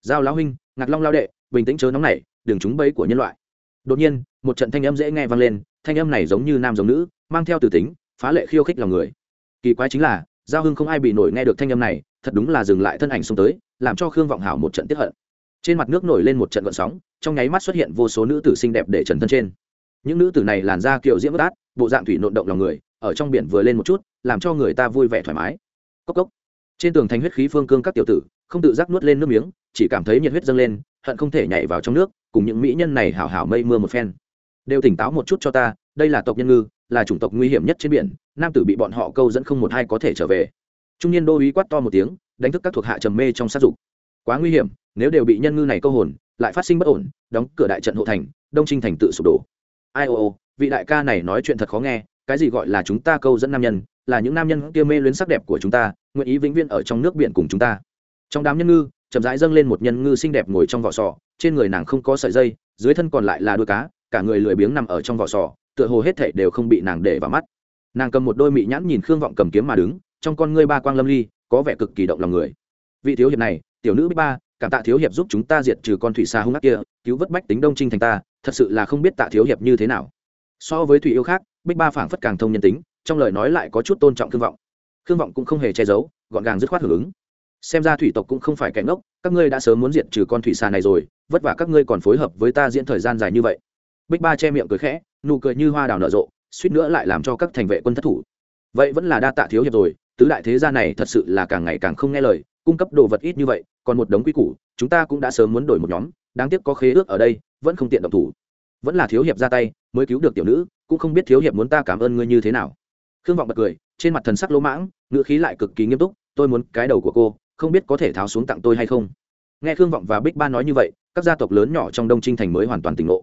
Giao lão huynh, ngạc long lao đệ, bình tĩnh chớ nóng này đừng trúng bẫy của nhân loại. Đột nhiên, một trận thanh âm dễ nghe vang lên, thanh âm này giống như nam giống nữ, mang theo từ tính, phá lệ khiêu khích lòng người. Kỳ quái chính là, giao hưng không ai bị nổi nghe được thanh âm này, thật đúng là dừng lại thân ảnh xuống tới, làm cho khương vọng hảo một trận tiếp hận trên mặt nước nổi lên một trận gợn sóng, trong nháy mắt xuất hiện vô số nữ tử xinh đẹp để trần thân trên. Những nữ tử này làn da kiểu diễm bất át, bộ dạng thủy nộn động lòng người, ở trong biển vừa lên một chút, làm cho người ta vui vẻ thoải mái. Cốc cốc. Trên tường thành huyết khí phương cương các tiểu tử, không tự giác nuốt lên nước miếng, chỉ cảm thấy nhiệt huyết dâng lên, hận không thể nhảy vào trong nước, cùng những mỹ nhân này hảo hảo mây mưa một phen. Đều tỉnh táo một chút cho ta, đây là tộc nhân ngư, là chủng tộc nguy hiểm nhất trên biển, nam tử bị bọn họ câu dẫn không một hai có thể trở về. Trung niên đô uý quát to một tiếng, đánh thức các thuộc hạ trầm mê trong sát dục quá nguy hiểm, nếu đều bị nhân ngư này câu hồn, lại phát sinh bất ổn, đóng cửa đại trận hộ thành, đông trinh thành tự sụp đổ. Ai ô ô, vị đại ca này nói chuyện thật khó nghe, cái gì gọi là chúng ta câu dẫn nam nhân, là những nam nhân kia mê luyến sắc đẹp của chúng ta, nguyện ý vĩnh viễn ở trong nước biển cùng chúng ta. Trong đám nhân ngư, chậm rãi dâng lên một nhân ngư xinh đẹp ngồi trong vỏ sò, trên người nàng không có sợi dây, dưới thân còn lại là đuôi cá, cả người lười biếng nằm ở trong vỏ sò, tựa hồ hết thảy đều không bị nàng để vào mắt. Nàng cầm một đôi mị nhãn nhìn khương vọng cầm kiếm mà đứng, trong con ngươi ba quang lâm ly, có vẻ cực kỳ động lòng người. Vị thiếu hiệp này tiểu nữ bích ba, cảm tạ thiếu hiệp giúp chúng ta diệt trừ con thủy xa hung ác kia, cứu vớt bách tính đông trinh thành ta, thật sự là không biết tạ thiếu hiệp như thế nào. So với thủy yêu khác, bích ba phảng phất càng thông nhân tính, trong lời nói lại có chút tôn trọng thương vọng. Thương vọng cũng không hề che giấu, gọn gàng dứt khoát hưởng ứng. Xem ra thủy tộc cũng không phải kẻ ngốc, các ngươi đã sớm muốn diệt trừ con thủy xà này rồi, vất vả các ngươi còn phối hợp với ta diễn thời gian dài như vậy. Bích ba che miệng cười khẽ, nụ cười như hoa đào nở rộ, suýt nữa lại làm cho các thành vệ quân thất thủ. Vậy vẫn là đa tạ thiếu hiệp rồi, tứ đại thế gia này thật sự là càng ngày càng không nghe lời cung cấp đồ vật ít như vậy, còn một đống quy củ, chúng ta cũng đã sớm muốn đổi một nhóm, đáng tiếc có khế ước ở đây, vẫn không tiện động thủ. Vẫn là thiếu hiệp ra tay, mới cứu được tiểu nữ, cũng không biết thiếu hiệp muốn ta cảm ơn ngươi như thế nào. Khương vọng bật cười, trên mặt thần sắc lỗ mãng, ngữ khí lại cực kỳ nghiêm túc, tôi muốn cái đầu của cô, không biết có thể tháo xuống tặng tôi hay không. Nghe khương vọng và bích ba nói như vậy, các gia tộc lớn nhỏ trong đông trinh thành mới hoàn toàn tỉnh ngộ.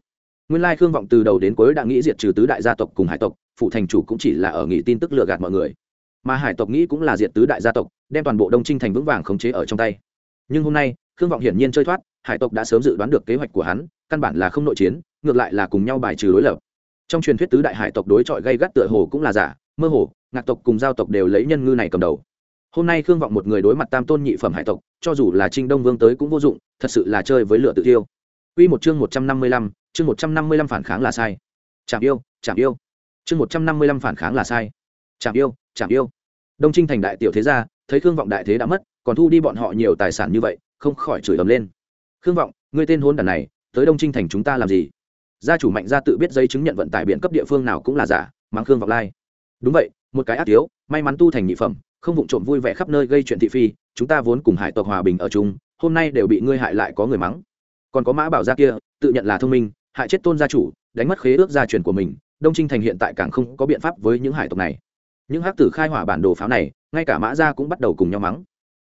Nguyên lai khương vọng từ đầu đến cuối đã nghĩ diệt trừ tứ đại gia tộc cùng hải tộc, phụ thành chủ cũng chỉ là ở nghị tin tức lừa gạt mọi người. Mà hải tộc nghĩ cũng là diệt tứ đại gia tộc đem toàn bộ đông trinh thành vững vàng khống chế ở trong tay nhưng hôm nay khương vọng hiển nhiên chơi thoát hải tộc đã sớm dự đoán được kế hoạch của hắn căn bản là không nội chiến ngược lại là cùng nhau bài trừ đối lập trong truyền thuyết tứ đại hải tộc đối chọi gây gắt tựa hồ cũng là giả mơ hồ ngạc tộc cùng giao tộc đều lấy nhân ngư này cầm đầu hôm nay khương vọng một người đối mặt tam tôn nhị phẩm hải tộc cho dù là trinh đông vương tới cũng vô dụng thật sự là chơi với lựa tự tiêu Quy một chương một trăm năm mươi lăm, chương một trăm năm mươi lăm phản kháng là sai. Chạm yêu, chạm yêu. Chương một trăm năm mươi lăm phản kháng là sai. Chạm yêu, chạm yêu. Đông Trinh thành đại tiểu thế gia, thấy Khương vọng đại thế đã mất, còn thu đi bọn họ nhiều tài sản như vậy, không khỏi chửi ầm lên. Khương vọng, ngươi tên hôn đàn này, tới Đông Trinh thành chúng ta làm gì? Gia chủ mạnh gia tự biết giấy chứng nhận vận tải biển cấp địa phương nào cũng là giả, mang Khương vọng lai. Đúng vậy, một cái ác thiếu, may mắn tu thành nhị phẩm, không vụng trộm vui vẻ khắp nơi gây chuyện thị phi, chúng ta vốn cùng hải tộc hòa bình ở chung, hôm nay đều bị ngươi hại lại có người mắng còn có mã bảo gia kia tự nhận là thông minh hại chết tôn gia chủ đánh mất khế ước gia truyền của mình đông trinh thành hiện tại càng không có biện pháp với những hải tộc này những hắc tử khai hỏa bản đồ pháo này, ngay cả mã ra cũng bắt đầu cùng nhau mắng.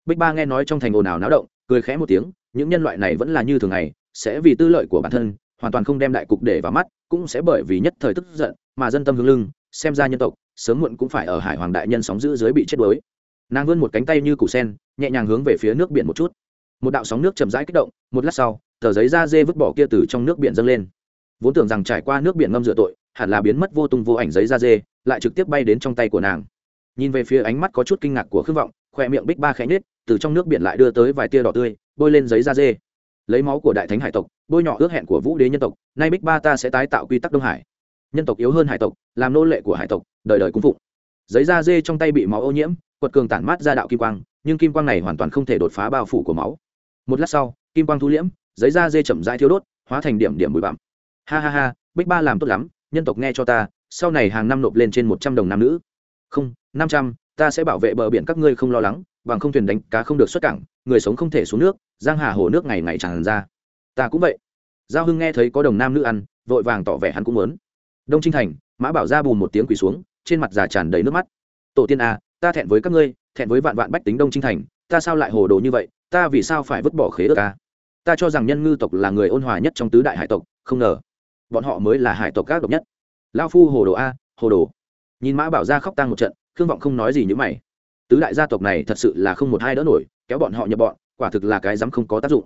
Bích ba nghe nói trong thành ồn ào náo động, cười khẽ một tiếng, những nhân loại này vẫn là như thường ngày, sẽ vì tư lợi của bản thân, hoàn toàn không đem đại cục để vào mắt, cũng sẽ bởi vì nhất thời tức giận, mà dân tâm hướng lưng, xem ra nhân tộc, sớm muộn cũng phải ở hải hoàng đại nhân sóng giữ dưới bị chết đuối. Nàng vươn một cánh tay như củ sen, nhẹ nhàng hướng về phía nước biển một chút. Một đạo sóng nước chậm rãi kích động, một lát sau, tờ giấy da dê vứt bỏ kia từ trong nước biển dâng lên. Vốn tưởng rằng trải qua nước biển ngâm rửa tội, hẳn là biến mất vô tung vô ảnh giấy da dê lại trực tiếp bay đến trong tay của nàng. Nhìn về phía ánh mắt có chút kinh ngạc của khương vọng, khoe miệng bích ba khẽ nhết từ trong nước biển lại đưa tới vài tia đỏ tươi, bôi lên giấy da dê. Lấy máu của đại thánh hải tộc, bôi nhọ ước hẹn của vũ đế nhân tộc, nay bích ba ta sẽ tái tạo quy tắc đông hải. Nhân tộc yếu hơn hải tộc, làm nô lệ của hải tộc, đời đời cung phụng. Giấy da dê trong tay bị máu ô nhiễm, quật cường tản mát ra đạo kim quang, nhưng kim quang này hoàn toàn không thể đột phá bao phủ của máu. Một lát sau, kim quang thu liễm, giấy da dê chậm rãi thiêu đốt, hóa thành điểm điểm bụi bặm. Ha ha ha, bích ba làm tốt lắm, nhân tộc nghe cho ta sau này hàng năm nộp lên trên một trăm đồng nam nữ. Không năm trăm ta sẽ bảo vệ bờ biển các ngươi không lo lắng bằng không thuyền đánh cá không được xuất cảng người sống không thể xuống nước giang hà hồ nước ngày ngày tràn ra. Ta cũng vậy. Giao hưng nghe thấy có đồng nam nữ ăn vội vàng tỏ vẻ hắn cũng muốn. Đông trinh thành mã bảo ra bùn một tiếng quỳ xuống trên mặt già tràn đầy nước mắt. Tổ tiên a à, ta thẹn với các ngươi thẹn với vạn vạn bách tính đông trinh thành ta sao lại hồ đồ như vậy ta vì sao phải vứt bỏ khế ước a ta cho rằng nhân ngư tộc là người ôn hòa nhất trong tứ đại hải tộc không ngờ bọn họ mới là hải tộc các độc nhất lao phu hồ đồ a, hồ đồ. Nhìn mã bảo ra khóc tang một trận, khương vọng không nói gì như mày. Tứ đại gia tộc này thật sự là không một hai đỡ nổi, kéo bọn họ nhập bọn, quả thực là cái dám không có tác dụng.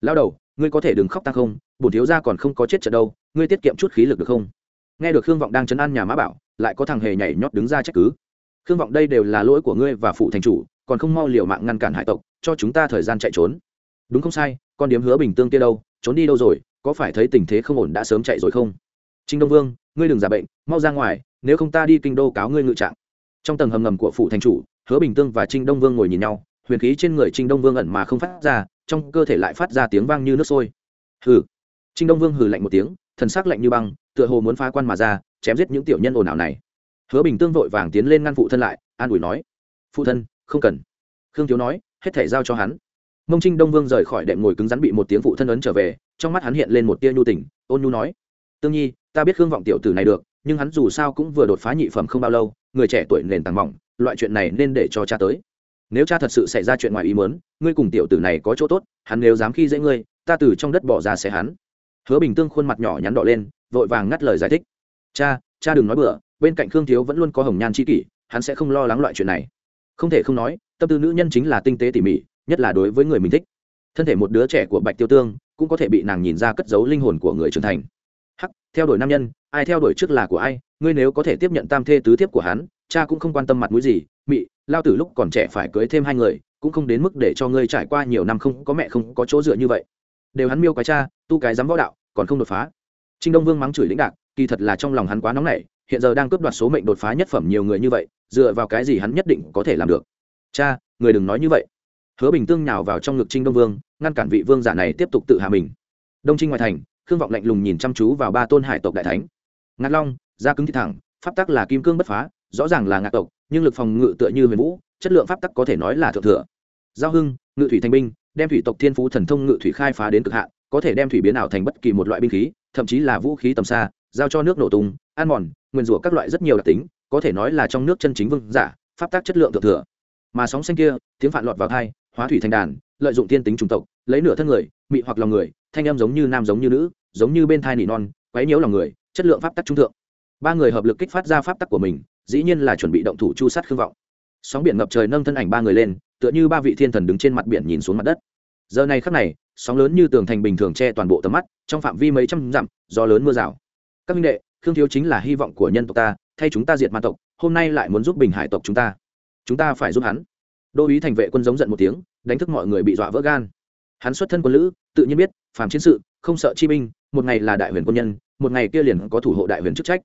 Lao đầu, ngươi có thể đừng khóc tang không, bổn thiếu gia còn không có chết trận đâu, ngươi tiết kiệm chút khí lực được không? Nghe được khương vọng đang chấn an nhà mã bảo, lại có thằng hề nhảy nhót đứng ra trách cứ. Khương vọng đây đều là lỗi của ngươi và phụ thành chủ, còn không mau liều mạng ngăn cản hải tộc, cho chúng ta thời gian chạy trốn. Đúng không sai, con điếm hứa bình tương kia đâu, trốn đi đâu rồi, có phải thấy tình thế không ổn đã sớm chạy rồi không? Trinh đông vương, ngươi đừng giả bệnh, mau ra ngoài, nếu không ta đi kinh đô cáo ngươi ngự trạng. Trong tầng hầm ngầm của phủ thành chủ, hứa bình tương và trinh đông vương ngồi nhìn nhau, huyền khí trên người trinh đông vương ẩn mà không phát ra, trong cơ thể lại phát ra tiếng vang như nước sôi. Hừ. Trinh đông vương hừ lạnh một tiếng, thần sắc lạnh như băng, tựa hồ muốn phá quan mà ra, chém giết những tiểu nhân ồn ào này. Hứa bình tương vội vàng tiến lên ngăn phụ thân lại, an ủi nói, phụ thân, không cần. Khương thiếu nói, hết thể giao cho hắn. Mông trinh đông vương rời khỏi đệm ngồi cứng rắn bị một tiếng phụ thân ấn trở về, trong mắt hắn hiện lên một tia nhu tình, ôn nhu nói, tương nhi ta biết khương vọng tiểu tử này được, nhưng hắn dù sao cũng vừa đột phá nhị phẩm không bao lâu, người trẻ tuổi nền tảng mỏng, loại chuyện này nên để cho cha tới. Nếu cha thật sự xảy ra chuyện ngoài ý mớn ngươi cùng tiểu tử này có chỗ tốt, hắn nếu dám khi dễ ngươi, ta từ trong đất bỏ ra sẽ hắn. Hứa bình tương khuôn mặt nhỏ nhắn đỏ lên, vội vàng ngắt lời giải thích. Cha cha đừng nói bừa, bên cạnh khương thiếu vẫn luôn có hồng nhan c kỷ, hắn sẽ không lo lắng loại chuyện này. Không thể không nói, tâm tư nữ nhân chính là tinh tế tỉ mỉ, nhất là đối với người mình thích. Thân thể một đứa trẻ của bạch tiêu tương cũng có thể bị nàng nhìn ra cất giấu linh hồn của người trưởng thành theo đuổi nam nhân, ai theo đuổi trước là của ai, ngươi nếu có thể tiếp nhận tam thê tứ tiếp của hắn, cha cũng không quan tâm mặt mũi gì, mị, lao tử lúc còn trẻ phải cưới thêm hai người, cũng không đến mức để cho ngươi trải qua nhiều năm không có mẹ không có chỗ dựa như vậy. Đều hắn miêu cái cha, tu cái dám võ đạo, còn không đột phá. Trinh đông vương mắng chửi lĩnh đạc, kỳ thật là trong lòng hắn quá nóng nảy, hiện giờ đang cướp đoạt số mệnh đột phá nhất phẩm nhiều người như vậy, dựa vào cái gì hắn nhất định có thể làm được. Cha, người đừng nói như vậy. Hứa bình tương nhào vào trong ngực trinh đông vương, ngăn cản vị vương giả này tiếp tục tự hạ mình. Đông trinh ngoài thành khương vọng lạnh lùng nhìn chăm chú vào ba tôn hải tộc đại thánh. Ngạc long da cứng thịt thẳng, pháp tắc là kim cương bất phá, rõ ràng là ngạc tộc, nhưng lực phòng ngự tựa như huyền vũ, chất lượng pháp tắc có thể nói là thượng thừa. Giao hưng, ngự thủy thanh binh, đem thủy tộc thiên phú thần thông ngự thủy khai phá đến cực hạn, có thể đem thủy biến ảo thành bất kỳ một loại binh khí, thậm chí là vũ khí tầm xa, giao cho nước nổ tung, ăn mòn, nguyên rủa các loại rất nhiều đặc tính, có thể nói là trong nước chân chính vương giả, pháp tác chất lượng thượng thừa. Mà sóng xanh kia, tiếng phản lọt vào thai hóa thủy thành đàn, lợi dụng tiên tính trùng tộc, lấy nửa thân người, mị hoặc lòng người, thanh âm giống như nam giống như nữ giống như bên thai nỉ non, quấy nhiễu lòng người, chất lượng pháp tắc trung thượng. Ba người hợp lực kích phát ra pháp tắc của mình, dĩ nhiên là chuẩn bị động thủ chu sát khương vọng. Sóng biển ngập trời nâng thân ảnh ba người lên, tựa như ba vị thiên thần đứng trên mặt biển nhìn xuống mặt đất. Giờ này khắc này, sóng lớn như tường thành bình thường che toàn bộ tầm mắt, trong phạm vi mấy trăm dặm do lớn mưa rào. Các minh đệ, khương thiếu chính là hy vọng của nhân tộc ta, thay chúng ta diệt ma tộc, hôm nay lại muốn giúp bình hải tộc chúng ta. Chúng ta phải giúp hắn. Đô ý thành vệ quân giống giận một tiếng, đánh thức mọi người bị dọa vỡ gan. Hắn xuất thân quân lữ, tự nhiên biết, phàm chiến sự, không sợ chi binh một ngày là đại huyền quân nhân, một ngày kia liền có thủ hộ đại huyền chức trách.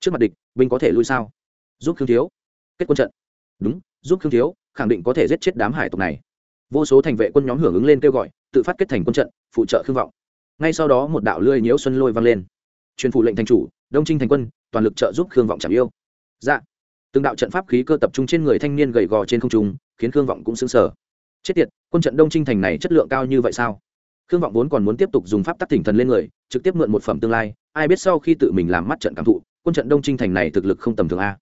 Trước mặt địch, binh có thể lui sao? Giúp khương thiếu. Kết quân trận. Đúng, giúp khương thiếu, khẳng định có thể giết chết đám hải tộc này. Vô số thành vệ quân nhóm hưởng ứng lên kêu gọi, tự phát kết thành quân trận, phụ trợ khương vọng. Ngay sau đó một đạo lưỡi nhiễu xuân lôi vang lên. Truyền phụ lệnh thành chủ, đông trinh thành quân, toàn lực trợ giúp khương vọng chạm yêu. Dạ. Từng đạo trận pháp khí cơ tập trung trên người thanh niên gầy gò trên không trung, khiến khương vọng cũng xứng sở chết tiệt, quân trận đông trinh thành này chất lượng cao như vậy sao? Khương vọng vốn còn muốn tiếp tục dùng pháp tắc thỉnh thần lên người, trực tiếp mượn một phẩm tương lai, ai biết sau khi tự mình làm mắt trận cảm thụ, quân trận đông trinh thành này thực lực không tầm thường a.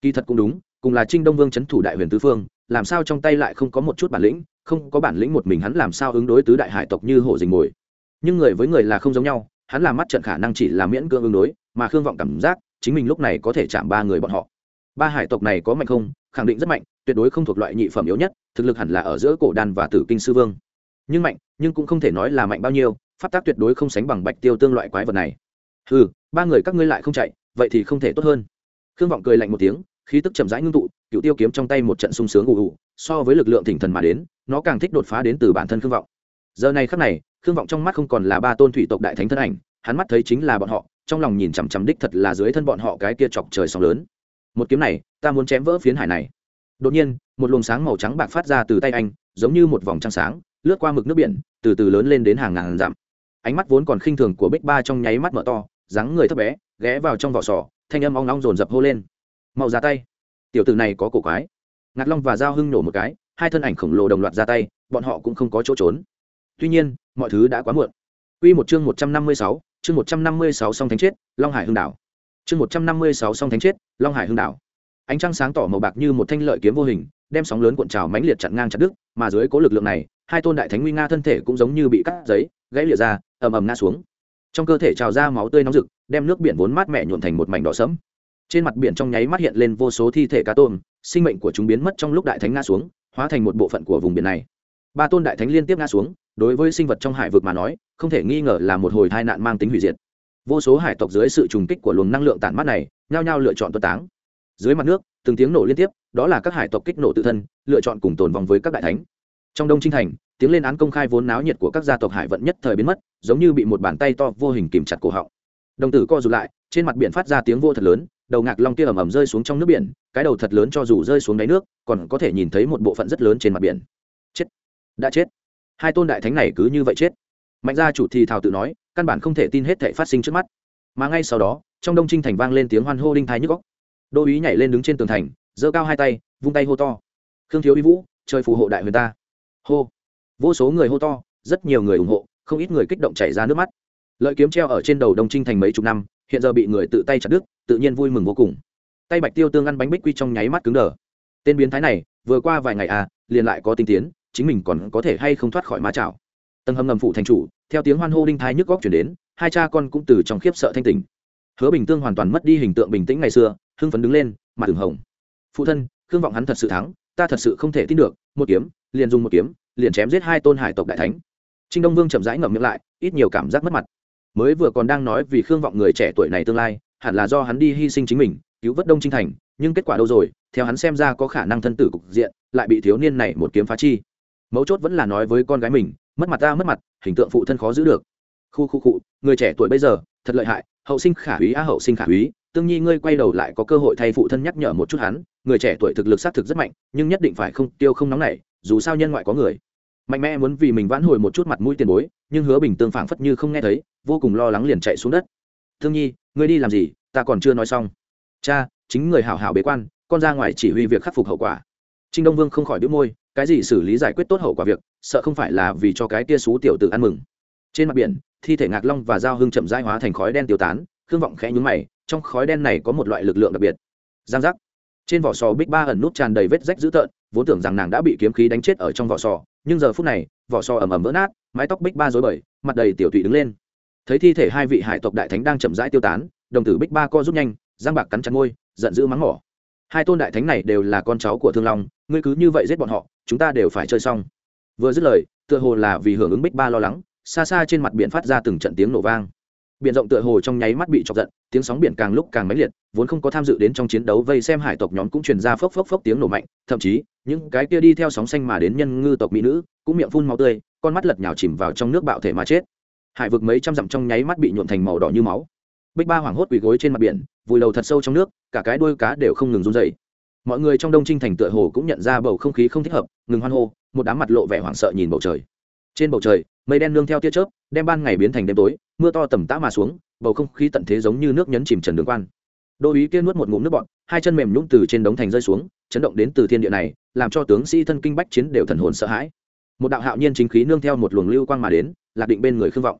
Kỳ thật cũng đúng, cùng là trinh đông vương c h ấ n thủ đại huyền tứ phương, làm sao trong tay lại không có một chút bản lĩnh, không có bản lĩnh một mình hắn làm sao ứng đối tứ đại hải tộc như hổ dình mồi. Nhưng người với người là không giống nhau, hắn làm mắt trận khả năng chỉ là miễn cưỡng ứng đối, mà khương vọng cảm giác, chính mình lúc này có thể chạm ba người bọn họ. Ba hải tộc này có mạnh không? Khẳng định rất mạnh, tuyệt đối không thuộc loại nhị phẩm yếu nhất, thực lực hẳn là ở giữa cổ đan và tử kinh sư vương nhưng mạnh, nhưng cũng không thể nói là mạnh bao nhiêu, pháp tác tuyệt đối không sánh bằng bạch tiêu tương loại quái vật này. Ừ ba người các ngươi lại không chạy, vậy thì không thể tốt hơn. Khương vọng cười lạnh một tiếng, khí tức chậm rãi ngưng tụ cựu tiêu kiếm trong tay một trận sung sướng ù ù, so với lực lượng thỉnh thần mà đến, nó càng thích đột phá đến từ bản thân khương vọng. Giờ này khắc này, khương vọng trong mắt không còn là ba tôn thủy tộc đại thánh thân ảnh, hắn mắt thấy chính là bọn họ, trong lòng nhìn chằm chằm đích thật là dưới thân bọn họ cái kia chọc trời sóng lớn. Một kiếm này, ta muốn chém vỡ phiến hải này. Đột nhiên, một luồng sáng màu trắng bạc phát ra từ tay anh, giống như một vòng trăng sáng lướt qua mực nước biển từ từ lớn lên đến hàng ngàn dặm. Ánh mắt vốn còn khinh thường của bích ba trong nháy mắt mở to dáng người thấp bé ghé vào trong vỏ sò thanh âm ong ong dồn dập hô lên. Mau ra tay. Tiểu tử này có cổ quái. Ngạc long và giao hưng nổ một cái hai thân ảnh khổng lồ đồng loạt ra tay bọn họ cũng không có chỗ trốn. Tuy nhiên mọi thứ đã quá muộn. Quy một chương 156, chương 156 song thánh chết, Long Hải Hưng đảo. Chương 156 song thánh chết, Long Hải Hưng đảo. Ánh trăng sáng tỏ màu bạc như một thanh lợi kiếm vô hình, đem sóng lớn cuộn trào mãnh liệt chặn ngang chặt đứt, mà dưới cố lực lượng này, hai tôn đại thánh nguy nga thân thể cũng giống như bị cắt giấy, gãy lìa ra, ầm ầm ngã xuống. Trong cơ thể trào ra máu tươi nóng rực, đem nước biển vốn mát mẻ nhuộn thành một mảnh đỏ sẫm. Trên mặt biển trong nháy mắt hiện lên vô số thi thể cá tôm sinh mệnh của chúng biến mất trong lúc đại thánh ngã xuống hóa thành một bộ phận của vùng biển này. Ba tôn đại thánh liên tiếp ngã xuống đối với sinh vật trong hải vực mà nói không thể nghi ngờ là một hồi tai nạn mang tính hủy diệt. Vô số hải tộc dưới sự trùng kích của luồng năng lượng tản mát này nhao nhao lựa chọn tuất táng. Dưới mặt nước từng tiếng nổ liên tiếp đó là các hải tộc kích nổ tự thân lựa chọn cùng tồn vòng với các đại thánh trong đông trinh thành, tiếng lên án công khai vốn náo nhiệt của các gia tộc hải vận nhất thời biến mất, giống như bị một bàn tay to vô hình kìm chặt cổ họng. Đồng tử co rụt lại, trên mặt biển phát ra tiếng vô thật lớn, đầu ngạc long kia ầm ầm rơi xuống trong nước biển, cái đầu thật lớn cho dù rơi xuống đáy nước, còn có thể nhìn thấy một bộ phận rất lớn trên mặt biển. Chết! Đã chết! Hai tôn đại thánh này cứ như vậy chết. Mạnh gia chủ thì thào tự nói, căn bản không thể tin hết thể phát sinh trước mắt. Mà ngay sau đó, trong đông trinh thành vang lên tiếng hoan hô đinh thái nhức góc đô ý nhảy lên đứng trên tường thành, giơ cao hai tay, vung tay hô to. Khương thiếu uy vũ chơi phù hộ đại huyền ta hô. Vô số người hô to, rất nhiều người ủng hộ, không ít người kích động chảy ra nước mắt. Lợi kiếm treo ở trên đầu đông trinh thành mấy chục năm, hiện giờ bị người tự tay chặt đứt, tự nhiên vui mừng vô cùng. Tay bạch tiêu tương ăn bánh bích quy trong nháy mắt cứng đờ. Tên biến thái này, vừa qua vài ngày à liền lại có tinh tiến, chính mình còn có thể hay không thoát khỏi má chảo. Tầng hầm ngầm phụ thành chủ, theo tiếng hoan hô đinh thái nhức góc chuyển đến, hai cha con cũng từ trong khiếp sợ thanh tình hứa bình tương hoàn toàn mất đi hình tượng bình tĩnh ngày xưa, hưng phấn đứng lên, mặt đường hồng. Phụ thân, khương vọng hắn thật sự thắng, ta thật sự không thể tin được, một kiếm liền dùng một kiếm, liền chém giết hai tôn hải tộc đại thánh. Trinh đông vương chậm rãi ngậm miệng lại, ít nhiều cảm giác mất mặt. Mới vừa còn đang nói vì khương vọng người trẻ tuổi này tương lai, hẳn là do hắn đi hy sinh chính mình, cứu vớt đông trinh thành, nhưng kết quả đâu rồi, theo hắn xem ra có khả năng thân tử cục diện, lại bị thiếu niên này một kiếm phá chi. Mấu chốt vẫn là nói với con gái mình, mất mặt ta, mất mặt, hình tượng phụ thân khó giữ được. Khu khu cụ người trẻ tuổi bây giờ, thật lợi hại, hậu sinh khả úy á, hậu sinh khả úy. Tương nhi ngươi quay đầu lại có cơ hội thay phụ thân nhắc nhở một chút hắn, người trẻ tuổi thực lực xác thực rất mạnh, nhưng nhất định phải không tiêu không nóng nảy dù sao nhân ngoại có người. Mạnh mẽ muốn vì mình vãn hồi một chút mặt mũi tiền bối, nhưng hứa bình tương phảng phất như không nghe thấy, vô cùng lo lắng liền chạy xuống đất. Thương nhi, ngươi đi làm gì? Ta còn chưa nói xong. Cha, chính người hảo hảo bế quan, con ra ngoài chỉ huy việc khắc phục hậu quả. Trinh đông vương không khỏi đĩu môi, cái gì xử lý giải quyết tốt hậu quả việc, sợ không phải là vì cho cái tia xú tiểu tử ăn mừng. Trên mặt biển, thi thể ngạc long và dao hưng chậm rãi hóa thành khói đen tiêu tán, khương vọng khẽ nhúng mày, trong khói đen này có một loại lực lượng đặc biệt. Giang giác. Trên vỏ sò bích ba ẩn nút tràn đầy vết rách dữ tợn vốn tưởng rằng nàng đã bị kiếm khí đánh chết ở trong vỏ sò, nhưng giờ phút này, vỏ sò ẩm ẩm vỡ nát, mái tóc bích ba rối bời, mặt đầy tiểu tụy đứng lên. Thấy thi thể hai vị hải tộc đại thánh đang chậm rãi tiêu tán, đồng tử bích ba co rút nhanh, giang bạc cắn chặt môi, giận dữ mắng mỏ. Hai tôn đại thánh này đều là con cháu của thương long, ngươi cứ như vậy giết bọn họ, chúng ta đều phải chơi xong. Vừa dứt lời, tựa hồ là vì hưởng ứng bích ba lo lắng, xa xa trên mặt biển phát ra từng trận tiếng nổ vang. Biển rộng tựa hồ trong nháy mắt bị chọc giận, tiếng sóng biển càng lúc càng mãnh liệt, vốn không có tham dự đến trong chiến đấu vây xem hải tộc nhóm cũng truyền ra phốc phốc phốc tiếng nổ mạnh, thậm chí những cái kia đi theo sóng xanh mà đến nhân ngư tộc mỹ nữ, cũng miệng phun máu tươi, con mắt lật nhào chìm vào trong nước bạo thể mà chết. Hải vực mấy trăm dặm trong nháy mắt bị nhuộn thành màu đỏ như máu. Bích ba hoảng hốt quỳ gối trên mặt biển, vùi đầu thật sâu trong nước, cả cái đuôi cá đều không ngừng run dày mọi người trong đông trinh thành tựa hồ cũng nhận ra bầu không khí không thích hợp, ngừng hoan hô, một đám mặt lộ vẻ hoảng sợ nhìn bầu trời. Trên bầu trời, mây đen nương theo tia chớp, đem ban ngày biến thành đêm tối, mưa to tầm tã mà xuống, bầu không khí tận thế giống như nước nhấn chìm trần đường quan đô ý kia nuốt một ngụm nước bọt, hai chân mềm nhũng từ trên đống thành rơi xuống, chấn động đến từ thiên địa này, làm cho tướng sĩ thân kinh bách chiến đều thần hồn sợ hãi. Một đạo hạo nhiên chính khí nương theo một luồng lưu quang mà đến, lạc định bên người khương vọng.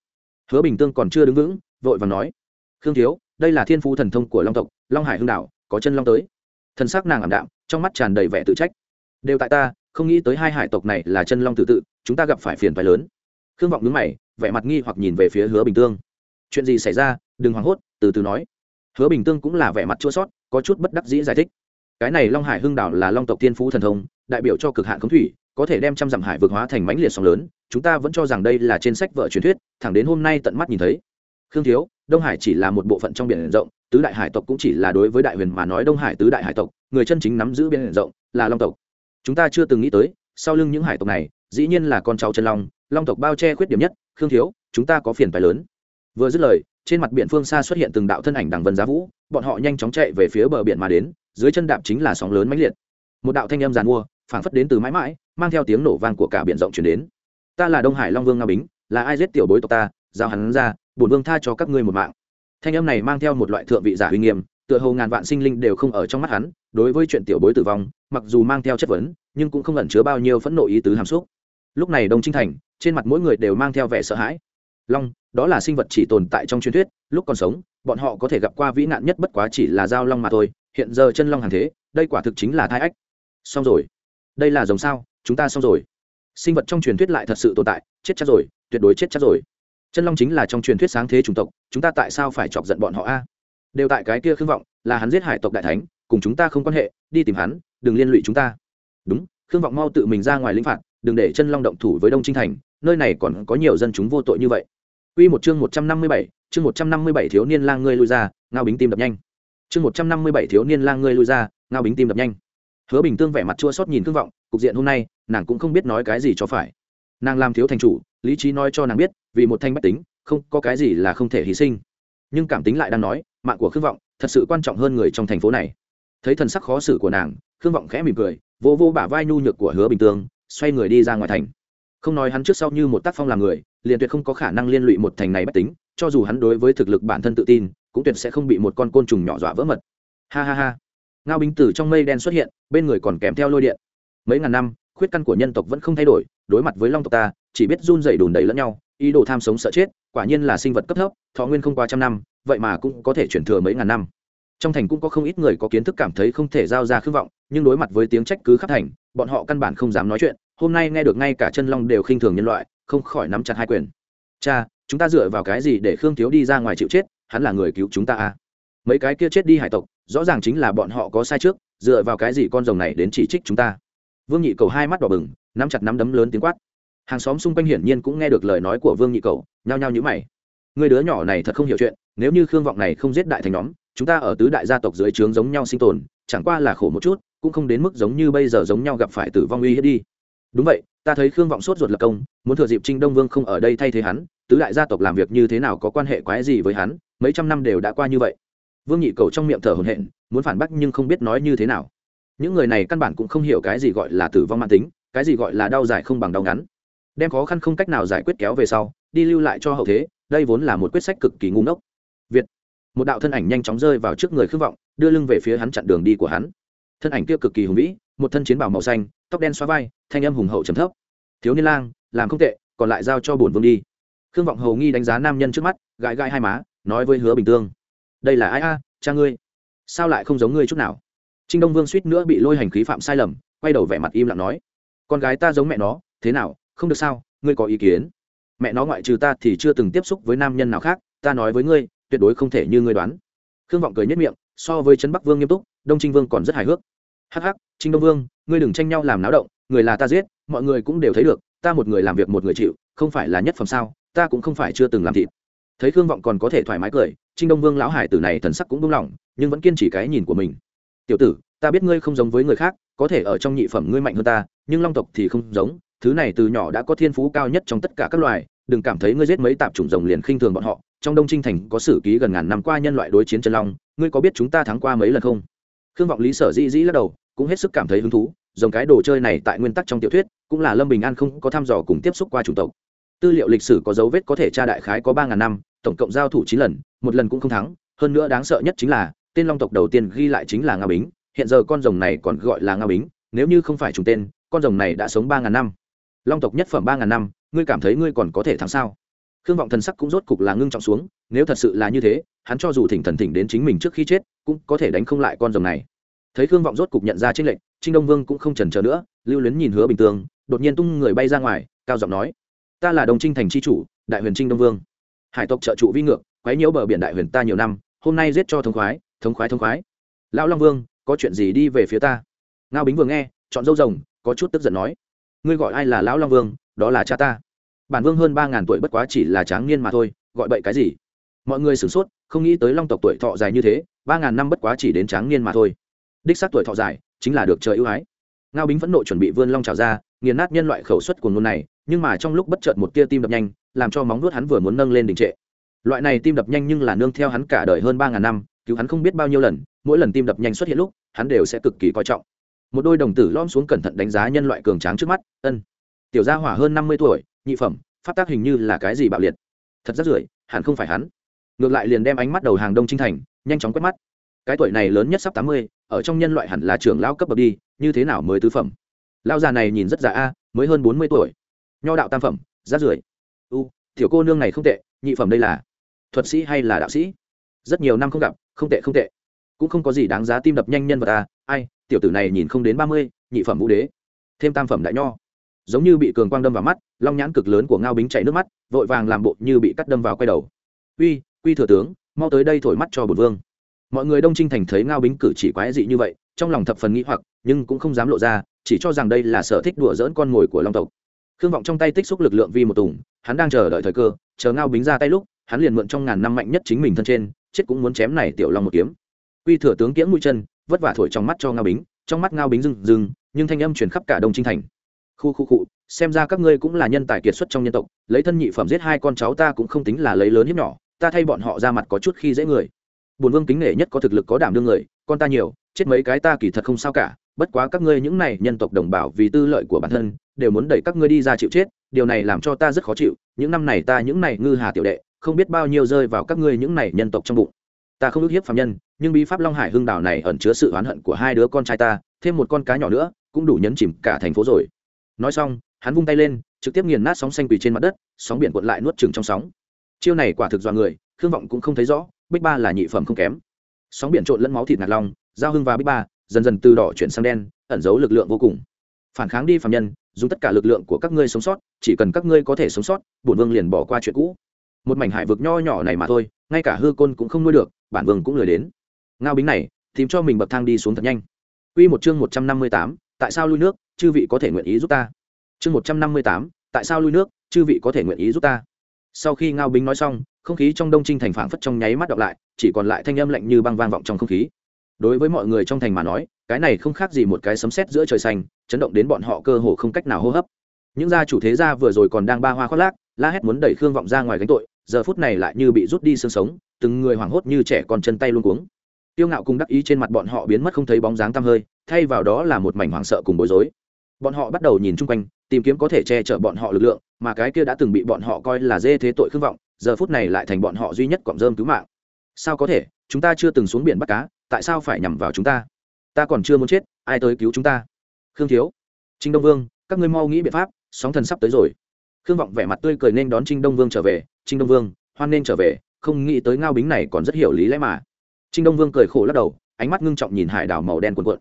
Hứa bình tương còn chưa đứng vững, vội và nói, khương thiếu, đây là thiên phú thần thông của long tộc, long hải hưng đạo, có chân long tới. Thần sắc nàng ảm đạm, trong mắt tràn đầy vẻ tự trách. Đều tại ta, không nghĩ tới hai hải tộc này là chân long tự tự, chúng ta gặp phải phiền phải lớn. Khương vọng nhướng mày, vẻ mặt nghi hoặc nhìn về phía hứa bình tương. Chuyện gì xảy ra? Đừng hoảng hốt, từ từ nói hứa bình tương cũng là vẻ mặt chua sót, có chút bất đắc dĩ giải thích. Cái này long hải hưng đảo là long tộc tiên phú thần thông, đại biểu cho cực hạn khống thủy, có thể đem trăm dặm hải vượt hóa thành mãnh liệt sóng lớn, chúng ta vẫn cho rằng đây là trên sách vợ truyền thuyết, thẳng đến hôm nay tận mắt nhìn thấy. Khương thiếu, đông hải chỉ là một bộ phận trong biển rộng, tứ đại hải tộc cũng chỉ là đối với đại huyền mà nói đông hải tứ đại hải tộc, người chân chính nắm giữ biển rộng là long tộc. Chúng ta chưa từng nghĩ tới, sau lưng những hải tộc này, dĩ nhiên là con cháu chân long long tộc bao che khuyết điểm nhất, khương thiếu, chúng ta có phiền phái lớn vừa dứt lời, trên mặt biển phương xa xuất hiện từng đạo thân ảnh đằng vân giá vũ, bọn họ nhanh chóng chạy về phía bờ biển mà đến, dưới chân đạp chính là sóng lớn mãnh liệt. Một đạo thanh âm giàn mua, phảng phất đến từ mãi mãi, mang theo tiếng nổ vang của cả biển rộng chuyển đến. Ta là đông hải long vương nga bính, là ai giết tiểu bối tộc ta? Giao hắn ra, bổn vương tha cho các ngươi một mạng. Thanh âm này mang theo một loại thượng vị giả uy nghiêm, tựa hồ ngàn vạn sinh linh đều không ở trong mắt hắn, đối với chuyện tiểu bối tử vong, mặc dù mang theo chất vấn, nhưng cũng không ẩn chứa bao nhiêu phẫn nộ ý tứ hàm xúc. Lúc này đông trinh thành, trên mặt mỗi người đều mang theo vẻ sợ hãi long, đó là sinh vật chỉ tồn tại trong truyền thuyết, lúc còn sống, bọn họ có thể gặp qua vĩ nạn nhất bất quá chỉ là giao long mà thôi, hiện giờ chân long hàng thế, đây quả thực chính là thai ách. Xong rồi. Đây là dòng sao? Chúng ta xong rồi. Sinh vật trong truyền thuyết lại thật sự tồn tại, chết chắc rồi, tuyệt đối chết chắc rồi. Chân long chính là trong truyền thuyết sáng thế chủng tộc, chúng ta tại sao phải chọc giận bọn họ a? Đều tại cái kia khương vọng, là hắn giết hải tộc đại thánh, cùng chúng ta không quan hệ, đi tìm hắn, đừng liên lụy chúng ta. Đúng, khương vọng mau tự mình ra ngoài linh phạt, đừng để chân long động thủ với đông trinh thành nơi này còn có nhiều dân chúng vô tội như vậy Quy một chương 157, chương 157 thiếu niên lang ngươi lui ra, ngao bính tim đập nhanh. Chương 157 thiếu niên lang ngươi lui ra, ngao bính tim đập nhanh. Hứa Bình Tương vẻ mặt chua xót nhìn Cương Vọng, cục diện hôm nay, nàng cũng không biết nói cái gì cho phải. Nàng làm thiếu thành chủ, lý trí nói cho nàng biết, vì một thanh bách tính, không có cái gì là không thể hy sinh. Nhưng cảm tính lại đang nói, mạng của Khương Vọng thật sự quan trọng hơn người trong thành phố này. Thấy thần sắc khó xử của nàng, Khương Vọng khẽ mỉm cười, vô vô bả vai nhu nhược của Hứa Bình Tương, xoay người đi ra ngoài thành không nói hắn trước sau như một tác phong làm người, liền tuyệt không có khả năng liên lụy một thành này bất tính, cho dù hắn đối với thực lực bản thân tự tin, cũng tuyệt sẽ không bị một con côn trùng nhỏ dọa vỡ mật. Ha ha ha. Ngao bính tử trong mây đen xuất hiện, bên người còn kèm theo lôi điện. Mấy ngàn năm, khuyết căn của nhân tộc vẫn không thay đổi, đối mặt với long tộc ta, chỉ biết run dày đùn đầy lẫn nhau, ý đồ tham sống sợ chết, quả nhiên là sinh vật cấp thấp, thọ nguyên không qua trăm năm, vậy mà cũng có thể chuyển thừa mấy ngàn năm trong thành cũng có không ít người có kiến thức cảm thấy không thể giao ra khước vọng, nhưng đối mặt với tiếng trách cứ khắp thành, bọn họ căn bản không dám nói chuyện. Hôm nay nghe được ngay cả chân long đều khinh thường nhân loại, không khỏi nắm chặt hai quyền. Cha, chúng ta dựa vào cái gì để khương thiếu đi ra ngoài chịu chết? Hắn là người cứu chúng ta à? Mấy cái kia chết đi hải tộc, rõ ràng chính là bọn họ có sai trước, dựa vào cái gì con rồng này đến chỉ trích chúng ta? Vương nhị cầu hai mắt đỏ bừng, nắm chặt nắm đấm lớn tiếng quát. Hàng xóm xung quanh hiển nhiên cũng nghe được lời nói của vương nhị cầu, nhao nhao nhữ mày. Người đứa nhỏ này thật không hiểu chuyện, nếu như khương vọng này không giết đại thành nhóm chúng ta ở tứ đại gia tộc dưới trướng giống nhau sinh tồn, chẳng qua là khổ một chút, cũng không đến mức giống như bây giờ giống nhau gặp phải tử vong uy hiếp đi. Đúng vậy, ta thấy khương vọng sốt ruột lập công, muốn thừa dịp trinh đông vương không ở đây thay thế hắn, tứ đại gia tộc làm việc như thế nào có quan hệ quái gì với hắn, mấy trăm năm đều đã qua như vậy. Vương nhị cầu trong miệng thở hồn hện muốn phản bác nhưng không biết nói như thế nào. Những người này căn bản cũng không hiểu cái gì gọi là tử vong mạng tính, cái gì gọi là đau dài không bằng đau ngắn. Đem khó khăn không cách nào giải quyết kéo về sau, đi lưu lại cho hậu thế, đây vốn là một quyết sách cực kỳ ngu ngốc một đạo thân ảnh nhanh chóng rơi vào trước người khước vọng, đưa lưng về phía hắn chặn đường đi của hắn. Thân ảnh kia cực kỳ hùng vĩ, một thân chiến bảo màu xanh, tóc đen xóa vai, thanh âm hùng hậu trầm thấp. Thiếu niên lang, làm không tệ, còn lại giao cho bổn vương đi. Khương vọng hầu nghi đánh giá nam nhân trước mắt, gãi gãi hai má, nói với hứa bình tương, đây là ai a, cha ngươi? Sao lại không giống ngươi chút nào? Trinh đông vương suýt nữa bị lôi hành khí phạm sai lầm, quay đầu vẻ mặt im lặng nói, con gái ta giống mẹ nó, thế nào, không được sao, ngươi có ý kiến? Mẹ nó ngoại trừ ta thì chưa từng tiếp xúc với nam nhân nào khác, ta nói với ngươi tuyệt đối không thể như ngươi đoán. Khương vọng cười nhất miệng, so với trấn bắc vương nghiêm túc, đông trinh vương còn rất hài hước. Hắc hắc trinh đông vương, ngươi đừng tranh nhau làm náo động, người là ta giết, mọi người cũng đều thấy được, ta một người làm việc một người chịu, không phải là nhất phẩm sao, ta cũng không phải chưa từng làm thịt. Thấy khương vọng còn có thể thoải mái cười trinh đông vương lão hải tử này thần sắc cũng đúng lòng nhưng vẫn kiên trì cái nhìn của mình. Tiểu tử, ta biết ngươi không giống với người khác, có thể ở trong nhị phẩm ngươi mạnh hơn ta, nhưng long tộc thì không giống, thứ này từ nhỏ đã có thiên phú cao nhất trong tất cả các loài đừng cảm thấy ngươi giết mấy tạp chủng rồng liền khinh thường bọn họ, trong đông trinh thành có sử ký gần ngàn năm qua nhân loại đối chiến chân long, ngươi có biết chúng ta thắng qua mấy lần không? Khương vọng lý sở dĩ dĩ lắc đầu, cũng hết sức cảm thấy hứng thú dòng cái đồ chơi này tại nguyên tắc trong tiểu thuyết, cũng là lâm bình an không có thăm dò cùng tiếp xúc qua chủng tộc. Tư liệu lịch sử có dấu vết có thể tra đại khái có ba ngàn năm, tổng cộng giao thủ chín lần, một lần cũng không thắng, hơn nữa đáng sợ nhất chính là, tên long tộc đầu tiên ghi lại chính là nga bính, hiện giờ con rồng này còn gọi là nga bính, nếu như không phải trùng tên, con rồng này đã sống ba ngàn năm. Long tộc nhất phẩm ba ngàn năm ngươi cảm thấy ngươi còn có thể thắng sao? Khương vọng thần sắc cũng rốt cục là ngưng trọng xuống, nếu thật sự là như thế, hắn cho dù thỉnh thần thỉnh đến chính mình trước khi chết, cũng có thể đánh không lại con rồng này. Thấy khương vọng rốt cục nhận ra trên lệnh trinh đông vương cũng không trần chờ nữa, lưu luyến nhìn hứa bình tường, đột nhiên tung người bay ra ngoài, cao giọng nói, ta là đồng trinh thành c h i chủ, đại huyền trinh đông vương. Hải tộc trợ trụ vi ngược, quấy nhiễu bờ biển đại huyền ta nhiều năm, hôm nay giết cho thống khoái thống khoái thống khoái. Lão long vương, có chuyện gì đi về phía ta? Ngao bính vừa nghe, chọn dâu rồng, có chút tức giận nói, ngươi gọi ai là lão long vương? Đó là cha ta. Bản vương hơn ba ngàn tuổi bất quá chỉ là tráng niên mà thôi, gọi bậy cái gì? Mọi người sửng sốt, không nghĩ tới long tộc tuổi thọ dài như thế, ba ngàn năm bất quá chỉ đến tráng niên mà thôi. Đích xác tuổi thọ dài, chính là được trời ưu ái. Ngao bính phẫn nộ chuẩn bị vươn long trào ra, nghiền nát nhân loại khẩu suất của ngôn này, nhưng mà trong lúc bất chợt một tia tim đập nhanh, làm cho móng nuốt hắn vừa muốn nâng lên đình trệ. Loại này tim đập nhanh nhưng là nương theo hắn cả đời hơn ba ngàn năm, cứu hắn không biết bao nhiêu lần, mỗi lần tim đập nhanh xuất hiện lúc, hắn đều sẽ cực kỳ coi trọng. Một đôi đồng tử lom xuống cẩn thận đánh giá nhân loại cường tráng trước mắt, ân tiểu gia hỏa hơn năm mươi tuổi, nhị phẩm phát tác hình như là cái gì bạo liệt. Thật rất rưởi, hẳn không phải hắn. Ngược lại liền đem ánh mắt đầu hàng đông trinh thành, nhanh chóng quét mắt. Cái tuổi này lớn nhất sắp tám mươi, ở trong nhân loại hẳn là trưởng lao cấp bậc đi, như thế nào mới tứ phẩm? Lao già này nhìn rất già a, mới hơn bốn mươi tuổi. Nho đạo tam phẩm rát rưởi. U, tiểu cô nương này không tệ, nhị phẩm đây là thuật sĩ hay là đạo sĩ? Rất nhiều năm không gặp, không tệ không tệ. Cũng không có gì đáng giá tim đập nhanh nhân vật ta ai, tiểu tử này nhìn không đến ba mươi, nhị phẩm vũ đế. Thêm tam phẩm đại nho giống như bị cường quang đâm vào mắt, long nhãn cực lớn của ngao bính chảy nước mắt, vội vàng làm bộ như bị cắt đâm vào quay đầu. Uy, quy thừa tướng, mau tới đây thổi mắt cho bột vương. Mọi người đông trinh thành thấy ngao bính cử chỉ quái dị như vậy, trong lòng thập phần nghĩ hoặc, nhưng cũng không dám lộ ra, chỉ cho rằng đây là sở thích đùa dỡn con mồi của long tộc. Khương vọng trong tay tích xúc lực lượng vi một tùng, hắn đang chờ đợi thời cơ, chờ ngao bính ra tay lúc, hắn liền mượn trong ngàn năm mạnh nhất chính mình thân trên, chết cũng muốn chém này tiểu long một kiếm. Quy thừa tướng kiễng mũi chân, vất vả thổi trong mắt cho ngao bính, trong mắt ngao bính rừng rừng nhưng thanh âm truyền khắp cả đông trinh thành khu khu cụ xem ra các ngươi cũng là nhân tài kiệt xuất trong nhân tộc, lấy thân nhị phẩm giết hai con cháu ta cũng không tính là lấy lớn hiếp nhỏ, ta thay bọn họ ra mặt có chút khi dễ người. Bùn vương kính nể nhất có thực lực có đảm đương người, con ta nhiều, chết mấy cái ta kỳ thật không sao cả, bất quá các ngươi những này nhân tộc đồng bào vì tư lợi của bản thân, đều muốn đẩy các ngươi đi ra chịu chết, điều này làm cho ta rất khó chịu, những năm này ta những này ngư hà tiểu đệ, không biết bao nhiêu rơi vào các ngươi những này nhân tộc trong bụng. Ta không ước hiếp phạm nhân, nhưng bí pháp long hải hưng đảo này ẩn chứa sự oán hận của hai đứa con trai ta, thêm một con cá nhỏ nữa, cũng đủ nhấn chìm cả thành phố rồi nói xong hắn vung tay lên trực tiếp nghiền nát sóng xanh quỳ trên mặt đất sóng biển cuộn lại nuốt chừng trong sóng. Chiêu này quả thực dọa người thương vọng cũng không thấy rõ bích ba là nhị phẩm không kém. Sóng biển trộn lẫn máu thịt ngạt lòng giao hưng và bích ba dần dần từ đỏ chuyển sang đen ẩn giấu lực lượng vô cùng. Phản kháng đi phạm nhân dùng tất cả lực lượng của các ngươi sống sót chỉ cần các ngươi có thể sống sót bổn vương liền bỏ qua chuyện cũ. Một mảnh hải vực nho nhỏ này mà thôi ngay cả hư côn cũng không nuôi được bản vương cũng lười đến. Ngao bính này tìm cho mình bậc thang đi xuống thật nhanh. Quy một chương 158, tại sao lui nước, chư vị có thể nguyện ý giúp ta? Chương một trăm năm mươi tám, tại sao lui nước, chư vị có thể nguyện ý giúp ta? Sau khi Ngao Bính nói xong, không khí trong Đông Trinh thành phảng phất trong nháy mắt đọc lại, chỉ còn lại thanh âm lạnh như băng vang vọng trong không khí. Đối với mọi người trong thành mà nói, cái này không khác gì một cái sấm sét giữa trời xanh, chấn động đến bọn họ cơ hồ không cách nào hô hấp. Những gia chủ thế gia vừa rồi còn đang ba hoa khoác lác, la hét muốn đẩy Khương vọng ra ngoài gánh tội, giờ phút này lại như bị rút đi xương sống, từng người hoảng hốt như trẻ con chân tay luôn cuống tiêu ngạo cùng đắc ý trên mặt bọn họ biến mất không thấy bóng dáng tăm hơi, thay vào đó là một mảnh hoảng sợ cùng bối rối. Bọn họ bắt đầu nhìn chung quanh, tìm kiếm có thể che chở bọn họ lực lượng, mà cái kia đã từng bị bọn họ coi là dê thế tội khương vọng, giờ phút này lại thành bọn họ duy nhất cọng rơm cứu mạng. Sao có thể? Chúng ta chưa từng xuống biển bắt cá, tại sao phải nhằm vào chúng ta? Ta còn chưa muốn chết, ai tới cứu chúng ta? Khương thiếu. Trinh đông vương, các ngươi mau nghĩ biện pháp, sóng thần sắp tới rồi. Khương vọng vẻ mặt tươi cười nên đón trinh đông vương trở về. Trinh đông vương, hoan nên trở về, không nghĩ tới ngao bính này còn rất hiểu lý lẽ mà trinh đông vương cười khổ lắc đầu, ánh mắt ngưng trọng nhìn hải đảo màu đen cuồn cuộn.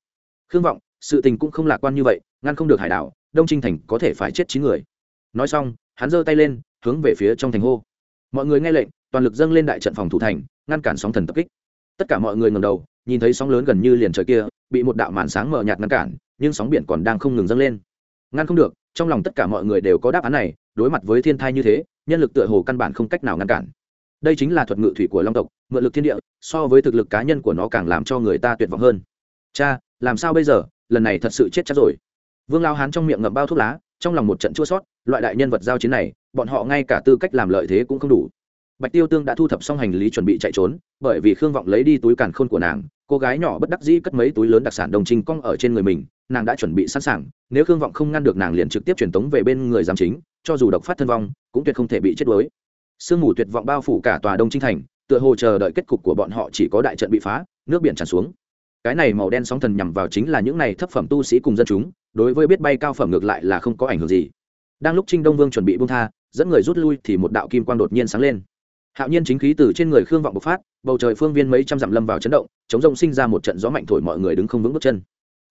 Khương vọng, sự tình cũng không lạc quan như vậy, ngăn không được hải đảo, đông trinh thành có thể phải chết chín người. Nói xong, hắn giơ tay lên, hướng về phía trong thành hô. Mọi người nghe lệnh, toàn lực dâng lên đại trận phòng thủ thành, ngăn cản sóng thần tập kích. Tất cả mọi người ngầm đầu, nhìn thấy sóng lớn gần như liền trời kia, bị một đạo màn sáng mờ nhạt ngăn cản, nhưng sóng biển còn đang không ngừng dâng lên. Ngăn không được, trong lòng tất cả mọi người đều có đáp án này, đối mặt với thiên thai như thế, nhân lực tựa hồ căn bản không cách nào ngăn cản. Đây chính là thuật ngự thủy của long tộc mượn lực thiên địa, so với thực lực cá nhân của nó càng làm cho người ta tuyệt vọng hơn. Cha, làm sao bây giờ? Lần này thật sự chết chắc rồi. Vương lao hán trong miệng ngậm bao thuốc lá, trong lòng một trận chua sót, loại đại nhân vật giao chiến này, bọn họ ngay cả tư cách làm lợi thế cũng không đủ. Bạch tiêu tương đã thu thập xong hành lý chuẩn bị chạy trốn, bởi vì khương vọng lấy đi túi càn khôn của nàng, cô gái nhỏ bất đắc dĩ cất mấy túi lớn đặc sản đồng trinh cong ở trên người mình, nàng đã chuẩn bị sẵn sàng, nếu khương vọng không ngăn được nàng liền trực tiếp truyền tống về bên người giám chính, cho dù độc phát thân vong, cũng tuyệt không thể bị chết đuối. Sương mù tuyệt vọng bao phủ cả tòa đông trinh thành tựa hồ chờ đợi kết cục của bọn họ chỉ có đại trận bị phá, nước biển tràn xuống. Cái này màu đen sóng thần nhằm vào chính là những này thấp phẩm tu sĩ cùng dân chúng, đối với biết bay cao phẩm ngược lại là không có ảnh hưởng gì. Đang lúc trinh đông vương chuẩn bị bung tha, dẫn người rút lui thì một đạo kim quang đột nhiên sáng lên. Hạo nhiên chính khí từ trên người khương vọng bộc phát, bầu trời phương viên mấy trăm dặm lâm vào chấn động, chống rông sinh ra một trận gió mạnh thổi mọi người đứng không vững bước chân.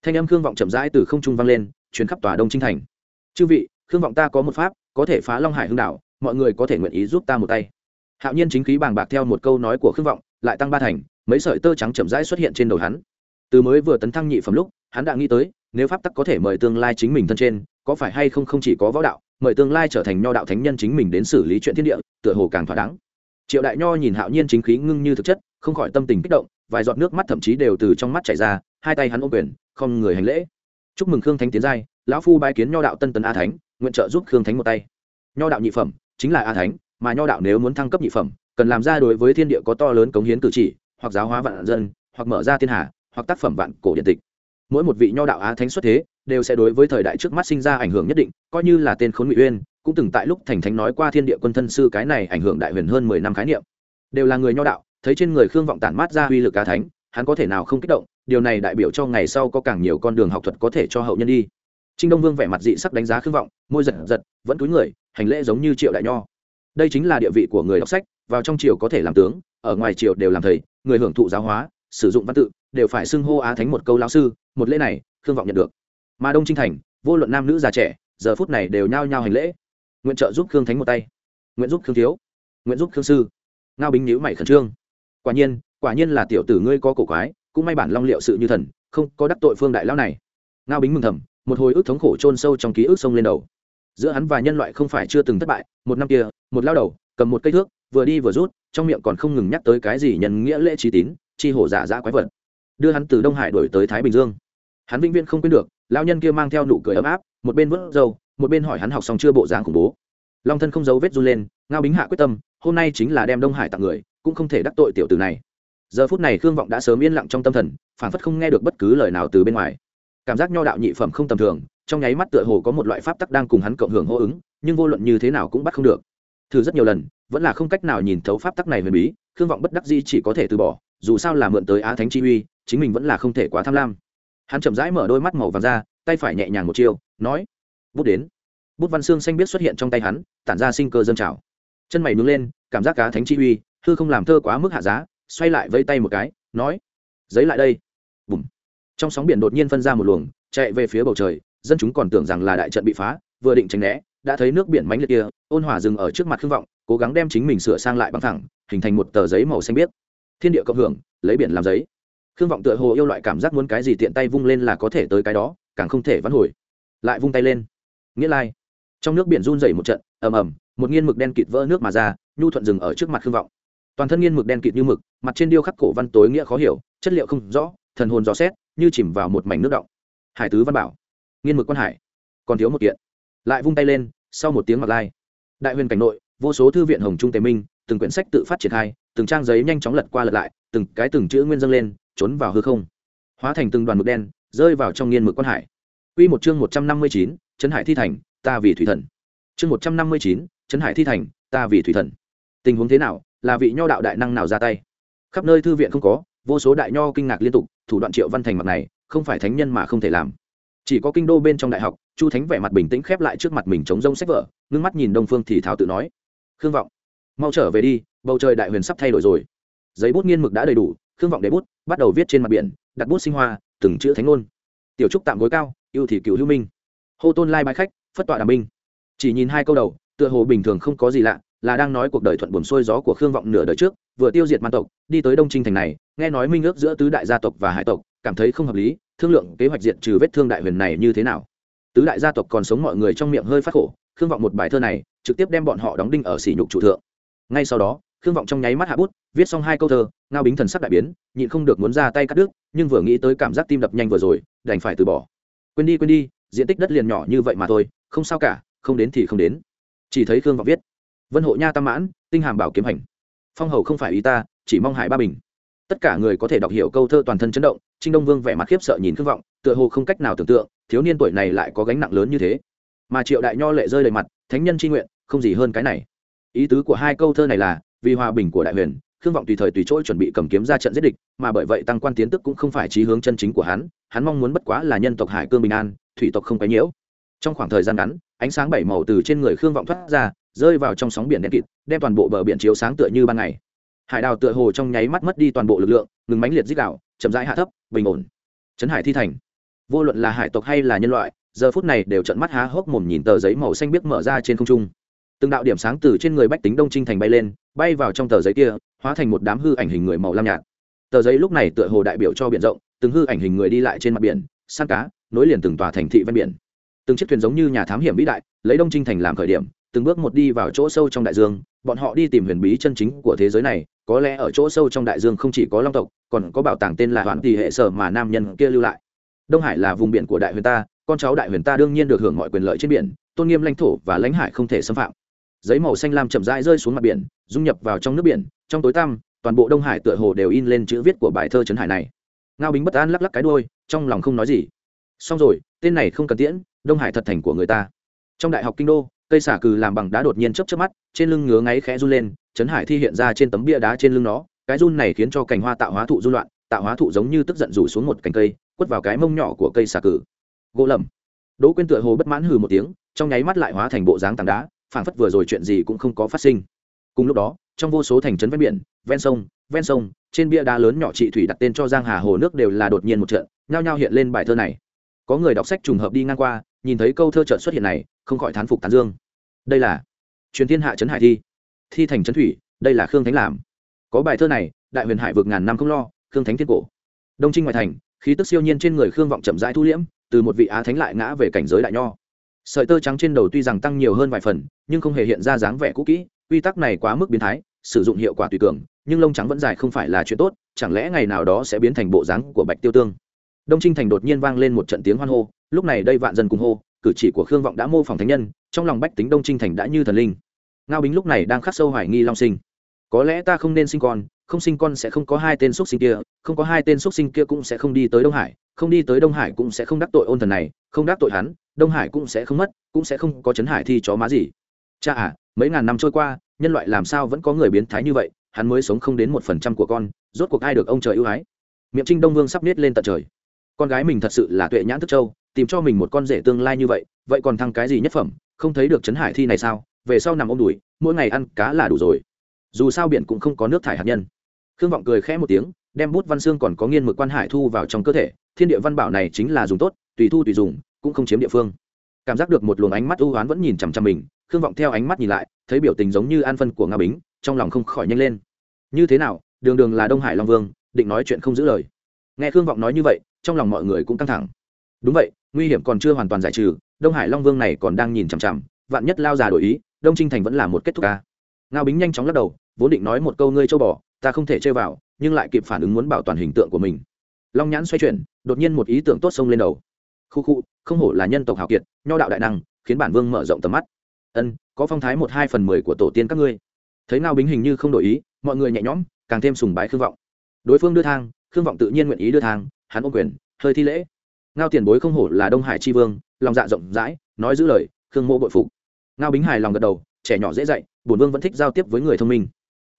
Thanh âm khương vọng chậm rãi từ không trung vang lên chuyến khắp tòa đông trinh thành. Chư vị, khương vọng ta có một pháp, có thể phá long hải hưng đảo mọi người có thể nguyện ý giúp ta một tay hạo nhiên chính khí bàng bạc theo một câu nói của khương vọng, lại tăng ba thành, mấy sợi tơ trắng chậm rãi xuất hiện trên đầu hắn. Từ mới vừa tấn thăng nhị phẩm lúc, hắn đã nghĩ tới, nếu pháp tắc có thể mời tương lai chính mình thân trên, có phải hay không không chỉ có võ đạo, mời tương lai trở thành nho đạo thánh nhân chính mình đến xử lý chuyện thiên địa, tựa hồ càng thỏa đáng. Triệu đại nho nhìn hạo nhiên chính khí ngưng như thực chất, không khỏi tâm tình kích động, vài giọt nước mắt thậm chí đều từ trong mắt chảy ra, hai tay hắn ôm quyền, không người hành lễ. Chúc mừng khương thánh tiến giai, lão phu bái kiến nho đạo tân tấn a thánh, nguyện trợ giúp khương thánh một tay. Nho đạo nhị phẩm, chính là a thánh mà nho đạo nếu muốn thăng cấp nhị phẩm, cần làm ra đối với thiên địa có to lớn cống hiến cử chỉ, hoặc giáo hóa vạn dân, hoặc mở ra thiên hạ hoặc tác phẩm vạn cổ điện tịch. Mỗi một vị nho đạo á thánh xuất thế, đều sẽ đối với thời đại trước mắt sinh ra ảnh hưởng nhất định, coi như là tên khốn ngụy uyên, cũng từng tại lúc thành thánh nói qua thiên địa quân thân sư cái này ảnh hưởng đại huyền hơn mười năm khái niệm. Đều là người nho đạo, thấy trên người khương vọng tản mát ra uy lực á thánh, hắn có thể nào không kích động, điều này đại biểu cho ngày sau có càng nhiều con đường học thuật có thể cho hậu nhân đi. Trinh đông vương vẻ mặt dị sắc đánh giá khương vọng, môi giật giật, vẫn túi người, hành lễ giống như triệu đại nho đây chính là địa vị của người đọc sách, vào trong triều có thể làm tướng, ở ngoài triều đều làm thầy, người hưởng thụ giáo hóa, sử dụng văn tự, đều phải xưng hô á thánh một câu lão sư, một lễ này, khương vọng nhận được. Mà đông trinh thành, vô luận nam nữ già trẻ, giờ phút này đều nhao nhao hành lễ. Nguyện trợ giúp khương thánh một tay. Nguyện giúp khương thiếu. Nguyện giúp khương sư. Ngao bính nhíu mày khẩn trương. Quả nhiên quả nhiên là tiểu tử ngươi có cổ quái, cũng may bản long liệu sự như thần, không có đắc tội phương đại lão này. Ngao bính mừng thầm, một hồi ức thống khổ chôn sâu trong ký ức sông lên đầu giữa hắn và nhân loại không phải chưa từng thất bại, một năm kia, một lao đầu, cầm một cây thước, vừa đi vừa rút, trong miệng còn không ngừng nhắc tới cái gì nhân nghĩa lễ trí tín, chi hổ giả dã quái vật. Đưa hắn từ đông hải đổi tới thái bình dương. Hắn vĩnh viễn không quên được, lao nhân kia mang theo nụ cười ấm áp, một bên vớt dâu một bên hỏi hắn học xong chưa bộ dáng khủng bố. Long thân không giấu vết run lên, ngao bính hạ quyết tâm, hôm nay chính là đem đông hải tặng người, cũng không thể đắc tội tiểu tử này. Giờ phút này khương vọng đã sớm yên lặng trong tâm thần phản phất không nghe được bất cứ lời nào từ bên ngoài. Cảm giác nho đạo nhị phẩm không tầm thường trong nháy mắt tựa hồ có một loại pháp tắc đang cùng hắn cộng hưởng hô ứng, nhưng vô luận như thế nào cũng bắt không được. Thử rất nhiều lần, vẫn là không cách nào nhìn thấu pháp tắc này huyền bí, khương vọng bất đắc di chỉ có thể từ bỏ, dù sao là mượn tới á thánh chi uy, chính mình vẫn là không thể quá tham lam. Hắn chậm rãi mở đôi mắt màu vàng ra, tay phải nhẹ nhàng một chiêu, nói, bút đến. Bút văn xương xanh biết xuất hiện trong tay hắn, tản ra sinh cơ dân trào. Chân mày nướng lên, cảm giác cá thánh chi uy thư không làm thơ quá mức hạ giá, xoay lại vây tay một cái, nói, giấy lại đây. Bùm. Trong sóng biển đột nhiên phân ra một luồng, chạy về phía bầu trời dân chúng còn tưởng rằng là đại trận bị phá, vừa định tránh né, đã thấy nước biển mánh liệt kia, ôn hòa dừng ở trước mặt khương vọng, cố gắng đem chính mình sửa sang lại bằng thẳng, hình thành một tờ giấy màu xanh biếc. Thiên địa cộng hưởng, lấy biển làm giấy. Khương vọng tựa hồ yêu loại cảm giác muốn cái gì tiện tay vung lên là có thể tới cái đó, càng không thể vắn hồi. Lại vung tay lên. Nghĩa lai. Trong nước biển run dày một trận, ầm ầm, một nghiên mực đen kịt vỡ nước mà ra, nhu thuận dừng ở trước mặt khương vọng. Toàn thân nghiên mực đen kịt như mực, mặt trên điêu khắc cổ văn tối nghĩa khó hiểu, chất liệu không rõ, thần hồn rõ xét, như chìm vào một mảnh nước động. Hải tứ văn bảo nghiên mực quan hải còn thiếu một kiện lại vung tay lên sau một tiếng mặt lai đại huyền cảnh nội vô số thư viện hồng trung tề minh từng quyển sách tự phát triển khai từng trang giấy nhanh chóng lật qua lật lại từng cái từng chữ nguyên dâng lên trốn vào hư không hóa thành từng đoàn mực đen rơi vào trong nghiên mực quan hải Quy một chương một trăm năm mươi chín, Trấn Hải thi thành, ta vì thủy thần. Chương một trăm năm mươi chín, Trấn Hải thi thành, ta vì thủy thần. Tình huống thế nào, là vị nho đạo đại năng nào ra tay? Khắp nơi thư viện không có, vô số đại nho kinh ngạc liên tục, thủ đoạn Triệu Văn Thành mặt này, không phải thánh nhân mà không thể làm. Chỉ có kinh đô bên trong đại học, Chu Thánh vẻ mặt bình tĩnh khép lại trước mặt mình chống rông sách vở, ngước mắt nhìn Đông Phương thì thảo tự nói: "Khương vọng, mau trở về đi, bầu trời đại huyền sắp thay đổi rồi." Giấy bút nghiên mực đã đầy đủ, khương vọng để bút bắt đầu viết trên mặt biển đặt bút sinh hoa từng chữ thánh ngôn. Tiểu trúc tạm gối cao yêu thì cựu hữu minh. Hô tôn lai bái khách phất tọa đàm minh chỉ nhìn hai câu đầu tựa hồ bình thường không có gì lạ là đang nói cuộc đời thuận buồn xuôi gió của khương vọng nửa đời trước vừa tiêu diệt man tộc đi tới đông trinh thành này nghe nói minh ước giữa tứ đại gia tộc và hải tộc cảm thấy không hợp lý thương lượng kế hoạch diệt trừ vết thương đại huyền này như thế nào. Tứ đại gia tộc còn sống mọi người trong miệng hơi phát khổ, khương vọng một bài thơ này trực tiếp đem bọn họ đóng đinh ở sỉ nhục trụ thượng. Ngay sau đó, khương vọng trong nháy mắt hạ bút, viết xong hai câu thơ, ngao bính thần sắc đại biến, nhịn không được muốn ra tay cắt đứt, nhưng vừa nghĩ tới cảm giác tim đập nhanh vừa rồi, đành phải từ bỏ. Quên đi quên đi, diện tích đất liền nhỏ như vậy mà thôi, không sao cả, không đến thì không đến. Chỉ thấy khương vọng viết, vân hộ nha tam mãn, tinh hàm bảo kiếm hành. Phong hầu không phải ý ta, chỉ mong hải ba bình. Tất cả người có thể đọc hiểu câu thơ toàn thân chấn động trinh đông vương vẻ mặt khiếp sợ nhìn khương vọng, tựa hồ không cách nào tưởng tượng, thiếu niên tuổi này lại có gánh nặng lớn như thế. Mà triệu đại nho lệ rơi đầy mặt, thánh nhân chi nguyện, không gì hơn cái này. Ý tứ của hai câu thơ này là, vì hòa bình của đại huyền, khương vọng tùy thời tùy chỗ chuẩn bị cầm kiếm ra trận giết địch, mà bởi vậy tăng quan tiến tức cũng không phải trí hướng chân chính của hắn hắn mong muốn bất quá là nhân tộc hải cương bình an, thủy tộc không quấy nhiễu. Trong khoảng thời gian ngắn, ánh sáng bảy màu từ trên người khương vọng thoát ra, rơi vào trong sóng biển đen kịt, đem toàn bộ bờ biển chiếu sáng tựa như ban ngày. Hải đào tựa hồ trong nháy mắt mất đi toàn bộ lực lượng, ngừng mánh liệt dích đạo chậm rãi hạ thấp, bình ổn. Trấn hải thi thành. Vô luận là hải tộc hay là nhân loại, giờ phút này đều trận mắt há hốc mồm nhìn tờ giấy màu xanh biếc mở ra trên không trung. Từng đạo điểm sáng từ trên người bách tính đông trinh thành bay lên, bay vào trong tờ giấy kia, hóa thành một đám hư ảnh hình người màu lam nhạt. Tờ giấy lúc này tựa hồ đại biểu cho biển rộng, từng hư ảnh hình người đi lại trên mặt biển săn cá, nối liền từng tòa thành thị ven biển. Từng chiếc thuyền giống như nhà thám hiểm vĩ đại, lấy đông trinh thành làm khởi điểm, từng bước một đi vào chỗ sâu trong đại dương, bọn họ đi tìm huyền bí chân chính của thế giới này, có lẽ ở chỗ sâu trong đại dương không chỉ có long tộc còn có bảo tàng tên là hoàn tỷ hệ sở mà nam nhân kia lưu lại. Đông hải là vùng biển của đại huyền ta, con cháu đại huyền ta đương nhiên được hưởng mọi quyền lợi trên biển, tôn nghiêm lãnh thổ và lãnh hải không thể xâm phạm. Giấy màu xanh lam chậm rãi rơi xuống mặt biển, dung nhập vào trong nước biển, trong tối tăm, toàn bộ đông hải tựa hồ đều in lên chữ viết của bài thơ trấn hải này. Ngao bính bất an lắc lắc cái đôi trong lòng không nói gì. Xong rồi, tên này không cần tiễn, đông hải thật thành của người ta. Trong đại học kinh đô, cây xả cừ làm bằng đá đột nhiên chớp chớp mắt, trên lưng ngứa ngáy khẽ run lên, trấn hải thi hiện ra trên tấm bia đá trên lưng nó cái run này khiến cho cành hoa tạo hóa thụ run loạn, tạo hóa thụ giống như tức giận rủ xuống một cành cây, quất vào cái mông nhỏ của cây xà cừ gỗ lầm. Đỗ quyên tựa hồ bất mãn hừ một tiếng, trong nháy mắt lại hóa thành bộ dáng tảng đá, phảng phất vừa rồi chuyện gì cũng không có phát sinh. Cùng lúc đó, trong vô số thành trấn ven biển, ven sông ven sông, trên bia đá lớn nhỏ trị thủy đặt tên cho giang hà hồ nước đều là đột nhiên một trận, nhao nhao hiện lên bài thơ này. Có người đọc sách trùng hợp đi ngang qua, nhìn thấy câu thơ chợt xuất hiện này, không khỏi thán phục tán dương. Đây là truyền thiên hạ trấn hải thi. Thi thành trấn thủy, đây là khương thánh làm có bài thơ này, đại huyền hải vượt ngàn năm không lo, khương thánh thiên cổ. Đông trinh ngoại thành, khí tức siêu nhiên trên người khương vọng chậm rãi thu liễm, từ một vị á thánh lại ngã về cảnh giới đại nho. Sợi tơ trắng trên đầu tuy rằng tăng nhiều hơn vài phần, nhưng không hề hiện ra dáng vẻ cũ kỹ, quy tắc này quá mức biến thái, sử dụng hiệu quả tùy cường, nhưng lông trắng vẫn dài không phải là chuyện tốt, chẳng lẽ ngày nào đó sẽ biến thành bộ dáng của bạch tiêu tương? Đông trinh thành đột nhiên vang lên một trận tiếng hoan hô, lúc này đây vạn dân cùng hô, cử chỉ của khương vọng đã mô phỏng thánh nhân, trong lòng bách tính đông trinh thành đã như thần linh. Ngao bính lúc này đang khắc sâu hoài nghi long sinh có lẽ ta không nên sinh con, không sinh con sẽ không có hai tên x sinh kia, không có hai tên x sinh kia cũng sẽ không đi tới đông hải, không đi tới đông hải cũng sẽ không đắc tội ôn thần này, không đắc tội hắn, đông hải cũng sẽ không mất, cũng sẽ không có chấn hải thi chó má gì. Cha à mấy ngàn năm trôi qua, nhân loại làm sao vẫn có người biến thái như vậy, hắn mới sống không đến một phần trăm của con, rốt cuộc ai được ông trời ưu ái? Miệng trinh đông vương sắp nết lên tận trời. Con gái mình thật sự là tuệ nhãn thức châu, tìm cho mình một con rể tương lai như vậy vậy còn thăng cái gì nhất phẩm, không thấy được chấn hải thi này sao? Về sau nằm ôm đùi, mỗi ngày ăn cá là đủ rồi dù sao biển cũng không có nước thải hạt nhân. Khương vọng cười khẽ một tiếng, đem bút văn xương còn có nghiên mực quan hải thu vào trong cơ thể, thiên địa văn bảo này chính là dùng tốt, tùy thu tùy dùng, cũng không chiếm địa phương. Cảm giác được một luồng ánh mắt ưu oán vẫn nhìn chằm chằm mình, khương vọng theo ánh mắt nhìn lại, thấy biểu tình giống như an phân của nga bính, trong lòng không khỏi nhanh lên. Như thế nào, đường đường là đông hải long vương, định nói chuyện không giữ lời. Nghe khương vọng nói như vậy, trong lòng mọi người cũng căng thẳng. Đúng vậy, nguy hiểm còn chưa hoàn toàn giải trừ, đông hải long vương này còn đang nhìn chằm chằm, vạn nhất lao già đổi ý, đông trinh thành vẫn là một kết thúc ca ngao bính nhanh chóng lắc đầu, vốn định nói một câu ngươi châu bò, ta không thể chơi vào, nhưng lại kịp phản ứng muốn bảo toàn hình tượng của mình. Long nhãn xoay chuyển, đột nhiên một ý tưởng tốt xông lên đầu. Khu khu, không hổ là nhân tộc hào kiệt, nho đạo đại năng, khiến bản vương mở rộng tầm mắt. Ân, có phong thái một hai phần mười của tổ tiên các ngươi. Thấy ngao bính hình như không đổi ý, mọi người nhẹ nhõm, càng thêm sùng bái khương vọng. Đối phương đưa thang, khương vọng tự nhiên nguyện ý đưa thang, hắn ôm quyền, hơi thi lễ. Ngao tiền bối không hổ là đông hải tri vương, lòng dạ rộng rãi, nói giữ lời, khương mô bội phục. Ngao bính hài lòng gật đầu trẻ nhỏ dễ dạy, bổn vương vẫn thích giao tiếp với người thông minh.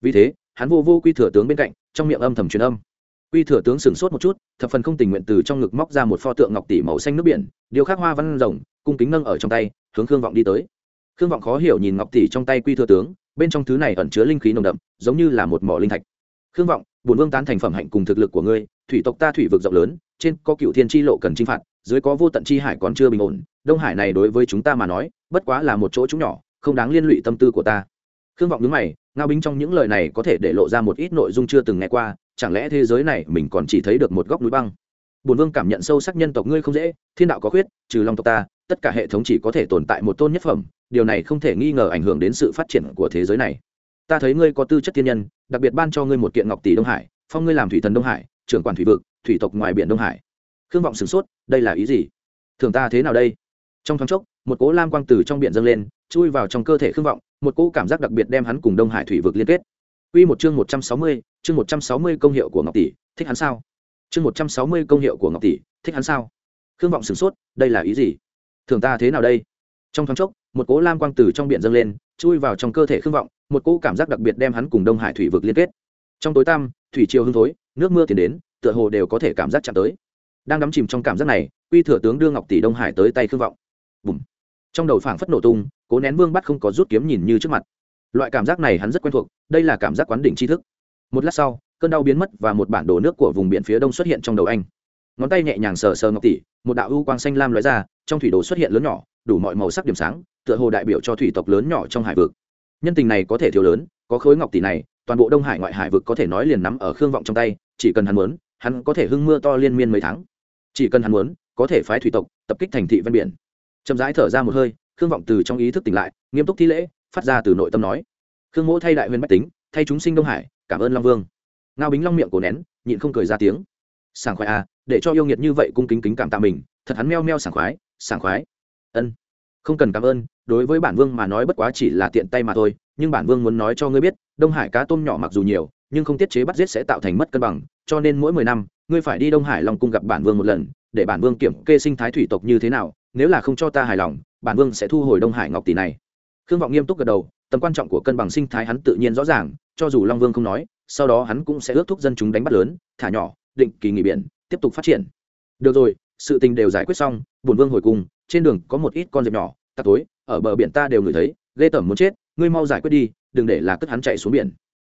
Vì thế, hắn vô vô quy thừa tướng bên cạnh, trong miệng âm thầm truyền âm. Quy thừa tướng sửng sốt một chút, thập phần không tình nguyện từ trong ngực móc ra một pho tượng ngọc tỷ màu xanh nước biển, điều khắc hoa văn rồng, cung kính nâng ở trong tay, hướng khương vọng đi tới. Khương vọng khó hiểu nhìn ngọc tỷ trong tay quy thừa tướng, bên trong thứ này ẩn chứa linh khí nồng đậm, giống như là một mỏ linh thạch. Khương vọng, bổn vương tán thành phẩm hạnh cùng thực lực của ngươi, thủy tộc ta thủy vực rộng lớn, trên có cựu thiên tri lộ cần chinh phạt, dưới có vô tận chi hải còn chưa bình ổn, đông hải này đối với chúng ta mà nói, bất quá là một chỗ chúng nhỏ không đáng liên lụy tâm tư của ta. Khương vọng nhướng mày, ngao bính trong những lời này có thể để lộ ra một ít nội dung chưa từng nghe qua, chẳng lẽ thế giới này mình còn chỉ thấy được một góc núi băng? Bùn vương cảm nhận sâu sắc nhân tộc ngươi không dễ, thiên đạo có khuyết, trừ lòng tộc ta, tất cả hệ thống chỉ có thể tồn tại một tôn nhất phẩm, điều này không thể nghi ngờ ảnh hưởng đến sự phát triển của thế giới này. Ta thấy ngươi có tư chất thiên nhân, đặc biệt ban cho ngươi một kiện ngọc tỷ đông hải, phong ngươi làm thủy thần đông hải, trưởng quản thủy vực, thủy tộc ngoài biển đông hải. Khương vọng sửng sốt, đây là ý gì? Thường ta thế nào đây? Trong thoáng chốc, một cỗ lam quang từ trong biển dâng lên chui vào trong cơ thể khương vọng một cỗ cảm giác đặc biệt đem hắn cùng đông hải thủy vực liên kết Quy một chương một trăm sáu mươi, chương một trăm sáu mươi công hiệu của Ngọc tỷ, thích hắn sao? Chương một trăm sáu mươi công hiệu của Ngọc tỷ, thích hắn sao? Khương vọng sửng sốt, đây là ý gì? Thường ta thế nào đây? Trong thoáng chốc, một cỗ lam quang từ trong biển dâng lên, chui vào trong cơ thể Khương vọng, một cỗ cảm giác đặc biệt đem hắn cùng Đông Hải thủy vực liên kết. Trong tối tăm, thủy triều hưng thối, nước mưa tiến đến, tựa hồ đều có thể cảm giác chạm tới. Đang đắm chìm trong cảm giác này, Quy thừa tướng đưa Ngọc tỷ Đông Hải tới tay Khương vọng. Bùm. Trong đầu phảng phất nổ tung, Cố Nén Vương bắt không có rút kiếm nhìn như trước mặt. Loại cảm giác này hắn rất quen thuộc đây là cảm giác quán đỉnh tri thức. Một lát sau cơn đau biến mất và một bản đồ nước của vùng biển phía đông xuất hiện trong đầu anh. Ngón tay nhẹ nhàng sờ sờ ngọc tỷ một đạo ưu quang xanh lam lóe ra trong thủy đồ xuất hiện lớn nhỏ đủ mọi màu sắc điểm sáng tựa hồ đại biểu cho thủy tộc lớn nhỏ trong hải vực. Nhân tình này có thể thiếu lớn có khối ngọc tỷ này toàn bộ đông hải ngoại hải vực có thể nói liền nắm ở khương vọng trong tay chỉ cần hắn muốn hắn có thể hưng mưa to liên miên mấy tháng. Chỉ cần hắn muốn có thể phái thủy tộc tập kích thành thị ven biển chậm rãi thở ra một hơi, khương vọng từ trong ý thức tỉnh lại, nghiêm túc thi lễ, phát ra từ nội tâm nói. Khương mỗ thay đại huyền bách tính, thay chúng sinh đông hải, cảm ơn long vương. Ngao bính long miệng cổ nén, nhịn không cười ra tiếng. Sảng khoái à để cho yêu nghiệt như vậy cung kính kính cảm tạ mình, thật hắn meo meo sảng khoái sảng khoái. Ân, không cần cảm ơn, đối với bản vương mà nói bất quá chỉ là tiện tay mà thôi, nhưng bản vương muốn nói cho ngươi biết, đông hải cá tôm nhỏ mặc dù nhiều, nhưng không tiết chế bắt giết sẽ tạo thành mất cân bằng, cho nên mỗi mười năm, ngươi phải đi đông hải long cung gặp bản vương một lần, để bản vương kiểm kê sinh thái thủy tộc như thế nào nếu là không cho ta hài lòng, bản vương sẽ thu hồi đông hải ngọc tỷ này. Khương vọng nghiêm túc gật đầu, tầm quan trọng của cân bằng sinh thái hắn tự nhiên rõ ràng, cho dù long vương không nói, sau đó hắn cũng sẽ ước thúc dân chúng đánh bắt lớn, thả nhỏ, định kỳ nghỉ biển, tiếp tục phát triển. Được rồi, sự tình đều giải quyết xong, Bổn vương hồi cùng, trên đường có một ít con dẹp nhỏ ta tối, ở bờ biển ta đều ngửi thấy, ghê tởm muốn chết, ngươi mau giải quyết đi, đừng để là cất hắn chạy xuống biển.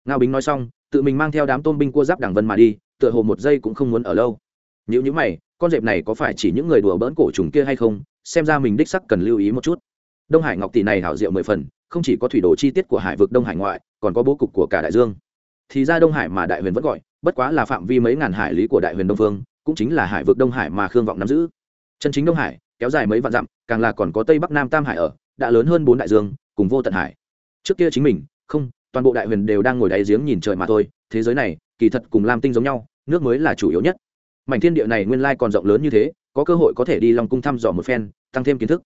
Ngao bính nói xong, tự mình mang theo đám tôm binh cua giáp đảng vân mà đi, tựa hồ một giây cũng không muốn ở lâu. Nếu như mày con dẹp này có phải chỉ những người đùa bỡn cổ trùng kia hay không? Xem ra mình đích sắc cần lưu ý một chút. Đông hải ngọc tỷ này hảo diệu mười phần, không chỉ có thủy đồ chi tiết của hải vực đông hải ngoại, còn có bố cục của cả đại dương. Thì ra đông hải mà đại huyền vẫn gọi, bất quá là phạm vi mấy ngàn hải lý của đại huyền đông phương cũng chính là hải vực đông hải mà khương vọng nắm giữ. Chân chính đông hải, kéo dài mấy vạn dặm, càng là còn có tây bắc nam tam hải ở, đã lớn hơn bốn đại dương, cùng vô tận hải. Trước kia chính mình, không, toàn bộ đại huyền đều đang ngồi đáy giếng nhìn trời mà thôi, thế giới này, kỳ thật cùng lam tinh giống nhau, nước mới là chủ yếu nhất mảnh thiên địa này nguyên lai còn rộng lớn như thế, có cơ hội có thể đi lòng cung thăm dò một phen, tăng thêm kiến thức.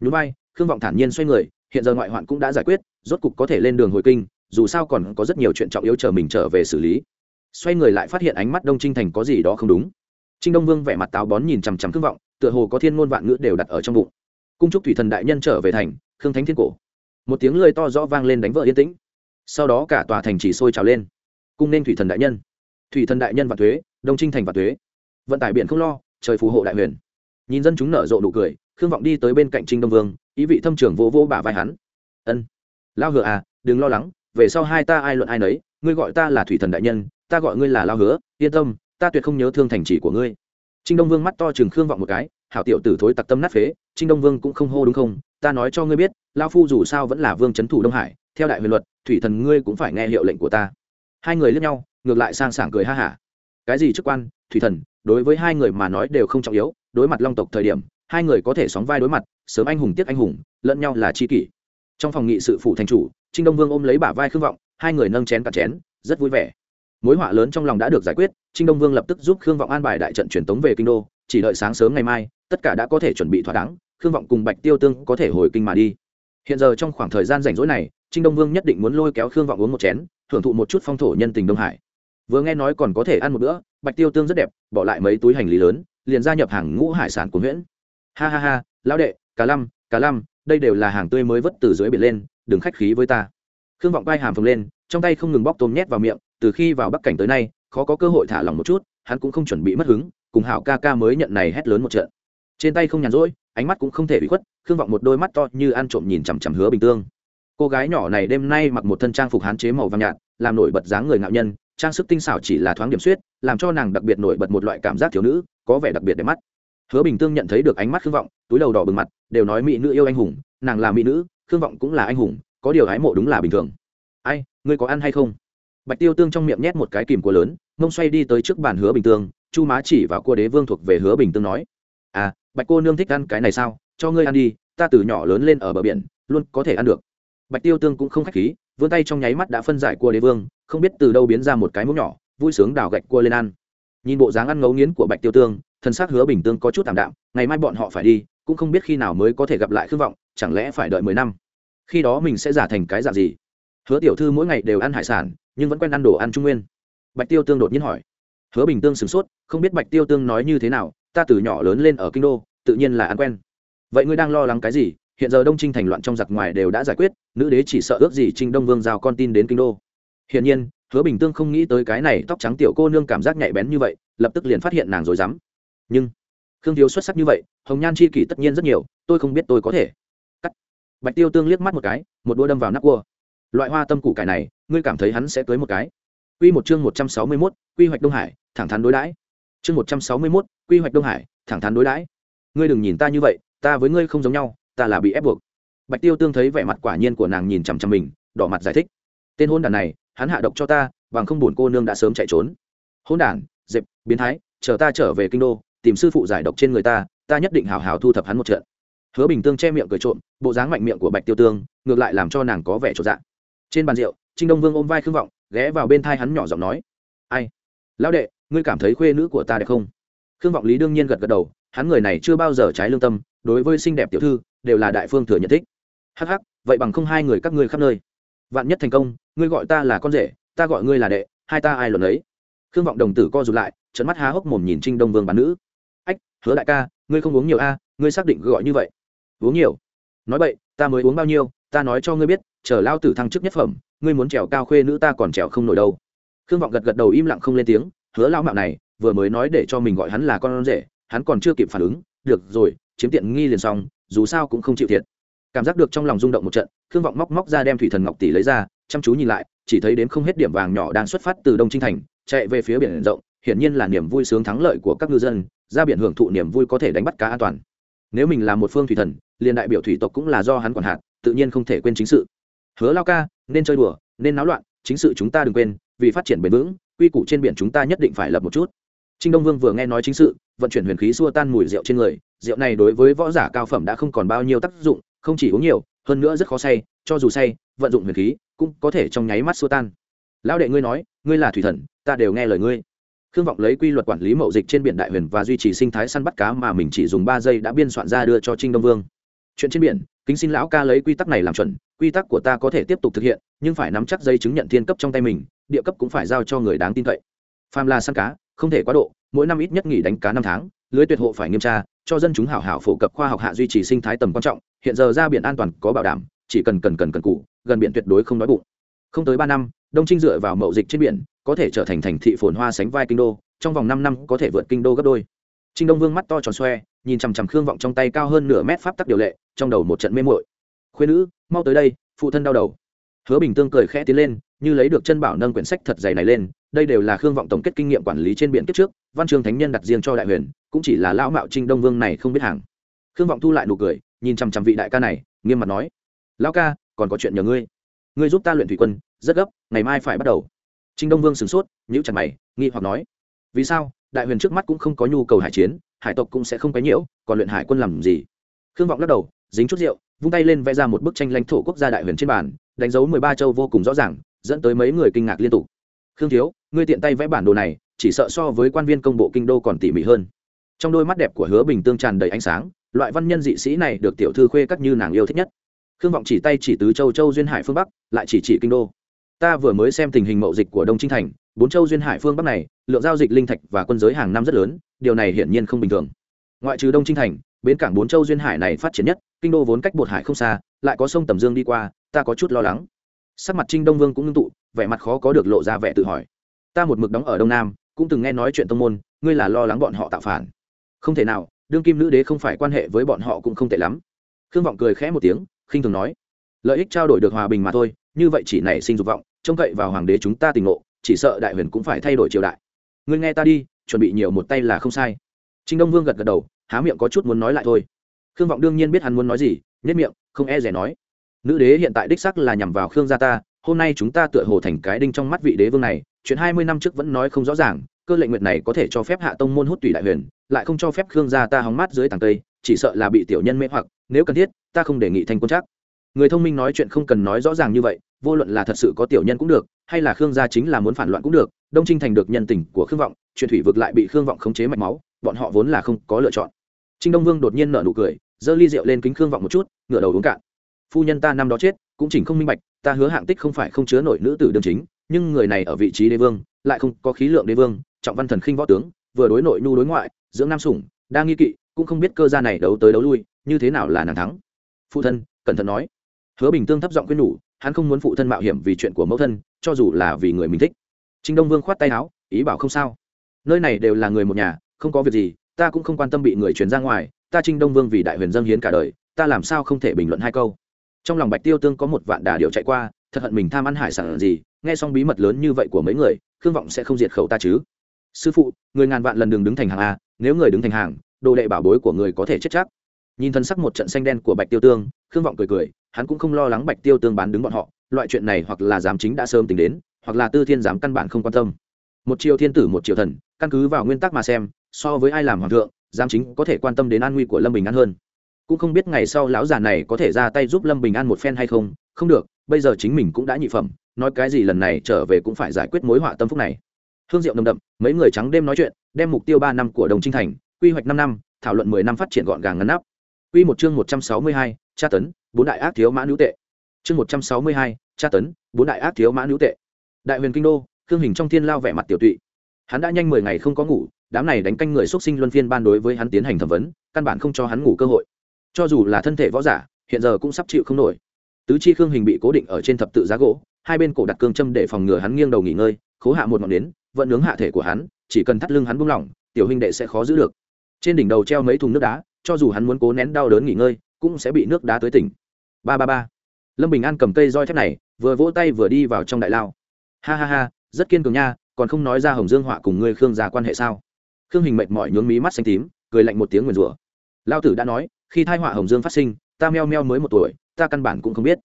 Nhún vai, khương vọng thản nhiên xoay người, hiện giờ ngoại hoạn cũng đã giải quyết, rốt cục có thể lên đường hồi kinh, dù sao còn có rất nhiều chuyện trọng yếu chờ mình trở về xử lý. Xoay người lại phát hiện ánh mắt đông trinh thành có gì đó không đúng. Trinh đông vương vẻ mặt táo bón nhìn chằm chằm khương vọng, tựa hồ có thiên ngôn vạn ngữ đều đặt ở trong bụng. Cung trúc thủy thần đại nhân trở về thành, khương thánh thiên cổ. Một tiếng lơi to rõ vang lên đánh vợ yên tĩnh. Sau đó cả tòa thành chỉ sôi trào lên. Cung nên thủy thần đại nhân. Thủy thần đại nhân và thuế, đông trinh thành và thuế vận tải biển không lo, trời phù hộ đại huyền. Nhìn dân chúng nở rộ nụ cười, khương vọng đi tới bên cạnh trinh đông vương, ý vị thâm trưởng vô vô bả vai hắn. Ân, lao hứa à đừng lo lắng, về sau hai ta ai luận ai nấy, ngươi gọi ta là thủy thần đại nhân, ta gọi ngươi là lao hứa, yên tâm, ta tuyệt không nhớ thương thành chỉ của ngươi. Trinh đông vương mắt to chừng khương vọng một cái, hảo tiểu tử thối tặc tâm nát phế trinh đông vương cũng không hô đúng không? Ta nói cho ngươi biết, lao phu dù sao vẫn là vương c h ấ n thủ đông hải, theo đại huyền luật, thủy thần ngươi cũng phải nghe hiệu lệnh của ta. Hai người lướt nhau, ngược lại sang sảng cười ha hả. Cái gì chức quan, thủy thần đối với hai người mà nói đều không trọng yếu, đối mặt long tộc thời điểm, hai người có thể sóng vai đối mặt, sớm anh hùng tiếc anh hùng, lẫn nhau là c h i kỷ. Trong phòng nghị sự phủ thành chủ, trinh đông vương ôm lấy bả vai khương vọng, hai người nâng chén cạn chén, rất vui vẻ. Mối họa lớn trong lòng đã được giải quyết, trinh đông vương lập tức giúp khương vọng an bài đại trận truyền tống về kinh đô, chỉ đợi sáng sớm ngày mai, tất cả đã có thể chuẩn bị thỏa đáng, khương vọng cùng bạch tiêu tương có thể hồi kinh mà đi. Hiện giờ trong khoảng thời gian rảnh rỗi này, trinh đông vương nhất định muốn lôi kéo khương vọng uống một chén, thưởng thụ một chút phong thổ nhân tình đông hải vừa nghe nói còn có thể ăn một bữa, bạch tiêu tương rất đẹp, bỏ lại mấy túi hành lý lớn, liền gia nhập hàng ngũ hải sản của nguyễn ha ha ha, lão đệ cá lăm cá lăm đây đều là hàng tươi mới vất từ dưới biển lên, đừng khách khí với ta. Khương vọng bay hàm phồng lên, trong tay không ngừng bóc tôm nhét vào miệng, từ khi vào bắc cảnh tới nay, khó có cơ hội thả lỏng một chút, hắn cũng không chuẩn bị mất hứng, cùng hảo ca ca mới nhận này hét lớn một trận. Trên tay không nhàn rỗi, ánh mắt cũng không thể bị khuất, khương vọng một đôi mắt to như ăn trộm nhìn chằm chằm hứa bình tương. Cô gái nhỏ này đêm nay mặc một thân trang phục hán chế màu vàng nhạt, làm nổi bật dáng người ngạo nhân trang sức tinh xảo chỉ là thoáng điểm suyết, làm cho nàng đặc biệt nổi bật một loại cảm giác thiếu nữ, có vẻ đặc biệt đẹp mắt. Hứa bình tương nhận thấy được ánh mắt khương vọng, túi đầu đỏ bừng mặt, đều nói mỹ nữ yêu anh hùng, nàng là mỹ nữ, khương vọng cũng là anh hùng, có điều hái mộ đúng là bình thường. Ai, ngươi có ăn hay không? Bạch tiêu tương trong miệng nhét một cái kìm của lớn, mông xoay đi tới trước bàn hứa bình tương, chu má chỉ vào cua đế vương thuộc về hứa bình tương nói à bạch cô nương thích ăn cái này sao? Cho ngươi ăn đi, ta từ nhỏ lớn lên ở bờ biển, luôn có thể ăn được. Bạch tiêu tương cũng không khách khí vươn tay trong nháy mắt đã phân giải cua đế vương, không biết từ đâu biến ra một cái mũ nhỏ, vui sướng đào gạch cua lên ăn. Nhìn bộ dáng ăn ngấu nghiến của bạch tiêu tương thân xác hứa bình tương có chút thảm đạm, ngày mai bọn họ phải đi, cũng không biết khi nào mới có thể gặp lại khương vọng, chẳng lẽ phải đợi mười năm? Khi đó mình sẽ giả thành cái dạng gì? Hứa tiểu thư mỗi ngày đều ăn hải sản, nhưng vẫn quen ăn đồ ăn trung nguyên. Bạch tiêu tương đột nhiên hỏi. Hứa bình tương sửng sốt, không biết bạch tiêu tương nói như thế nào, ta từ nhỏ lớn lên ở kinh đô, tự nhiên là ăn quen. Vậy ngươi đang lo lắng cái gì? Hiện giờ đông trinh thành loạn trong giặc ngoài đều đã giải quyết nữ đế chỉ sợ ước gì trinh đông vương giao con tin đến kinh đô. Hiển nhiên hứa bình tương không nghĩ tới cái này tóc trắng tiểu cô nương cảm giác nhạy bén như vậy lập tức liền phát hiện nàng rồi dám nhưng khương thiếu xuất sắc như vậy hồng nhan chi kỷ tất nhiên rất nhiều tôi không biết tôi có thể. Cắt. Bạch tiêu tương liếc mắt một cái một đôi đâm vào nắp cua. Loại hoa tâm củ cải này ngươi cảm thấy hắn sẽ tới một cái. Quy một chương một trăm sáu mươi 161, quy hoạch đông hải thẳng thắn đối đãi. Chương một trăm sáu mươi 161, quy hoạch đông hải thẳng thắn đối đãi. Ngươi đừng nhìn ta như vậy ta với ngươi không giống nhau ta là bị ép buộc. Bạch tiêu tương thấy vẻ mặt quả nhiên của nàng nhìn chằm chằm mình, đỏ mặt giải thích. Tên hôn đàn này, hắn hạ độc cho ta, bằng không buồn cô nương đã sớm chạy trốn. Hôn đàn dẹp biến thái, chờ ta trở về kinh đô, tìm sư phụ giải độc trên người ta ta nhất định hào hào thu thập hắn một trận. Hứa bình tương che miệng cười trộm, bộ dáng mạnh miệng của bạch tiêu tương, ngược lại làm cho nàng có vẻ trộn dạng trên bàn rượu, trinh đông vương ôm vai khương vọng, ghé vào bên thai hắn nhỏ giọng nói, ai? Lão đệ, ngươi cảm thấy khuê nữ của ta đẹp không? Khương vọng lý đương nhiên gật gật đầu, hắn người này chưa bao giờ trái lương tâm, đối với xinh đẹp tiểu thư, đều là đại phương thừa nhận thích. Hắc hắc, vậy bằng không hai người các ngươi khắp nơi. Vạn nhất thành công, ngươi gọi ta là con rể, ta gọi ngươi là đệ, hai ta ai luận ấy. Khương vọng đồng tử co rụt lại trận mắt há hốc mồm nhìn trinh đông vương bán nữ. Ách, hứa đại ca, ngươi không uống nhiều a, ngươi xác định gọi như vậy. Uống nhiều. Nói vậy ta mới uống bao nhiêu, ta nói cho ngươi biết, chờ lao tử thăng chức nhất phẩm, ngươi muốn trèo cao khuê nữ ta còn trèo không nổi đâu. Khương vọng gật gật đầu im lặng không lên tiếng, hứa lao mạo này vừa mới nói để cho mình gọi hắn là con rể, hắn còn chưa kịp phản ứng, được rồi, chiếm tiện nghi liền xong, dù sao cũng không chịu thiệt. Cảm giác được trong lòng rung động một trận, khương vọng móc móc ra đem thủy thần ngọc tỷ lấy ra, chăm chú nhìn lại, chỉ thấy đến không hết điểm vàng nhỏ đang xuất phát từ đông trinh thành, chạy về phía biển rộng, hiển nhiên là niềm vui sướng thắng lợi của các ngư dân, ra biển hưởng thụ niềm vui có thể đánh bắt cá an toàn. Nếu mình là một phương thủy thần, liền đại biểu thủy tộc cũng là do hắn quản hạt, tự nhiên không thể quên chính sự. Hứa lao ca, nên chơi đùa, nên náo loạn, chính sự chúng ta đừng quên, vì phát triển bền vững, quy củ trên biển chúng ta nhất định phải lập một chút trinh đông vương vừa nghe nói chính sự, vận chuyển huyền khí xua tan mùi rượu trên người, rượu này đối với võ giả cao phẩm đã không còn bao nhiêu tác dụng, không chỉ uống nhiều, hơn nữa rất khó say, cho dù say, vận dụng huyền khí cũng có thể trong nháy mắt xua tan. Lão đệ ngươi nói, ngươi là thủy thần, ta đều nghe lời ngươi. Khương vọng lấy quy luật quản lý mậu dịch trên biển đại huyền và duy trì sinh thái săn bắt cá mà mình chỉ dùng ba giây đã biên soạn ra đưa cho trinh đông vương. Chuyện trên biển, kính xin lão ca lấy quy tắc này làm chuẩn, quy tắc của ta có thể tiếp tục thực hiện, nhưng phải nắm chắc dây chứng nhận thiên cấp trong tay mình, địa cấp cũng phải giao cho người đáng tin cậy. Phàm là săn cá không thể quá độ, mỗi năm ít nhất nghỉ đánh cá năm tháng, lưới tuyệt hộ phải nghiêm tra, cho dân chúng hảo hảo phổ cập khoa học hạ duy trì sinh thái tầm quan trọng, hiện giờ ra biển an toàn có bảo đảm, chỉ cần cần cần cần cụ, gần biển tuyệt đối không đói bụng. Không tới ba năm, đông trinh dựa vào mậu dịch trên biển, có thể trở thành thành thị phồn hoa sánh vai kinh đô, trong vòng năm năm có thể vượt kinh đô gấp đôi. Trinh đông vương mắt to tròn xoe, nhìn chằm chằm khương vọng trong tay cao hơn nửa mét pháp tắc điều lệ, trong đầu một trận mê mội khuyên nữ, mau tới đây, phụ thân đau đầu. Hứa bình tương cười khẽ tiến lên, như lấy được chân bảo nâng quyển sách thật dày này lên đây đều là khương vọng tổng kết kinh nghiệm quản lý trên biển kiếp trước, văn chương thánh nhân đặt riêng cho đại huyền, cũng chỉ là lão mạo trinh đông vương này không biết hàng. Khương vọng thu lại nụ cười, nhìn chằm chằm vị đại ca này, nghiêm mặt nói, lão ca, còn có chuyện nhờ ngươi. Ngươi giúp ta luyện thủy quân, rất gấp, ngày mai phải bắt đầu. Trinh đông vương sửng sốt nhữ chặt mày, nghi hoặc nói, vì sao? Đại huyền trước mắt cũng không có nhu cầu hải chiến, hải tộc cũng sẽ không quấy nhiễu, còn luyện hải quân làm gì? Khương vọng lắc đầu, dính chút rượu, vung tay lên vẽ ra một bức tranh lãnh thổ quốc gia đại huyền trên bàn, đánh dấu mười ba châu vô cùng rõ ràng, dẫn tới mấy người kinh ngạc liên tục. Khương thiếu ngươi tiện tay vẽ bản đồ này, chỉ sợ so với quan viên công bộ kinh đô còn tỉ mỉ hơn. Trong đôi mắt đẹp của hứa bình tương tràn đầy ánh sáng, loại văn nhân dị sĩ này được tiểu thư khuê các như nàng yêu thích nhất. Khương vọng chỉ tay chỉ tứ châu châu duyên hải phương bắc, lại chỉ chỉ kinh đô. Ta vừa mới xem tình hình mậu dịch của đông trinh thành, bốn châu duyên hải phương bắc này, lượng giao dịch linh thạch và quân giới hàng năm rất lớn, điều này hiển nhiên không bình thường. Ngoại trừ đông trinh thành, bến cảng bốn châu duyên hải này phát triển nhất, kinh đô vốn cách bột hải không xa, lại có sông tầm dương đi qua, ta có chút lo lắng. Sắc mặt trinh đông vương cũng ngưng tụ, vẻ mặt khó có được lộ ra vẻ tự hỏi ta một mực đóng ở đông nam, cũng từng nghe nói chuyện tông môn, ngươi là lo lắng bọn họ tạo phản. Không thể nào, đương kim nữ đế không phải quan hệ với bọn họ cũng không tệ lắm. Khương vọng cười khẽ một tiếng, khinh thường nói, lợi ích trao đổi được hòa bình mà thôi, như vậy chỉ nảy sinh dục vọng, trông cậy vào hoàng đế chúng ta tình ngộ, chỉ sợ đại huyền cũng phải thay đổi triều đại. Ngươi nghe ta đi, chuẩn bị nhiều một tay là không sai. Trinh đông vương gật gật đầu, há miệng có chút muốn nói lại thôi. Khương vọng đương nhiên biết hắn muốn nói gì nhất miệng, không e rẻ nói, nữ đế hiện tại đích sắc là nhằm vào khương gia ta, hôm nay chúng ta tựa hồ thành cái đinh trong mắt vị đế vương này chuyện hai mươi năm trước vẫn nói không rõ ràng, cơ lệnh nguyện này có thể cho phép hạ tông môn hút tùy đại huyền, lại không cho phép khương gia ta hóng mát dưới tàng tây chỉ sợ là bị tiểu nhân mê hoặc, nếu cần thiết, ta không đề nghị thanh quân chắc. Người thông minh nói chuyện không cần nói rõ ràng như vậy, vô luận là thật sự có tiểu nhân cũng được, hay là khương gia chính là muốn phản loạn cũng được, đông trinh thành được nhân tình của khương vọng, chuyện thủy vực lại bị khương vọng khống chế mạch máu, bọn họ vốn là không có lựa chọn. Trinh đông vương đột nhiên nở nụ cười, giơ ly rượu lên kính khương vọng một chút, ngửa đầu uống cạn. Phu nhân ta năm đó chết, cũng chỉnh không minh bạch, ta hứa hạng tích không phải không chứa nổi nữ tử đương chính nhưng người này ở vị trí đế vương, lại không có khí lượng đế vương, trọng văn thần khinh võ tướng, vừa đối nội nhu đối ngoại, dưỡng nam sủng đang nghi kỵ, cũng không biết cơ gia này đấu tới đấu lui, như thế nào là nàng thắng. Phụ thân, cẩn thận nói. Hứa bình tương thấp giọng quyết nhủ, hắn không muốn phụ thân mạo hiểm vì chuyện của mẫu thân, cho dù là vì người mình thích. Trinh đông vương khoát tay áo, ý bảo không sao. Nơi này đều là người một nhà, không có việc gì, ta cũng không quan tâm bị người truyền ra ngoài, ta trinh đông vương vì đại huyền dâng hiến cả đời, ta làm sao không thể bình luận hai câu. Trong lòng bạch tiêu tương có một vạn đà điệu chạy qua, thật hận mình tham ăn hải sản gì nghe xong bí mật lớn như vậy của mấy người, khương vọng sẽ không diệt khẩu ta chứ? Sư phụ, người ngàn vạn lần đường đứng thành hàng a, nếu người đứng thành hàng, đồ đệ bảo bối của người có thể chết chắc. Nhìn thân sắc một trận xanh đen của bạch tiêu tương, khương vọng cười cười, hắn cũng không lo lắng bạch tiêu tương bán đứng bọn họ, loại chuyện này hoặc là giám chính đã sớm tính đến, hoặc là tư thiên giám căn bản không quan tâm. Một triều thiên tử một triều thần, căn cứ vào nguyên tắc mà xem, so với ai làm hoàng thượng, giám chính có thể quan tâm đến an nguy của lâm bình an hơn. Cũng không biết ngày sau lão già này có thể ra tay giúp lâm bình an một phen hay không không được, bây giờ chính mình cũng đã nhị phẩm nói cái gì lần này trở về cũng phải giải quyết mối họa tâm phúc này. Hương rượu nồng đậm, mấy người trắng đêm nói chuyện, đem mục tiêu ba năm của đồng trinh thành, quy hoạch năm năm, thảo luận mười năm phát triển gọn gàng ngăn nắp. Quy một chương một trăm sáu mươi hai, tra tấn, bốn đại ác thiếu mã nữ tệ. Chương một trăm sáu mươi hai, tra tấn, bốn đại ác thiếu mã nữ tệ. Đại huyền kinh đô, khương hình trong thiên lao vẻ mặt tiểu tụy. Hắn đã nhanh mười ngày không có ngủ, đám này đánh canh người xuất sinh luân phiên ban đối với hắn tiến hành thẩm vấn, căn bản không cho hắn ngủ cơ hội. Cho dù là thân thể võ giả, hiện giờ cũng sắp chịu không nổi. Tứ chi khương hình bị cố định ở trên thập tự giá gỗ hai bên cổ đặt cương châm để phòng ngừa hắn nghiêng đầu nghỉ ngơi, khố hạ một ngọn nến, vận nướng hạ thể của hắn, chỉ cần thắt lưng hắn buông lỏng, tiểu huynh đệ sẽ khó giữ được. Trên đỉnh đầu treo mấy thùng nước đá, cho dù hắn muốn cố nén đau đớn nghỉ ngơi, cũng sẽ bị nước đá tới tỉnh. Ba ba ba. Lâm bình an cầm cây roi thép này, vừa vỗ tay vừa đi vào trong đại lao. Ha ha ha, rất kiên cường nha, còn không nói ra hồng dương họa cùng ngươi khương già quan hệ sao? Khương hình mệt mỏi nhướng mí mắt xanh tím, cười lạnh một tiếng nguyền rủa. Lao tử đã nói, khi thai họa hồng dương phát sinh, ta meo meo mới một tuổi, ta căn bản cũng không biết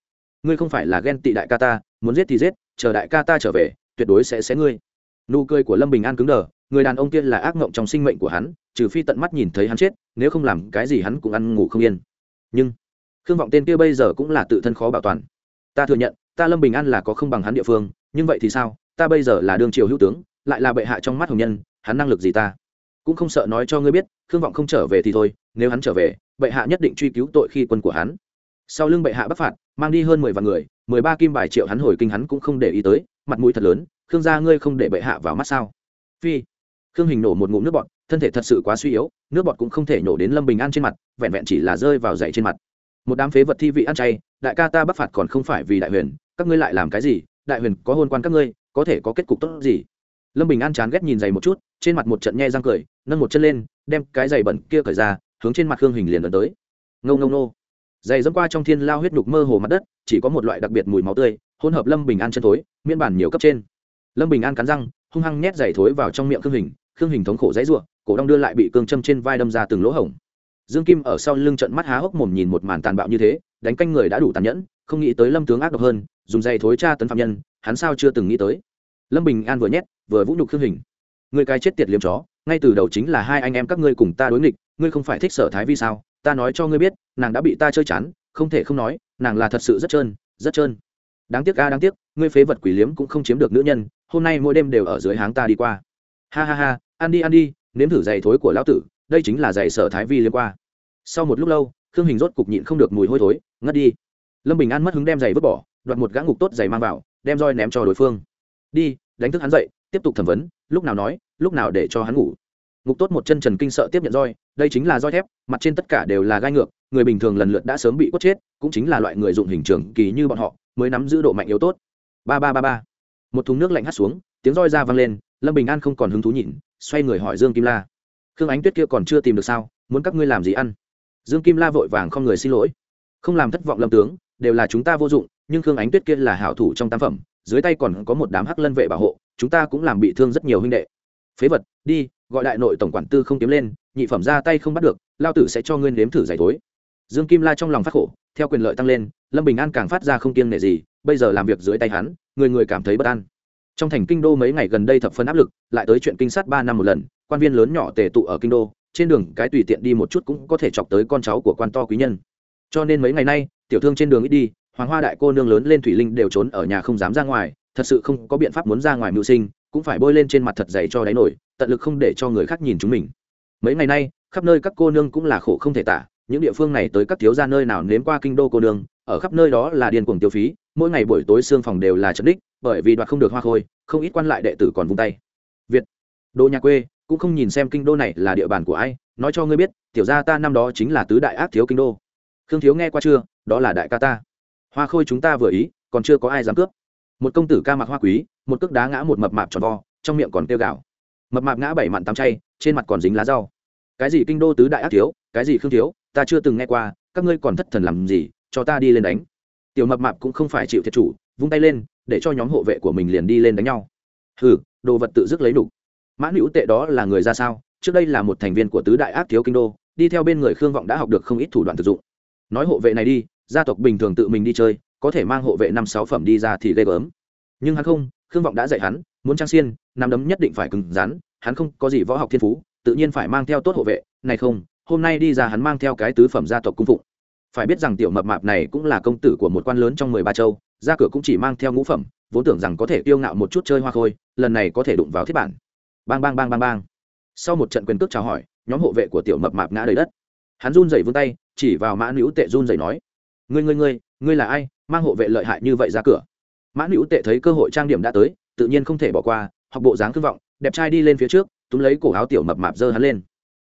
ngươi không phải là ghen tị đại ca ta, muốn giết thì giết, chờ đại ca ta trở về, tuyệt đối sẽ xé ngươi. Nụ cười của lâm bình an cứng đờ, người đàn ông kia là ác mộng trong sinh mệnh của hắn, trừ phi tận mắt nhìn thấy hắn chết, nếu không làm cái gì hắn cũng ăn ngủ không yên. Nhưng, khương vọng tên kia bây giờ cũng là tự thân khó bảo toàn. Ta thừa nhận, ta lâm bình an là có không bằng hắn địa phương, nhưng vậy thì sao? Ta bây giờ là đương triều hữu tướng, lại là bệ hạ trong mắt hồng nhân, hắn năng lực gì ta? Cũng không sợ nói cho ngươi biết, khương vọng không trở về thì thôi, nếu hắn trở về, bệ hạ nhất định truy cứu tội khi quân của hắn sau lưng bệ hạ bắc phạt, mang đi hơn mười vạn người, mười ba kim bài triệu hắn hồi kinh hắn cũng không để ý tới, mặt mũi thật lớn, khương gia ngươi không để bệ hạ vào mắt sao? Phi, khương hình nổ một ngụm nước bọt, thân thể thật sự quá suy yếu, nước bọt cũng không thể nổ đến lâm bình an trên mặt, vẹn vẹn chỉ là rơi vào dậy trên mặt. Một đám phế vật thi vị ăn chay, đại ca ta bắc phạt còn không phải vì đại huyền, các ngươi lại làm cái gì? Đại huyền có hôn quan các ngươi, có thể có kết cục tốt gì? Lâm bình an chán ghét nhìn giày một chút, trên mặt một trận nhe răng cười, nâng một chân lên, đem cái giày bẩn kia cởi ra, hướng trên mặt khương hình liền ấn tới. Ngâu ngâu nô dày dẫm qua trong thiên lao huyết nhục mơ hồ mặt đất, chỉ có một loại đặc biệt mùi máu tươi, hỗn hợp lâm bình an chân thối miên bản nhiều cấp trên. Lâm bình an cắn răng, hung hăng nhét giày thối vào trong miệng khương hình khương hình thống khổ dãy ruộng cổ đong đưa lại bị cương châm trên vai đâm ra từng lỗ hổng. Dương kim ở sau lưng trận mắt há hốc mồm nhìn một màn tàn bạo như thế, đánh canh người đã đủ tàn nhẫn, không nghĩ tới lâm tướng ác độc hơn, dùng giày thối tra tấn phạm nhân, hắn sao chưa từng nghĩ tới. Lâm bình an vừa nhét, vừa vũ nhục khương hình. Người cái chết tiệt liếm chó, ngay từ đầu chính là hai anh em các ngươi cùng ta đối nghịch, ngươi không phải thích sở thái vi sao? Ta nói cho ngươi biết, nàng đã bị ta chơi chán, không thể không nói, nàng là thật sự rất trơn rất trơn. Đáng tiếc a, đáng tiếc, ngươi phế vật quỷ liếm cũng không chiếm được nữ nhân, hôm nay mỗi đêm đều ở dưới háng ta đi qua. Ha ha ha, ăn đi ăn đi, nếm thử giày thối của lão tử, đây chính là giày sở thái vi liếm qua. Sau một lúc lâu, khương hình rốt cục nhịn không được mùi hôi thối, ngất đi. Lâm bình an mất hứng đem giày vứt bỏ, đoạt một gã ngục tốt giày mang vào, đem roi ném cho đối phương. Đi, đánh thức hắn dậy, tiếp tục thẩm vấn, lúc nào nói, lúc nào để cho hắn ngủ ngục tốt một chân trần kinh sợ tiếp nhận roi đây chính là roi thép mặt trên tất cả đều là gai ngược người bình thường lần lượt đã sớm bị quất chết cũng chính là loại người dụng hình trường kỳ như bọn họ mới nắm giữ độ mạnh yếu tốt. Ba ba ba ba. Một thùng nước lạnh hắt xuống tiếng roi ra vang lên lâm bình an không còn hứng thú nhìn, xoay người hỏi dương kim la. Khương ánh tuyết kia còn chưa tìm được sao muốn các ngươi làm gì ăn? Dương kim la vội vàng không người xin lỗi. Không làm thất vọng lâm tướng đều là chúng ta vô dụng nhưng khương ánh tuyết kia là hảo thủ trong tam phẩm dưới tay còn có một đám hắc lân vệ bảo hộ chúng ta cũng làm bị thương rất nhiều huynh đệ. Phế vật đi gọi đại nội tổng quản tư không kiếm lên, nhị phẩm ra tay không bắt được, lao tử sẽ cho ngươi nếm thử giải thối. Dương kim la trong lòng phát khổ, theo quyền lợi tăng lên, lâm bình an càng phát ra không kiêng nể gì, bây giờ làm việc dưới tay hắn, người người cảm thấy bất an. Trong thành kinh đô mấy ngày gần đây thập phân áp lực, lại tới chuyện kinh sát ba năm một lần, quan viên lớn nhỏ tề tụ ở kinh đô, trên đường cái tùy tiện đi một chút cũng có thể chọc tới con cháu của quan to quý nhân. Cho nên mấy ngày nay, tiểu thương trên đường ít đi, hoàng hoa đại cô nương lớn lên thủy linh đều trốn ở nhà không dám ra ngoài, thật sự không có biện pháp muốn ra ngoài mưu sinh cũng phải bôi lên trên mặt thật dày cho đáy nổi, tận lực không để cho người khác nhìn chúng mình. Mấy ngày nay, khắp nơi các cô nương cũng là khổ không thể tả, những địa phương này tới các thiếu gia nơi nào nếm qua kinh đô cô nương, ở khắp nơi đó là điên cuồng tiêu phí, mỗi ngày buổi tối xương phòng đều là trận đích, bởi vì đoạt không được hoa khôi, không ít quan lại đệ tử còn vung tay. Việt đô nhà quê cũng không nhìn xem kinh đô này là địa bàn của ai, nói cho ngươi biết, tiểu gia ta năm đó chính là tứ đại ác thiếu kinh đô. Khương thiếu nghe qua chưa? Đó là đại ca ta. Hoa khôi chúng ta vừa ý, còn chưa có ai dám cướp một công tử ca mặc hoa quý, một cước đá ngã một mập mạp tròn vo, trong miệng còn tiêu gạo mập mạp ngã bảy mặn tám chay, trên mặt còn dính lá rau. Cái gì kinh đô tứ đại ác thiếu, cái gì khương thiếu, ta chưa từng nghe qua, các ngươi còn thất thần làm gì, cho ta đi lên đánh. Tiểu mập mạp cũng không phải chịu thiệt chủ, vung tay lên, để cho nhóm hộ vệ của mình liền đi lên đánh nhau. Hừ, đồ vật tự dứt lấy đủ. Mã hữu tệ đó là người ra sao? Trước đây là một thành viên của tứ đại ác thiếu kinh đô, đi theo bên người khương vọng đã học được không ít thủ đoạn thực dụng. Nói hộ vệ này đi, gia tộc bình thường tự mình đi chơi có thể mang hộ vệ năm sáu phẩm đi ra thì ghê gớm. Nhưng hắn không, khương vọng đã dạy hắn, muốn trang xiên, nắm đấm nhất định phải cứng rắn, hắn không có gì võ học thiên phú, tự nhiên phải mang theo tốt hộ vệ, này không, hôm nay đi ra hắn mang theo cái tứ phẩm gia tộc cung phụng. Phải biết rằng tiểu mập mạp này cũng là công tử của một quan lớn trong mười ba châu, ra cửa cũng chỉ mang theo ngũ phẩm, vốn tưởng rằng có thể kiêu ngạo một chút chơi hoa khôi, lần này có thể đụng vào thiết bản. Bang bang bang bang bang. Sau một trận quyền cước chào hỏi, nhóm hộ vệ của tiểu mập mạp ngã đầy đất. Hắn run rẩy vươn tay, chỉ vào mã nữ tệ run rẩy nói, ngươi ngươi ngươi ngươi là ai? Mang hộ vệ lợi hại như vậy ra cửa. Mã nữ tệ thấy cơ hội trang điểm đã tới, tự nhiên không thể bỏ qua, học bộ dáng thương vọng, đẹp trai đi lên phía trước, túm lấy cổ áo tiểu mập mạp dơ hắn lên.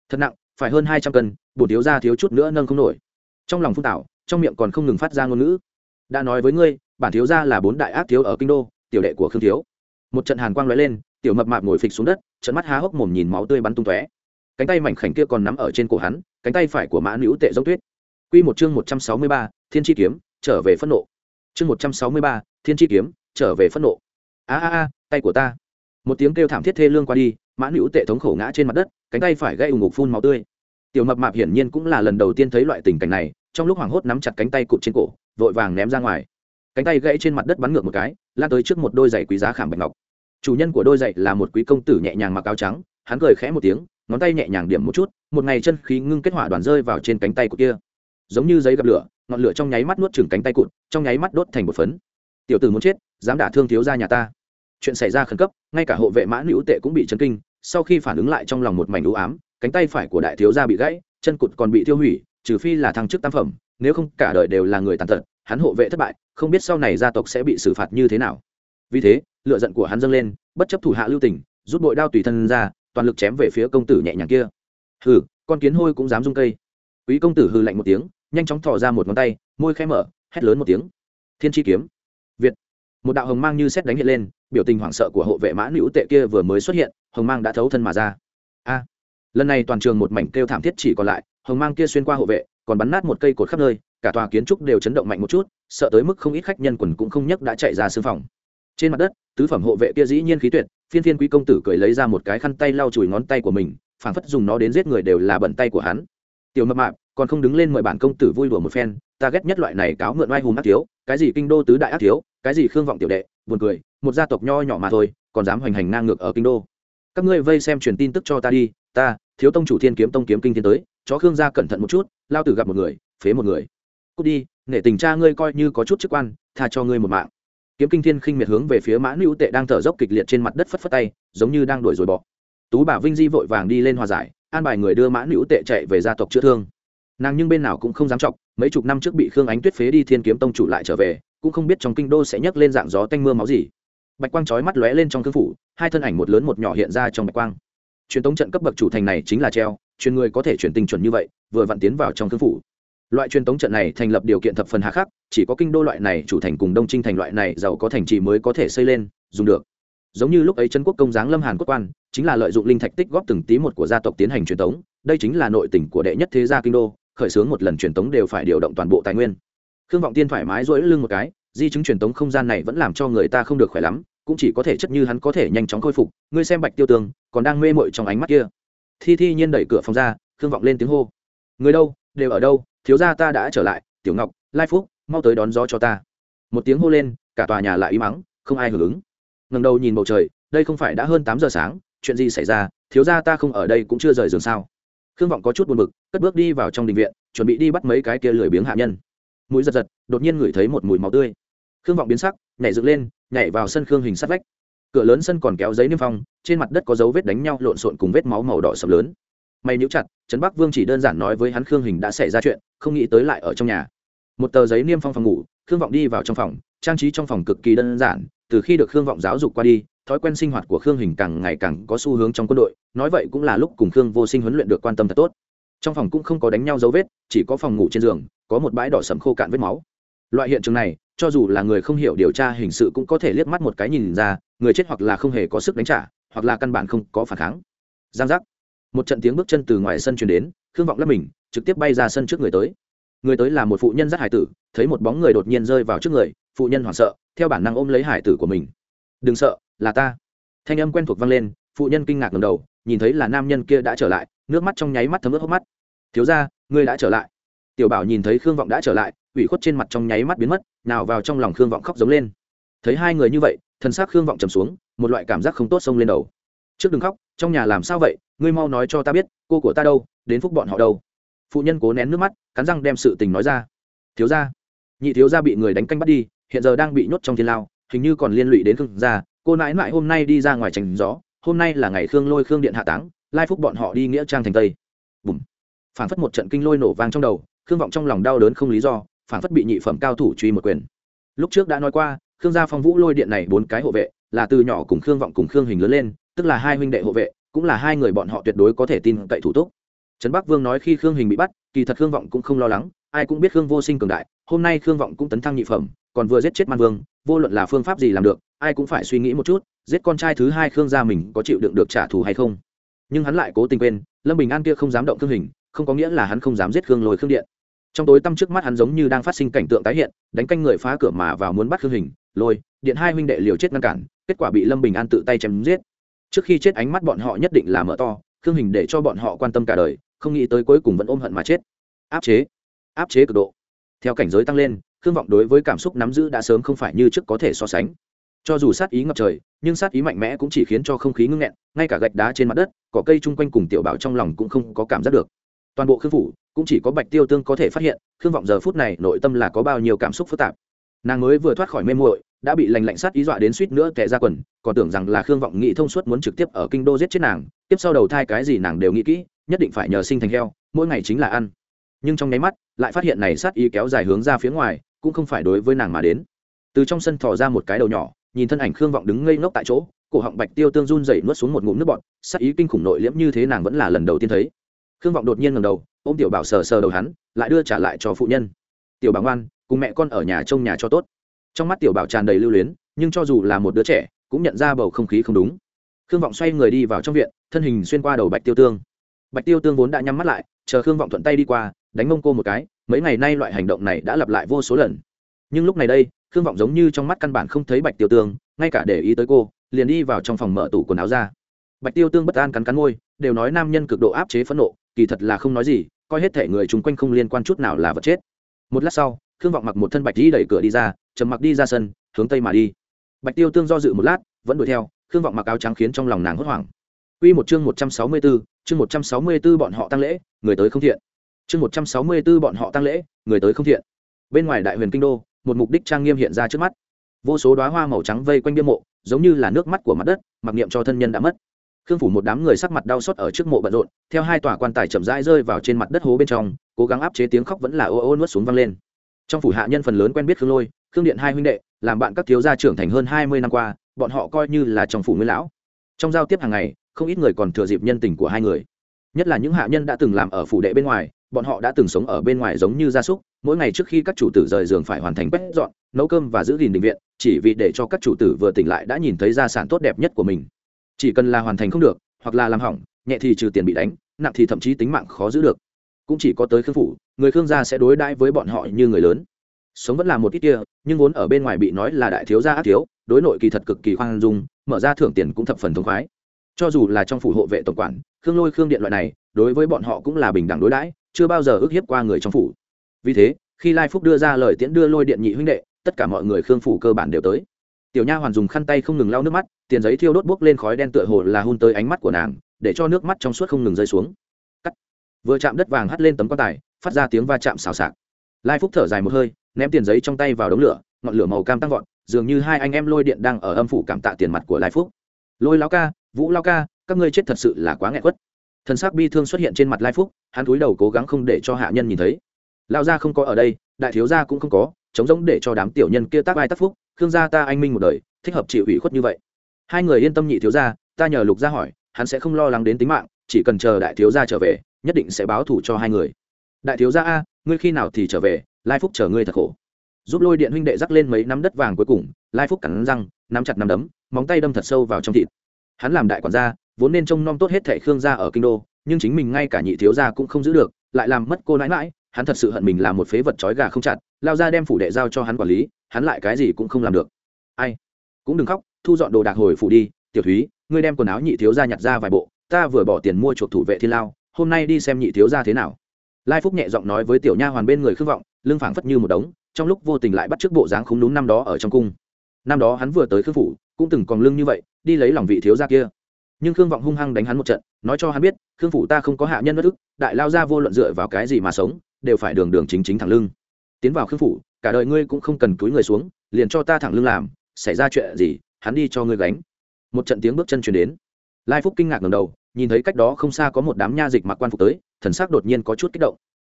Thật nặng, phải hơn hai trăm cân, bổ thiếu ra thiếu chút nữa nâng không nổi. Trong lòng phun tảo, trong miệng còn không ngừng phát ra ngôn ngữ. Đã nói với ngươi, bản thiếu ra là bốn đại ác thiếu ở kinh đô, tiểu đệ của khương thiếu. Một trận hàn quang lóe lên, tiểu mập mạp ngồi phịch xuống đất trận mắt há hốc mồm nhìn máu tươi bắn tung tóe. Cánh tay mảnh khảnh kia còn nắm ở trên cổ hắn, cánh tay phải của mã nữ tệ giống tuyết. Quy một chương một trăm sáu mươi ba, thiên chi kiếm trở về phẫn nộ. Chương một trăm sáu mươi ba, thiên chi kiếm, trở về phẫn nộ. A a a, tay của ta. Một tiếng kêu thảm thiết thê lương qua đi mãn hữu tệ thống khổ ngã trên mặt đất, cánh tay phải gây ủng ngục phun máu tươi. Tiểu mập mạp hiển nhiên cũng là lần đầu tiên thấy loại tình cảnh này, trong lúc hoảng hốt nắm chặt cánh tay cụt trên cổ, vội vàng ném ra ngoài. Cánh tay gãy trên mặt đất bắn ngược một cái, lan tới trước một đôi giày quý giá khảm bạch ngọc. Chủ nhân của đôi giày là một quý công tử nhẹ nhàng mặc áo trắng, hắn cười khẽ một tiếng, ngón tay nhẹ nhàng điểm một chút, một ngày chân khí ngưng kết hỏa đoàn rơi vào trên cánh tay của kia. Giống như giấy gặp lửa ngọn lửa trong nháy mắt nuốt chừng cánh tay cụt, trong nháy mắt đốt thành một phấn. Tiểu tử muốn chết, dám đả thương thiếu gia nhà ta. Chuyện xảy ra khẩn cấp, ngay cả hộ vệ mã hữu tệ cũng bị chấn kinh, sau khi phản ứng lại trong lòng một mảnh u ám, cánh tay phải của đại thiếu gia bị gãy, chân cụt còn bị tiêu hủy, trừ phi là thăng chức tam phẩm, nếu không cả đời đều là người tàn tật, hắn hộ vệ thất bại, không biết sau này gia tộc sẽ bị xử phạt như thế nào. Vì thế lựa giận của hắn dâng lên, bất chấp thủ hạ lưu tình, rút bội đao tùy thân ra, toàn lực chém về phía công tử nhẹ nhàng kia. Hừ, con kiến hôi cũng dám rung cây. Quý công tử hư lạnh một tiếng nhanh chóng thò ra một ngón tay, môi khẽ mở, hét lớn một tiếng. Thiên chi kiếm. Việt. Một đạo hồng mang như xét đánh hiện lên, biểu tình hoảng sợ của hộ vệ mã nữ tệ kia vừa mới xuất hiện, hồng mang đã thấu thân mà ra. A. Lần này toàn trường một mảnh kêu thảm thiết chỉ còn lại, hồng mang kia xuyên qua hộ vệ, còn bắn nát một cây cột khắp nơi, cả tòa kiến trúc đều chấn động mạnh một chút, sợ tới mức không ít khách nhân quần cũng không nhấc đã chạy ra sư phòng. Trên mặt đất, tứ phẩm hộ vệ kia dĩ nhiên khí tuyệt, phiên phiên quý công tử cười lấy ra một cái khăn tay lau chùi ngón tay của mình, phảng phất dùng nó đến giết người đều là bẩn tay của hắn. Tiểu mập mạp còn không đứng lên mời bản công tử vui đùa một phen, ta ghét nhất loại này cáo mượn oai hùng ác thiếu, cái gì kinh đô tứ đại ác thiếu, cái gì khương vọng tiểu đệ, buồn cười, một gia tộc nho nhỏ mà thôi, còn dám hoành hành ngang ngược ở kinh đô. Các ngươi vây xem truyền tin tức cho ta đi, ta, thiếu tông chủ thiên kiếm tông kiếm kinh thiên tới, chó khương gia cẩn thận một chút, lao tử gặp một người, phế một người. Cút đi, nể tình cha ngươi coi như có chút chức quan, tha cho ngươi một mạng. Kiếm kinh thiên khinh miệt hướng về phía mã nữ tệ đang thở dốc kịch liệt trên mặt đất phất phất tay, giống như đang đuổi rồi bỏ tú bà vinh di vội vàng đi lên hòa giải, an bài người đưa mã nữ tệ chạy về gia tộc chữa thương nàng nhưng bên nào cũng không dám chọc, mấy chục năm trước bị khương ánh tuyết phế đi thiên kiếm tông chủ lại trở về, cũng không biết trong kinh đô sẽ nhấc lên dạng gió tanh mưa máu gì. Bạch quang chói mắt lóe lên trong cương phủ, hai thân ảnh một lớn một nhỏ hiện ra trong bạch quang. Truyền tống trận cấp bậc chủ thành này chính là treo, truyền người có thể truyền tinh chuẩn như vậy, vừa vặn tiến vào trong cương phủ. Loại truyền tống trận này thành lập điều kiện thập phần hà khắc, chỉ có kinh đô loại này chủ thành cùng đông trinh thành loại này giàu có thành trì mới có thể xây lên, dùng được. Giống như lúc ấy trấn quốc công giáng lâm hàn quốc quan, chính là lợi dụng linh thạch tích góp từng tí một của gia tộc tiến hành truyền tống, đây chính là nội tình của đệ nhất thế gia kinh đô khởi xướng một lần truyền tống đều phải điều động toàn bộ tài nguyên. Khương vọng tiên thoải mái rỗi lưng một cái, di chứng truyền tống không gian này vẫn làm cho người ta không được khỏe lắm, cũng chỉ có thể chất như hắn có thể nhanh chóng khôi phục. Ngươi xem bạch tiêu tường, còn đang mê mội trong ánh mắt kia. Thi thi nhiên đẩy cửa phòng ra, khương vọng lên tiếng hô. Người đâu, đều ở đâu, thiếu gia ta đã trở lại, tiểu ngọc, lai phúc, mau tới đón gió cho ta. Một tiếng hô lên, cả tòa nhà lại im mắng không ai hưởng ứng. Ngầm đầu nhìn bầu trời, đây không phải đã hơn tám giờ sáng, chuyện gì xảy ra, thiếu gia ta không ở đây cũng chưa rời giường sao khương vọng có chút buồn bực, cất bước đi vào trong đình viện, chuẩn bị đi bắt mấy cái kia lười biếng hạ nhân. Mũi giật giật, đột nhiên ngửi thấy một mùi máu tươi. Khương vọng biến sắc, nhảy dựng lên, nhảy vào sân khương hình sát vách. Cửa lớn sân còn kéo giấy niêm phong, trên mặt đất có dấu vết đánh nhau lộn xộn cùng vết máu màu đỏ sầm lớn. May níu chặt, trấn bắc vương chỉ đơn giản nói với hắn khương hình đã xảy ra chuyện, không nghĩ tới lại ở trong nhà. Một tờ giấy niêm phong phòng ngủ, khương vọng đi vào trong phòng, trang trí trong phòng cực kỳ đơn giản, từ khi được khương vọng giáo dục qua đi thói quen sinh hoạt của khương hình càng ngày càng có xu hướng trong quân đội, nói vậy cũng là lúc cùng khương vô sinh huấn luyện được quan tâm thật tốt. Trong phòng cũng không có đánh nhau dấu vết, chỉ có phòng ngủ trên giường, có một bãi đỏ sầm khô cạn vết máu. Loại hiện trường này, cho dù là người không hiểu điều tra hình sự cũng có thể liếc mắt một cái nhìn ra, người chết hoặc là không hề có sức đánh trả, hoặc là căn bản không có phản kháng. Giang giác. Một trận tiếng bước chân từ ngoài sân truyền đến, khương vọng lấp mình, trực tiếp bay ra sân trước người tới. Người tới là một phụ nhân dắt hải tử, thấy một bóng người đột nhiên rơi vào trước người, phụ nhân hoảng sợ, theo bản năng ôm lấy hải tử của mình. Đừng sợ là ta. Thanh âm quen thuộc vang lên, phụ nhân kinh ngạc ngầm đầu, nhìn thấy là nam nhân kia đã trở lại, nước mắt trong nháy mắt thấm ướt hốc mắt. Thiếu ra ngươi đã trở lại. Tiểu bảo nhìn thấy khương vọng đã trở lại, ủy khuất trên mặt trong nháy mắt biến mất, nào vào trong lòng khương vọng khóc giống lên. Thấy hai người như vậy, thân xác khương vọng trầm xuống, một loại cảm giác không tốt xông lên đầu. Trước đừng khóc, trong nhà làm sao vậy? Ngươi mau nói cho ta biết, cô của ta đâu, đến phúc bọn họ đâu? Phụ nhân cố nén nước mắt, cắn răng đem sự tình nói ra. Thiếu gia. Nhị thiếu gia bị người đánh canh bắt đi, hiện giờ đang bị nhốt trong thiên lao, hình như còn liên lụy đến khương gia cô nãi nãi hôm nay đi ra ngoài tránh gió, hôm nay là ngày khương lôi khương điện hạ táng, lai phúc bọn họ đi nghĩa trang thành tây. Bùm. Phản phất một trận kinh lôi nổ vang trong đầu, khương vọng trong lòng đau đớn không lý do phản phất bị nhị phẩm cao thủ truy một quyền. Lúc trước đã nói qua, khương gia phong vũ lôi điện này bốn cái hộ vệ, là từ nhỏ cùng khương vọng cùng khương hình lớn lên, tức là hai huynh đệ hộ vệ, cũng là hai người bọn họ tuyệt đối có thể tin cậy thủ túc. Trấn bắc vương nói khi khương hình bị bắt, kỳ thật khương vọng cũng không lo lắng, ai cũng biết khương vô sinh cường đại, hôm nay khương vọng cũng tấn thăng nhị phẩm, còn vừa giết chết man vương, vô luận là phương pháp gì làm được ai cũng phải suy nghĩ một chút, giết con trai thứ hai khương gia mình có chịu đựng được trả thù hay không. Nhưng hắn lại cố tình quên, lâm bình an kia không dám động thương hình, không có nghĩa là hắn không dám giết khương lồi khương điện. Trong tối tăm trước mắt hắn giống như đang phát sinh cảnh tượng tái hiện, đánh canh người phá cửa mà vào muốn bắt khương hình, lôi, điện hai huynh đệ liều chết ngăn cản, kết quả bị lâm bình an tự tay chém giết. Trước khi chết ánh mắt bọn họ nhất định là mở to, khương hình để cho bọn họ quan tâm cả đời, không nghĩ tới cuối cùng vẫn ôm hận mà chết. Áp chế áp chế cực độ. Theo cảnh giới tăng lên, khương vọng đối với cảm xúc nắm giữ đã sớm không phải như trước có thể so sánh cho dù sát ý ngập trời, nhưng sát ý mạnh mẽ cũng chỉ khiến cho không khí ngưng nghẹn, ngay cả gạch đá trên mặt đất, cỏ cây chung quanh cùng tiểu bảo trong lòng cũng không có cảm giác được. Toàn bộ khương phủ cũng chỉ có bạch tiêu tương có thể phát hiện, khương vọng giờ phút này nội tâm là có bao nhiêu cảm xúc phức tạp. Nàng mới vừa thoát khỏi mê muội, đã bị lành lạnh sát ý dọa đến suýt nữa tệ ra quần, còn tưởng rằng là khương vọng nghĩ thông suốt muốn trực tiếp ở kinh đô giết chết nàng, tiếp sau đầu thai cái gì nàng đều nghĩ kỹ, nhất định phải nhờ sinh thành heo, mỗi ngày chính là ăn. Nhưng trong nháy mắt, lại phát hiện này sát ý kéo dài hướng ra phía ngoài, cũng không phải đối với nàng mà đến. Từ trong sân thò ra một cái đầu nhỏ nhìn thân ảnh khương vọng đứng ngây ngốc tại chỗ, cổ họng bạch tiêu tương run dậy nuốt xuống một ngụm nước bọt, sắc ý kinh khủng nội liễm như thế nàng vẫn là lần đầu tiên thấy. Khương vọng đột nhiên ngầm đầu ô m tiểu bảo sờ sờ đầu hắn, lại đưa trả lại cho phụ nhân. Tiểu bảo ngoan, cùng mẹ con ở nhà trông nhà cho tốt. Trong mắt tiểu bảo tràn đầy lưu luyến, nhưng cho dù là một đứa trẻ, cũng nhận ra bầu không khí không đúng. Khương vọng xoay người đi vào trong viện, thân hình xuyên qua đầu bạch tiêu tương. Bạch tiêu tương vốn đã nhắm mắt lại, chờ khương vọng thuận tay đi qua, đánh mông cô một cái, mấy ngày nay loại hành động này đã lặp lại vô số lần. Nhưng lúc này đây khương vọng giống như trong mắt căn bản không thấy bạch tiêu tương ngay cả để ý tới cô liền đi vào trong phòng mở tủ quần áo ra bạch tiêu tương bất an cắn cắn môi đều nói nam nhân cực độ áp chế phẫn nộ kỳ thật là không nói gì coi hết thể người chung quanh không liên quan chút nào là vật chết một lát sau khương vọng mặc một thân bạch đi đẩy cửa đi ra trầm mặc đi ra sân hướng tây mà đi bạch tiêu tương do dự một lát vẫn đuổi theo khương vọng mặc áo trắng khiến trong lòng nàng hốt hoảng Quy một chương 164, chương 164 bọn họ tăng lễ, người tới không thiện. Chương 164 bọn họ tăng lễ, người tới không thiện. Bên ngoài đại huyền kinh đô, một mục đích trang nghiêm hiện ra trước mắt. Vô số đóa hoa màu trắng vây quanh bia mộ, giống như là nước mắt của mặt đất, mặc niệm cho thân nhân đã mất. Khương phủ một đám người sắc mặt đau xót ở trước mộ bận rộn, theo hai tòa quan tài chậm rãi rơi vào trên mặt đất hố bên trong, cố gắng áp chế tiếng khóc vẫn là ô ô nuốt xuống văng lên. Trong phủ hạ nhân phần lớn quen biết Khương Lôi, Khương Điện hai huynh đệ, làm bạn các thiếu gia trưởng thành hơn hai mươi năm qua, bọn họ coi như là trong phủ nguyên lão. Trong giao tiếp hàng ngày, không ít người còn thừa dịp nhân tình của hai người nhất là những hạ nhân đã từng làm ở phủ đệ bên ngoài bọn họ đã từng sống ở bên ngoài giống như gia súc, mỗi ngày trước khi các chủ tử rời giường phải hoàn thành quét dọn, nấu cơm và giữ gìn định viện, chỉ vì để cho các chủ tử vừa tỉnh lại đã nhìn thấy gia sản tốt đẹp nhất của mình. Chỉ cần là hoàn thành không được, hoặc là làm hỏng, nhẹ thì trừ tiền bị đánh, nặng thì thậm chí tính mạng khó giữ được. Cũng chỉ có tới khương phủ, người khương gia sẽ đối đãi với bọn họ như người lớn. Sống vẫn là một ít kia, nhưng vốn ở bên ngoài bị nói là đại thiếu gia ác thiếu, đối nội kỳ thật cực kỳ khoan dung, mở ra thưởng tiền cũng thập phần thống khoái cho dù là trong phủ hộ vệ tổng quản, khương lôi khương điện loại này, đối với bọn họ cũng là bình đẳng đối đãi, chưa bao giờ ức hiếp qua người trong phủ. Vì thế, khi lai phúc đưa ra lời tiễn đưa lôi điện nhị huynh đệ, tất cả mọi người khương phủ cơ bản đều tới. Tiểu nha hoàn dùng khăn tay không ngừng lau nước mắt, tiền giấy thiêu đốt bốc lên khói đen tựa hồ là hun tới ánh mắt của nàng, để cho nước mắt trong suốt không ngừng rơi xuống. Cắt. Vừa chạm đất vàng hắt lên tấm quan tài, phát ra tiếng va chạm xào xạc. Lai phúc thở dài một hơi, ném tiền giấy trong tay vào đống lửa, ngọn lửa màu cam tăng vọt, dường như hai anh em lôi điện đang ở âm phủ cảm tạ tiền mặt của lai phúc. Lôi lão ca vũ lao ca, các ngươi chết thật sự là quá nghẹn quất. Thần sắc bi thương xuất hiện trên mặt lai phúc, hắn cúi đầu cố gắng không để cho hạ nhân nhìn thấy. Lao gia không có ở đây, đại thiếu gia cũng không có chống giống để cho đám tiểu nhân kia tác vai tác phúc, khương gia ta anh minh một đời, thích hợp chịu ủy khuất như vậy. Hai người yên tâm nhị thiếu gia, ta nhờ lục gia hỏi, hắn sẽ không lo lắng đến tính mạng, chỉ cần chờ đại thiếu gia trở về, nhất định sẽ báo thủ cho hai người. Đại thiếu gia a, ngươi khi nào thì trở về, lai phúc chờ ngươi thật khổ. Giúp lôi điện huynh đệ rắc lên mấy nắm đất vàng cuối cùng, lai phúc cắn răng, nắm chặt nắm đấm, móng tay đâm thật sâu vào trong thịt hắn làm đại quản gia, vốn nên trông nom tốt hết thẻ khương gia ở kinh đô, nhưng chính mình ngay cả nhị thiếu gia cũng không giữ được, lại làm mất cô nãi mãi hắn thật sự hận mình là một phế vật trói gà không chặt, lao ra đem phủ đệ giao cho hắn quản lý, hắn lại cái gì cũng không làm được. Ai? Cũng đừng khóc, thu dọn đồ đạc hồi phủ đi, tiểu thúy, ngươi đem quần áo nhị thiếu gia nhặt ra vài bộ, ta vừa bỏ tiền mua chuộc thủ vệ thiên lao, hôm nay đi xem nhị thiếu gia thế nào. Lai phúc nhẹ giọng nói với tiểu nha hoàn bên người khương vọng, lưng phảng phất như một đống, trong lúc vô tình lại bắt trước bộ dáng khúng đúng năm đó ở trong cung. Năm đó hắn vừa tới khương phủ cũng từng còn lưng như vậy, đi lấy lòng vị thiếu gia kia. Nhưng khương vọng hung hăng đánh hắn một trận, nói cho hắn biết, khương phủ ta không có hạ nhân bất ức, đại lao ra vô luận dựa vào cái gì mà sống, đều phải đường đường chính chính thẳng lưng. Tiến vào khương phủ, cả đời ngươi cũng không cần cúi người xuống, liền cho ta thẳng lưng làm, xảy ra chuyện gì, hắn đi cho ngươi gánh. Một trận tiếng bước chân chuyển đến. Lai phúc kinh ngạc ngầm đầu, nhìn thấy cách đó không xa có một đám nha dịch mặc quan phục tới, thần sắc đột nhiên có chút kích động.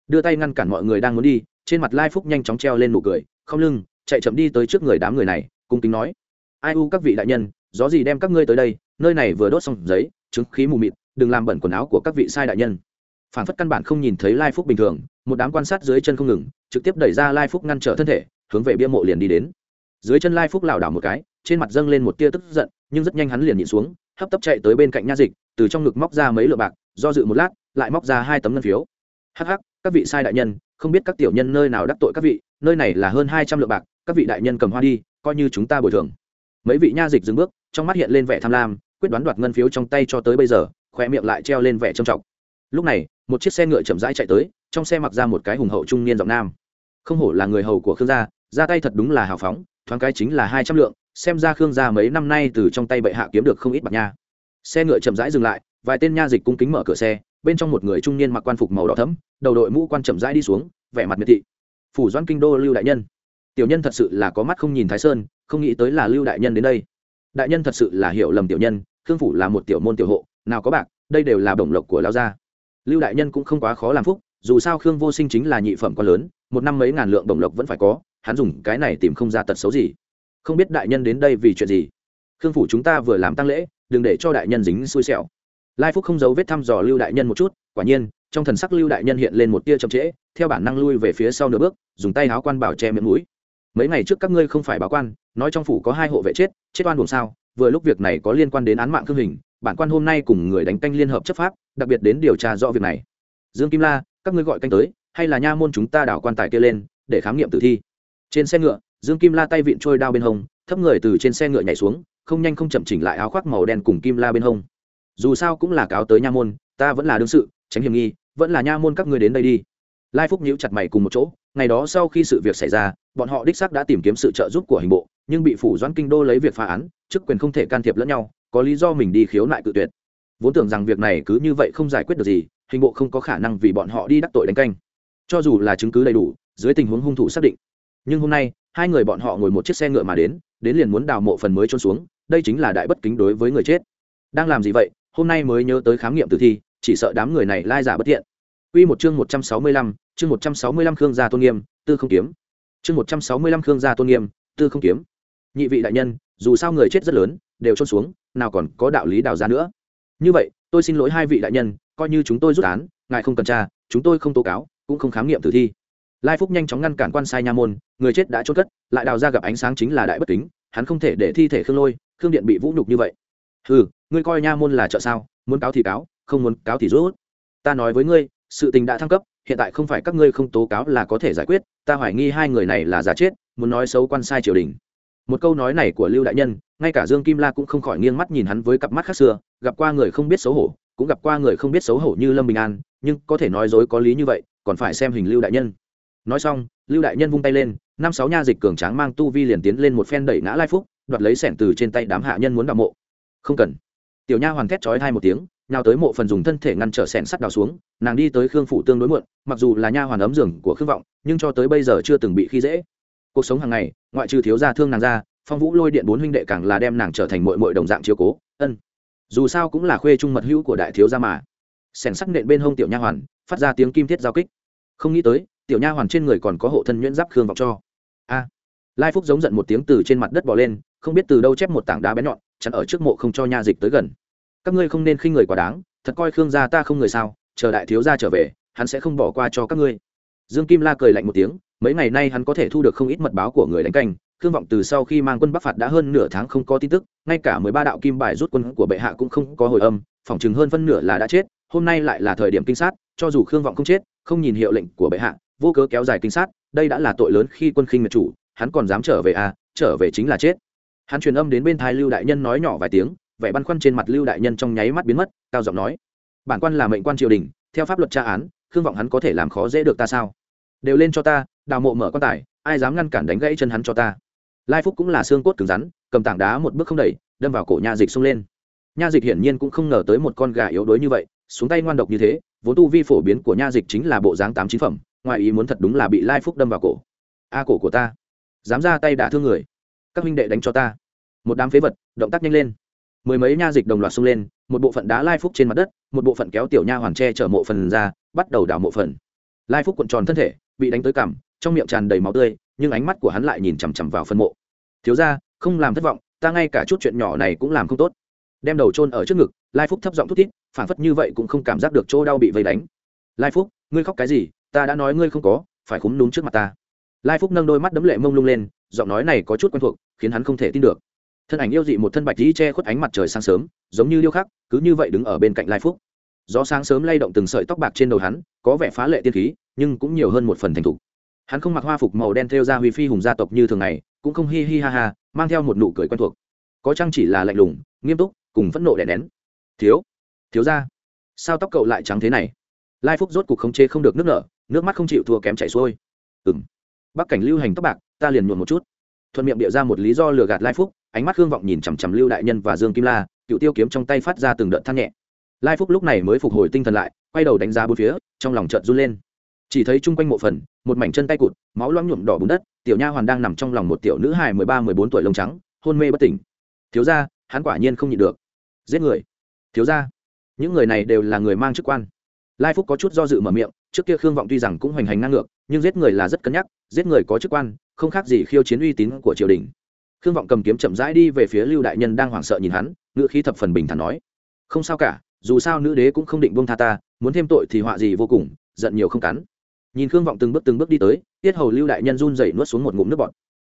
Đưa tay ngăn cản mọi người đang muốn đi, trên mặt lai phúc nhanh chóng treo lên nụ cười, không lưng, chạy chậm đi tới trước người đám người này, cung kính nói ai u các vị đại nhân, gió gì đem các ngươi tới đây, nơi này vừa đốt xong giấy chứng khí mù mịt, đừng làm bẩn quần áo của các vị sai đại nhân. Phản phất căn bản không nhìn thấy lai phúc bình thường, một đám quan sát dưới chân không ngừng, trực tiếp đẩy ra lai phúc ngăn trở thân thể, hướng về bia mộ liền đi đến. Dưới chân lai phúc lảo đảo một cái, trên mặt dâng lên một tia tức giận, nhưng rất nhanh hắn liền nhịn xuống, hấp tấp chạy tới bên cạnh nha dịch, từ trong ngực móc ra mấy lượng bạc, do dự một lát, lại móc ra hai tấm ngân phiếu. Hắc hắc, các vị sai đại nhân, không biết các tiểu nhân nơi nào đắc tội các vị, nơi này là hơn hai trăm lượng bạc, các vị đại nhân cầm hoa đi, coi như chúng ta bồi thường mấy vị nha dịch dừng bước, trong mắt hiện lên vẻ tham lam, quyết đoán đoạt ngân phiếu trong tay cho tới bây giờ khoe miệng lại treo lên vẻ trầm trọng. Lúc này, một chiếc xe ngựa chậm rãi chạy tới, trong xe mặc ra một cái hùng hậu trung niên giọng nam. Không hổ là người hầu của khương gia, ra tay thật đúng là hào phóng, thoáng cái chính là hai trăm lượng, xem ra khương gia mấy năm nay từ trong tay bệ hạ kiếm được không ít bạc nha. Xe ngựa chậm rãi dừng lại, vài tên nha dịch cung kính mở cửa xe, bên trong một người trung niên mặc quan phục màu đỏ thấm đầu đội mũ quan chậm rãi đi xuống, vẻ mặt miệt thị. Phủ doan kinh đô lưu đại nhân. Tiểu nhân thật sự là có mắt không nhìn thái sơn không nghĩ tới là lưu đại nhân đến đây. Đại nhân thật sự là hiểu lầm tiểu nhân, khương phủ là một tiểu môn tiểu hộ, nào có bạc, đây đều là bổng lộc của lao gia. Lưu đại nhân cũng không quá khó làm phúc, dù sao khương vô sinh chính là nhị phẩm quá lớn, một năm mấy ngàn lượng bổng lộc vẫn phải có, hắn dùng cái này tìm không ra tật xấu gì. Không biết đại nhân đến đây vì chuyện gì? Khương phủ chúng ta vừa làm tăng lễ, đừng để cho đại nhân dính xui xẻo. Lai phúc không giấu vết thăm dò lưu đại nhân một chút, quả nhiên, trong thần sắc lưu đại nhân hiện lên một tia chậm trễ, theo bản năng lui về phía sau nửa bước, dùng tay háo quan bảo che miệng mũi mấy ngày trước các ngươi không phải báo quan, nói trong phủ có hai hộ vệ chết chết oan buồn sao, vừa lúc việc này có liên quan đến án mạng thương hình, bản quan hôm nay cùng người đánh canh liên hợp chấp pháp, đặc biệt đến điều tra rõ việc này. Dương kim la, các ngươi gọi canh tới, hay là nha môn chúng ta đảo quan tài kia lên, để khám nghiệm tử thi. Trên xe ngựa, dương kim la tay vịn trôi đao bên hông, thấp người từ trên xe ngựa nhảy xuống, không nhanh không chậm chỉnh lại áo khoác màu đen cùng kim la bên hông. Dù sao cũng là cáo tới nha môn, ta vẫn là đương sự, tránh hiểm nghi, vẫn là nha môn các ngươi đến đây đi. Lai phúc nhíu chặt mày cùng một chỗ ngày đó sau khi sự việc xảy ra, bọn họ đích xác đã tìm kiếm sự trợ giúp của hình bộ, nhưng bị phủ doãn kinh đô lấy việc phá án, chức quyền không thể can thiệp lẫn nhau, có lý do mình đi khiếu nại cự tuyệt. Vốn tưởng rằng việc này cứ như vậy không giải quyết được gì, hình bộ không có khả năng vì bọn họ đi đắc tội đánh canh. Cho dù là chứng cứ đầy đủ, dưới tình huống hung thủ xác định. Nhưng hôm nay, hai người bọn họ ngồi một chiếc xe ngựa mà đến đến liền muốn đào mộ phần mới trôn xuống, đây chính là đại bất kính đối với người chết. Đang làm gì vậy? Hôm nay mới nhớ tới khám nghiệm tử thi, chỉ sợ đám người này lai giả bất thiện. Quy một chương 165, chương 165 Khương gia tôn nghiêm, tư không kiếm. Chương 165 Khương gia tôn nghiêm, tư không kiếm. Nhị vị đại nhân, dù sao người chết rất lớn, đều chôn xuống, nào còn có đạo lý đào ra nữa. Như vậy, tôi xin lỗi hai vị đại nhân, coi như chúng tôi rút án, ngài không cần tra, chúng tôi không tố cáo, cũng không khám nghiệm tử thi. Lai Phúc nhanh chóng ngăn cản quan sai nha môn, người chết đã chôn cất, lại đào ra gặp ánh sáng chính là đại bất kính, hắn không thể để thi thể Khương Lôi, Khương Điện bị vũ nhục như vậy. Hừ, ngươi coi nha môn là chợ sao, muốn cáo thì cáo, không muốn cáo thì rút. Ta nói với ngươi, sự tình đã thăng cấp, hiện tại không phải các ngươi không tố cáo là có thể giải quyết, ta hoài nghi hai người này là giả chết, muốn nói xấu quan sai triều đình. Một câu nói này của lưu đại nhân, ngay cả dương kim la cũng không khỏi nghiêng mắt nhìn hắn với cặp mắt khác xưa, gặp qua người không biết xấu hổ, cũng gặp qua người không biết xấu hổ như lâm bình an, nhưng có thể nói dối có lý như vậy, còn phải xem hình lưu đại nhân. Nói xong, lưu đại nhân vung tay lên, năm sáu nha dịch cường tráng mang tu vi liền tiến lên một phen đẩy ngã lai phúc, đoạt lấy sẻn từ trên tay đám hạ nhân muốn đào mộ. Không cần. Tiểu nha hoàn thét chói hai một tiếng nhào tới mộ phần dùng thân thể ngăn trở sẻn sắt đào xuống, nàng đi tới khương phủ tương đối muộn, mặc dù là nha hoàn ấm giường của khương vọng, nhưng cho tới bây giờ chưa từng bị khi dễ. Cuộc sống hàng ngày, ngoại trừ thiếu gia thương nàng ra, phong vũ lôi điện bốn huynh đệ càng là đem nàng trở thành mội mội đồng dạng chiếu cố, ân. Dù sao cũng là khuê trung mật hữu của đại thiếu gia mà. Sẻn sắc nện bên hông tiểu nha hoàn, phát ra tiếng kim thiết giao kích. Không nghĩ tới, tiểu nha hoàn trên người còn có hộ thân nhuyễn giáp khương vọng cho. A. Lai phúc giống giận một tiếng từ trên mặt đất bỏ lên, không biết từ đâu chép một tảng đá bén nhọn, chắn ở trước mộ không cho nha dịch tới gần các ngươi không nên khinh người quá đáng, thật coi khương gia ta không người sao, chờ đại thiếu gia trở về, hắn sẽ không bỏ qua cho các ngươi. Dương kim la cười lạnh một tiếng, mấy ngày nay hắn có thể thu được không ít mật báo của người đánh canh, khương vọng từ sau khi mang quân bắc phạt đã hơn nửa tháng không có tin tức, ngay cả mười ba đạo kim bài rút quân của bệ hạ cũng không có hồi âm, phỏng chừng hơn phân nửa là đã chết, hôm nay lại là thời điểm kinh sát, cho dù khương vọng không chết, không nhìn hiệu lệnh của bệ hạ, vô cớ kéo dài kinh sát, đây đã là tội lớn khi quân khinh mật chủ, hắn còn dám trở về à trở về chính là chết. Hắn truyền âm đến bên thái lưu đại nhân nói nhỏ vài tiếng vẻ băn khoăn trên mặt lưu đại nhân trong nháy mắt biến mất, cao giọng nói, bản quan là mệnh quan triều đình, theo pháp luật tra án, khương vọng hắn có thể làm khó dễ được ta sao? Đều lên cho ta, đào mộ mở quan tài, ai dám ngăn cản đánh gãy chân hắn cho ta? Lai phúc cũng là xương cốt cứng rắn, cầm tảng đá một bước không đẩy, đâm vào cổ nha dịch xông lên. Nha dịch hiển nhiên cũng không ngờ tới một con gà yếu đuối như vậy, xuống tay ngoan độc như thế, vốn tu vi phổ biến của nha dịch chính là bộ dáng tám chín phẩm ngoài ý muốn thật đúng là bị lai phúc đâm vào cổ. A cổ của ta, dám ra tay đả thương người, các huynh đệ đánh cho ta. Một đám phế vật, động tác nhanh lên mười mấy nha dịch đồng loạt xông lên, một bộ phận đá lai phúc trên mặt đất, một bộ phận kéo tiểu nha hoàn tre chở mộ phần ra, bắt đầu đào mộ phần. Lai phúc cuộn tròn thân thể, bị đánh tới cằm, trong miệng tràn đầy máu tươi, nhưng ánh mắt của hắn lại nhìn chằm chằm vào phân mộ. Thiếu ra không làm thất vọng, ta ngay cả chút chuyện nhỏ này cũng làm không tốt. Đem đầu trôn ở trước ngực, lai phúc thấp giọng thút thít, phản phất như vậy cũng không cảm giác được chỗ đau bị vây đánh. Lai phúc, ngươi khóc cái gì? Ta đã nói ngươi không có, phải khúm núm trước mặt ta. Lai phúc nâng đôi mắt đấm lệ mông lung lên, giọng nói này có chút quen thuộc, khiến hắn không thể tin được thân ảnh yêu dị một thân bạch dĩ che khuất ánh mặt trời sáng sớm, giống như điêu khắc, cứ như vậy đứng ở bên cạnh lai phúc. Gió sáng sớm lay động từng sợi tóc bạc trên đầu hắn, có vẻ phá lệ tiên khí, nhưng cũng nhiều hơn một phần thành thục. Hắn không mặc hoa phục màu đen theo ra huy phi hùng gia tộc như thường ngày, cũng không hi hi ha ha, mang theo một nụ cười quen thuộc. Có chăng chỉ là lạnh lùng, nghiêm túc, cùng phẫn nộ đè nén? Thiếu thiếu ra sao tóc cậu lại trắng thế này? Lai phúc rốt cuộc không chê không được nước nở, nước mắt không chịu thua kém chảy xuôi. Ừ m bắc cảnh lưu hành tóc bạc, ta liền nhuộn một chút. Thuận miệng địa ra một lý do lừa gạt lai phúc ánh mắt hương vọng nhìn chằm chằm lưu đại nhân và dương kim la, cựu tiêu kiếm trong tay phát ra từng đợt than nhẹ. Lai phúc lúc này mới phục hồi tinh thần lại, quay đầu đánh giá bốn phía, trong lòng chợt run lên. Chỉ thấy chung quanh mộ phần, một mảnh chân tay cụt, máu loãng nhuộm đỏ bùn đất, tiểu nha hoàn đang nằm trong lòng một tiểu nữ hài mười ba, mười bốn tuổi lông trắng, hôn mê bất tỉnh. Thiếu ra hắn quả nhiên không nhịn được. Giết người. Thiếu ra những người này đều là người mang chức quan. Lai phúc có chút do dự mở miệng, trước kia khương vọng tuy rằng cũng hoành hành ngang ngược, nhưng giết người là rất cân nhắc, giết người có chức quan, không khác gì khiêu chiến uy tín của triều đình khương vọng cầm kiếm chậm rãi đi về phía lưu đại nhân đang hoảng sợ nhìn hắn ngựa khí thập phần bình thản nói, không sao cả, dù sao nữ đế cũng không định buông tha ta, muốn thêm tội thì họa gì vô cùng, giận nhiều không cắn. Nhìn khương vọng từng bước từng bước đi tới, tiết hầu lưu đại nhân run dậy nuốt xuống một ngụm nước bọt.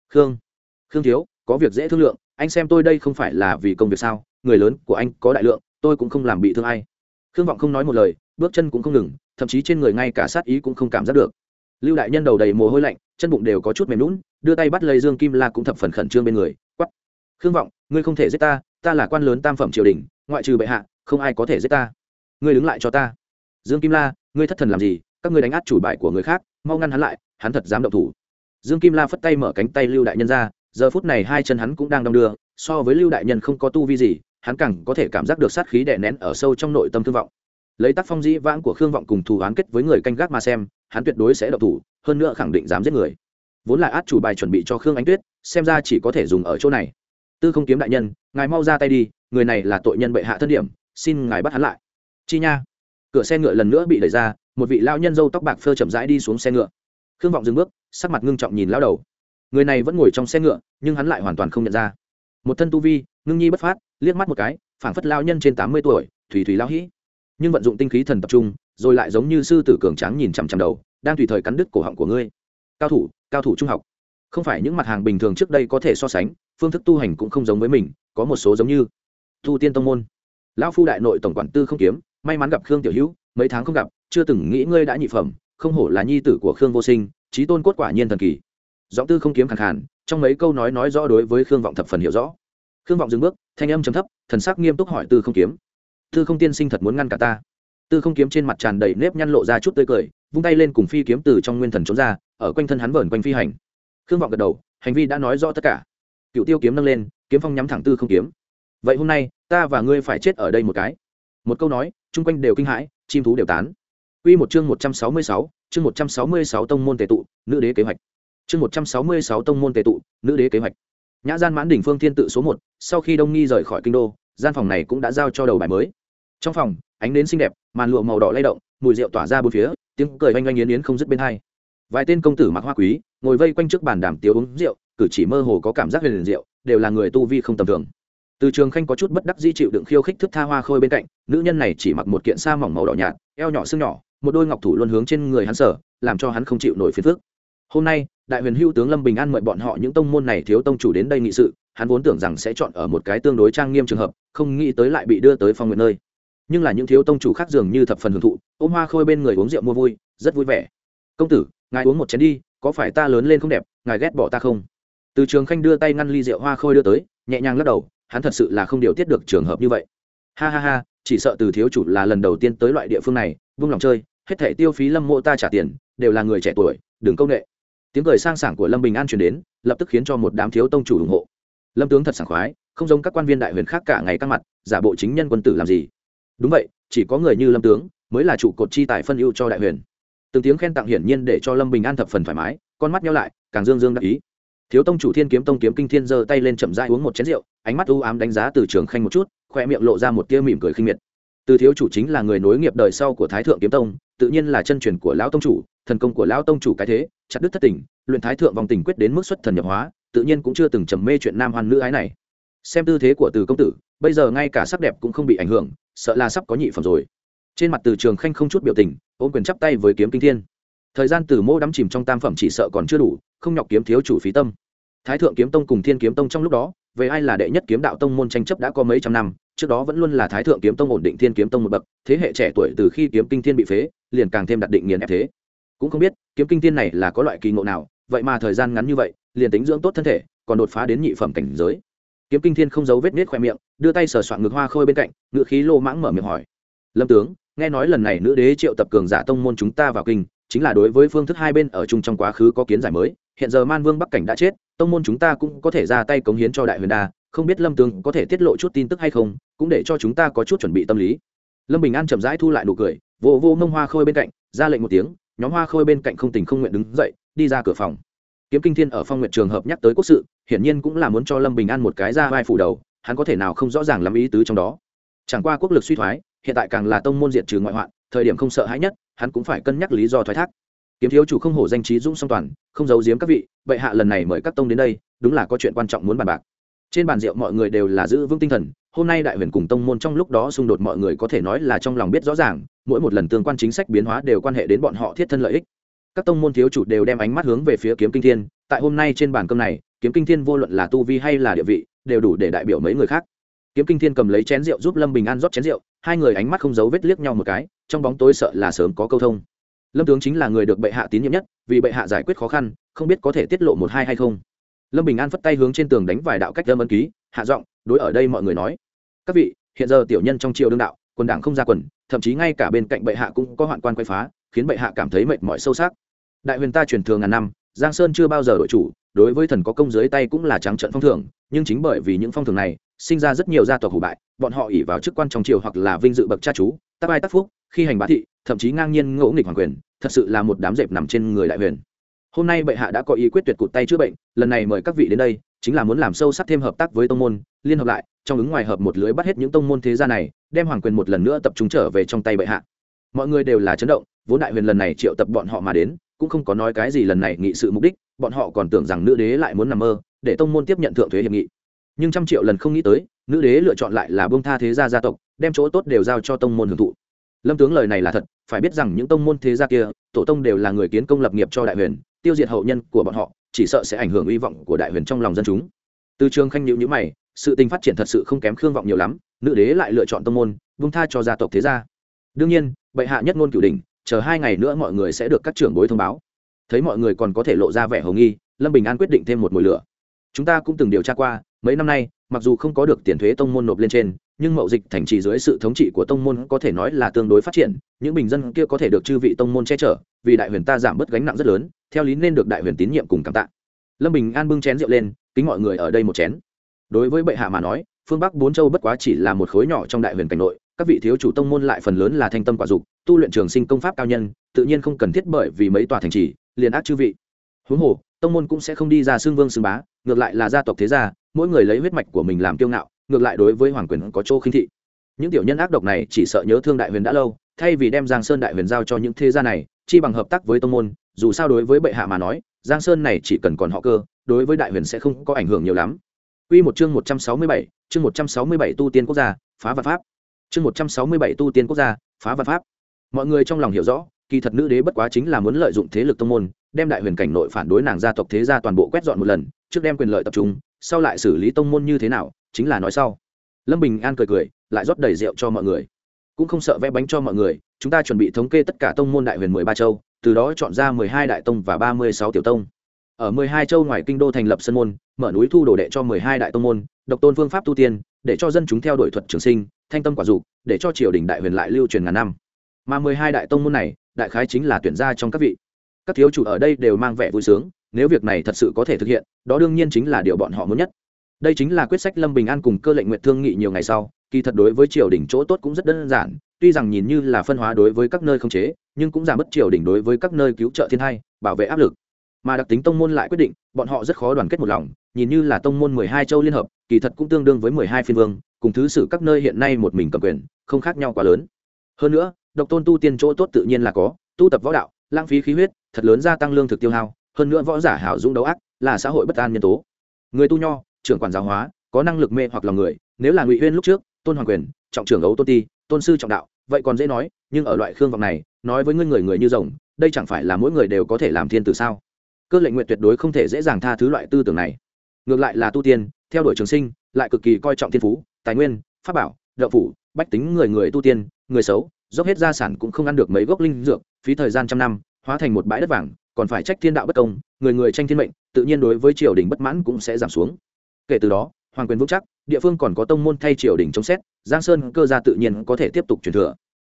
Khương khương thiếu, có việc dễ thương lượng, anh xem tôi đây không phải là vì công việc sao, người lớn của anh có đại lượng, tôi cũng không làm bị thương ai. Khương vọng không nói một lời, bước chân cũng không ngừng, thậm chí trên người ngay cả sát ý cũng không cảm giác được. Lưu đại nhân đầu đầy mồ hôi lạnh, chân bụng đều có chút mềm lún đưa tay bắt lấy dương kim la cũng thập phần khẩn trương bên người quắp khương vọng, ngươi không thể giết ta ta là quan lớn tam phẩm triều đình, ngoại trừ bệ hạ, không ai có thể giết ta. Ngươi đứng lại cho ta. Dương kim la, ngươi thất thần làm gì? Các ngươi đánh át chủ bài của người khác, mau ngăn hắn lại, hắn thật dám động thủ. Dương kim la phất tay mở cánh tay lưu đại nhân ra, giờ phút này hai chân hắn cũng đang đong đưa, so với lưu đại nhân không có tu vi gì, hắn càng có thể cảm giác được sát khí đè nén ở sâu trong nội tâm thương vọng. Lấy tác phong dĩ vãng của khương vọng cùng thù án kết với người canh gác mà xem, hắn tuyệt đối sẽ độc thủ, hơn nữa khẳng định dám giết người vốn là át chủ bài chuẩn bị cho khương ánh tuyết, xem ra chỉ có thể dùng ở chỗ này. Tư không kiếm đại nhân, ngài mau ra tay đi, người này là tội nhân bệ hạ thân điểm, xin ngài bắt hắn lại. Chi nha. Cửa xe ngựa lần nữa bị đẩy ra, một vị lao nhân dâu tóc bạc phơ chậm rãi đi xuống xe ngựa. Khương vọng dừng bước, sắc mặt ngưng trọng nhìn lao đầu. Người này vẫn ngồi trong xe ngựa, nhưng hắn lại hoàn toàn không nhận ra. Một thân tu vi, ngưng nhi bất phát, liếc mắt một cái, phảng phất lao nhân trên tám mươi tuổi, thủy thủy lao hĩ nhưng vận dụng tinh khí thần tập trung, rồi lại giống như sư tử cường tráng nhìn chằm chằm đầu, đang tùy thời cắn đứt cổ họng của ngươi cao thủ cao thủ trung học. Không phải những mặt hàng bình thường trước đây có thể so sánh, phương thức tu hành cũng không giống với mình, có một số giống như thu tiên tông môn. Lão phu đại nội tổng quản tư không kiếm, may mắn gặp khương tiểu hữu, mấy tháng không gặp, chưa từng nghĩ ngươi đã nhị phẩm, không hổ là nhi tử của khương vô sinh trí tôn cốt quả nhiên thần kỳ. Giọng tư không kiếm khẳng khàn, trong mấy câu nói nói rõ đối với khương vọng thập phần hiểu rõ. Khương vọng dừng bước, thanh âm chấm thấp, thần sắc nghiêm túc hỏi tư không kiếm. Tư không tiên sinh thật muốn ngăn cả ta. Tư không kiếm trên mặt tràn đầy nếp nhăn lộ ra chút tươi cười, vung tay lên cùng phi kiếm từ trong nguyên thần trốn ra ở quanh thân hắn vờn quanh phi hành khương vọng gật đầu hành vi đã nói rõ tất cả cựu tiêu kiếm nâng lên kiếm phong nhắm thẳng tư không kiếm vậy hôm nay ta và ngươi phải chết ở đây một cái một câu nói chung quanh đều kinh hãi chim thú đều tán Quy một chương 166, chương 166 tông môn tề tụ, nữ đế kế hoạch. Chương 166 tông môn tề tụ, nữ đế kế hoạch. Nhã gian mãn đỉnh phương thiên tự số 1, sau khi Đông Nghi rời khỏi kinh đô, gian phòng này cũng đã giao cho đầu bài mới. Trong phòng, ánh đến xinh đẹp, màn lụa màu đỏ lay động, mùi rượu tỏa ra bốn phía, tiếng cười oanh oanh yến yến không dứt bên hai. Vài tên công tử mặc hoa quý, ngồi vây quanh trước bàn đàm tiếu uống rượu, cử chỉ mơ hồ có cảm giác huyền rượu, đều là người tu vi không tầm thường. Từ Trường Khanh có chút bất đắc di chịu đựng khiêu khích thức tha hoa khôi bên cạnh, nữ nhân này chỉ mặc một kiện sa mỏng màu đỏ nhạt, eo nhỏ xương nhỏ, một đôi ngọc thủ luôn hướng trên người hắn sở làm cho hắn không chịu nổi phiền phức. Hôm nay đại huyền hưu tướng lâm bình an mời bọn họ những tông môn này thiếu tông chủ đến đây nghị sự hắn vốn tưởng rằng sẽ chọn ở một cái tương đối trang nghiêm trường hợp không nghĩ tới lại bị đưa tới phong nguyện nơi. Nhưng là những thiếu tông chủ khác dường như thập phần hưởng thụ ôm hoa khôi bên người uống rượu mua vui rất vui vẻ. Công tử ngài uống một chén đi, có phải ta lớn lên không đẹp, ngài ghét bỏ ta không? Từ trường khanh đưa tay ngăn ly rượu hoa khôi đưa tới, nhẹ nhàng lắc đầu, hắn thật sự là không điều tiết được trường hợp như vậy. Ha ha ha, chỉ sợ từ thiếu chủ là lần đầu tiên tới loại địa phương này, vung lòng chơi, hết thể tiêu phí lâm mộ ta trả tiền, đều là người trẻ tuổi, đừng công nghệ tiếng cười sang sảng của lâm bình an truyền đến, lập tức khiến cho một đám thiếu tông chủ ủng hộ. Lâm tướng thật sảng khoái, không giống các quan viên đại huyền khác cả ngày căng mặt, giả bộ chính nhân quân tử làm gì. Đúng vậy, chỉ có người như lâm tướng, mới là trụ cột chi tài phân ưu cho đại huyền từng tiếng khen tặng hiển nhiên để cho lâm bình an thập phần thoải mái, con mắt nhau lại, càng dương dương đắc ý. Thiếu tông chủ thiên kiếm tông kiếm kinh thiên giơ tay lên chậm rãi uống một chén rượu, ánh mắt u ám đánh giá từ trường khanh một chút khoe miệng lộ ra một tia mỉm cười khinh miệt. Từ thiếu chủ chính là người nối nghiệp đời sau của thái thượng kiếm tông, tự nhiên là chân truyền của lão tông chủ, thần công của lão tông chủ cái thế, chặt đứt thất tình, luyện thái thượng vòng tình quyết đến mức xuất thần nhập hóa, tự nhiên cũng chưa từng trầm mê chuyện nam hoan nữ ái này. Xem tư thế của từ công tử, bây giờ ngay cả sắc đẹp cũng không bị ảnh hưởng, sợ là sắp có nhị phẩm rồi. Trên mặt từ trường khanh không chút biểu tình ôm quyền chắp tay với kiếm kinh thiên. Thời gian từ mô đắm chìm trong tam phẩm chỉ sợ còn chưa đủ, không nhọc kiếm thiếu chủ phí tâm. Thái thượng kiếm tông cùng thiên kiếm tông trong lúc đó, về ai là đệ nhất kiếm đạo tông môn tranh chấp đã có mấy trăm năm, trước đó vẫn luôn là thái thượng kiếm tông ổn định thiên kiếm tông một bậc, thế hệ trẻ tuổi từ khi kiếm kinh thiên bị phế, liền càng thêm đặt định nghiền ép thế. Cũng không biết, kiếm kinh thiên này là có loại kỳ ngộ nào, vậy mà thời gian ngắn như vậy, liền tính dưỡng tốt thân thể, còn đột phá đến nhị phẩm cảnh giới. Kiếm kinh thiên không giấu vết nết khoe miệng, đưa tay sờ soạn ngực hoa khôi bên cạnh, ngựa khí lô mãng mở miệng hỏi. Lâm tướng nghe nói lần này nữ đế triệu tập cường giả tông môn chúng ta vào kinh, chính là đối với phương thức hai bên ở chung trong quá khứ có kiến giải mới. Hiện giờ man vương bắc cảnh đã chết, tông môn chúng ta cũng có thể ra tay cống hiến cho đại huyền đa. Không biết lâm tướng có thể tiết lộ chút tin tức hay không, cũng để cho chúng ta có chút chuẩn bị tâm lý. Lâm bình an chậm rãi thu lại nụ cười vô vô mông hoa khôi bên cạnh, ra lệnh một tiếng, nhóm hoa khôi bên cạnh không tình không nguyện đứng dậy, đi ra cửa phòng. Kiếm kinh thiên ở phong nguyện trường hợp nhắc tới quốc sự, hiển nhiên cũng là muốn cho lâm bình an một cái ra vai phủ đầu, hắn có thể nào không rõ ràng lắm ý tứ trong đó. Chẳng qua quốc lực suy thoái hiện tại càng là tông môn diệt trừ ngoại hoạn, thời điểm không sợ hãi nhất, hắn cũng phải cân nhắc lý do thoái thác. Kiếm thiếu chủ không hổ danh trí dũng song toàn, không giấu giếm các vị, bệ hạ lần này mời các tông đến đây, đúng là có chuyện quan trọng muốn bàn bạc. Trên bàn rượu mọi người đều là giữ vững tinh thần, hôm nay đại huyền cùng tông môn trong lúc đó xung đột mọi người có thể nói là trong lòng biết rõ ràng, mỗi một lần tương quan chính sách biến hóa đều quan hệ đến bọn họ thiết thân lợi ích. Các tông môn thiếu chủ đều đem ánh mắt hướng về phía kiếm kinh thiên, tại hôm nay trên bàn cơm này, kiếm kinh thiên vô luận là tu vi hay là địa vị, đều đủ để đại biểu mấy người khác kiếm kinh thiên cầm lấy chén rượu giúp lâm bình an rót chén rượu, hai người ánh mắt không giấu vết liếc nhau một cái, trong bóng tối sợ là sớm có câu thông. Lâm tướng chính là người được bệ hạ tín nhiệm nhất, vì bệ hạ giải quyết khó khăn, không biết có thể tiết lộ một hai hay không. Lâm bình an phất tay hướng trên tường đánh vài đạo cách lâm ân ký, hạ giọng, đối ở đây mọi người nói, các vị, hiện giờ tiểu nhân trong triều đương đạo, quần đảng không ra quần, thậm chí ngay cả bên cạnh bệ hạ cũng có hoạn quan quay phá, khiến bệ hạ cảm thấy mệt mỏi sâu sắc. Đại huyền ta truyền thường ngàn năm, giang sơn chưa bao giờ đổi chủ, đối với thần có công dưới tay cũng là trắng trận phong thưởng nhưng chính bởi vì những phong thưởng này sinh ra rất nhiều gia tộc hủ bại, bọn họ ỉ vào chức quan trong triều hoặc là vinh dự bậc cha chú tác ai tác phúc, khi hành bá thị, thậm chí ngang nhiên ngỗ nghịch hoàng quyền, thật sự là một đám dẹp nằm trên người đại huyền. Hôm nay bệ hạ đã có ý quyết tuyệt cụt tay chữa bệnh, lần này mời các vị đến đây, chính là muốn làm sâu sắc thêm hợp tác với tông môn, liên hợp lại, trong ứng ngoài hợp một lưới bắt hết những tông môn thế gia này, đem hoàng quyền một lần nữa tập trung trở về trong tay bệ hạ. Mọi người đều là chấn động, vốn đại huyền lần này triệu tập bọn họ mà đến, cũng không có nói cái gì lần này nghị sự mục đích, bọn họ còn tưởng rằng nữ đế lại muốn nằm mơ, để tông môn tiếp nhận thượng thuế hiệp nghị nhưng trăm triệu lần không nghĩ tới, nữ đế lựa chọn lại là bông tha thế gia gia tộc, đem chỗ tốt đều giao cho tông môn hưởng thụ. Lâm tướng lời này là thật, phải biết rằng những tông môn thế gia kia, tổ tông đều là người kiến công lập nghiệp cho đại huyền, tiêu diệt hậu nhân của bọn họ, chỉ sợ sẽ ảnh hưởng hy vọng của đại huyền trong lòng dân chúng. Từ trường khanh nhữ nhữ mày, sự tình phát triển thật sự không kém khương vọng nhiều lắm, nữ đế lại lựa chọn tông môn vung tha cho gia tộc thế gia. Đương nhiên, bệ hạ nhất ngôn cửu đình chờ hai ngày nữa mọi người sẽ được các trưởng bối thông báo. Thấy mọi người còn có thể lộ ra vẻ hồng nghi, lâm bình an quyết định thêm một mùi lửa. Chúng ta cũng từng điều tra qua mấy năm nay, mặc dù không có được tiền thuế tông môn nộp lên trên, nhưng mậu dịch thành trì dưới sự thống trị của tông môn có thể nói là tương đối phát triển, những bình dân kia có thể được chư vị tông môn che chở, vì đại huyền ta giảm bớt gánh nặng rất lớn, theo lý nên được đại huyền tín nhiệm cùng cảm tạ. Lâm bình an bưng chén rượu lên, kính mọi người ở đây một chén. Đối với bệ hạ mà nói, phương bắc bốn châu bất quá chỉ là một khối nhỏ trong đại huyền cảnh nội, các vị thiếu chủ tông môn lại phần lớn là thanh tâm quả dục, tu luyện trường sinh công pháp cao nhân, tự nhiên không cần thiết bởi vì mấy tòa thành trì, liền ác chư vị. Huống hồ, tông môn cũng sẽ không đi ra xương vương xương bá, ngược lại là gia tộc thế gia mỗi người lấy huyết mạch của mình làm kiêu ngạo ngược lại đối với hoàng quyền có chỗ khinh thị những tiểu nhân ác độc này chỉ sợ nhớ thương đại huyền đã lâu thay vì đem giang sơn đại huyền giao cho những thế gia này chi bằng hợp tác với tông môn dù sao đối với bệ hạ mà nói giang sơn này chỉ cần còn họ cơ đối với đại huyền sẽ không có ảnh hưởng nhiều lắm Quy một chương 167, chương 167 tu tiên quốc gia, phá vật pháp. Chương 167 tu tiên quốc gia, phá vật pháp. Mọi người trong lòng hiểu rõ, kỳ thật nữ đế bất quá chính là muốn lợi dụng thế lực tông môn, đem đại huyền cảnh nội phản đối nàng gia tộc thế gia toàn bộ quét dọn một lần, trước đem quyền lợi tập trung, sau lại xử lý tông môn như thế nào, chính là nói sau. Lâm Bình An cười cười, lại rót đầy rượu cho mọi người. Cũng không sợ vẽ bánh cho mọi người, chúng ta chuẩn bị thống kê tất cả tông môn đại huyền 13 châu, từ đó chọn ra 12 đại tông và 36 tiểu tông. Ở 12 châu ngoài kinh đô thành lập sân môn, mở núi thu đồ đệ cho 12 đại tông môn, độc tôn phương pháp tu tiên, để cho dân chúng theo đuổi thuật trường sinh, thanh tâm quả dục, để cho triều đình đại huyền lại lưu truyền ngàn năm. Mà 12 đại tông môn này, đại khái chính là tuyển ra trong các vị. Các thiếu chủ ở đây đều mang vẻ vui sướng, nếu việc này thật sự có thể thực hiện, đó đương nhiên chính là điều bọn họ muốn nhất. Đây chính là quyết sách Lâm Bình An cùng cơ lệnh nguyện thương nghị nhiều ngày sau, kỳ thật đối với triều đình chỗ tốt cũng rất đơn giản, tuy rằng nhìn như là phân hóa đối với các nơi không chế, nhưng cũng giảm bớt triều đình đối với các nơi cứu trợ thiên hai, bảo vệ áp lực mà đặc tính tông môn lại quyết định bọn họ rất khó đoàn kết một lòng nhìn như là tông môn mười hai châu liên hợp kỳ thật cũng tương đương với mười hai phiên vương cùng thứ sử các nơi hiện nay một mình cầm quyền không khác nhau quá lớn hơn nữa độc tôn tu tiên chỗ tốt tự nhiên là có tu tập võ đạo lãng phí khí huyết thật lớn gia tăng lương thực tiêu hao hơn nữa võ giả hảo dũng đấu ác, là xã hội bất an nhân tố. Người tu nho, trưởng quản giáo hóa, có năng lực mê hoặc lòng người, nếu là ngụy huyên lúc trước, tôn hoàng quyền, trọng trưởng ấu tôn ti, tôn sư trọng đạo, vậy còn dễ nói, nhưng ở loại khương vọng này, nói với ngươi người người như rồng, đây chẳng phải là mỗi người đều có thể làm thiên tử sao? Cơ lệnh nguyện tuyệt đối không thể dễ dàng tha thứ loại tư tưởng này. Ngược lại là tu tiên, theo đuổi trường sinh, lại cực kỳ coi trọng thiên phú, tài nguyên, pháp bảo đậu phủ, bách tính người người tu tiên, người xấu, dốc hết gia sản cũng không ăn được mấy gốc linh dược, phí thời gian trăm năm hóa thành một bãi đất vàng, còn phải trách thiên đạo bất công, người người tranh thiên mệnh, tự nhiên đối với triều đình bất mãn cũng sẽ giảm xuống. Kể từ đó, hoàng quyền vững chắc, địa phương còn có tông môn thay triều đình chống xét, giang sơn cơ gia tự nhiên có thể tiếp tục truyền thừa.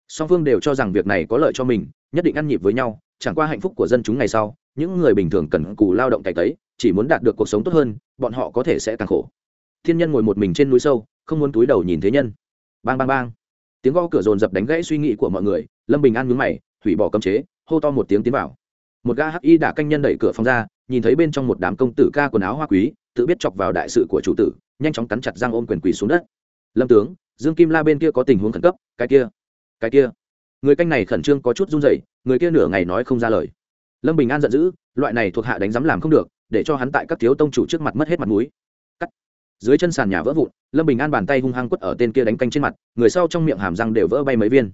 Song phương đều cho rằng việc này có lợi cho mình, nhất định ăn nhịp với nhau, chẳng qua hạnh phúc của dân chúng ngày sau, những người bình thường cần cù lao động cày tấy, chỉ muốn đạt được cuộc sống tốt hơn, bọn họ có thể sẽ càng khổ. Thiên nhân ngồi một mình trên núi sâu, không muốn túi đầu nhìn thế nhân. Bang bang bang. Tiếng gõ cửa dồn dập đánh gãy suy nghĩ của mọi người, lâm bình an nhúng mày hủy bỏ cấm chế hô to một tiếng tiến vào. Một ga hắc y đã canh nhân đẩy cửa phòng ra, nhìn thấy bên trong một đám công tử ca quần áo hoa quý, tự biết chọc vào đại sự của chủ tử, nhanh chóng cắn chặt răng ôm quyền quỳ xuống đất. Lâm tướng, dương kim la bên kia có tình huống khẩn cấp, cái kia cái kia. Người canh này khẩn trương có chút run rẩy, người kia nửa ngày nói không ra lời. Lâm bình an giận dữ, loại này thuộc hạ đánh giám làm không được, để cho hắn tại các thiếu tông chủ trước mặt mất hết mặt mũi. Cắt. Dưới chân sàn nhà vỡ vụn, lâm bình an bàn tay hung hăng quất ở tên kia đánh canh trên mặt, người sau trong miệng hàm răng đều vỡ bay mấy viên.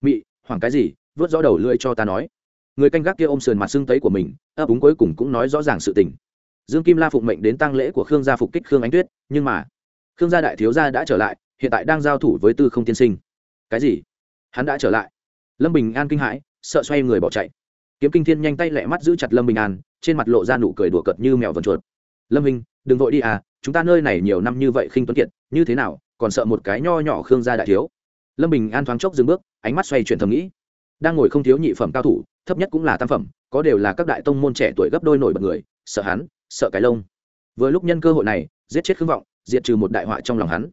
Mị, hoảng cái gì? Vớt rõ đầu lưỡi cho ta nói. Người canh gác kia ôm sườn mặt xương tấy của mình, ấp úng cuối cùng cũng nói rõ ràng sự tình. Dương kim la phụng mệnh đến tăng lễ của khương gia phục kích khương ánh tuyết, nhưng mà khương gia đại thiếu gia đã trở lại, hiện tại đang giao thủ với tư không tiên sinh. Cái gì? Hắn đã trở lại. Lâm bình an kinh hãi, sợ xoay người bỏ chạy. Kiếm kinh thiên nhanh tay lẹ mắt giữ chặt lâm bình an, trên mặt lộ ra nụ cười đùa cợt như mèo vần chuột. Lâm hình đừng vội đi à chúng ta nơi này nhiều năm như vậy khinh tuấn kiệt, như thế nào, còn sợ một cái nho nhỏ khương gia đại thiếu. Lâm bình an thoáng chốc dừng bước, ánh mắt xoay chuyển thầm nghĩ đang ngồi không thiếu nhị phẩm cao thủ, thấp nhất cũng là tam phẩm, có đều là các đại tông môn trẻ tuổi gấp đôi nổi bật người, sợ hắn, sợ cái lông. Vừa lúc nhân cơ hội này, giết chết khương vọng, diệt trừ một đại họa trong lòng hắn.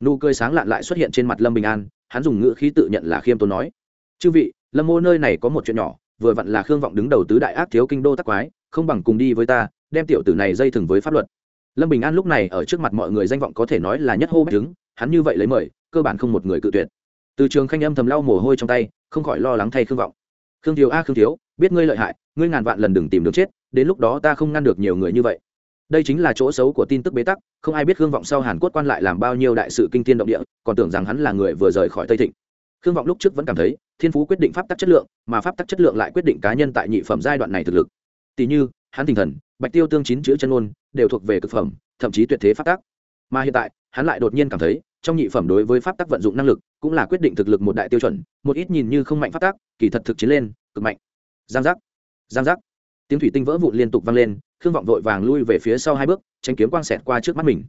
Nụ cười sáng lạn lại xuất hiện trên mặt lâm bình an, hắn dùng ngữ khí tự nhận là khiêm tốn nói, chư vị, lâm mô nơi này có một chuyện nhỏ, vừa vặn là khương vọng đứng đầu tứ đại ác thiếu kinh đô tắc quái, không bằng cùng đi với ta, đem tiểu tử này dây thừng với pháp luật. Lâm bình an lúc này ở trước mặt mọi người danh vọng có thể nói là nhất hô bách đứng, hắn như vậy lấy mời, cơ bản không một người cự tuyệt. Từ trường khanh âm thầm lau mồ hôi trong tay không khỏi lo lắng thay khương vọng. Khương thiếu a, khương thiếu, biết ngươi lợi hại, ngươi ngàn vạn lần đừng tìm đường chết, đến lúc đó ta không ngăn được nhiều người như vậy. Đây chính là chỗ xấu của tin tức bế tắc, không ai biết khương vọng sau hàn quốc quan lại làm bao nhiêu đại sự kinh tiên động địa, còn tưởng rằng hắn là người vừa rời khỏi tây thịnh. Khương vọng lúc trước vẫn cảm thấy, thiên phú quyết định pháp tắc chất lượng, mà pháp tắc chất lượng lại quyết định cá nhân tại nhị phẩm giai đoạn này thực lực. Tỷ như, hắn tinh thần, bạch tiêu tương chín chữ chân ôn, đều thuộc về cực phẩm, thậm chí tuyệt thế pháp tắc. Mà hiện tại, hắn lại đột nhiên cảm thấy trong nhị phẩm đối với pháp tắc vận dụng năng lực cũng là quyết định thực lực một đại tiêu chuẩn, một ít nhìn như không mạnh pháp tắc, kỳ thật thực chiến lên, cực mạnh. Giang giác. Giang giác. Tiếng thủy tinh vỡ vụn liên tục vang lên, khương vọng vội vàng lui về phía sau hai bước, tránh kiếm quang xẹt qua trước mắt mình.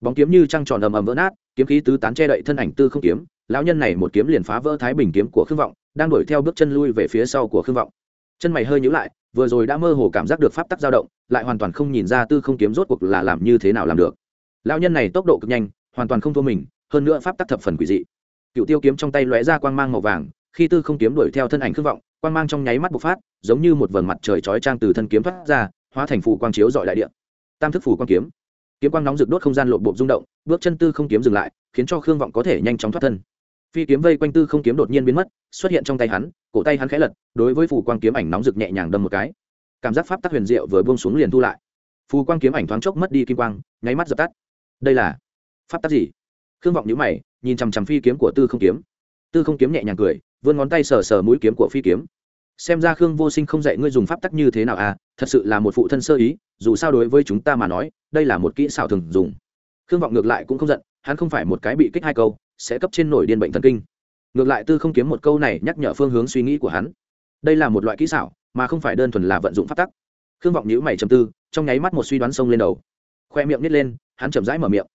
Bóng kiếm như trăng tròn ầm ầm vỡ nát, kiếm khí tứ tán che đậy thân ảnh tư không kiếm, lão nhân này một kiếm liền phá vỡ thái bình kiếm của khương vọng, đang đuổi theo bước chân lui về phía sau của khương vọng. Chân mày hơi nhữ lại, vừa rồi đã mơ hồ cảm giác được pháp tắc dao động, lại hoàn toàn không nhìn ra tư không kiếm rốt cuộc là làm như thế nào làm được. Lão nhân này tốc độ cực nhanh, hoàn toàn không thua mình hơn nữa pháp tắc thập phần quỷ dị. Cựu tiêu kiếm trong tay lóe ra quang mang màu vàng, khi tư không kiếm đuổi theo thân ảnh khương vọng, quang mang trong nháy mắt bộc phát, giống như một vầng mặt trời chói trang từ thân kiếm thoát ra, hóa thành phủ quang chiếu dọi đại địa. Tam thức phủ quang kiếm. Kiếm quang nóng rực đốt không gian lộn bộ rung động, bước chân tư không kiếm dừng lại, khiến cho khương vọng có thể nhanh chóng thoát thân. Phi kiếm vây quanh tư không kiếm đột nhiên biến mất, xuất hiện trong tay hắn, cổ tay hắn khẽ lật, đối với phủ quang kiếm ảnh nóng rực nhẹ nhàng đâm một cái. Cảm giác pháp tắc huyền diệu vừa buông xuống liền thu lại. Phù quang kiếm ảnh thoáng chốc mất đi kim quang, nháy mắt dập tắt. Đây là pháp tắc gì? Khương vọng nhíu mày, nhìn chằm chằm phi kiếm của tư không kiếm. Tư không kiếm nhẹ nhàng cười, vươn ngón tay sờ sờ mũi kiếm của phi kiếm. Xem ra khương vô sinh không dạy ngươi dùng pháp tắc như thế nào à thật sự là một phụ thân sơ ý, dù sao đối với chúng ta mà nói, đây là một kỹ xảo thường dùng. Khương vọng ngược lại cũng không giận, hắn không phải một cái bị kích hai câu, sẽ cấp trên nổi điên bệnh thần kinh. Ngược lại tư không kiếm một câu này nhắc nhở phương hướng suy nghĩ của hắn. Đây là một loại kỹ xảo, mà không phải đơn thuần là vận dụng pháp tắc. Khương vọng nhữ mày chầm tư, trong nháy mắt một suy đoán sông lên đầu. Khoe miệng nít lên, hắn chậm rãi mở miệng.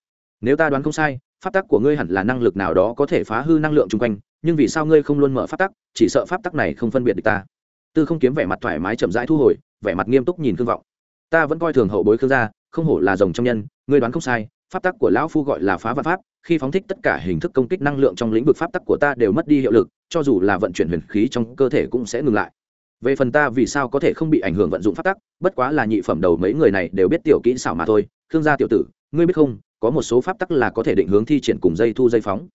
Nếu ta đoán không sai pháp tắc của ngươi hẳn là năng lực nào đó có thể phá hư năng lượng chung quanh, nhưng vì sao ngươi không luôn mở pháp tắc, chỉ sợ pháp tắc này không phân biệt được ta? Tư không kiếm vẻ mặt thoải mái chậm rãi thu hồi, vẻ mặt nghiêm túc nhìn khương vọng. Ta vẫn coi thường hậu bối khương gia, không hổ là rồng trong nhân, ngươi đoán không sai, pháp tắc của lão phu gọi là phá vạn pháp, khi phóng thích tất cả hình thức công kích năng lượng trong lĩnh vực pháp tắc của ta đều mất đi hiệu lực, cho dù là vận chuyển huyền khí trong cơ thể cũng sẽ ngừng lại. Về phần ta vì sao có thể không bị ảnh hưởng vận dụng pháp tắc, bất quá là nhị phẩm đầu mấy người này đều biết tiểu kỹ xảo mà thôi. Khương gia tiểu tử, ngươi biết không có một số pháp tắc là có thể định hướng thi triển cùng dây thu dây phóng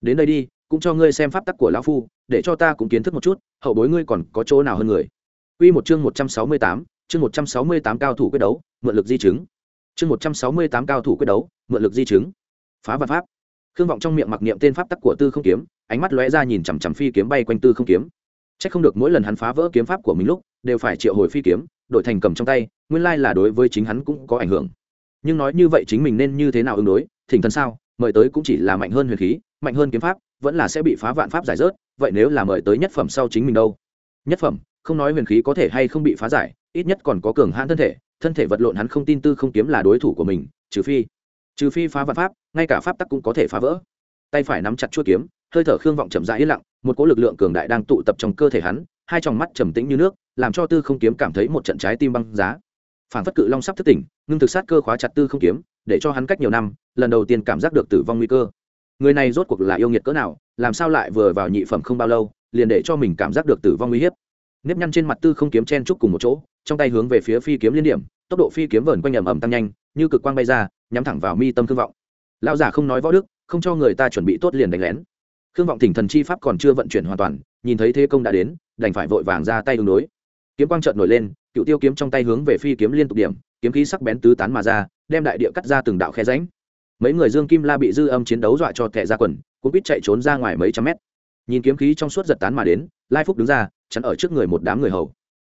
đến đây đi cũng cho ngươi xem pháp tắc của lão phu để cho ta cũng kiến thức một chút hậu bối ngươi còn có chỗ nào hơn người Quy một chương 168, chương 168 cao thủ quyết đấu, mượn lực di chứng. Chương 168 cao thủ quyết đấu, mượn lực di chứng. Phá vật pháp. Khương vọng trong miệng mặc niệm tên pháp tắc của Tư Không kiếm, ánh mắt lóe ra nhìn chằm chằm phi kiếm bay quanh Tư Không kiếm. Chắc không được mỗi lần hắn phá vỡ kiếm pháp của mình lúc, đều phải triệu hồi phi kiếm, đổi thành cầm trong tay, nguyên lai là đối với chính hắn cũng có ảnh hưởng. Nhưng nói như vậy chính mình nên như thế nào ứng đối, thỉnh thần sao, mời tới cũng chỉ là mạnh hơn huyền khí, mạnh hơn kiếm pháp, vẫn là sẽ bị phá vạn pháp giải rớt, vậy nếu là mời tới nhất phẩm sau chính mình đâu? Nhất phẩm, không nói huyền khí có thể hay không bị phá giải ít nhất còn có cường hãn thân thể thân thể vật lộn hắn không tin tư không kiếm là đối thủ của mình trừ phi trừ phi phá vạn pháp ngay cả pháp tắc cũng có thể phá vỡ. Tay phải nắm chặt chuôi kiếm hơi thở khương vọng chậm rãi yên lặng một cỗ lực lượng cường đại đang tụ tập trong cơ thể hắn hai tròng mắt trầm tĩnh như nước làm cho tư không kiếm cảm thấy một trận trái tim băng giá phản phất cự long sắp thức tỉnh, ngưng thực sát cơ khóa chặt tư không kiếm, để cho hắn cách nhiều năm, lần đầu tiên cảm giác được tử vong nguy cơ. Người này rốt cuộc là yêu nghiệt cỡ nào, làm sao lại vừa vào nhị phẩm không bao lâu, liền để cho mình cảm giác được tử vong nguy hiếp. Nếp nhăn trên mặt tư không kiếm chen trúc cùng một chỗ, trong tay hướng về phía phi kiếm liên điểm, tốc độ phi kiếm vờn quanh ẩm ầm tăng nhanh, như cực quang bay ra, nhắm thẳng vào mi tâm thương vọng. Lão giả không nói võ đức, không cho người ta chuẩn bị tốt liền đánh lén. Khương vọng thỉnh thần chi pháp còn chưa vận chuyển hoàn toàn, nhìn thấy thế công đã đến, đành phải vội vàng ra tay đường đối. Kiếm quang trợn nổi lên cựu tiêu kiếm trong tay hướng về phi kiếm liên tục điểm, kiếm khí sắc bén tứ tán mà ra, đem đại địa cắt ra từng đạo khe ránh mấy người dương kim la bị dư âm chiến đấu dọa cho thẻ ra quần cũng biết chạy trốn ra ngoài mấy trăm mét. Nhìn kiếm khí trong suốt giật tán mà đến, lai phúc đứng ra, chắn ở trước người một đám người hầu.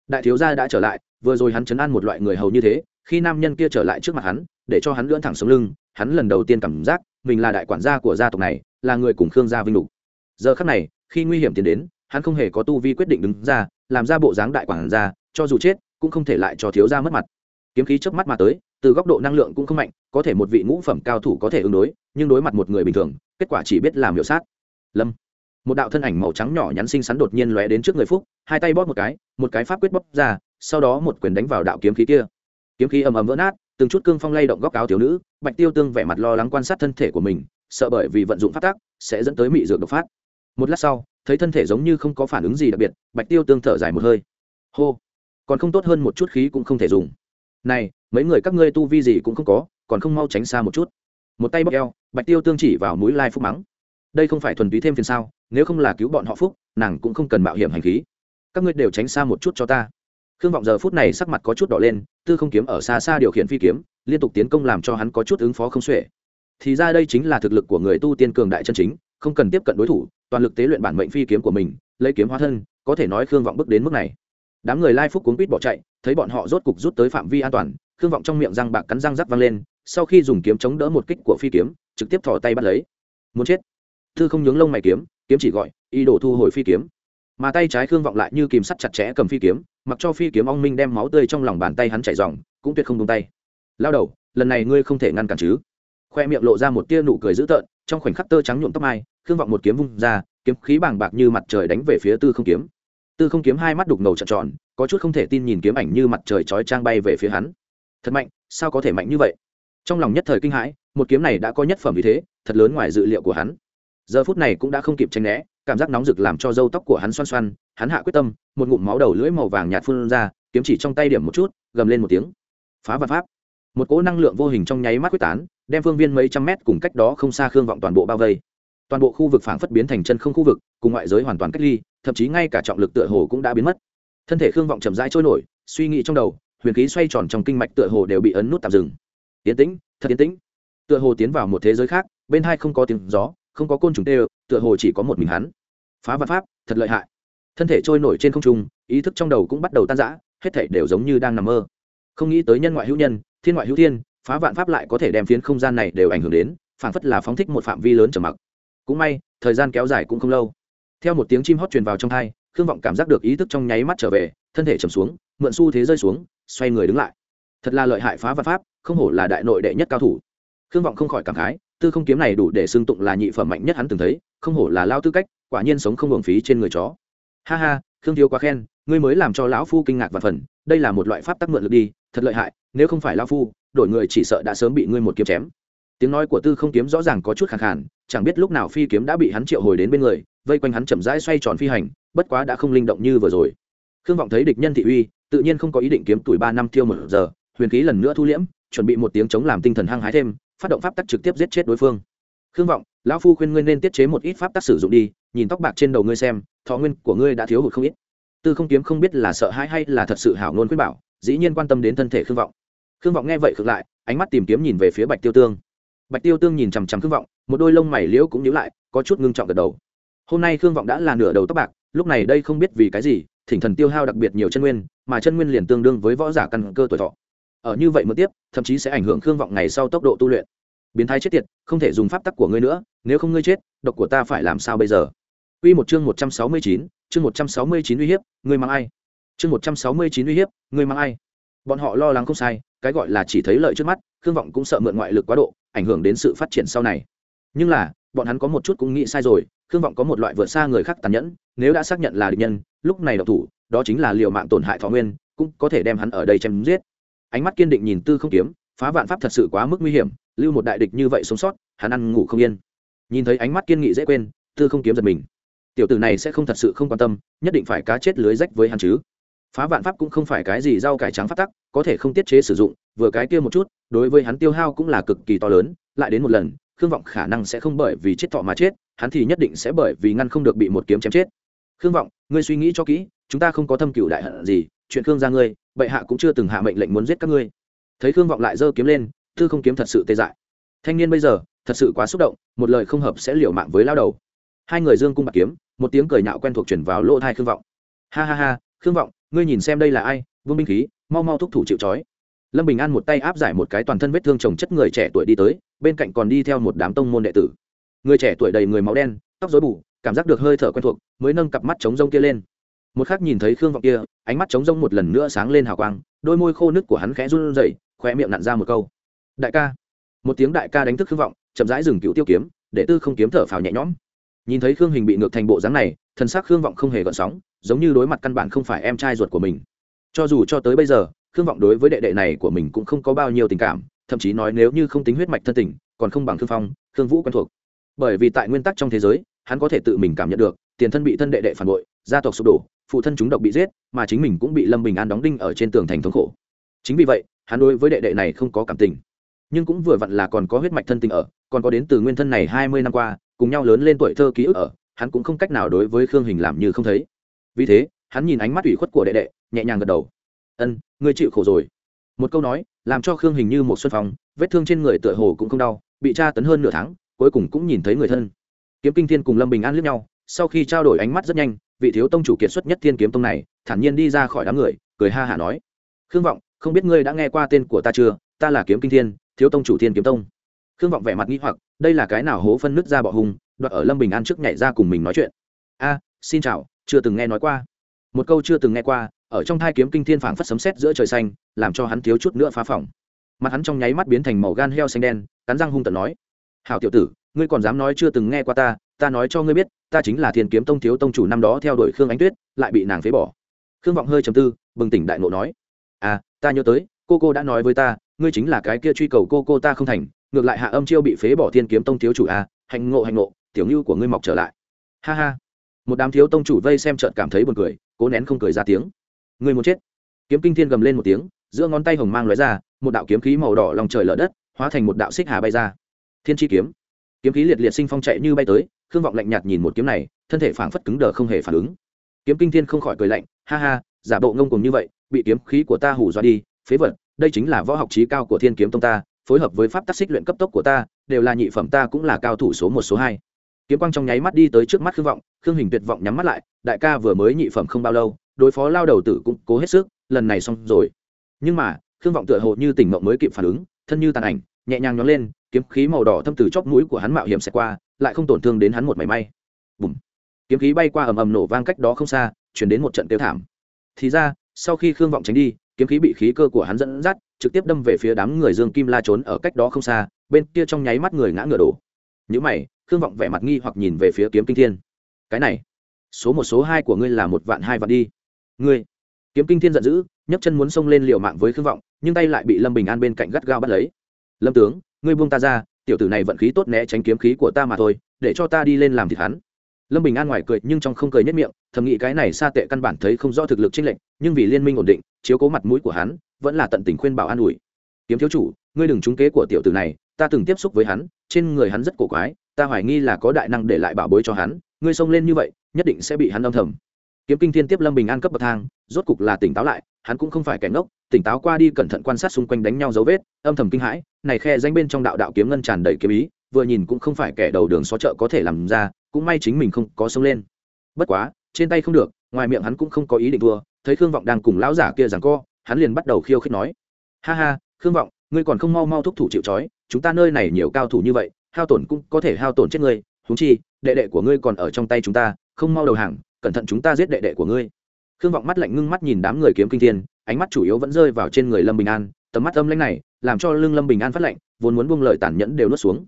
Đại thiếu gia đã trở lại, vừa rồi hắn chấn an một loại người hầu như thế, khi nam nhân kia trở lại trước mặt hắn, để cho hắn lưỡn thẳng sống lưng, hắn lần đầu tiên cảm giác mình là đại quản gia của gia tộc này, là người cùng khương gia vinh lục. Giờ khắc này, khi nguy hiểm tiến đến, hắn không hề có tu vi quyết định đứng ra, làm ra bộ dáng đại quản gia, cho dù chết cũng không thể lại cho thiếu gia mất mặt. Kiếm khí chớp mắt mà tới, từ góc độ năng lượng cũng không mạnh, có thể một vị ngũ phẩm cao thủ có thể ứng đối, nhưng đối mặt một người bình thường, kết quả chỉ biết làm hiệu sát. Lâm. Một đạo thân ảnh màu trắng nhỏ nhắn xinh xắn đột nhiên lóe đến trước người phúc, hai tay bóp một cái một cái pháp quyết bóp ra, sau đó một quyền đánh vào đạo kiếm khí kia. Kiếm khí ầm ầm vỡ nát, từng chút cương phong lay động góc áo thiếu nữ, bạch tiêu tương vẻ mặt lo lắng quan sát thân thể của mình, sợ bởi vì vận dụng phát tác sẽ dẫn tới mị dược độc phát. Một lát sau, thấy thân thể giống như không có phản ứng gì đặc biệt, bạch tiêu tương thở dài một hơi. Hô còn không tốt hơn một chút khí cũng không thể dùng. Này, mấy người các ngươi tu vi gì cũng không có, còn không mau tránh xa một chút. Một tay bóp eo, bạch tiêu tương chỉ vào mũi lai phúc mắng. Đây không phải thuần túy thêm phiền sao, nếu không là cứu bọn họ phúc, nàng cũng không cần mạo hiểm hành khí. Các ngươi đều tránh xa một chút cho ta. Khương vọng giờ phút này sắc mặt có chút đỏ lên, tư không kiếm ở xa xa điều khiển phi kiếm, liên tục tiến công làm cho hắn có chút ứng phó không xuể. Thì ra đây chính là thực lực của người tu tiên cường đại chân chính, không cần tiếp cận đối thủ, toàn lực tế luyện bản mệnh phi kiếm của mình, lấy kiếm hóa thân, có thể nói khương vọng bước đến mức này đám người lai phúc cuốn quýt bỏ chạy, thấy bọn họ rốt cục rút tới phạm vi an toàn, khương vọng trong miệng răng bạc cắn răng rắc văng lên, sau khi dùng kiếm chống đỡ một kích của phi kiếm, trực tiếp thò tay bắt lấy. Muốn chết. Thư không nhướng lông mày kiếm kiếm chỉ gọi, ý đồ thu hồi phi kiếm. Mà tay trái khương vọng lại như kìm sắt chặt chẽ cầm phi kiếm, mặc cho phi kiếm ong minh đem máu tươi trong lòng bàn tay hắn chảy dòng, cũng tuyệt không tung tay. Lao đầu, lần này ngươi không thể ngăn cản chứ? Khoe miệng lộ ra một tia nụ cười dữ tợn, trong khoảnh khắc tơ trắng nhuộm tóc mai, khương vọng một kiếm vung ra, kiếm khí bàng bạc như mặt trời đánh về phía tư không kiếm tư không kiếm hai mắt đục ngầu trợn tròn, có chút không thể tin nhìn kiếm ảnh như mặt trời chói trang bay về phía hắn. Thật mạnh, sao có thể mạnh như vậy? Trong lòng nhất thời kinh hãi, một kiếm này đã có nhất phẩm vì thế, thật lớn ngoài dự liệu của hắn. Giờ phút này cũng đã không kịp tranh né, cảm giác nóng rực làm cho râu tóc của hắn xoăn xoăn hắn hạ quyết tâm, một ngụm máu đầu lưỡi màu vàng nhạt phun ra, kiếm chỉ trong tay điểm một chút, gầm lên một tiếng. Phá và pháp. Một cỗ năng lượng vô hình trong nháy mắt quyết tán, đem phương viên mấy trăm mét cùng cách đó không xa khương vọng toàn bộ bao vây toàn bộ khu vực phảng phất biến thành chân không khu vực, cùng ngoại giới hoàn toàn cách ly, thậm chí ngay cả trọng lực tựa hồ cũng đã biến mất. Thân thể khương vọng chậm rãi trôi nổi, suy nghĩ trong đầu, huyền khí xoay tròn trong kinh mạch tựa hồ đều bị ấn nút tạm dừng. Tiến tĩnh, thật tiến tĩnh. Tựa hồ tiến vào một thế giới khác, bên hai không có tiếng gió, không có côn trùng tê, tựa hồ chỉ có một mình hắn. Phá văn pháp, thật lợi hại. Thân thể trôi nổi trên không trung, ý thức trong đầu cũng bắt đầu tan rã, hết thảy đều giống như đang nằm mơ. Không nghĩ tới nhân ngoại hữu nhân, thiên ngoại hữu thiên, phá vạn pháp lại có thể đem phiến không gian này đều ảnh hưởng đến, phảng phất là phóng thích một phạm vi lớn trở mặc cũng may, thời gian kéo dài cũng không lâu. Theo một tiếng chim hót truyền vào trong thai, khương vọng cảm giác được ý thức trong nháy mắt trở về, thân thể trầm xuống, mượn xu thế rơi xuống, xoay người đứng lại. Thật là lợi hại phá vạn pháp, không hổ là đại nội đệ nhất cao thủ. Khương vọng không khỏi cảm khái, tư không kiếm này đủ để xưng tụng là nhị phẩm mạnh nhất hắn từng thấy, không hổ là lao tư cách, quả nhiên sống không hưởng phí trên người chó. Ha ha, khương thiếu quá khen, ngươi mới làm cho lão phu kinh ngạc và phần, đây là một loại pháp tắc mượn lực đi, thật lợi hại, nếu không phải lão phu, đổi người chỉ sợ đã sớm bị ngươi một kiếm chém tiếng nói của tư không kiếm rõ ràng có chút khẳng khản chẳng biết lúc nào phi kiếm đã bị hắn triệu hồi đến bên người, vây quanh hắn chậm rãi xoay tròn phi hành, bất quá đã không linh động như vừa rồi. Khương vọng thấy địch nhân thị uy, tự nhiên không có ý định kiếm tuổi ba năm tiêu một giờ, huyền khí lần nữa thu liễm, chuẩn bị một tiếng chống làm tinh thần hăng hái thêm, phát động pháp tắc trực tiếp giết chết đối phương. Khương vọng, lão phu khuyên ngươi nên tiết chế một ít pháp tắc sử dụng đi, nhìn tóc bạc trên đầu ngươi xem, thọ nguyên của ngươi đã thiếu hụt không ít. Tư không kiếm không biết là sợ hãi hay là thật sự hảo ngôn khuyên bảo, dĩ nhiên quan tâm đến thân thể khương vọng. Khương vọng nghe vậy khựng lại, ánh mắt tìm kiếm nhìn về phía bạch tiêu tương bạch tiêu tương nhìn chằm chằm khương vọng một đôi lông mày liễu cũng nhíu lại có chút ngưng trọng gật đầu hôm nay khương vọng đã là nửa đầu tóc bạc lúc này đây không biết vì cái gì thỉnh thần tiêu hao đặc biệt nhiều chân nguyên mà chân nguyên liền tương đương với võ giả căn cơ tuổi thọ ở như vậy mới tiếp thậm chí sẽ ảnh hưởng khương vọng ngày sau tốc độ tu luyện biến thái chết tiệt không thể dùng pháp tắc của ngươi nữa nếu không ngươi chết độc của ta phải làm sao bây giờ Quy một chương 169, chương 169 uy hiếp, ngươi mang ai? Chương 169 uy hiếp, ngươi mang ai? Bọn họ lo lắng không sai, cái gọi là chỉ thấy lợi trước mắt, Khương Vọng cũng sợ mượn ngoại lực quá độ, ảnh hưởng đến sự phát triển sau này. Nhưng là, bọn hắn có một chút cũng nghĩ sai rồi, Khương Vọng có một loại vượt xa người khác tàn nhẫn, nếu đã xác nhận là địch nhân, lúc này độc thủ, đó chính là liều mạng tổn hại thọ nguyên, cũng có thể đem hắn ở đây chém giết. Ánh mắt kiên định nhìn Tư Không Kiếm, phá vạn pháp thật sự quá mức nguy hiểm, lưu một đại địch như vậy sống sót, hắn ăn ngủ không yên. Nhìn thấy ánh mắt kiên nghị dễ quên, Tư Không Kiếm giật mình tiểu tử này sẽ không thật sự không quan tâm nhất định phải cá chết lưới rách với hắn chứ phá vạn pháp cũng không phải cái gì rau cải trắng phát tắc, có thể không tiết chế sử dụng, vừa cái kia một chút, đối với hắn tiêu hao cũng là cực kỳ to lớn, lại đến một lần, khương vọng khả năng sẽ không bởi vì chết thọ mà chết, hắn thì nhất định sẽ bởi vì ngăn không được bị một kiếm chém chết. Khương vọng, ngươi suy nghĩ cho kỹ, chúng ta không có thâm cựu đại hận gì, chuyện khương ra ngươi, bệ hạ cũng chưa từng hạ mệnh lệnh muốn giết các ngươi. Thấy khương vọng lại giơ kiếm lên, thư không kiếm thật sự tê dại. Thanh niên bây giờ, thật sự quá xúc động, một lời không hợp sẽ liều mạng với lao đầu. Hai người dương cung bạc kiếm, một tiếng cười nhạo quen thuộc chuyển vào lỗ thai khương vọng. Ha ha ha, khương vọng ngươi nhìn xem đây là ai, vương binh khí, mau mau thúc thủ chịu trói. Lâm bình an một tay áp giải một cái toàn thân vết thương chồng chất người trẻ tuổi đi tới, bên cạnh còn đi theo một đám tông môn đệ tử. Người trẻ tuổi đầy người máu đen, tóc dối bù, cảm giác được hơi thở quen thuộc, mới nâng cặp mắt trống rông kia lên. Một khác nhìn thấy khương vọng kia, ánh mắt trống rông một lần nữa sáng lên hào quang, đôi môi khô nước của hắn khẽ run rẩy khoe miệng nặn ra một câu. Đại ca. Một tiếng đại ca đánh thức khương vọng, chậm rãi dừng cựu tiêu kiếm, để tư không kiếm thở phào nhẹ nhõm. Nhìn thấy khương hình bị ngược thành bộ dáng này, thần sắc khương vọng không hề gợn sóng giống như đối mặt căn bản không phải em trai ruột của mình. Cho dù cho tới bây giờ, khương vọng đối với đệ đệ này của mình cũng không có bao nhiêu tình cảm, thậm chí nói nếu như không tính huyết mạch thân tình, còn không bằng khương phong, khương vũ quen thuộc. Bởi vì tại nguyên tắc trong thế giới, hắn có thể tự mình cảm nhận được, tiền thân bị thân đệ đệ phản bội, gia tộc sụp đổ, phụ thân chúng độc bị giết, mà chính mình cũng bị lâm bình an đóng đinh ở trên tường thành thống khổ. Chính vì vậy, hắn đối với đệ đệ này không có cảm tình. Nhưng cũng vừa vặn là còn có huyết mạch thân tình ở, còn có đến từ nguyên thân này hai mươi năm qua, cùng nhau lớn lên tuổi thơ ký ức ở, hắn cũng không cách nào đối với khương hình làm như không thấy vì thế, hắn nhìn ánh mắt ủy khuất của đệ đệ, nhẹ nhàng gật đầu. Ân, ngươi chịu khổ rồi. Một câu nói, làm cho khương hình như một xuân phong, vết thương trên người tựa hồ cũng không đau, bị tra tấn hơn nửa tháng, cuối cùng cũng nhìn thấy người thân. Kiếm kinh thiên cùng lâm bình an liếc nhau, sau khi trao đổi ánh mắt rất nhanh, vị thiếu tông chủ kiệt xuất nhất thiên kiếm tông này, thản nhiên đi ra khỏi đám người, cười ha hả nói. Khương vọng, không biết ngươi đã nghe qua tên của ta chưa? Ta là kiếm kinh thiên, thiếu tông chủ thiên kiếm tông. Khương vọng vẻ mặt nghĩ hoặc, đây là cái nào hố phân nứt ra bọ hùng đoạt ở lâm bình an trước nhảy ra cùng mình nói chuyện. A, xin chào chưa từng nghe nói qua. Một câu chưa từng nghe qua, ở trong thai kiếm kinh thiên phảng phất sấm sét giữa trời xanh, làm cho hắn thiếu chút nữa phá phỏng. Mặt hắn trong nháy mắt biến thành màu gan heo xanh đen, cắn răng hung tận nói, hảo tiểu tử, ngươi còn dám nói chưa từng nghe qua ta ta nói cho ngươi biết, ta chính là thiên kiếm tông thiếu tông chủ năm đó theo đuổi khương ánh tuyết, lại bị nàng phế bỏ. Khương vọng hơi trầm tư, bừng tỉnh đại ngộ nói à ta nhớ tới, cô cô đã nói với ta, ngươi chính là cái kia truy cầu cô cô ta không thành, ngược lại hạ âm chiêu bị phế bỏ thiên kiếm tông thiếu chủ a hạnh ngộ hạnh ngộ, tiểu ngưu của ngươi mọc trở lại. Ha ha một đám thiếu tông chủ vây xem trợn cảm thấy buồn cười, cố nén không cười ra tiếng. Người muốn chết. Kiếm kinh thiên gầm lên một tiếng, giữa ngón tay hồng mang lóe ra, một đạo kiếm khí màu đỏ lòng trời lở đất, hóa thành một đạo xích hà bay ra. Thiên chi kiếm. Kiếm khí liệt liệt sinh phong chạy như bay tới, khương vọng lạnh nhạt nhìn một kiếm này, thân thể phảng phất cứng đờ không hề phản ứng. Kiếm kinh thiên không khỏi cười lạnh, ha ha, giả bộ ngông cùng như vậy, bị kiếm khí của ta hủ dọa đi, phế vật, đây chính là võ học trí cao của thiên kiếm tông ta, phối hợp với pháp tác xích luyện cấp tốc của ta, đều là nhị phẩm ta cũng là cao thủ số một, số hai kiếm quang trong nháy mắt đi tới trước mắt khương vọng, khương hình tuyệt vọng nhắm mắt lại, đại ca vừa mới nhị phẩm không bao lâu, đối phó lao đầu tử cũng cố hết sức, lần này xong rồi. Nhưng mà, khương vọng tựa hồ như tỉnh mộng mới kịp phản ứng, thân như tàn ảnh, nhẹ nhàng nhón lên, kiếm khí màu đỏ thâm từ chóp mũi của hắn mạo hiểm xẹt qua, lại không tổn thương đến hắn một mảy may. Bùm! Kiếm khí bay qua ầm ầm nổ vang cách đó không xa, chuyển đến một trận tiêu thảm. Thì ra, sau khi khương vọng tránh đi, kiếm khí bị khí cơ của hắn dẫn dắt, trực tiếp đâm về phía đám người dương kim la trốn ở cách đó không xa, bên kia trong nháy mắt người ngã ngựa đổ. Những mày khương vọng vẻ mặt nghi hoặc nhìn về phía kiếm kinh thiên. Cái này, số một, số hai của ngươi là một vạn, hai vạn đi. Ngươi, kiếm kinh thiên giận dữ, nhấc chân muốn xông lên liều mạng với khương vọng, nhưng tay lại bị lâm bình an bên cạnh gắt gao bắt lấy. Lâm tướng, ngươi buông ta ra, tiểu tử này vận khí tốt né tránh kiếm khí của ta mà thôi, để cho ta đi lên làm thịt hắn. Lâm bình an ngoài cười nhưng trong không cười nhất miệng, thầm nghĩ cái này xa tệ căn bản thấy không rõ thực lực chênh lệnh nhưng vì liên minh ổn định, chiếu cố mặt mũi của hắn, vẫn là tận tình khuyên bảo an ủi. Kiếm thiếu chủ, ngươi đừng trúng kế của tiểu tử này, ta từng tiếp xúc với hắn, trên người hắn rất cổ quái ta hoài nghi là có đại năng để lại bảo bối cho hắn, ngươi xông lên như vậy, nhất định sẽ bị hắn âm thầm. Kiếm kinh thiên tiếp lâm bình an cấp bậc thang, rốt cục là tỉnh táo lại, hắn cũng không phải kẻ ngốc, tỉnh táo qua đi cẩn thận quan sát xung quanh đánh nhau dấu vết, âm thầm kinh hãi, này khe danh bên trong đạo đạo kiếm ngân tràn đầy kiếm ý, vừa nhìn cũng không phải kẻ đầu đường xó chợ có thể làm ra, cũng may chính mình không có xông lên. Bất quá, trên tay không được, ngoài miệng hắn cũng không có ý định thua, thấy khương vọng đang cùng lão giả kia rằng co, hắn liền bắt đầu khiêu khích nói, ha ha, khương vọng, ngươi còn không mau mau thúc thủ chịu trói, chúng ta nơi này nhiều cao thủ như vậy hao tổn cũng có thể hao tổn chết ngươi húng chi, đệ đệ của ngươi còn ở trong tay chúng ta, không mau đầu hàng, cẩn thận chúng ta giết đệ đệ của ngươi. Khương vọng mắt lạnh ngưng mắt nhìn đám người kiếm kinh thiên, ánh mắt chủ yếu vẫn rơi vào trên người lâm bình an, tầm mắt âm lãnh này, làm cho lưng lâm bình an phát lạnh, vốn muốn buông lời tàn nhẫn đều nuốt xuống.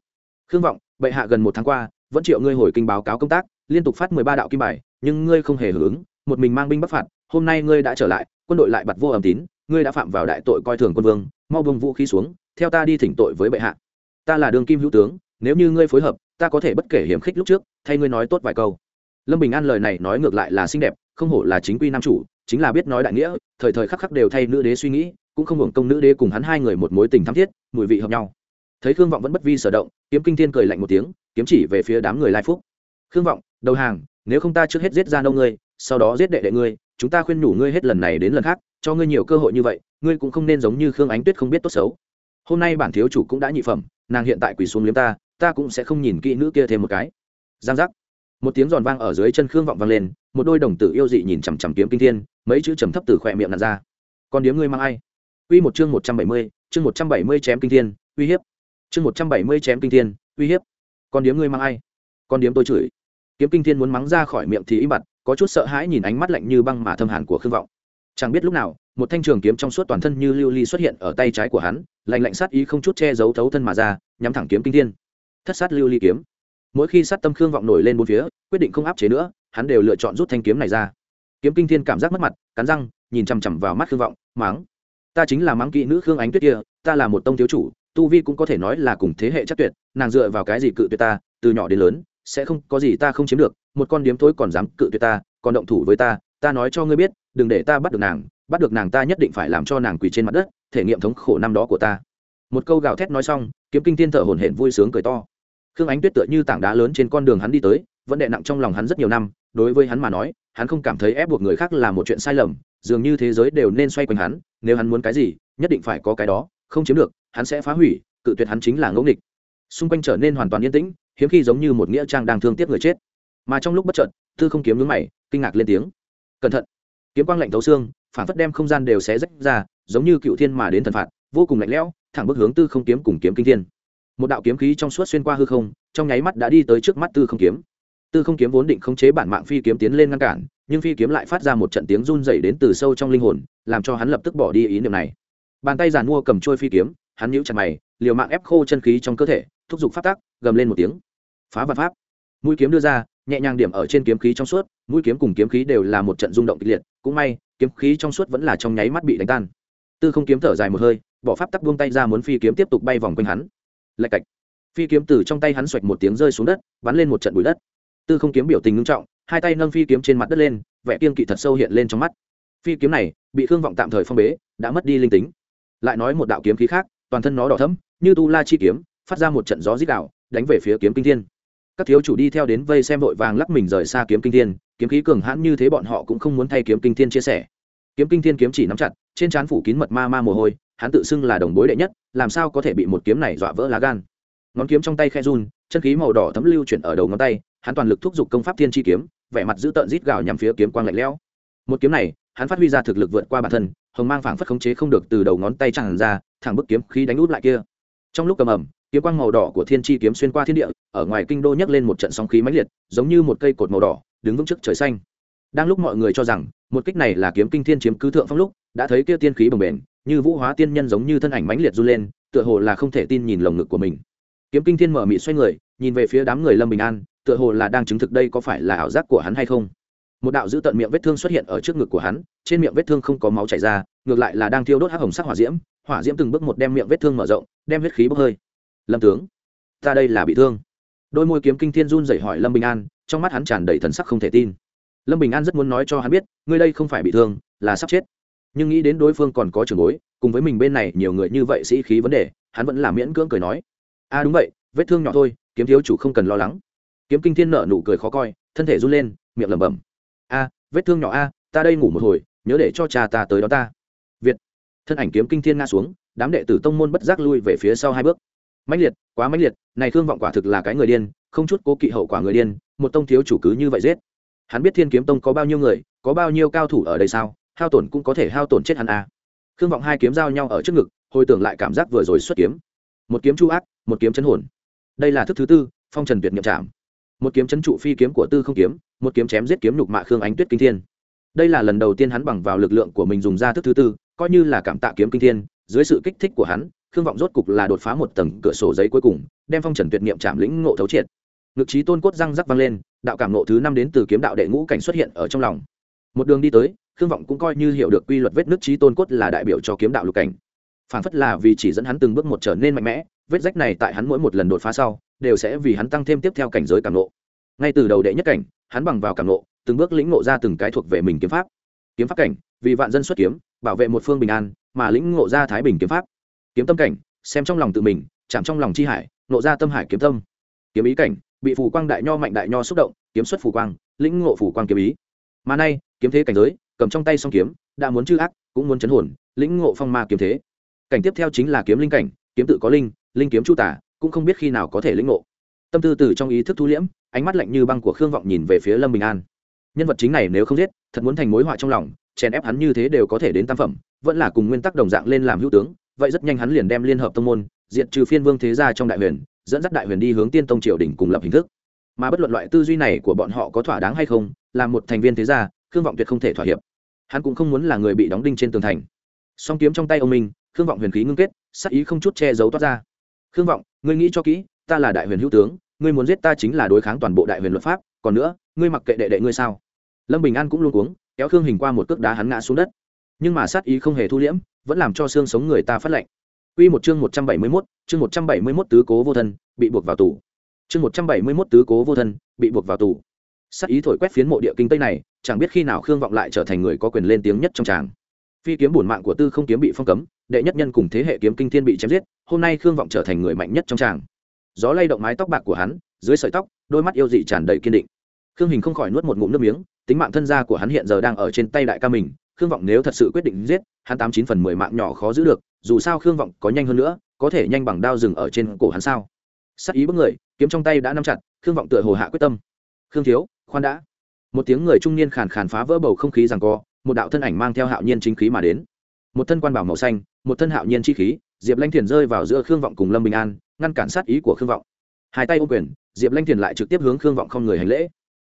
Khương vọng, bệ hạ gần một tháng qua, vẫn triệu ngươi hồi kinh báo cáo công tác, liên tục phát mười ba đạo kim bài, nhưng ngươi không hề hưởng ứng, một mình mang binh bắc phạt, hôm nay ngươi đã trở lại, quân đội lại bật vô âm tín, ngươi đã phạm vào đại tội coi thường quân vương, mau buông vũ khí xuống, theo ta đi thỉnh tội với bệ hạ. Ta là đường kim hữu tướng nếu như ngươi phối hợp, ta có thể bất kể hiểm khích lúc trước, thay ngươi nói tốt vài câu. Lâm bình an lời này nói ngược lại là xinh đẹp, không hổ là chính quy nam chủ, chính là biết nói đại nghĩa, thời thời khắc khắc đều thay nữ đế suy nghĩ, cũng không hưởng công nữ đế cùng hắn hai người một mối tình thắm thiết, mùi vị hợp nhau. Thấy khương vọng vẫn bất vi sở động, kiếm kinh thiên cười lạnh một tiếng, kiếm chỉ về phía đám người lai phúc. Khương vọng, đầu hàng, nếu không ta trước hết giết ra nông ngươi, sau đó giết đệ đệ ngươi, chúng ta khuyên nhủ ngươi hết lần này đến lần khác, cho ngươi nhiều cơ hội như vậy, ngươi cũng không nên giống như khương ánh tuyết không biết tốt xấu. Hôm nay bản thiếu chủ cũng đã nhị phẩm, nàng hiện tại quỳ xuống liếm ta ta cũng sẽ không nhìn kỹ nữ kia thêm một cái giang giác một tiếng giòn vang ở dưới chân khương vọng vang lên một đôi đồng tử yêu dị nhìn chằm chằm kiếm kinh thiên mấy chữ trầm thấp từ khỏe miệng nặn ra còn điếm ngươi mang ai Uy một chương một trăm bảy mươi, chương một trăm bảy mươi chém kinh thiên, uy hiếp. Chương một trăm bảy mươi chém kinh thiên, uy hiếp. Con điếm ngươi mang ai? Con điếm tôi chửi. Kiếm kinh thiên muốn mắng ra khỏi miệng thì im bặt, có chút sợ hãi nhìn ánh mắt lạnh như băng mà thâm hàn của Khương Vọng. Chẳng biết lúc nào, một thanh trường kiếm trong suốt toàn thân như lưu ly xuất hiện ở tay trái của hắn, lạnh lạnh sát ý không chút che giấu thấu thân mà ra, nhắm thẳng kiếm kinh thiên. Thất sát lưu ly kiếm. Mỗi khi sát tâm Khương Vọng nổi lên bốn phía, quyết định không áp chế nữa, hắn đều lựa chọn rút thanh kiếm này ra. Kiếm kinh thiên cảm giác mất mặt, cắn răng, nhìn chằm chằm vào mắt Khương Vọng, mắng: ta chính là mắng kỹ nữ khương ánh tuyết kia ta là một tông thiếu chủ tu vi cũng có thể nói là cùng thế hệ chắc tuyệt nàng dựa vào cái gì cự tuyệt ta từ nhỏ đến lớn sẽ không có gì ta không chiếm được một con điếm thối còn dám cự tuyệt ta còn động thủ với ta ta nói cho ngươi biết đừng để ta bắt được nàng bắt được nàng ta nhất định phải làm cho nàng quỳ trên mặt đất thể nghiệm thống khổ năm đó của ta một câu gào thét nói xong, kiếm kinh thiên thở hổn hển vui sướng cười to. Khương ánh tuyết tựa như tảng đá lớn trên con đường hắn đi tới, vẫn đệ nặng trong lòng hắn rất nhiều năm, đối với hắn mà nói, hắn không cảm thấy ép buộc người khác là một chuyện sai lầm, dường như thế giới đều nên xoay quanh hắn, nếu hắn muốn cái gì, nhất định phải có cái đó, không chiếm được, hắn sẽ phá hủy, cự tuyệt hắn chính là ngẫu nghịch. Xung quanh trở nên hoàn toàn yên tĩnh, hiếm khi giống như một nghĩa trang đang thương tiếc người chết. Mà trong lúc bất chợt, tư không kiếm ngưỡng mày, kinh ngạc lên tiếng. Cẩn thận. Kiếm quang lạnh thấu xương, phản phất đem không gian đều xé rách ra, giống như cựu thiên mà đến thần phạt vô cùng lạnh lẽo, thẳng bước hướng tư không kiếm cùng kiếm kinh thiên. Một đạo kiếm khí trong suốt xuyên qua hư không, trong nháy mắt đã đi tới trước mắt tư không kiếm. Tư không kiếm vốn định khống chế bản mạng phi kiếm tiến lên ngăn cản, nhưng phi kiếm lại phát ra một trận tiếng run dày đến từ sâu trong linh hồn, làm cho hắn lập tức bỏ đi ý niệm này. Bàn tay giàn mua cầm trôi phi kiếm, hắn nhíu chặt mày, liều mạng ép khô chân khí trong cơ thể, thúc giục phát tác gầm lên một tiếng. Phá và pháp. Mũi kiếm đưa ra, nhẹ nhàng điểm ở trên kiếm khí trong suốt, mũi kiếm cùng kiếm khí đều là một trận rung động kịch liệt, cũng may, kiếm khí trong suốt vẫn là trong nháy mắt bị đánh tan tư không kiếm thở dài một hơi, bỏ pháp tắc buông tay ra muốn phi kiếm tiếp tục bay vòng quanh hắn. Lạch cạch. Phi kiếm từ trong tay hắn xoạch một tiếng rơi xuống đất, bắn lên một trận bụi đất. Tư không kiếm biểu tình ngưng trọng, hai tay nâng phi kiếm trên mặt đất lên, vẻ kiên kỵ thật sâu hiện lên trong mắt. Phi kiếm này, bị thương vọng tạm thời phong bế, đã mất đi linh tính. Lại nói một đạo kiếm khí khác, toàn thân nó đỏ thẫm, như tu la chi kiếm, phát ra một trận gió dít đạo đánh về phía kiếm kinh thiên. Các thiếu chủ đi theo đến vây xem vội vàng lắc mình rời xa kiếm kinh thiên, kiếm khí cường hãn như thế bọn họ cũng không muốn thay kiếm kinh thiên chia sẻ. Kiếm kinh thiên kiếm chỉ nắm chặt trên trán phủ kín mật ma ma mồ hôi, hắn tự xưng là đồng bối đệ nhất, làm sao có thể bị một kiếm này dọa vỡ lá gan? Ngón kiếm trong tay khe run, chân khí màu đỏ thấm lưu chuyển ở đầu ngón tay, hắn toàn lực thúc giục công pháp thiên chi kiếm, vẻ mặt giữ tợn rít gào nhằm phía kiếm quang lạnh lẽo. Một kiếm này, hắn phát huy ra thực lực vượt qua bản thân, hồng mang phảng phất khống chế không được từ đầu ngón tay tràn ra, thẳng bức kiếm khí đánh út lại kia. Trong lúc cầm ẩm, kiếm quang màu đỏ của thiên chi kiếm xuyên qua thiên địa, ở ngoài kinh đô nhấc lên một trận sóng khí mãnh liệt, giống như một cây cột màu đỏ, đứng vững trước trời xanh. Đang lúc mọi người cho rằng, một kích này là kiếm kinh thiên chiếm cứ thượng phong lúc đã thấy kia tiên khí bồng bềnh, như vũ hóa tiên nhân giống như thân ảnh mãnh liệt run lên, tựa hồ là không thể tin nhìn lồng ngực của mình. Kiếm kinh thiên mở mị xoay người, nhìn về phía đám người lâm bình an, tựa hồ là đang chứng thực đây có phải là ảo giác của hắn hay không. Một đạo giữ tận miệng vết thương xuất hiện ở trước ngực của hắn, trên miệng vết thương không có máu chảy ra, ngược lại là đang thiêu đốt hắc hồng sắc hỏa diễm hỏa diễm từng bước một đem miệng vết thương mở rộng, đem huyết khí bốc hơi. Lâm tướng, ta đây là bị thương. Đôi môi kiếm kinh thiên run dậy hỏi lâm bình an, trong mắt hắn tràn đầy thần sắc không thể tin. Lâm bình an rất muốn nói cho hắn biết, ngươi đây không phải bị thương, là sắp chết nhưng nghĩ đến đối phương còn có trường bối, cùng với mình bên này nhiều người như vậy sĩ khí vấn đề, hắn vẫn là miễn cưỡng cười nói. A à đúng vậy, vết thương nhỏ thôi, kiếm thiếu chủ không cần lo lắng. Kiếm kinh thiên nợ nụ cười khó coi, thân thể run lên, miệng lẩm bẩm. A vết thương nhỏ a, ta đây ngủ một hồi, nhớ để cho cha ta tới đó ta. Việt. Thân ảnh kiếm kinh thiên nga xuống, đám đệ tử tông môn bất giác lui về phía sau hai bước. Mãnh liệt, quá mãnh liệt, này thương vọng quả thực là cái người điên, không chút cố kỵ hậu quả người điên, một tông thiếu chủ cứ như vậy giết. Hắn biết thiên kiếm tông có bao nhiêu người, có bao nhiêu cao thủ ở đây sao? Hao tổn cũng có thể hao tổn chết hắn a. Thương vọng hai kiếm giao nhau ở trước ngực, hồi tưởng lại cảm giác vừa rồi xuất kiếm. Một kiếm chu ác, một kiếm chấn hồn. Đây là thức thứ tư, phong trần tuyệt nhậm trảm. Một kiếm chấn trụ phi kiếm của tư không kiếm, một kiếm chém giết kiếm nhục mạ khương ánh tuyết kinh thiên. Đây là lần đầu tiên hắn bằng vào lực lượng của mình dùng ra thức thứ tư, coi như là cảm tạ kiếm kinh thiên, dưới sự kích thích của hắn, khương vọng rốt cục là đột phá một tầng cửa sổ giấy cuối cùng, đem phong trần tuyệt niệm trảm lĩnh ngộ thấu triệt. Ngực trí tôn cốt răng rắc vang lên, đạo cảm nộ thứ năm đến từ kiếm đạo đệ ngũ cảnh xuất hiện ở trong lòng. Một đường đi tới khương vọng cũng coi như hiểu được quy luật vết nước trí tôn cốt là đại biểu cho kiếm đạo lục cảnh. Phản phất là vì chỉ dẫn hắn từng bước một trở nên mạnh mẽ, vết rách này tại hắn mỗi một lần đột phá sau, đều sẽ vì hắn tăng thêm tiếp theo cảnh giới cảm nộ ngay từ đầu đệ nhất cảnh, hắn bằng vào cảm nộ từng bước lĩnh ngộ ra từng cái thuộc về mình kiếm pháp. Kiếm pháp cảnh, vì vạn dân xuất kiếm, bảo vệ một phương bình an, mà lĩnh ngộ ra thái bình kiếm pháp. Kiếm tâm cảnh, xem trong lòng tự mình, chạm trong lòng chi hải nộ ra tâm hải kiếm tâm. Kiếm ý cảnh, bị phù quang đại nho mạnh đại nho xúc động, kiếm xuất phù quang, lĩnh ngộ phù quang kiếm ý. Mà nay, kiếm thế cảnh giới cầm trong tay song kiếm, đã muốn chư ác, cũng muốn chấn hồn, lĩnh ngộ phong ma kiếm thế. Cảnh tiếp theo chính là kiếm linh cảnh, kiếm tự có linh linh kiếm chu tả, cũng không biết khi nào có thể lĩnh ngộ. Tâm tư từ trong ý thức thu liễm, ánh mắt lạnh như băng của khương vọng nhìn về phía lâm bình an. Nhân vật chính này nếu không giết, thật muốn thành mối họa trong lòng, chèn ép hắn như thế đều có thể đến tam phẩm, vẫn là cùng nguyên tắc đồng dạng lên làm hữu tướng, vậy rất nhanh hắn liền đem liên hợp tông môn diện trừ phiên vương thế gia trong đại huyền, dẫn dắt đại huyền đi hướng tiên tông triều đình cùng lập hình thức. Mà bất luận loại tư duy này của bọn họ có thỏa đáng hay không, là một thành viên thế gia, khương vọng tuyệt không thể thỏa hiệp hắn cũng không muốn là người bị đóng đinh trên tường thành. Song kiếm trong tay ông minh khương vọng huyền khí ngưng kết sắc ý không chút che giấu toát ra. Khương vọng ngươi nghĩ cho kỹ ta là đại huyền hữu tướng ngươi muốn giết ta chính là đối kháng toàn bộ đại huyền luật pháp còn nữa ngươi mặc kệ đệ đệ ngươi sao? Lâm bình an cũng luôn cuống kéo khương hình qua một cước đá hắn ngã xuống đất. Nhưng mà sát ý không hề thu liễm vẫn làm cho xương sống người ta phát lạnh. Quy một chương 171, chương 171 tứ cố vô thân, bị buộc vào tù. Chương 171 tứ cố vô thân, bị buộc vào tù. Sát ý thổi quét phiến mộ địa kinh tây này, chẳng biết khi nào Khương vọng lại trở thành người có quyền lên tiếng nhất trong tràng. Phi kiếm bổn mạng của Tư không kiếm bị phong cấm, đệ nhất nhân cùng thế hệ kiếm kinh thiên bị chém giết, hôm nay Khương vọng trở thành người mạnh nhất trong tràng. Gió lay động mái tóc bạc của hắn, dưới sợi tóc, đôi mắt yêu dị tràn đầy kiên định. Khương Hình không khỏi nuốt một ngụm nước miếng, tính mạng thân gia của hắn hiện giờ đang ở trên tay đại ca mình, khương vọng nếu thật sự quyết định giết hắn tám chín phần mười mạng nhỏ khó giữ được dù sao khương vọng có nhanh hơn nữa có thể nhanh bằng đao rừng ở trên cổ hắn sao sắc ý bức người kiếm trong tay đã nắm chặt khương vọng tựa hồ hạ quyết tâm khương thiếu khoan đã. Một tiếng người trung niên khàn khàn phá vỡ bầu không khí rằng co, một đạo thân ảnh mang theo hạo nhiên chính khí mà đến. Một thân quan bảo màu xanh, một thân hạo nhiên chi khí, diệp lanh thiền rơi vào giữa khương vọng cùng lâm bình an, ngăn cản sát ý của khương vọng. Hai tay ô quyền, diệp lanh thiền lại trực tiếp hướng khương vọng không người hành lễ.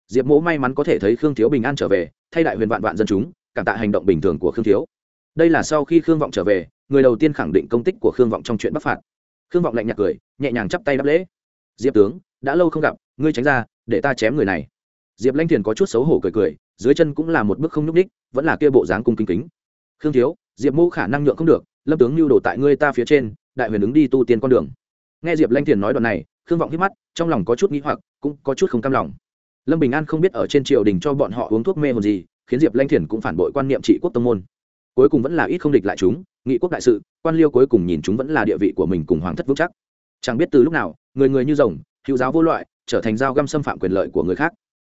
Diệp mỗ may mắn có thể thấy khương thiếu bình an trở về, thay đại huyền vạn vạn dân chúng, cảm tạ hành động bình thường của khương thiếu. Đây là sau khi khương vọng trở về, người đầu tiên khẳng định công tích của khương vọng trong chuyện bắc phạt. Khương vọng lạnh nhạt cười, nhẹ nhàng chắp tay đáp lễ. Diệp tướng, đã lâu không gặp, ngươi tránh ra, để ta chém người này diệp lanh thiền có chút xấu hổ cười cười, dưới chân cũng là một bước không nhúc ních vẫn là kia bộ dáng cung kính kính. Khương thiếu, diệp mô khả năng nhượng không được, lâm tướng lưu đồ tại ngươi ta phía trên, đại huyền ứng đi tu tiên con đường. Nghe diệp lanh thiền nói đoạn này, khương vọng hít mắt, trong lòng có chút nghĩ hoặc, cũng có chút không cam lòng. Lâm bình an không biết ở trên triều đình cho bọn họ uống thuốc mê hồn gì, khiến diệp lanh thiền cũng phản bội quan niệm trị quốc tông môn. Cuối cùng vẫn là ít không địch lại chúng, nghị quốc đại sự, quan liêu cuối cùng nhìn chúng vẫn là địa vị của mình cùng hoàng thất vững chắc. Chẳng biết từ lúc nào, người người như rồng, hữu giáo vô loại, trở thành dao găm xâm phạm quyền lợi của người khác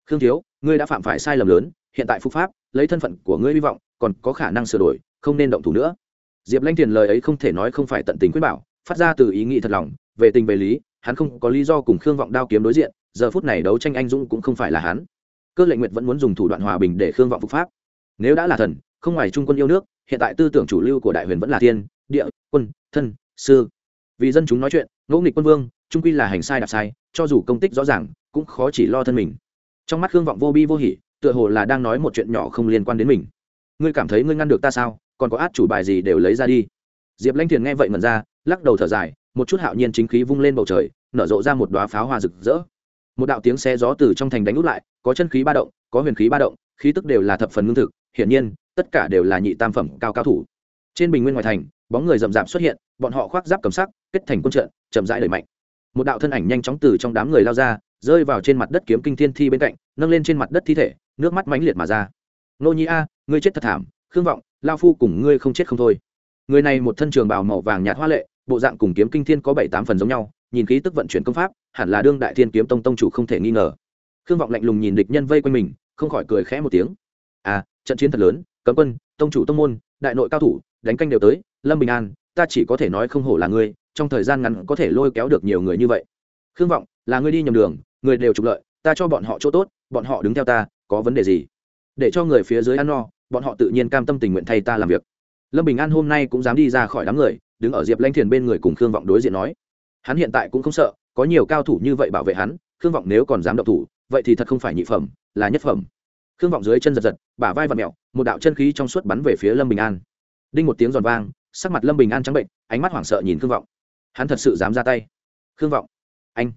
khương thiếu, ngươi đã phạm phải sai lầm lớn, hiện tại phục pháp, lấy thân phận của ngươi hy vọng, còn có khả năng sửa đổi, không nên động thủ nữa. Diệp lanh thiền lời ấy không thể nói không phải tận tình quyết bảo, phát ra từ ý nghĩ thật lòng, về tình về lý, hắn không có lý do cùng khương vọng đao kiếm đối diện, giờ phút này đấu tranh anh dũng cũng không phải là hắn. Cơ lệnh nguyệt vẫn muốn dùng thủ đoạn hòa bình để khương vọng phục pháp. Nếu đã là thần, không ngoài trung quân yêu nước, hiện tại tư tưởng chủ lưu của đại huyền vẫn là thiên địa, quân, thân, sư. Vì dân chúng nói chuyện, ngỗ nghịch quân vương, trung quy là hành sai đạp sai, cho dù công tích rõ ràng, cũng khó chỉ lo thân mình trong mắt khương vọng vô bi vô hỉ, tựa hồ là đang nói một chuyện nhỏ không liên quan đến mình. Ngươi cảm thấy ngươi ngăn được ta sao? Còn có át chủ bài gì đều lấy ra đi. Diệp lanh thiền nghe vậy mần ra, lắc đầu thở dài, một chút hạo nhiên chính khí vung lên bầu trời, nở rộ ra một đoá pháo hoa rực rỡ. Một đạo tiếng xe gió từ trong thành đánh út lại, có chân khí ba động, có huyền khí ba động, khí tức đều là thập phần ngưng thực, hiển nhiên, tất cả đều là nhị tam phẩm cao cao thủ. Trên bình nguyên ngoài thành, bóng người rậm rạp xuất hiện, bọn họ khoác giáp cầm sắc, kết thành quân trận, chậm rãi đẩy mạnh. Một đạo thân ảnh nhanh chóng từ trong đám người lao ra rơi vào trên mặt đất kiếm kinh thiên thi bên cạnh, nâng lên trên mặt đất thi thể, nước mắt mãnh liệt mà ra. Nô nhi a, ngươi chết thật thảm, khương vọng, lao phu cùng ngươi không chết không thôi. Người này một thân trường bào màu vàng nhạt hoa lệ, bộ dạng cùng kiếm kinh thiên có bảy tám phần giống nhau, nhìn khí tức vận chuyển công pháp, hẳn là đương đại thiên kiếm tông tông chủ không thể nghi ngờ. Khương vọng lạnh lùng nhìn địch nhân vây quanh mình, không khỏi cười khẽ một tiếng. À trận chiến thật lớn, cấm quân, tông chủ tông môn, đại nội cao thủ, đánh canh đều tới, lâm bình an, ta chỉ có thể nói không hổ là ngươi, trong thời gian ngắn có thể lôi kéo được nhiều người như vậy. Khương vọng, là ngươi đi nhầm đường người đều trục lợi, ta cho bọn họ chỗ tốt, bọn họ đứng theo ta, có vấn đề gì? Để cho người phía dưới ăn no, bọn họ tự nhiên cam tâm tình nguyện thay ta làm việc. Lâm bình an hôm nay cũng dám đi ra khỏi đám người, đứng ở diệp lanh thiền bên người cùng khương vọng đối diện nói. Hắn hiện tại cũng không sợ, có nhiều cao thủ như vậy bảo vệ hắn, khương vọng nếu còn dám động thủ, vậy thì thật không phải nhị phẩm, là nhất phẩm. Khương vọng dưới chân giật giật, bả vai và mẹo, một đạo chân khí trong suốt bắn về phía lâm bình an. Đinh một tiếng giòn vang, sắc mặt lâm bình an trắng bệnh, ánh mắt hoảng sợ nhìn khương vọng. Hắn thật sự dám ra tay. Khương vọng, anh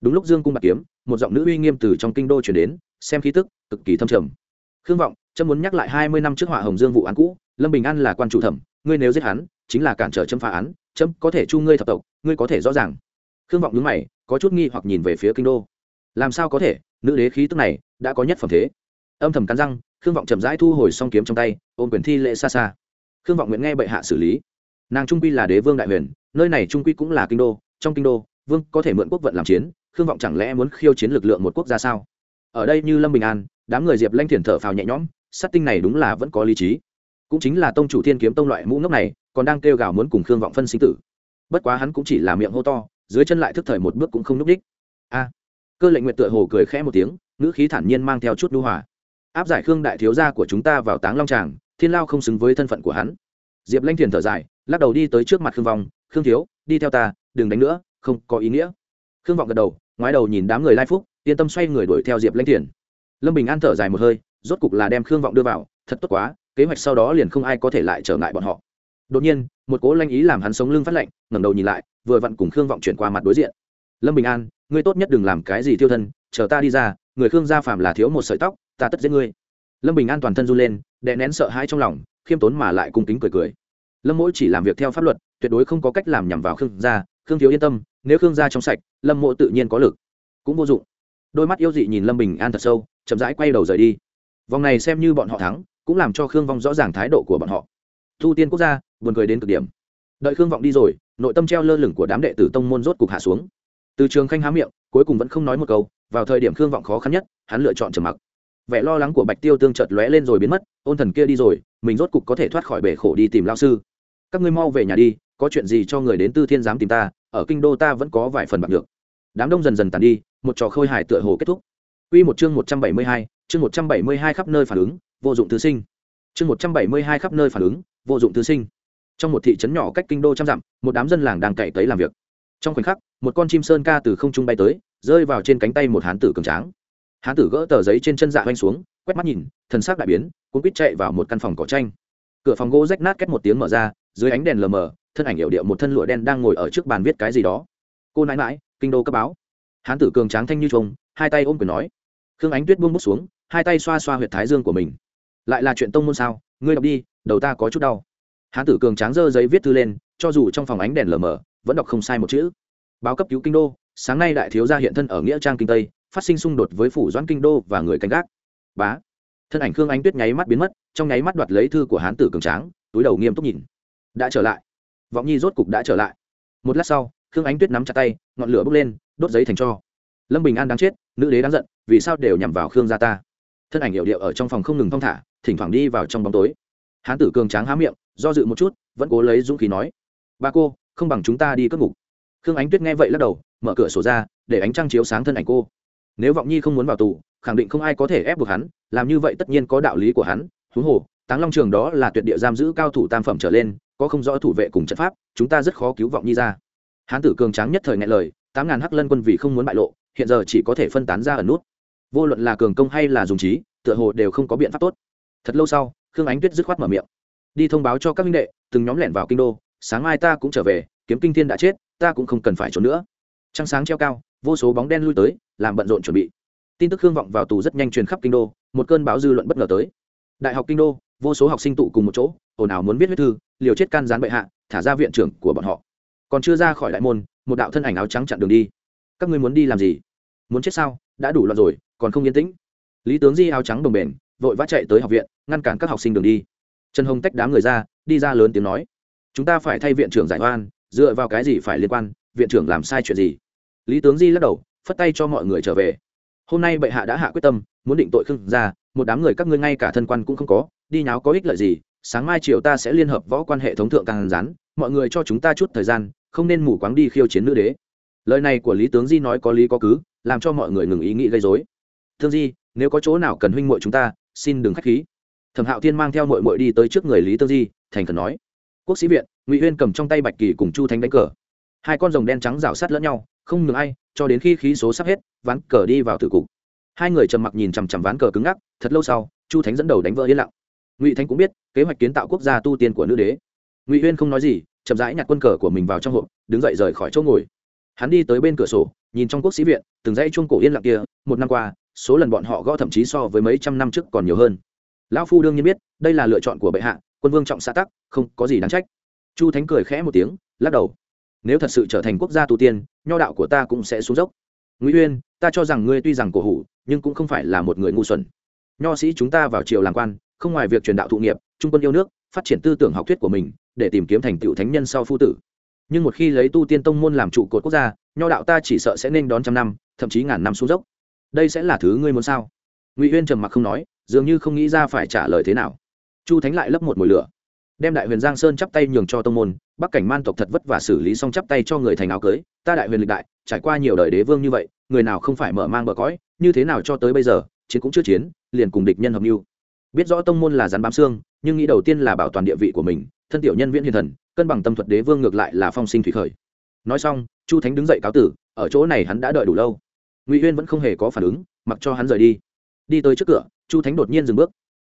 đúng lúc dương cung bạc kiếm, một giọng nữ uy nghiêm từ trong kinh đô chuyển đến, xem khí tức, cực kỳ thâm trầm. Khương vọng trâm muốn nhắc lại hai mươi năm trước họa hồng dương vụ án cũ, lâm bình an là quan chủ thẩm, ngươi nếu giết hắn, chính là cản trở châm phá án châm có thể chu ngươi thập tộc, ngươi có thể rõ ràng. Khương vọng đứng mày, có chút nghi hoặc nhìn về phía kinh đô. Làm sao có thể, nữ đế khí tức này, đã có nhất phẩm thế. Âm thầm cắn răng, khương vọng chậm rãi thu hồi song kiếm trong tay, ôm quyền thi lệ xa xa. Khương vọng nguyện nghe bệ hạ xử lý. Nàng trung quy là đế vương đại huyền, nơi này trung quy cũng là kinh đô, trong kinh đô, vương có thể mượn quốc vận làm chiến khương vọng chẳng lẽ muốn khiêu chiến lực lượng một quốc gia sao? Ở đây như lâm bình an, đám người diệp lanh thiền thở phào nhẹ nhõm, sát tinh này đúng là vẫn có lý trí. Cũng chính là tông chủ thiên kiếm tông loại mũ ngốc này, còn đang kêu gào muốn cùng khương vọng phân sinh tử. Bất quá hắn cũng chỉ là miệng hô to, dưới chân lại thức thời một bước cũng không núp đích. A! Cơ lệnh nguyện tựa hồ cười khẽ một tiếng, ngữ khí thản nhiên mang theo chút đu hòa. Áp giải khương đại thiếu gia của chúng ta vào táng long tràng, thiên lao không xứng với thân phận của hắn. Diệp lanh thiền thở dài, lắc đầu đi tới trước mặt khương vong khương thiếu, đi theo ta, đừng đánh nữa, không có ý nghĩa. Khương vọng gật đầu ngoái đầu nhìn đám người lai phúc, yên tâm xoay người đuổi theo diệp lanh thiền lâm bình an thở dài một hơi, rốt cục là đem khương vọng đưa vào, thật tốt quá, kế hoạch sau đó liền không ai có thể lại trở ngại bọn họ. Đột nhiên, một cố lanh ý làm hắn sống lưng phát lạnh, ngẩng đầu nhìn lại, vừa vặn cùng khương vọng chuyển qua mặt đối diện. Lâm bình an, ngươi tốt nhất đừng làm cái gì tiêu thân, chờ ta đi ra, người khương gia phàm là thiếu một sợi tóc, ta tất giết ngươi. Lâm bình an toàn thân run lên, đè nén sợ hãi trong lòng, khiêm tốn mà lại cung kính cười cười. Lâm mỗi chỉ làm việc theo pháp luật, tuyệt đối không có cách làm nhằm vào khương gia, khương thiếu yên tâm nếu khương gia trong sạch, lâm mộ tự nhiên có lực, cũng vô dụng. Đôi mắt yêu dị nhìn lâm bình an thật sâu, chậm rãi quay đầu rời đi. Vòng này xem như bọn họ thắng, cũng làm cho khương vong rõ ràng thái độ của bọn họ. Thu tiên quốc gia, buồn cười đến cực điểm. Đợi khương vọng đi rồi, nội tâm treo lơ lửng của đám đệ tử tông môn rốt cục hạ xuống. Từ trường khanh há miệng, cuối cùng vẫn không nói một câu, vào thời điểm khương vọng khó khăn nhất, hắn lựa chọn trầm mặc. Vẻ lo lắng của bạch tiêu tương chợt lóe lên rồi biến mất, ôn thần kia đi rồi, mình rốt cục có thể thoát khỏi bể khổ đi tìm lao sư. Các ngươi mau về nhà đi có chuyện gì cho người đến tư thiên giám tìm ta ở kinh đô ta vẫn có vài phần bạc được đám đông dần dần tàn đi một trò khôi hài tựa hồ kết thúc Quy một chương 172, chương 172 khắp nơi phản ứng, vô dụng thứ sinh. Chương 172 khắp nơi phản ứng, vô dụng thứ sinh. Trong một thị trấn nhỏ cách kinh đô trăm dặm, một đám dân làng đang cày cấy làm việc. Trong khoảnh khắc, một con chim sơn ca từ không trung bay tới, rơi vào trên cánh tay một hán tử cường tráng. Hán tử gỡ tờ giấy trên chân dạ hoành xuống, quét mắt nhìn, thần sắc đại biến, cuống quýt chạy vào một căn phòng cỏ tranh. Cửa phòng gỗ rách nát két một tiếng mở ra, dưới ánh đèn lờ mờ, thân ảnh hiệu điệu một thân lụa đen đang ngồi ở trước bàn viết cái gì đó. Cô nãi mãi, kinh đô cấp báo. Hán tử cường tráng thanh như trùng, hai tay ôm quyền nói. Khương ánh tuyết buông bút xuống hai tay xoa xoa h u y ệ t thái dương của mình. Lại là chuyện tông môn sao? Ngươi đọc đi đầu ta có chút đau. Hán tử cường tráng dơ giấy viết thư lên cho dù trong phòng ánh đèn lờ mờ vẫn đọc không sai một chữ. Báo cấp cứu kinh đô sáng nay đại thiếu gia hiện thân ở nghĩa trang kinh tây phát sinh xung đột với phủ doãn kinh đô và người canh gác. Bá. Thân ảnh khương ánh tuyết nháy mắt biến mất trong nháy mắt đoạt lấy thư của hán tử cường tráng túi đầu nghiêm túc nhìn. Đã trở lại vọng nhi rốt cục đã trở lại. Một lát sau, khương ánh tuyết nắm chặt tay, ngọn lửa bốc lên, đốt giấy thành cho. Lâm bình an đáng chết, nữ đế đáng giận, vì sao đều nhằm vào khương gia ta? Thân ảnh hiệu điệu ở trong phòng không ngừng thong thả, thỉnh thoảng đi vào trong bóng tối. Hán tử cường tráng há miệng, do dự một chút, vẫn cố lấy dũng khí nói, ba cô, không bằng chúng ta đi cất ngục. Khương ánh tuyết nghe vậy lắc đầu, mở cửa sổ ra, để ánh trăng chiếu sáng thân ảnh cô. Nếu vọng nhi không muốn vào tù, khẳng định không ai có thể ép buộc hắn, làm như vậy tất nhiên có đạo lý của hắn. Thú hồ, táng long trường đó là tuyệt địa giam giữ cao thủ tam phẩm trở lên có không rõ thủ vệ cùng trận pháp, chúng ta rất khó cứu vọng nhi ra hán tử cường tráng nhất thời ngại lời, tám ngàn hắc lân quân vì không muốn bại lộ, hiện giờ chỉ có thể phân tán ra ở nút. Vô luận là cường công hay là dùng trí, tựa hồ đều không có biện pháp tốt. Thật lâu sau, khương ánh tuyết dứt khoát mở miệng. Đi thông báo cho các minh đệ, từng nhóm lẻn vào kinh đô, sáng mai ta cũng trở về, kiếm kinh thiên đã chết, ta cũng không cần phải trốn nữa. Trăng sáng treo cao, vô số bóng đen lui tới, làm bận rộn chuẩn bị. Tin tức hương vọng vào tù rất nhanh truyền khắp kinh đô, một cơn báo dư luận bất ngờ tới. Đại học kinh đô, vô số học sinh tụ cùng một chỗ, ồn ào muốn viết huyết thư liều chết can gián bệ hạ, thả ra viện trưởng của bọn họ. Còn chưa ra khỏi đại môn, một đạo thân ảnh áo trắng chặn đường đi. Các ngươi muốn đi làm gì? Muốn chết sao? Đã đủ loạn rồi, còn không yên tĩnh. Lý tướng di áo trắng đồng bền, vội vã chạy tới học viện, ngăn cản các học sinh đường đi. Trần hồng tách đám người ra, đi ra lớn tiếng nói. Chúng ta phải thay viện trưởng giải oan, dựa vào cái gì phải liên quan, viện trưởng làm sai chuyện gì? Lý tướng di lắc đầu, phất tay cho mọi người trở về. Hôm nay bệ hạ đã hạ quyết tâm, muốn định tội khương ra một đám người các ngươi ngay cả thân quan cũng không có, đi nháo có ích lợi gì sáng mai chiều ta sẽ liên hợp võ quan hệ thống thượng càng rán mọi người cho chúng ta chút thời gian, không nên mù quáng đi khiêu chiến nữ đế. Lời này của lý tướng di nói có lý có cứ, làm cho mọi người ngừng ý nghĩ gây dối thương di, nếu có chỗ nào cần huynh muội chúng ta, xin đừng k h á c h khí. Thẩm hạo thiên mang theo mội mội đi tới trước người lý tương di, thành khẩn nói. Quốc sĩ viện, ngụy huyên cầm trong tay bạch kỳ cùng chu thánh đánh cờ. Hai con rồng đen trắng rào sát lẫn nhau, không ngừng ai, cho đến khi khí số sắp hết, ván cờ đi vào tử cục. Hai người trầm mặc nhìn chằm chằm ván cờ cứng ngắc, thật lâu sau, chu thánh dẫn đầu đánh vỡ yên lặng ngụy thánh cũng biết kế hoạch kiến tạo quốc gia tu tiên của nữ đế ngụy huyên không nói gì chậm rãi nhặt quân cờ của mình vào trong hộp đứng dậy rời khỏi chỗ ngồi hắn đi tới bên cửa sổ nhìn trong quốc sĩ viện từng dãy chuông cổ yên lặng kia một năm qua số lần bọn họ gõ thậm chí so với mấy trăm năm trước còn nhiều hơn lão phu đương nhiên biết đây là lựa chọn của bệ hạ quân vương trọng xã tắc không có gì đáng trách chu thánh cười khẽ một tiếng lắc đầu nếu thật sự trở thành quốc gia tu tiên nho đạo của ta cũng sẽ xuống dốc ngụy uyên ta cho rằng ngươi tuy rằng cổ hủ nhưng cũng không phải là một người ngu xuẩn nho sĩ chúng ta vào triều làm quan không ngoài việc truyền đạo thụ nghiệp, trung quân yêu nước, phát triển tư tưởng học thuyết của mình, để tìm kiếm thành tựu thánh nhân sau phu tử. Nhưng một khi lấy tu tiên tông môn làm trụ cột quốc gia, nho đạo ta chỉ sợ sẽ nên đón trăm năm, thậm chí ngàn năm xuống dốc. Đây sẽ là thứ ngươi muốn sao? Ngụy uyên trầm mặc không nói, dường như không nghĩ ra phải trả lời thế nào. Chu thánh lại lấp một mồi lửa. Đem đại huyền giang sơn chắp tay nhường cho tông môn, bắc cảnh man tộc thật vất và xử lý xong chắp tay cho người thành áo cưới. Ta đại huyền lịch đại, trải qua nhiều đời đế vương như vậy, người nào không phải mở mang bờ cõi, như thế nào cho tới bây giờ, chiến cũng chưa chiến, liền cùng địch nhân hợp mưu biết rõ tông môn là rắn bám xương, nhưng nghĩ đầu tiên là bảo toàn địa vị của mình, thân tiểu nhân viễn hiền thần, cân bằng tâm thuật đế vương ngược lại là phong sinh thủy khởi. Nói xong, chu thánh đứng dậy cáo tử, ở chỗ này hắn đã đợi đủ lâu. Ngụy huyên vẫn không hề có phản ứng, mặc cho hắn rời đi. Đi tới trước cửa, chu thánh đột nhiên dừng bước.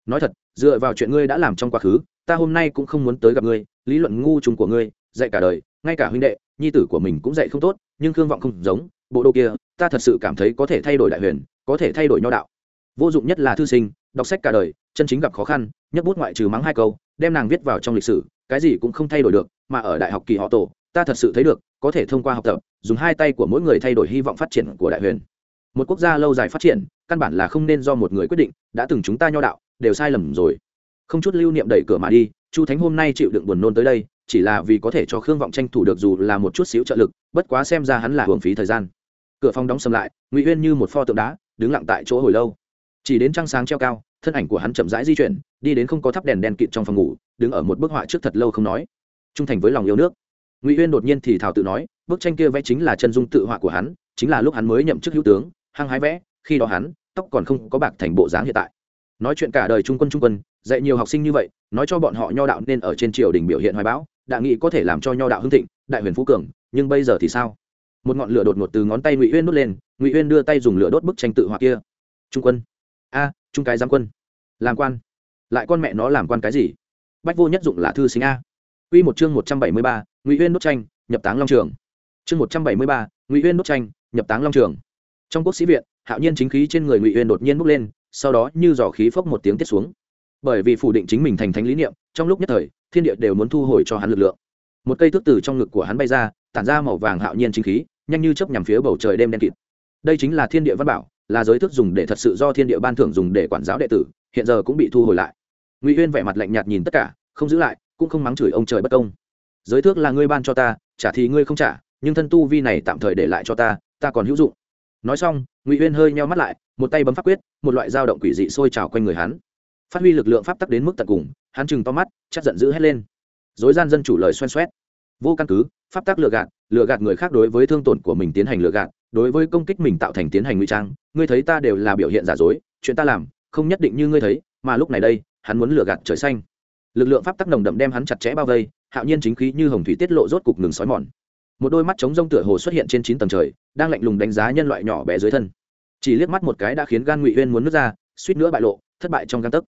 Nói thật, dựa vào chuyện ngươi đã làm trong quá khứ, ta hôm nay cũng không muốn tới gặp ngươi, lý luận ngu trùng của ngươi, dạy cả đời, ngay cả huynh đệ, nhi tử của mình cũng dạy không tốt, nhưng khương vọng không giống, bộ đồ kia, ta thật sự cảm thấy có thể thay đổi đại huyền, có thể thay đổi nho đạo. Vô dụng nhất là thư sinh đọc sách cả đời, chân chính gặp khó khăn nhấc bút ngoại trừ mắng hai câu, đem nàng viết vào trong lịch sử, cái gì cũng không thay đổi được, mà ở đại học kỳ họ tổ, ta thật sự thấy được, có thể thông qua học tập, dùng hai tay của mỗi người thay đổi hy vọng phát triển của đại huyền. Một quốc gia lâu dài phát triển, căn bản là không nên do một người quyết định, đã từng chúng ta nho đạo, đều sai lầm rồi. Không chút lưu niệm đẩy cửa mà đi, chu thánh hôm nay chịu đựng buồn nôn tới đây, chỉ là vì có thể cho khương vọng tranh thủ được dù là một chút xíu trợ lực, bất quá xem ra hắn là hưởng phí thời gian. Cửa phòng đóng sầm lại, ngụy uyên như một pho tượng đá, đứng lặng tại chỗ hồi lâu chỉ đến trăng sáng treo cao, thân ảnh của hắn chậm rãi di chuyển, đi đến không có thắp đèn đen kịt trong phòng ngủ, đứng ở một bức họa trước thật lâu không nói. Trung thành với lòng yêu nước. Ngụy uyên đột nhiên thì thảo tự nói, bức tranh kia vẽ chính là chân dung tự họa của hắn, chính là lúc hắn mới nhậm chức hữu tướng, hăng hái vẽ, khi đó hắn, tóc còn không có bạc thành bộ dáng hiện tại. Nói chuyện cả đời trung quân trung quân, dạy nhiều học sinh như vậy, nói cho bọn họ nho đạo nên ở trên triều đình biểu hiện hoài bão đạ nghị có thể làm cho nho đạo hưng thịnh, đại huyền phú cường, nhưng bây giờ thì sao? Một ngọn lửa đột ngột từ ngón tay ngụy uyên đốt lên, ngụy uyên đưa tay dùng lửa đốt bức tranh tự họa kia. Trung quân a trung cái giám quân làm quan lại con mẹ nó làm quan cái gì bách vô nhất dụng là thư sinh a Quy một chương một trăm bảy mươi ba, Ngụy Uyên đốt tranh, nhập táng long trường. Chương một trăm bảy mươi ba, Ngụy Uyên đốt tranh, nhập táng long trường. Trong quốc sĩ viện, Hạo Nhiên chính khí trên người Ngụy Uyên đột nhiên bốc lên, sau đó như giò khí phốc một tiếng tiết xuống. Bởi vì phủ định chính mình thành thánh lý niệm, trong lúc nhất thời, thiên địa đều muốn thu hồi cho hắn lực lượng. Một cây thước từ trong ngực của hắn bay ra, tản ra màu vàng Hạo Nhiên chính khí, nhanh như chớp nhằm phía bầu trời đêm đen kịt đây chính là thiên địa văn bảo là giới thức dùng để thật sự do thiên địa ban thưởng dùng để quản giáo đệ tử, hiện giờ cũng bị thu hồi lại. Ngụy uyên vẻ mặt lạnh nhạt nhìn tất cả, không giữ lại, cũng không mắng chửi ông trời bất công. Giới thước là ngươi ban cho ta trả thì ngươi không trả, nhưng thân tu vi này tạm thời để lại cho ta ta còn hữu dụng. Nói xong, ngụy uyên hơi nheo mắt lại, một tay bấm pháp quyết, một loại dao động quỷ dị sôi trào quanh người hắn. Phát huy lực lượng pháp tắc đến mức tận cùng, hắn chừng to mắt, chắc giận dữ hét lên. Dối gian dân chủ lời xoen xoét vô căn cứ, pháp tắc lừa gạt lừa gạt người khác đối với thương tổn của mình tiến hành lừa gạt đối với công kích mình tạo thành tiến hành ngụy trang, ngươi thấy ta đều là biểu hiện giả dối, chuyện ta làm, không nhất định như ngươi thấy, mà lúc này đây, hắn muốn lừa gạt trời xanh. Lực lượng pháp tắc nồng đậm đem hắn chặt chẽ bao vây, hạo nhiên chính khí như hồng thủy tiết lộ rốt cục ngừng sói mòn. Một đôi mắt trống rông tựa hồ xuất hiện trên chín tầng trời, đang lạnh lùng đánh giá nhân loại nhỏ bé dưới thân. Chỉ liếc mắt một cái đã khiến gan ngụy huyên muốn nước ra, suýt nữa bại lộ, thất bại trong gan tấc.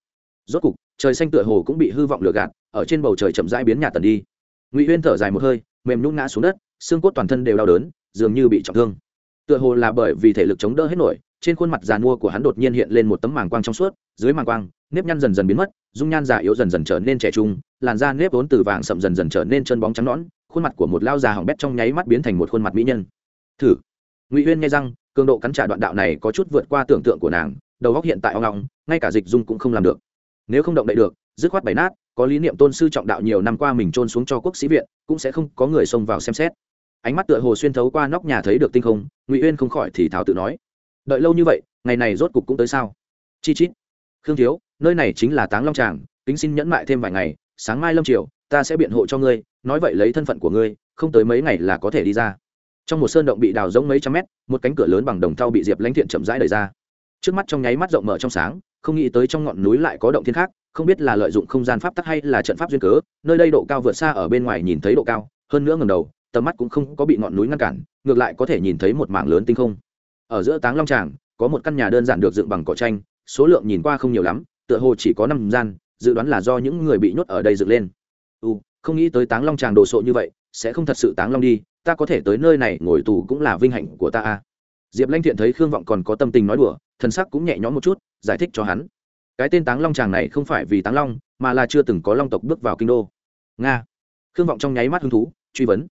Rốt cục, trời xanh tựa hồ cũng bị hư vọng lừa gạt, ở trên bầu trời chậm rãi biến nhà tần đi. Ngụy huyên thở dài một hơi, mềm nhún ngã xuống đất, xương cốt toàn thân đều đau đớn, dường như bị trọng thương tựa hồ là bởi vì thể lực chống đỡ hết nổi trên khuôn mặt già mua của hắn đột nhiên hiện lên một tấm màng quang trong suốt dưới màng quang nếp nhăn dần dần biến mất dung nhan già yếu dần dần trở nên trẻ trung làn da nếp vốn từ vàng sậm dần dần trở nên chân bóng trắng nõn khuôn mặt của một lao già hỏng bét trong nháy mắt biến thành một khuôn mặt mỹ nhân. Thử. Ngụy huyên nghe rằng, cường độ cắn trả đoạn đạo này có chút vượt qua tưởng tượng của nàng đầu góc hiện tại o ngọng ngay cả dịch dung cũng không làm được. Nếu không động đậy được dứt khoát bày nát có lý niệm tôn sư trọng đạo nhiều năm qua mình trôn xuống cho quốc sĩ viện cũng sẽ không có người xông vào xem xét ánh mắt tựa hồ xuyên thấu qua nóc nhà thấy được tinh không, ngụy uyên không khỏi thì thảo tự nói, đợi lâu như vậy, ngày này rốt cục cũng tới sao? Chi chít, khương thiếu, nơi này chính là táng long tràng, kính xin nhẫn mại thêm vài ngày, sáng mai lâm triều, ta sẽ biện hộ cho ngươi, nói vậy lấy thân phận của ngươi, không tới mấy ngày là có thể đi ra. Trong một sơn động bị đào rỗng mấy trăm mét, một cánh cửa lớn bằng đồng thau bị diệp lãnh thiện chậm rãi đẩy ra. Trước mắt trong nháy mắt rộng mở trong sáng, không nghĩ tới trong ngọn núi lại có động thiên khác, không biết là lợi dụng không gian pháp tắc hay là trận pháp duyên cớ, nơi đây độ cao vượt xa ở bên ngoài nhìn thấy độ cao, hơn nữa ngầm đầu tầm mắt cũng không có bị ngọn núi ngăn cản, ngược lại có thể nhìn thấy một mảng lớn tinh không. Ở giữa táng long tràng, có một căn nhà đơn giản được dựng bằng cỏ tranh, số lượng nhìn qua không nhiều lắm, tựa hồ chỉ có năm gian, dự đoán là do những người bị nhốt ở đây dựng lên. U không nghĩ tới táng long tràng đồ sộ như vậy, sẽ không thật sự táng long đi, ta có thể tới nơi này ngồi tù cũng là vinh hạnh của ta a. Diệp lanh thiện thấy khương vọng còn có tâm tình nói đùa, thần sắc cũng nhẹ nhõm một chút, giải thích cho hắn. Cái tên táng long tràng này không phải vì táng long, mà là chưa từng có long tộc bước vào kinh đô. Nga. Khương vọng trong nháy mắt hứng thú, truy vấn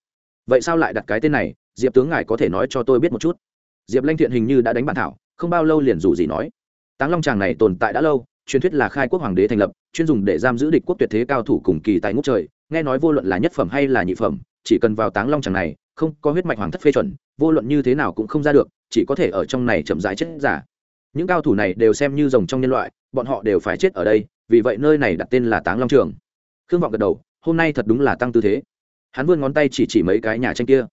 vậy sao lại đặt cái tên này? Diệp tướng ngài có thể nói cho tôi biết một chút. Diệp lanh thiện hình như đã đánh bản thảo, không bao lâu liền dù gì nói. Táng long tràng này tồn tại đã lâu, truyền thuyết là khai quốc hoàng đế thành lập, chuyên dùng để giam giữ địch quốc tuyệt thế cao thủ cùng kỳ tại ngũ trời, nghe nói vô luận là nhất phẩm hay là nhị phẩm, chỉ cần vào táng long tràng này, không có huyết mạch hoàng thất phê chuẩn, vô luận như thế nào cũng không ra được, chỉ có thể ở trong này chậm rãi chết giả. Những cao thủ này đều xem như rồng trong nhân loại, bọn họ đều phải chết ở đây, vì vậy nơi này đặt tên là táng long trường. Khương vọng gật đầu, hôm nay thật đúng là tăng tư thế hắn vươn ngón tay chỉ chỉ mấy cái nhà tranh kia.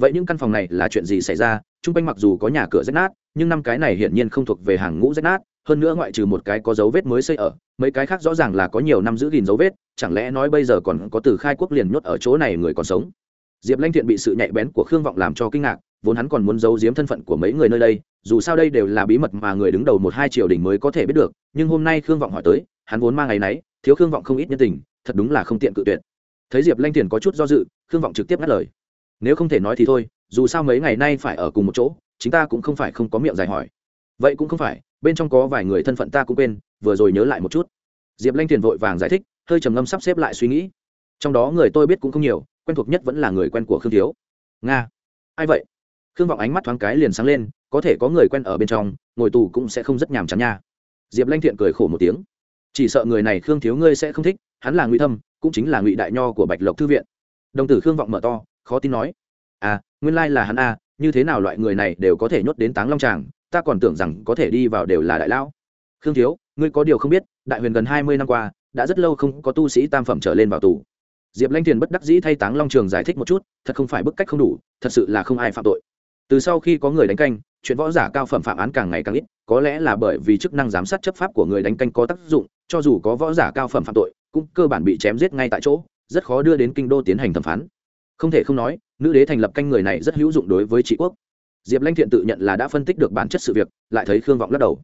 Vậy những căn phòng này là chuyện gì xảy ra? T r u n g quanh mặc dù có nhà cửa rách nát, nhưng năm cái này hiển nhiên không thuộc về hàng ngũ rách nát. Hơn nữa ngoại trừ một cái có dấu vết mới xây ở, mấy cái khác rõ ràng là có nhiều năm giữ gìn dấu vết, chẳng lẽ nói bây giờ còn có từ khai quốc liền nhốt ở chỗ này người còn sống? Diệp lanh thiện bị sự nhạy bén của khương vọng làm cho kinh ngạc, vốn hắn còn muốn giấu giếm thân phận của mấy người nơi đây, dù sao đây đều là bí mật mà người đứng đầu một hai triều đình mới có thể biết được, nhưng hôm nay khương vọng hỏi tới, hắn vốn mang ngày náy thiếu khương vọng không ít nhân tình, thật đúng là không tiện cự tuyệt thấy diệp lanh thiền có chút do dự khương vọng trực tiếp ngắt lời nếu không thể nói thì thôi dù sao mấy ngày nay phải ở cùng một chỗ chúng ta cũng không phải không có miệng dài hỏi vậy cũng không phải bên trong có vài người thân phận ta cũng quên vừa rồi nhớ lại một chút diệp lanh thiền vội vàng giải thích hơi trầm ngâm sắp xếp lại suy nghĩ trong đó người tôi biết cũng không nhiều quen thuộc nhất vẫn là người quen của khương thiếu nga ai vậy khương vọng ánh mắt thoáng cái liền sáng lên có thể có người quen ở bên trong ngồi tù cũng sẽ không rất nhàm chán nha diệp lanh thiện cười khổ một tiếng chỉ sợ người này khương thiếu ngươi sẽ không thích hắn là nguy thâm cũng chính là ngụy đại nho của bạch lộc thư viện đồng tử khương vọng mở to khó tin nói à nguyên lai là hắn a à, như thế nào loại người này đều có thể nhốt đến táng long tràng ta còn tưởng rằng có thể đi vào đều là đại lão khương thiếu ngươi có điều không biết đại huyền gần hai mươi năm qua đã rất lâu không có tu sĩ tam phẩm trở lên vào tù diệp lanh thiền bất đắc dĩ thay táng long trường giải thích một chút thật không phải bức cách không đủ thật sự là không ai phạm tội từ sau khi có người đánh canh chuyện võ giả cao phẩm phạm án càng ngày càng ít có lẽ là bởi vì chức năng giám sát chấp pháp của người đánh canh có tác dụng cho dù có võ giả cao phẩm phạm tội cũng cơ bản bị chém giết ngay tại chỗ, rất khó đưa đến kinh đô tiến hành thẩm phán. Không thể không nói, nữ đế thành lập canh người này rất hữu dụng đối với trị quốc. Diệp lanh thiện tự nhận là đã phân tích được bản chất sự việc, lại thấy khương vọng lắc đầu.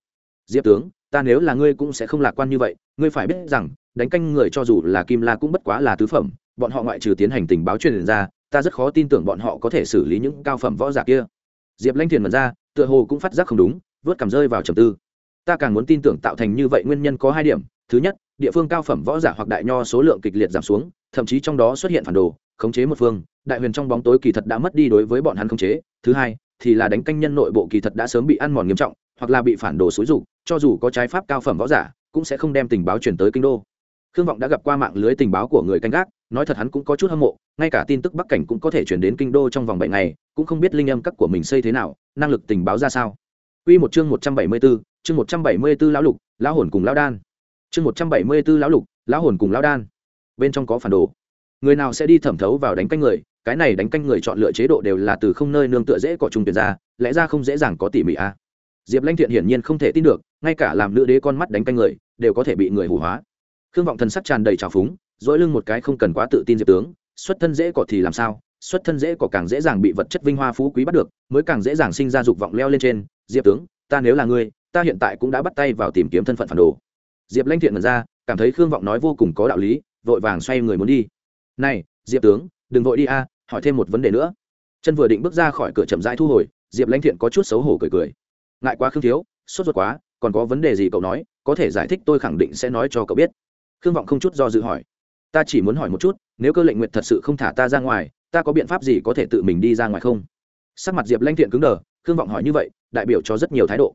Diệp tướng, ta nếu là ngươi cũng sẽ không lạc quan như vậy, ngươi phải biết rằng, đánh canh người cho dù là kim la cũng bất quá là tứ phẩm, bọn họ ngoại trừ tiến hành tình báo truyền ra, ta rất khó tin tưởng bọn họ có thể xử lý những cao phẩm võ giả kia. Diệp lanh Thiện mật ra, tựa hồ cũng phát giác không đúng, vớt cảm rơi vào trầm tư. Ta càng muốn tin tưởng tạo thành như vậy nguyên nhân có hai điểm. Thứ nhất địa phương cao phẩm võ giả hoặc đại nho số lượng kịch liệt giảm xuống thậm chí trong đó xuất hiện phản đồ khống chế một phương đại huyền trong bóng tối kỳ thật đã mất đi đối với bọn hắn khống chế. Thứ hai thì là đánh canh nhân nội bộ kỳ thật đã sớm bị ăn mòn nghiêm trọng hoặc là bị phản đồ xúi dục cho dù có trái pháp cao phẩm võ giả cũng sẽ không đem tình báo chuyển tới kinh đô. Khương vọng đã gặp qua mạng lưới tình báo của người canh gác nói thật hắn cũng có chút hâm mộ ngay cả tin tức bắc cảnh cũng có thể chuyển đến kinh đô trong vòng bảy ngày cũng không biết linh âm các của mình xây thế nào năng lực tình báo ra sao. Quy một chương 174, chương 174 lão lục, lão hồn cùng lão đan. Chương 174 lão lục, lão hồn cùng lão đan. Bên trong có phản đồ. Người nào sẽ đi thẩm thấu vào đánh canh người, cái này đánh canh người chọn lựa chế độ đều là từ không nơi nương tựa dễ có trung tuyển ra, lẽ ra không dễ dàng có tỉ mỉ a. À. Diệp lanh Thiện hiển nhiên không thể tin được, ngay cả làm nữ đế con mắt đánh canh người, đều có thể bị người hủ hóa. Khương vọng thần sắc tràn đầy trào phúng, dỗi lưng một cái không cần quá tự tin diệp tướng, xuất thân dễ cỏ thì làm sao? Xuất thân dễ cỏ càng dễ dàng bị vật chất vinh hoa phú quý bắt được, mới càng dễ dàng sinh ra dục vọng leo lên trên, diệp tướng ta nếu là ngươi ta hiện tại cũng đã bắt tay vào tìm kiếm thân phận phản đồ diệp lanh thiện mật ra, cảm thấy khương vọng nói vô cùng có đạo lý, vội vàng xoay người muốn đi. Này, diệp tướng, đừng vội đi a, hỏi thêm một vấn đề nữa. Chân vừa định bước ra khỏi cửa chậm rãi thu hồi, diệp lanh thiện có chút xấu hổ cười cười. Ngại quá khương thiếu, sốt ruột quá, còn có vấn đề gì cậu nói, có thể giải thích tôi khẳng định sẽ nói cho cậu biết. Khương vọng không chút do dự hỏi. Ta chỉ muốn hỏi một chút, nếu cơ lệnh nguyện thật sự không thả ta ra ngoài, ta có biện pháp gì có thể tự mình đi ra ngoài không? Sắc mặt diệp lanh thiện cứng đờ, khương vọng hỏi như vậy, đại biểu cho rất nhiều thái độ.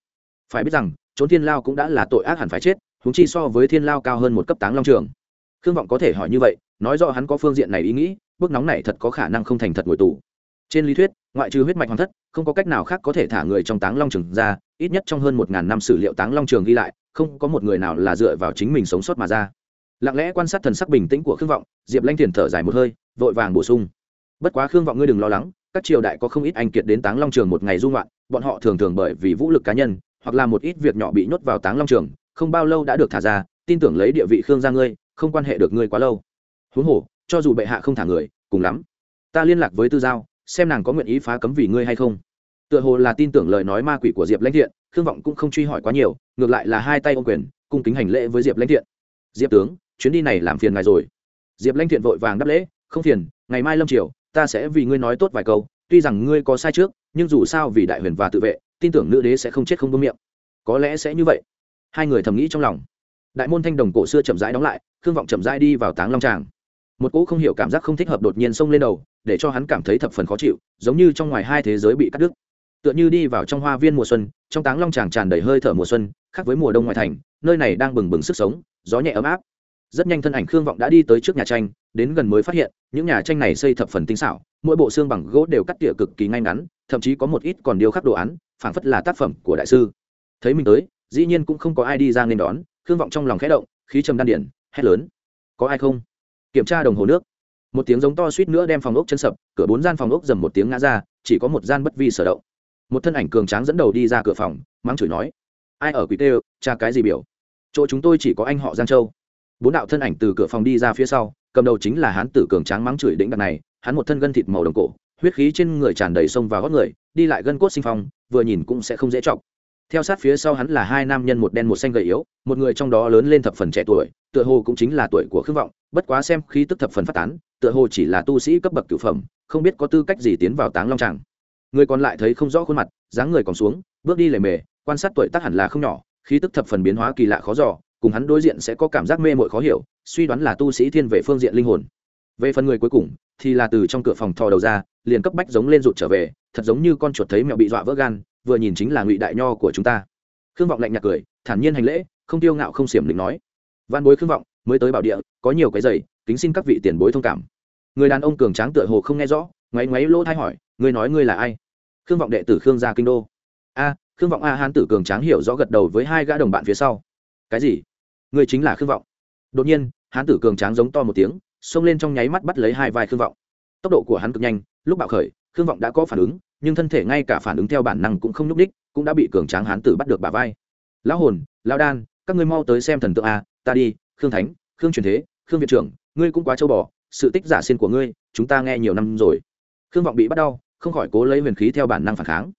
Phải biết rằng, trốn thiên lao cũng đã là tội ác hẳn phải chết húng chi so với thiên lao cao hơn một cấp táng long trường. Khương vọng có thể hỏi như vậy, nói rõ hắn có phương diện này ý nghĩ, bước nóng này thật có khả năng không thành thật ngồi tù. Trên lý thuyết, ngoại trừ huyết mạch hoàng thất, không có cách nào khác có thể thả người trong táng long trường ra, ít nhất trong hơn một ngàn năm sử liệu táng long trường ghi lại, không có một người nào là dựa vào chính mình sống sót mà ra. Lặng lẽ quan sát thần sắc bình tĩnh của khương vọng, diệp lanh thiền thở dài một hơi, vội vàng bổ sung. Bất quá khương vọng ngươi đừng lo lắng, các triều đại có không ít anh kiệt đến táng long trường một ngày du ngoạn, bọn họ thường thường bởi vì vũ lực cá nhân, hoặc là một ít việc nhỏ bị nhốt vào táng long trường không bao lâu đã được thả ra, tin tưởng lấy địa vị khương gia ngươi, không quan hệ được ngươi quá lâu. Huống hồ, cho dù bệ hạ không thả người, cùng lắm. Ta liên lạc với tư giao, xem nàng có nguyện ý phá cấm vì ngươi hay không. Tựa hồ là tin tưởng lời nói ma quỷ của diệp lãnh thiện, khương vọng cũng không truy hỏi quá nhiều, ngược lại là hai tay ô quyền, cung kính hành lễ với diệp lãnh thiện. Diệp tướng, chuyến đi này làm phiền ngài rồi. Diệp lãnh thiện vội vàng đáp lễ, không phiền, ngày mai lâm triều, ta sẽ vì ngươi nói tốt vài câu, tuy rằng ngươi có sai trước, nhưng dù sao vì đại huyền và tự vệ, tin tưởng nữ đế sẽ không chết không bơm miệng. Có lẽ sẽ như vậy hai người thầm nghĩ trong lòng. Đại môn thanh đồng cổ xưa chậm rãi đóng lại, khương vọng chậm rãi đi vào táng long tràng. Một cỗ không hiểu cảm giác không thích hợp đột nhiên xông lên đầu, để cho hắn cảm thấy thập phần khó chịu, giống như trong ngoài hai thế giới bị cắt đứt. Tựa như đi vào trong hoa viên mùa xuân, trong táng long tràng tràn đầy hơi thở mùa xuân, khác với mùa đông ngoại thành, nơi này đang bừng bừng sức sống, gió nhẹ ấm áp. Rất nhanh thân ảnh khương vọng đã đi tới trước nhà tranh, đến gần mới phát hiện, những nhà tranh này xây thập phần tinh xảo, mỗi bộ xương bằng gỗ đều cắt tỉa cực kỳ ngay ngắn, thậm chí có một ít còn điêu khắc đồ án, phảng phất là tác phẩm của đại sư. Thấy mình tới dĩ nhiên cũng không có ai đi ra nên đón, khương vọng trong lòng khẽ động, khí trầm đan điển, hét lớn. Có ai không? Kiểm tra đồng hồ nước. Một tiếng giống to suýt nữa đem phòng ốc chân sập, cửa bốn gian phòng ốc dầm một tiếng ngã ra, chỉ có một gian bất vi sở động. Một thân ảnh cường tráng dẫn đầu đi ra cửa phòng, mắng chửi nói, ai ở quỷ tê cha cái gì biểu? Chỗ chúng tôi chỉ có anh họ giang châu. Bốn đạo thân ảnh từ cửa phòng đi ra phía sau, cầm đầu chính là hán tử cường tráng mắng chửi đĩnh đặc này, hắn một thân gân thịt màu đồng cổ, huyết khí trên người tràn đầy sông và gót người, đi lại gân cốt sinh phong, vừa nhìn cũng sẽ không dễ chọc theo sát phía sau hắn là hai nam nhân, một đen một xanh gầy yếu, một người trong đó lớn lên thập phần trẻ tuổi, tựa hồ cũng chính là tuổi của khương vọng, bất quá xem khí tức thập phần phát tán, tựa hồ chỉ là tu sĩ cấp bậc cửu phẩm, không biết có tư cách gì tiến vào táng long tràng. Người còn lại thấy không rõ khuôn mặt, dáng người còn xuống, bước đi lề mề, quan sát tuổi tác hẳn là không nhỏ, khí tức thập phần biến hóa kỳ lạ khó giò cùng hắn đối diện sẽ có cảm giác mê mội khó hiểu, suy đoán là tu sĩ thiên về phương diện linh hồn. Về phần người cuối cùng, thì là từ trong cửa phòng thò đầu ra, liền cấp bách giống lên rụt trở về, thật giống như con chuột thấy mẹo bị dọa vỡ gan vừa nhìn chính là ngụy đại nho của chúng ta khương vọng lạnh nhạt cười thản nhiên hành lễ không tiêu ngạo không xiểm định nói văn bối khương vọng mới tới bảo địa có nhiều cái giày kính xin các vị tiền bối thông cảm người đàn ông cường tráng tựa hồ không nghe rõ ngoáy ngoáy lỗ thay hỏi ngươi nói ngươi là ai khương vọng đệ tử khương gia kinh đô a khương vọng a hán tử cường tráng hiểu rõ gật đầu với hai gã đồng bạn phía sau cái gì ngươi chính là khương vọng đột nhiên hán tử cường tráng giống to một tiếng xông lên trong nháy mắt bắt lấy hai vai khương vọng tốc độ của hắn cực nhanh lúc bạo khởi khương vọng đã có phản ứng nhưng thân thể ngay cả phản ứng theo bản năng cũng không nhúc đích cũng đã bị cường tráng hán tử bắt được bà vai. Lão hồn, lão đan, các ngươi mau tới xem thần tượng a, ta đi, khương thánh, khương truyền thế, khương viện trưởng, ngươi cũng quá châu bò, sự tích giả xin của ngươi, chúng ta nghe nhiều năm rồi. Khương vọng bị bắt đau, không khỏi cố lấy huyền khí theo bản năng phản kháng.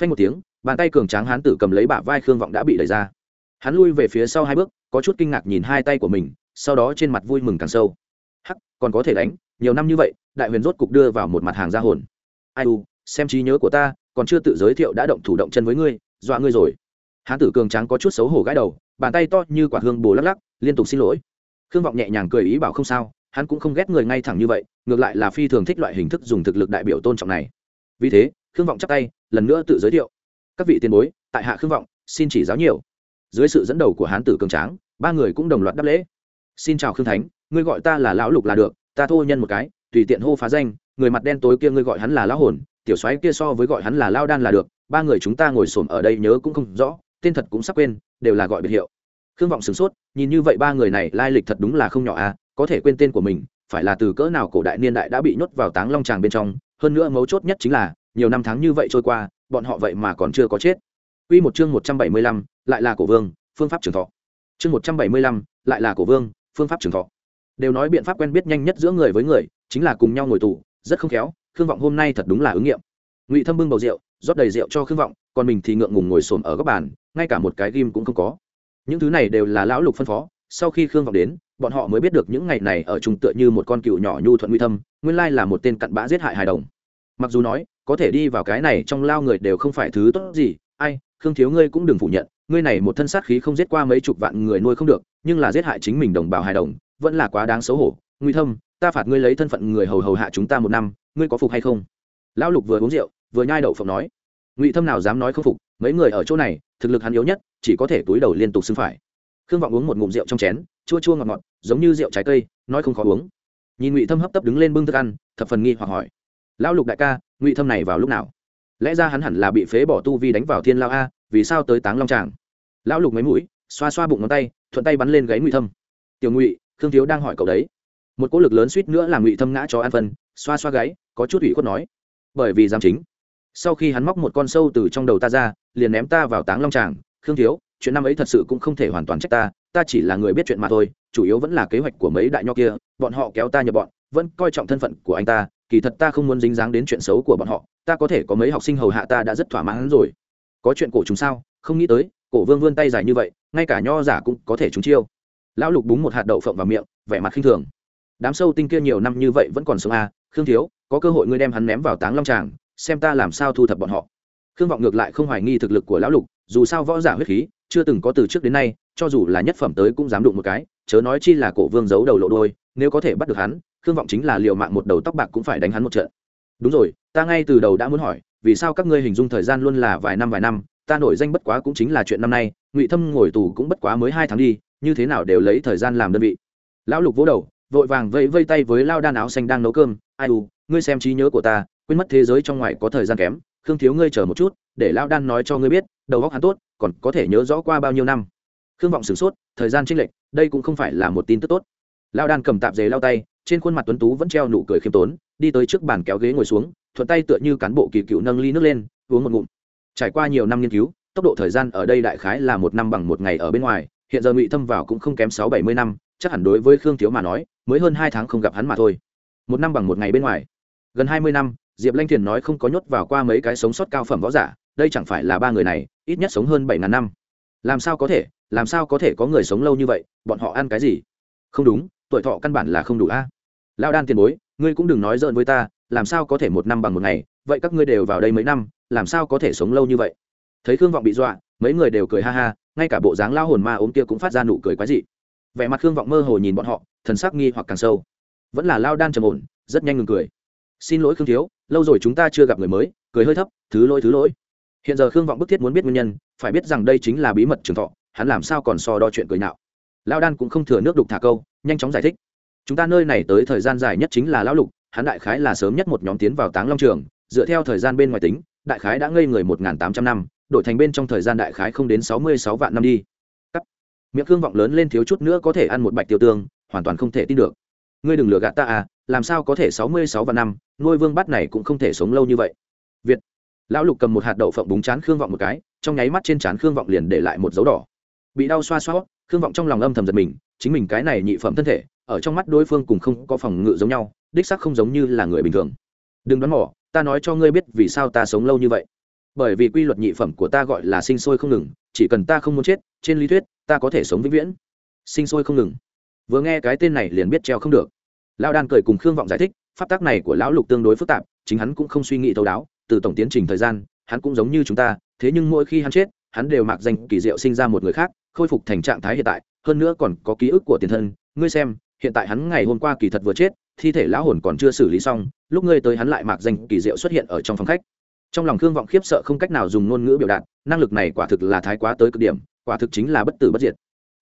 Phanh một tiếng, bàn tay cường tráng hán tử cầm lấy bả vai khương vọng đã bị đẩy ra. Hắn lui về phía sau hai bước, có chút kinh ngạc nhìn hai tay của mình, sau đó trên mặt vui mừng càng sâu. Hắc, còn có thể đánh, nhiều năm như vậy, đại huyền rốt cục đưa vào một mặt hàng ra hồn. Ai u xem trí nhớ của ta, còn chưa tự giới thiệu đã động thủ động chân với ngươi, dọa ngươi rồi. Hán tử cường tráng có chút xấu hổ gãi đầu, bàn tay to như quả hương bồ lắc lắc, liên tục xin lỗi. Khương vọng nhẹ nhàng cười ý bảo không sao, hắn cũng không ghét người ngay thẳng như vậy, ngược lại là phi thường thích loại hình thức dùng thực lực đại biểu tôn trọng này. Vì thế, khương vọng chắp tay, lần nữa tự giới thiệu. Các vị tiền bối, tại hạ khương vọng, xin chỉ giáo nhiều. Dưới sự dẫn đầu của hán tử cường tráng, ba người cũng đồng loạt đáp lễ. Xin chào khương thánh, ngươi gọi ta là lão lục là được, ta thô nhân một cái, tùy tiện hô phá danh, người mặt đen tối kia ngươi gọi hắn là lão hồn tiểu soái kia so với gọi hắn là lao đan là được ba người chúng ta ngồi xổm ở đây nhớ cũng không rõ tên thật cũng sắp quên đều là gọi biệt hiệu khương vọng sửng sốt nhìn như vậy ba người này lai lịch thật đúng là không nhỏ à có thể quên tên của mình phải là từ cỡ nào cổ đại niên đại đã bị nhốt vào táng long tràng bên trong hơn nữa mấu chốt nhất chính là nhiều năm tháng như vậy trôi qua bọn họ vậy mà còn chưa có chết Quy một chương 175, lại là cổ vương, phương pháp trường thọ. Chương 175, lại là cổ vương, phương pháp trường thọ. Đều nói biện pháp quen biết nhanh nhất giữa người với người, chính là cùng nhau ngồi tù, rất không khéo, Khương Vọng hôm nay thật đúng là ứng nghiệm. Ngụy Thâm bưng bầu rượu, rót đầy rượu cho Khương Vọng, còn mình thì ngượng ngùng ngồi xổm ở góc bàn, ngay cả một cái ghim cũng không có. Những thứ này đều là lão lục phân phó, sau khi Khương Vọng đến, bọn họ mới biết được những ngày này ở trung tựa như một con cựu nhỏ nhu thuận nguy thâm, nguyên lai là một tên cặn bã giết hại hài đồng. Mặc dù nói, có thể đi vào cái này trong lao người đều không phải thứ tốt gì, ai, khương thiếu ngươi cũng đừng phủ nhận ngươi này một thân sát khí không giết qua mấy chục vạn người nuôi không được nhưng là giết hại chính mình đồng bào hài đồng vẫn là quá đáng xấu hổ nguy thâm ta phạt ngươi lấy thân phận người hầu hầu hạ chúng ta một năm ngươi có phục hay không? Lão lục vừa uống rượu, vừa nhai đậu phộng nói. Ngụy thâm nào dám nói không phục, mấy người ở chỗ này, thực lực hắn yếu nhất, chỉ có thể túi đầu liên tục xưng phải. Khương vọng uống một ngụm rượu trong chén, chua chua ngọt ngọt, giống như rượu trái cây, nói không khó uống. Nhìn ngụy thâm hấp tấp đứng lên bưng thức ăn, thập phần nghi hoặc hỏi. Lão lục đại ca, ngụy thâm này vào lúc nào? Lẽ ra hắn hẳn là bị phế bỏ tu vi đánh vào thiên lao a, vì sao tới táng long tràng? Lão lục mấy mũi, xoa xoa bụng ngón tay, thuận tay bắn lên gáy ngụy thâm. Tiểu ngụy, khương thiếu đang hỏi cậu đấy. Một cỗ lực lớn suýt nữa làm ngụy thâm ngã cho an phân, xoa xoa gáy có chút ủy khuất nói, bởi vì giám chính. Sau khi hắn móc một con sâu từ trong đầu ta ra, liền ném ta vào táng long tràng. Khương thiếu, chuyện năm ấy thật sự cũng không thể hoàn toàn trách ta ta chỉ là người biết chuyện mà thôi, chủ yếu vẫn là kế hoạch của mấy đại nho kia, bọn họ kéo ta nhập bọn, vẫn coi trọng thân phận của anh ta, kỳ thật ta không muốn dính dáng đến chuyện xấu của bọn họ, ta có thể có mấy học sinh hầu hạ ta đã rất thỏa mãn rồi. Có chuyện cổ chúng sao? Không nghĩ tới, cổ vương vươn tay dài như vậy, ngay cả nho giả cũng có thể trúng chiêu. Lão lục búng một hạt đậu phộng vào miệng, vẻ mặt khinh thường. Đám sâu tinh kia nhiều năm như vậy vẫn còn sống à? Khương thiếu có cơ hội ngươi đem hắn ném vào táng long tràng, xem ta làm sao thu thập bọn họ. Khương vọng ngược lại không hoài nghi thực lực của lão lục, dù sao võ giả huyết khí, chưa từng có từ trước đến nay, cho dù là nhất phẩm tới cũng dám đụng một cái, chớ nói chi là cổ vương giấu đầu lộ đôi, nếu có thể bắt được hắn, khương vọng chính là liều mạng một đầu tóc bạc cũng phải đánh hắn một trận. Đúng rồi, ta ngay từ đầu đã muốn hỏi, vì sao các ngươi hình dung thời gian luôn là vài năm vài năm, ta nổi danh bất quá cũng chính là chuyện năm nay, ngụy thâm ngồi tù cũng bất quá mới hai tháng đi, như thế nào đều lấy thời gian làm đơn vị. Lão lục vỗ đầu, vội vàng vẫy vây tay với lao đan áo xanh đang nấu cơm, ai u ngươi xem trí nhớ của ta, quên mất thế giới trong ngoài có thời gian kém, khương thiếu ngươi chờ một chút, để lao đan nói cho ngươi biết, đầu góc hắn tốt, còn có thể nhớ rõ qua bao nhiêu năm. Khương vọng sửng sốt, thời gian trinh lệch, đây cũng không phải là một tin tức tốt. Lao đan cầm tạp dề lao tay, trên khuôn mặt tuấn tú vẫn treo nụ cười khiêm tốn, đi tới trước bàn kéo ghế ngồi xuống, thuận tay tựa như cán bộ kỳ cựu nâng ly nước lên, uống một ngụm. Trải qua nhiều năm nghiên cứu, tốc độ thời gian ở đây đại khái là một năm bằng một ngày ở bên ngoài, hiện giờ ngụy thâm vào cũng không kém sáu bảy mươi năm, chắc hẳn đối với khương thiếu mà nói, mới hơn hai tháng không gặp hắn mà thôi. Một năm bằng một ngày bên ngoài gần hai mươi năm, diệp lanh thiền nói không có nhốt vào qua mấy cái sống sót cao phẩm võ giả, đây chẳng phải là ba người này, ít nhất sống hơn bảy ngàn năm. Làm sao có thể, làm sao có thể có người sống lâu như vậy, bọn họ ăn cái gì? Không đúng, tuổi thọ căn bản là không đủ a. À? lao đan tiền bối, ngươi cũng đừng nói dợn với ta, làm sao có thể một năm bằng một ngày, vậy các ngươi đều vào đây mấy năm, làm sao có thể sống lâu như vậy? Thấy khương vọng bị dọa, mấy người đều cười ha ha, ngay cả bộ dáng lao hồn ma ốm kia cũng phát ra nụ cười quái dị. Vẻ mặt khương vọng mơ hồ nhìn bọn họ, thần sắc nghi hoặc càng sâu. Vẫn là lao đan trầm ổn, rất nhanh ngừng cười xin lỗi khương thiếu, lâu rồi chúng ta chưa gặp người mới, cười hơi thấp, thứ lỗi thứ lỗi. Hiện giờ khương vọng bức thiết muốn biết nguyên nhân, phải biết rằng đây chính là bí mật trường thọ, hắn làm sao còn so đo chuyện cười nạo. Lao đan cũng không thừa nước đục thả câu, nhanh chóng giải thích. Chúng ta nơi này tới thời gian dài nhất chính là lão lục, hắn đại khái là sớm nhất một nhóm tiến vào táng long trường, dựa theo thời gian bên ngoài tính, đại khái đã ngây người một tám trăm năm, đổi thành bên trong thời gian đại khái không đến sáu mươi sáu vạn năm đi. Cắt. miệng khương vọng lớn lên thiếu chút nữa có thể ăn một bạch tiêu tương, hoàn toàn không thể tin được. Ngươi đừng lừa gạt ta à làm sao có thể sáu mươi sáu vạn năm, nuôi vương bắt này cũng không thể sống lâu như vậy. Việt. Lão lục cầm một hạt đậu phộng búng chán khương vọng một cái, trong nháy mắt trên chán khương vọng liền để lại một dấu đỏ. Bị đau xoa xoa, khương vọng trong lòng âm thầm giật mình, chính mình cái này nhị phẩm thân thể, ở trong mắt đối phương cùng không có phòng ngự giống nhau, đích sắc không giống như là người bình thường. Đừng đoán mỏ ta nói cho ngươi biết vì sao ta sống lâu như vậy. Bởi vì quy luật nhị phẩm của ta gọi là sinh sôi không ngừng, chỉ cần ta không muốn chết, trên lý thuyết, ta có thể sống vĩnh viễn. Sinh sôi không ngừng. Vừa nghe cái tên này liền biết treo không được lão đan cười cùng khương vọng giải thích, pháp tác này của lão lục tương đối phức tạp, chính hắn cũng không suy nghĩ thấu đáo, từ tổng tiến trình thời gian, hắn cũng giống như chúng ta, thế nhưng mỗi khi hắn chết, hắn đều mặc danh kỳ diệu sinh ra một người khác, khôi phục thành trạng thái hiện tại, hơn nữa còn có ký ức của tiền thân. Ngươi xem, hiện tại hắn ngày hôm qua kỳ thật vừa chết, thi thể lão hồn còn chưa xử lý xong, lúc ngươi tới hắn lại mạc danh kỳ diệu xuất hiện ở trong phòng khách. Trong lòng khương vọng khiếp sợ không cách nào dùng ngôn ngữ biểu đạt, năng lực này quả thực là thái quá tới cực điểm, quả thực chính là bất tử bất diệt.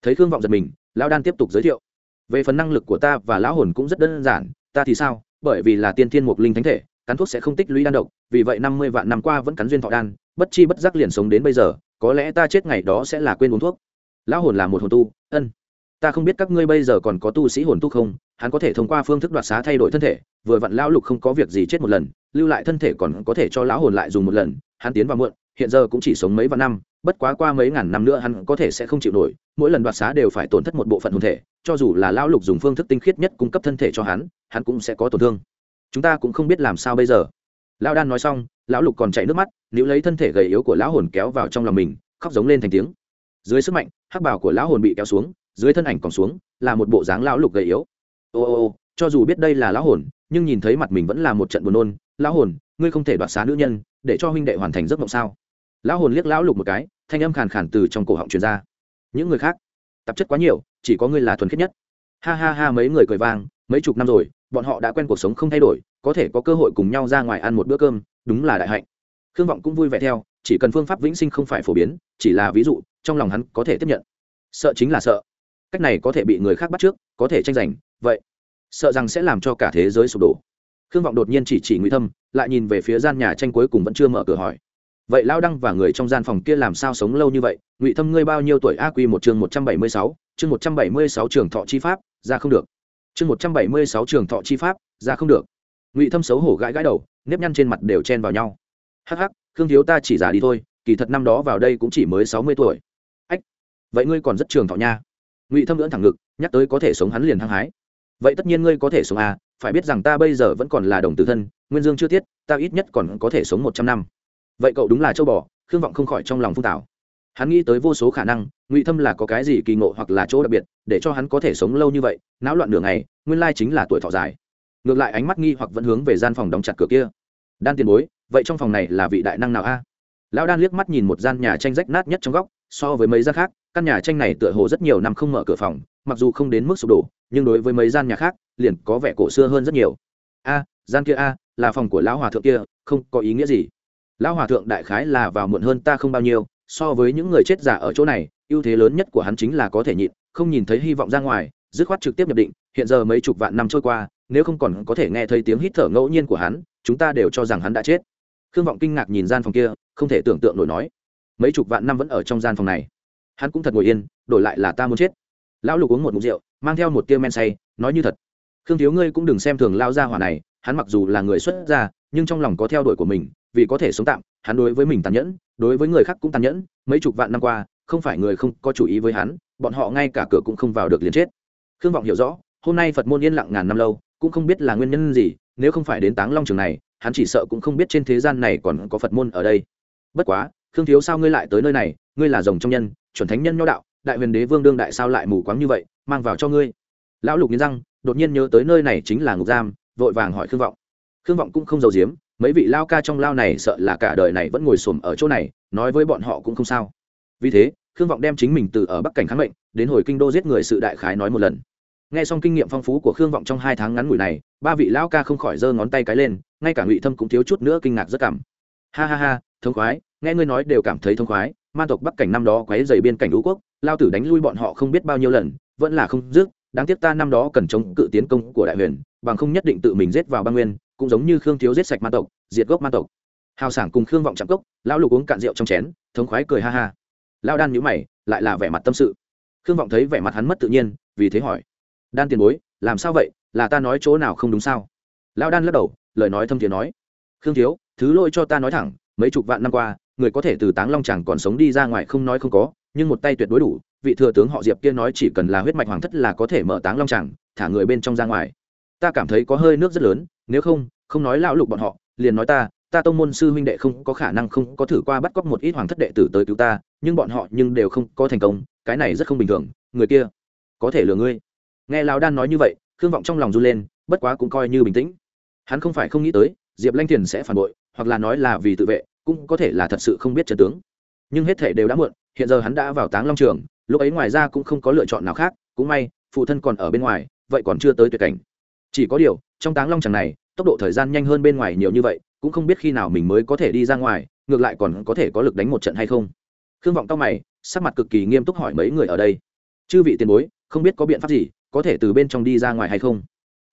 Thấy khương vọng giật mình, lão đan tiếp tục giới thiệu về phần năng lực của ta và lão hồn cũng rất đơn giản, ta thì sao? Bởi vì là tiên thiên mục linh thánh thể, cắn thuốc sẽ không tích lũy đan độc, vì vậy năm mươi vạn năm qua vẫn cắn duyên thọ đan, bất chi bất giác liền sống đến bây giờ, có lẽ ta chết ngày đó sẽ là quên uống thuốc. Lão hồn là một hồn tu, ân. Ta không biết các ngươi bây giờ còn có tu sĩ hồn tu không, hắn có thể thông qua phương thức đoạt xá thay đổi thân thể, vừa vặn lão lục không có việc gì chết một lần, lưu lại thân thể còn có thể cho lão hồn lại dùng một lần, hắn tiến vào muộn hiện giờ cũng chỉ sống mấy vạn năm, bất quá qua mấy ngàn năm nữa hắn có thể sẽ không chịu nổi, mỗi lần đoạt xá đều phải tổn thất một bộ phận hồn thể, cho dù là lão lục dùng phương thức tinh khiết nhất cung cấp thân thể cho hắn hắn cũng sẽ có tổn thương. Chúng ta cũng không biết làm sao bây giờ. Lão đan nói xong, lão lục còn chạy nước mắt nếu lấy thân thể gầy yếu của lão hồn kéo vào trong lòng mình, khóc giống lên thành tiếng. Dưới sức mạnh, hắc bào của lão hồn bị kéo xuống, dưới thân ảnh còn xuống, là một bộ dáng lão lục gầy yếu. Ô ô ô, cho dù biết đây là lão hồn, nhưng nhìn thấy mặt mình vẫn là một trận buồn nôn. Lão hồn, ngươi không thể đoạt xá nữ nhân, để cho huynh đệ hoàn thành giấc mộng sao? Lão hồn liếc lão lục một cái, thanh âm khàn khàn từ trong cổ họng truyền ra. Những người khác? Tạp chất quá nhiều, chỉ có ngươi là thuần khiết nhất. Ha ha ha, mấy người cười vang, mấy chục năm rồi, bọn họ đã quen cuộc sống không thay đổi, có thể có cơ hội cùng nhau ra ngoài ăn một bữa cơm, đúng là đại hạnh. Khương vọng cũng vui vẻ theo, chỉ cần phương pháp vĩnh sinh không phải phổ biến, chỉ là ví dụ, trong lòng hắn có thể tiếp nhận. Sợ chính là sợ. Cách này có thể bị người khác bắt trước, có thể tranh giành, vậy, sợ rằng sẽ làm cho cả thế giới sụp đổ. Khương vọng đột nhiên chỉ chỉ ngụy thâm, lại nhìn về phía gian nhà tranh cuối cùng vẫn chưa mở cửa hỏi vậy lao đăng và người trong gian phòng kia làm sao sống lâu như vậy? Ngụy thâm ngươi bao nhiêu tuổi? A quy một chương một trăm bảy mươi sáu, chương một trăm bảy mươi sáu trường thọ chi pháp, ra không được. Chương một trăm bảy mươi sáu trường thọ chi pháp, ra không được. Ngụy thâm xấu hổ gãi gãi đầu, nếp nhăn trên mặt đều chen vào nhau. Hắc hắc, khương thiếu ta chỉ già đi thôi, kỳ thật năm đó vào đây cũng chỉ mới sáu mươi tuổi. Ách, vậy ngươi còn rất trường thọ nha. Ngụy thâm lưỡn thẳng ngực, nhắc tới có thể sống hắn liền hăng hái. Vậy tất nhiên ngươi có thể sống à phải biết rằng ta bây giờ vẫn còn là đồng tử thân, nguyên dương chưa tiết, ta ít nhất còn có thể sống một trăm năm vậy cậu đúng là châu bò, khương vọng không khỏi trong lòng phung tảo hắn nghĩ tới vô số khả năng, ngụy thâm là có cái gì kỳ ngộ hoặc là chỗ đặc biệt, để cho hắn có thể sống lâu như vậy, náo loạn nửa ngày, nguyên lai chính là tuổi thọ dài. Ngược lại ánh mắt nghi hoặc vẫn hướng về gian phòng đóng chặt cửa kia. Đan tiền bối, vậy trong phòng này là vị đại năng nào a? Lão đan liếc mắt nhìn một gian nhà tranh rách nát nhất trong góc, so với mấy gian khác, căn nhà tranh này tựa hồ rất nhiều năm không mở cửa phòng, mặc dù không đến mức sụp đổ, nhưng đối với mấy gian nhà khác, liền có vẻ cổ xưa hơn rất nhiều. A, gian kia a, là phòng của lão hòa thượng kia, không có ý nghĩa gì lão hòa thượng đại khái là vào muộn hơn ta không bao nhiêu, so với những người chết giả ở chỗ này, ưu thế lớn nhất của hắn chính là có thể nhịn, không nhìn thấy hy vọng ra ngoài, dứt khoát trực tiếp nhập định, hiện giờ mấy chục vạn năm trôi qua, nếu không còn có thể nghe thấy tiếng hít thở ngẫu nhiên của hắn, chúng ta đều cho rằng hắn đã chết. Khương vọng kinh ngạc nhìn gian phòng kia, không thể tưởng tượng nổi nói, mấy chục vạn năm vẫn ở trong gian phòng này. Hắn cũng thật ngồi yên, đổi lại là ta muốn chết. Lão lục uống một mục rượu, mang theo một tiêu men say, nói như thật, khương thiếu ngươi cũng đừng xem thường lao ra hỏa này, hắn mặc dù là người xuất gia nhưng trong lòng có theo đuổi của mình, vì có thể sống tạm, hắn đối với mình tàn nhẫn, đối với người khác cũng tàn nhẫn, mấy chục vạn năm qua, không phải người không có chủ ý với hắn, bọn họ ngay cả cửa cũng không vào được liền chết. Khương vọng hiểu rõ, hôm nay phật môn yên lặng ngàn năm lâu, cũng không biết là nguyên nhân gì, nếu không phải đến táng long trường này, hắn chỉ sợ cũng không biết trên thế gian này còn có phật môn ở đây. Bất quá, khương thiếu sao ngươi lại tới nơi này, ngươi là rồng trong nhân, chuẩn thánh nhân nho đạo, đại huyền đế vương đương đại sao lại mù quáng như vậy, mang vào cho ngươi. Lão lục nghiến răng, đột nhiên nhớ tới nơi này chính là ngục giam, vội vàng hỏi khương vọng khương vọng cũng không giàu giếm, mấy vị lao ca trong lao này sợ là cả đời này vẫn ngồi xổm ở chỗ này, nói với bọn họ cũng không sao. Vì thế, khương vọng đem chính mình từ ở bắc cảnh kháng mệnh đến hồi kinh đô giết người sự đại khái nói một lần. Nghe xong kinh nghiệm phong phú của khương vọng trong hai tháng ngắn ngủi này, ba vị lao ca không khỏi giơ ngón tay cái lên, ngay cả ngụy thâm cũng thiếu chút nữa kinh ngạc rất cảm. Ha ha ha, thông khoái, nghe ngươi nói đều cảm thấy thông khoái man tộc bắc cảnh năm đó quấy dày biên cảnh đũ quốc, lao tử đánh lui bọn họ không biết bao nhiêu lần, vẫn là không dứt, đáng tiếc ta năm đó cần chống cự tiến công của đại huyền, bằng không nhất định tự mình giết vào Ba nguyên cũng giống như khương thiếu giết sạch man tộc, diệt gốc man tộc. Hào sảng cùng khương vọng chạm cốc, lão lục uống cạn rượu trong chén, thống khoái cười ha ha. Lao đan nhữ mày, lại là vẻ mặt tâm sự. Khương vọng thấy vẻ mặt hắn mất tự nhiên, vì thế hỏi, đan tiền bối, làm sao vậy? Là ta nói chỗ nào không đúng sao? Lao đan lắc đầu, lời nói thâm thiện nói, khương thiếu, thứ lỗi cho ta nói thẳng, mấy chục vạn năm qua, người có thể từ táng long chẳng còn sống đi ra ngoài không nói không có, nhưng một tay tuyệt đối đủ, vị thừa tướng họ diệp kia nói chỉ cần là huyết mạch hoàng thất là có thể mở táng long chẳng thả người bên trong ra ngoài ta cảm thấy có hơi nước rất lớn, nếu không không nói lão lục bọn họ, liền nói ta ta tông môn sư huynh đệ không có khả năng không có thử qua bắt cóc một ít hoàng thất đệ tử tới cứu ta, nhưng bọn họ nhưng đều không có thành công, cái này rất không bình thường, người kia có thể lừa ngươi. Nghe lão đan nói như vậy, khương vọng trong lòng run lên, bất quá cũng coi như bình tĩnh. Hắn không phải không nghĩ tới, diệp lanh thiền sẽ phản bội, hoặc là nói là vì tự vệ, cũng có thể là thật sự không biết trần tướng. Nhưng hết thể đều đã muộn, hiện giờ hắn đã vào táng long trường, lúc ấy ngoài ra cũng không có lựa chọn nào khác, cũng may, phụ thân còn ở bên ngoài, vậy còn chưa tới tuyệt cảnh chỉ có điều, trong táng long chẳng này, tốc độ thời gian nhanh hơn bên ngoài nhiều như vậy, cũng không biết khi nào mình mới có thể đi ra ngoài, ngược lại còn có thể có lực đánh một trận hay không. Khương vọng tao mày, sắc mặt cực kỳ nghiêm túc hỏi mấy người ở đây. Chư vị tiền bối, không biết có biện pháp gì, có thể từ bên trong đi ra ngoài hay không?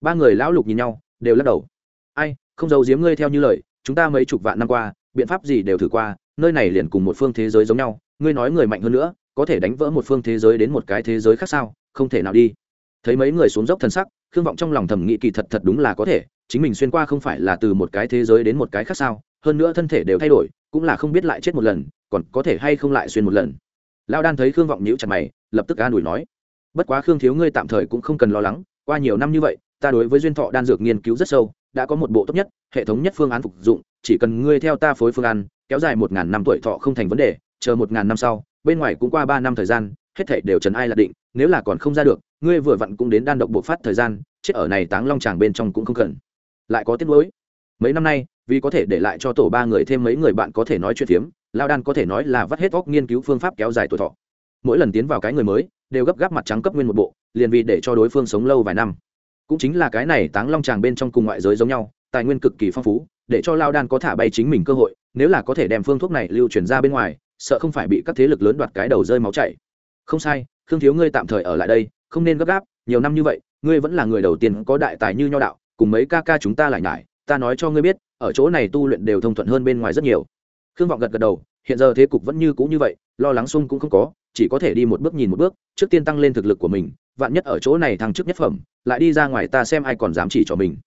Ba người lão lục nhìn nhau, đều lắc đầu. Ai, không giấu giếm ngươi theo như lời, chúng ta mấy chục vạn năm qua, biện pháp gì đều thử qua, nơi này liền cùng một phương thế giới giống nhau, ngươi nói người mạnh hơn nữa, có thể đánh vỡ một phương thế giới đến một cái thế giới khác sao? Không thể nào đi thấy mấy người xuống dốc thân sắc, khương vọng trong lòng thầm nghĩ kỳ thật thật đúng là có thể, chính mình xuyên qua không phải là từ một cái thế giới đến một cái khác sao, hơn nữa thân thể đều thay đổi, cũng là không biết lại chết một lần, còn có thể hay không lại xuyên một lần. Lão đan thấy khương vọng nhíu chặt mày, lập tức an ủi nói, bất quá khương thiếu ngươi tạm thời cũng không cần lo lắng, qua nhiều năm như vậy, ta đối với duyên thọ đan dược nghiên cứu rất sâu, đã có một bộ tốt nhất, hệ thống nhất phương án phục dụng, chỉ cần ngươi theo ta phối phương án, kéo dài một ngàn năm tuổi thọ không thành vấn đề, chờ một ngàn năm sau, bên ngoài cũng qua ba năm thời gian, hết thảy đều trần ai là định nếu là còn không ra được, ngươi vừa vặn cũng đến đan độc bộ phát thời gian, chết ở này táng long tràng bên trong cũng không cần. Lại có tiếc nuối. Mấy năm nay, vì có thể để lại cho tổ ba người thêm mấy người bạn có thể nói chuyện phiếm, lao đan có thể nói là vắt hết óc nghiên cứu phương pháp kéo dài tuổi thọ. Mỗi lần tiến vào cái người mới, đều gấp gáp mặt trắng cấp nguyên một bộ, liền vì để cho đối phương sống lâu vài năm. Cũng chính là cái này táng long tràng bên trong cùng ngoại giới giống nhau, tài nguyên cực kỳ phong phú, để cho lao đan có thả bay chính mình cơ hội, nếu là có thể đem phương thuốc này lưu truyền ra bên ngoài, sợ không phải bị các thế lực lớn đoạt cái đầu rơi máu chảy. Không sai khương thiếu ngươi tạm thời ở lại đây, không nên gấp gáp, nhiều năm như vậy, ngươi vẫn là người đầu tiên có đại tài như nho đạo, cùng mấy ca ca chúng ta lại nhải, ta nói cho ngươi biết, ở chỗ này tu luyện đều thông thuận hơn bên ngoài rất nhiều. Khương vọng gật gật đầu, hiện giờ thế cục vẫn như cũ như vậy, lo lắng xung cũng không có, chỉ có thể đi một bước nhìn một bước, trước tiên tăng lên thực lực của mình, vạn nhất ở chỗ này thăng chức nhất phẩm, lại đi ra ngoài ta xem ai còn dám chỉ cho mình.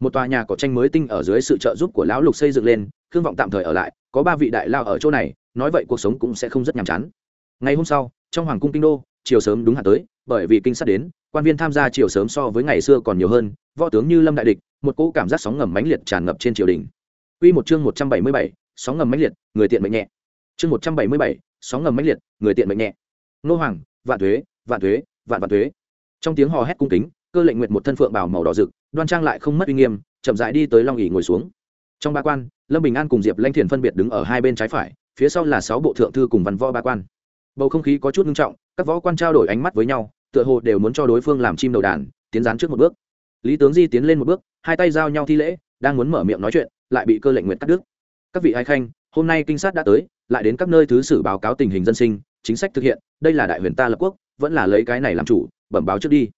Một tòa nhà có tranh mới tinh ở dưới sự trợ giúp của lão lục xây dựng lên, khương vọng tạm thời ở lại, có ba vị đại lao ở chỗ này, nói vậy cuộc sống cũng sẽ không rất nhàm chán. Ngày hôm sau, trong hoàng cung kinh đô chiều sớm đúng hạn tới bởi vì kinh sát đến quan viên tham gia chiều sớm so với ngày xưa còn nhiều hơn võ tướng như lâm đại địch một cỗ cảm giác sóng ngầm mãnh liệt tràn ngập trên triều đình Quy một chương 177, sóng ngầm mãnh liệt, người tiện mệnh nhẹ. Chương 177, sóng ngầm mãnh liệt, người tiện mệnh nhẹ. Nô hoàng, vạn thuế, vạn thuế, vạn vạn thuế. Trong tiếng hò hét cung kính, cơ lệnh nguyệt một thân phượng bào màu đỏ rực, đoan trang lại không mất uy nghiêm, chậm rãi đi tới long ỷ ngồi xuống. Trong ba quan, Lâm Bình An cùng Diệp Lãnh Thiền phân biệt đứng ở hai bên trái phải, phía sau là sáu bộ thượng thư cùng văn võ ba quan. Bầu không khí có chút nghiêm trọng, các võ quan trao đổi ánh mắt với nhau, tựa hồ đều muốn cho đối phương làm chim đầu đàn, tiến dán trước một bước. Lý tướng Di tiến lên một bước, hai tay giao nhau thi lễ, đang muốn mở miệng nói chuyện, lại bị cơ lệnh nguyện cắt đứt. Các vị ai khanh hôm nay kinh sát đã tới lại đến các nơi thứ sử báo cáo tình hình dân sinh chính sách thực hiện đây là đại huyền ta lập quốc vẫn là lấy cái này làm chủ bẩm báo trước đi.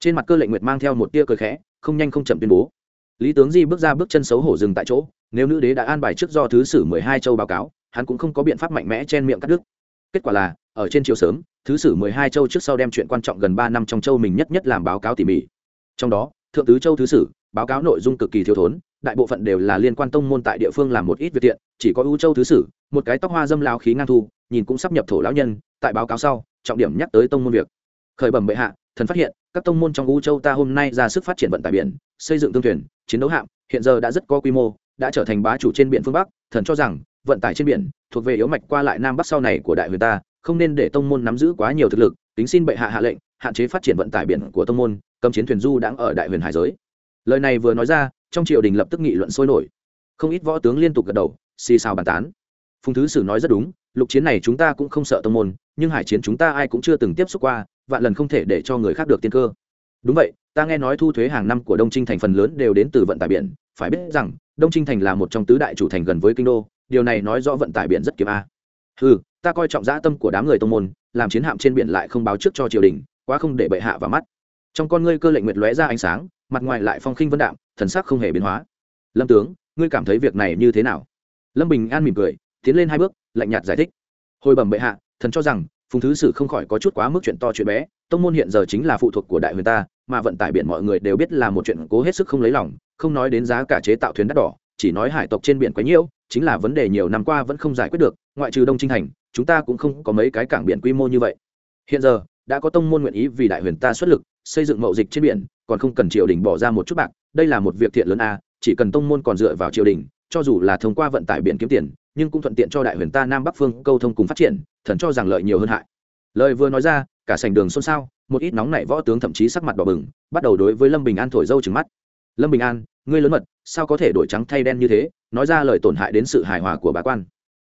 Trên mặt cơ lệnh nguyệt mang theo một tia cười khẽ không nhanh không chậm tuyên bố. Lý tướng di bước ra bước chân xấu hổ dừng tại chỗ nếu nữ đế đã an bài trước do thứ sử mười hai châu báo cáo hắn cũng không có biện pháp mạnh mẽ chen miệng cắt đứt kết quả là, ở trên chiều sớm, thứ sử mười hai châu trước sau đem chuyện quan trọng gần ba năm trong châu mình nhất nhất làm báo cáo tỉ mỉ. Trong đó, thượng tứ châu thứ sử, báo cáo nội dung cực kỳ thiếu thốn, đại bộ phận đều là liên quan tông môn tại địa phương làm một ít việc tiện chỉ có ưu châu thứ sử, một cái tóc hoa dâm lao khí ngang thu, nhìn cũng sắp nhập thổ lão nhân, tại báo cáo sau, trọng điểm nhắc tới tông môn việc. Khởi bẩm bệ hạ, thần phát hiện, các tông môn trong ưu châu ta hôm nay ra sức phát triển vận tải biển, xây dựng tương thuyền, chiến đấu hạm, hiện giờ đã rất có quy mô, đã trở thành bá chủ trên biển phương bắc, thần cho rằng vận tải trên biển, thuộc về yếu mạch qua lại nam bắc sau này của đại huyền ta, không nên để tông môn nắm giữ quá nhiều thực lực, tính xin bệ hạ hạ lệnh, hạn chế phát triển vận tải biển của tông môn, cấm chiến thuyền du đang ở đại huyền hải giới. Lời này vừa nói ra, trong triều đình lập tức nghị luận sôi nổi. Không ít võ tướng liên tục gật đầu, xì xào bàn tán. Phùng thứ sử nói rất đúng, lục chiến này chúng ta cũng không sợ tông môn, nhưng hải chiến chúng ta ai cũng chưa từng tiếp xúc qua, vạn lần không thể để cho người khác được tiên cơ. Đúng vậy, ta nghe nói thu thuế hàng năm của đông trinh thành phần lớn đều đến từ vận tải biển, phải biết rằng, đông trinh thành là một trong tứ đại chủ thành gần với kinh đô điều này nói rõ vận tải biển rất kiếm a. Ừ ta coi trọng dã tâm của đám người tông môn, làm chiến hạm trên biển lại không báo trước cho triều đình, quá không để bệ hạ vào mắt. Trong con ngươi cơ lệnh nguyệt lóe ra ánh sáng, mặt ngoài lại phong khinh vân đạm, thần sắc không hề biến hóa. Lâm tướng, ngươi cảm thấy việc này như thế nào? Lâm bình an mỉm cười, tiến lên hai bước, lạnh nhạt giải thích. Hồi bẩm bệ hạ, thần cho rằng, phùng thứ sử không khỏi có chút quá mức chuyện to chuyện bé, tông môn hiện giờ chính là phụ thuộc của đại huyền ta, mà vận tải biển mọi người đều biết là một chuyện cố hết sức không lấy lòng, không nói đến giá cả chế tạo thuyền đắt đỏ, chỉ nói hải tộc trên biển quá nhiễu chính là vấn đề nhiều năm qua vẫn không giải quyết được, ngoại trừ đông trinh thành, chúng ta cũng không có mấy cái cảng biển quy mô như vậy. Hiện giờ, đã có tông môn nguyện ý vì đại huyền ta xuất lực, xây dựng mậu dịch trên biển, còn không cần triều đình bỏ ra một chút bạc, đây là một việc thiện lớn a, chỉ cần tông môn còn dựa vào triều đình, cho dù là thông qua vận tải biển kiếm tiền, nhưng cũng thuận tiện cho đại huyền ta nam bắc phương câu thông cùng phát triển, thần cho rằng lợi nhiều hơn hại. Lời vừa nói ra, cả sành đường xôn xao, một ít nóng nảy võ tướng thậm chí sắc mặt đỏ bừng, bắt đầu đối với lâm bình an thổi dâu trừng mắt. Lâm bình an ngươi lớn mật, sao có thể đổi trắng thay đen như thế, nói ra lời tổn hại đến sự hài hòa của bà quan.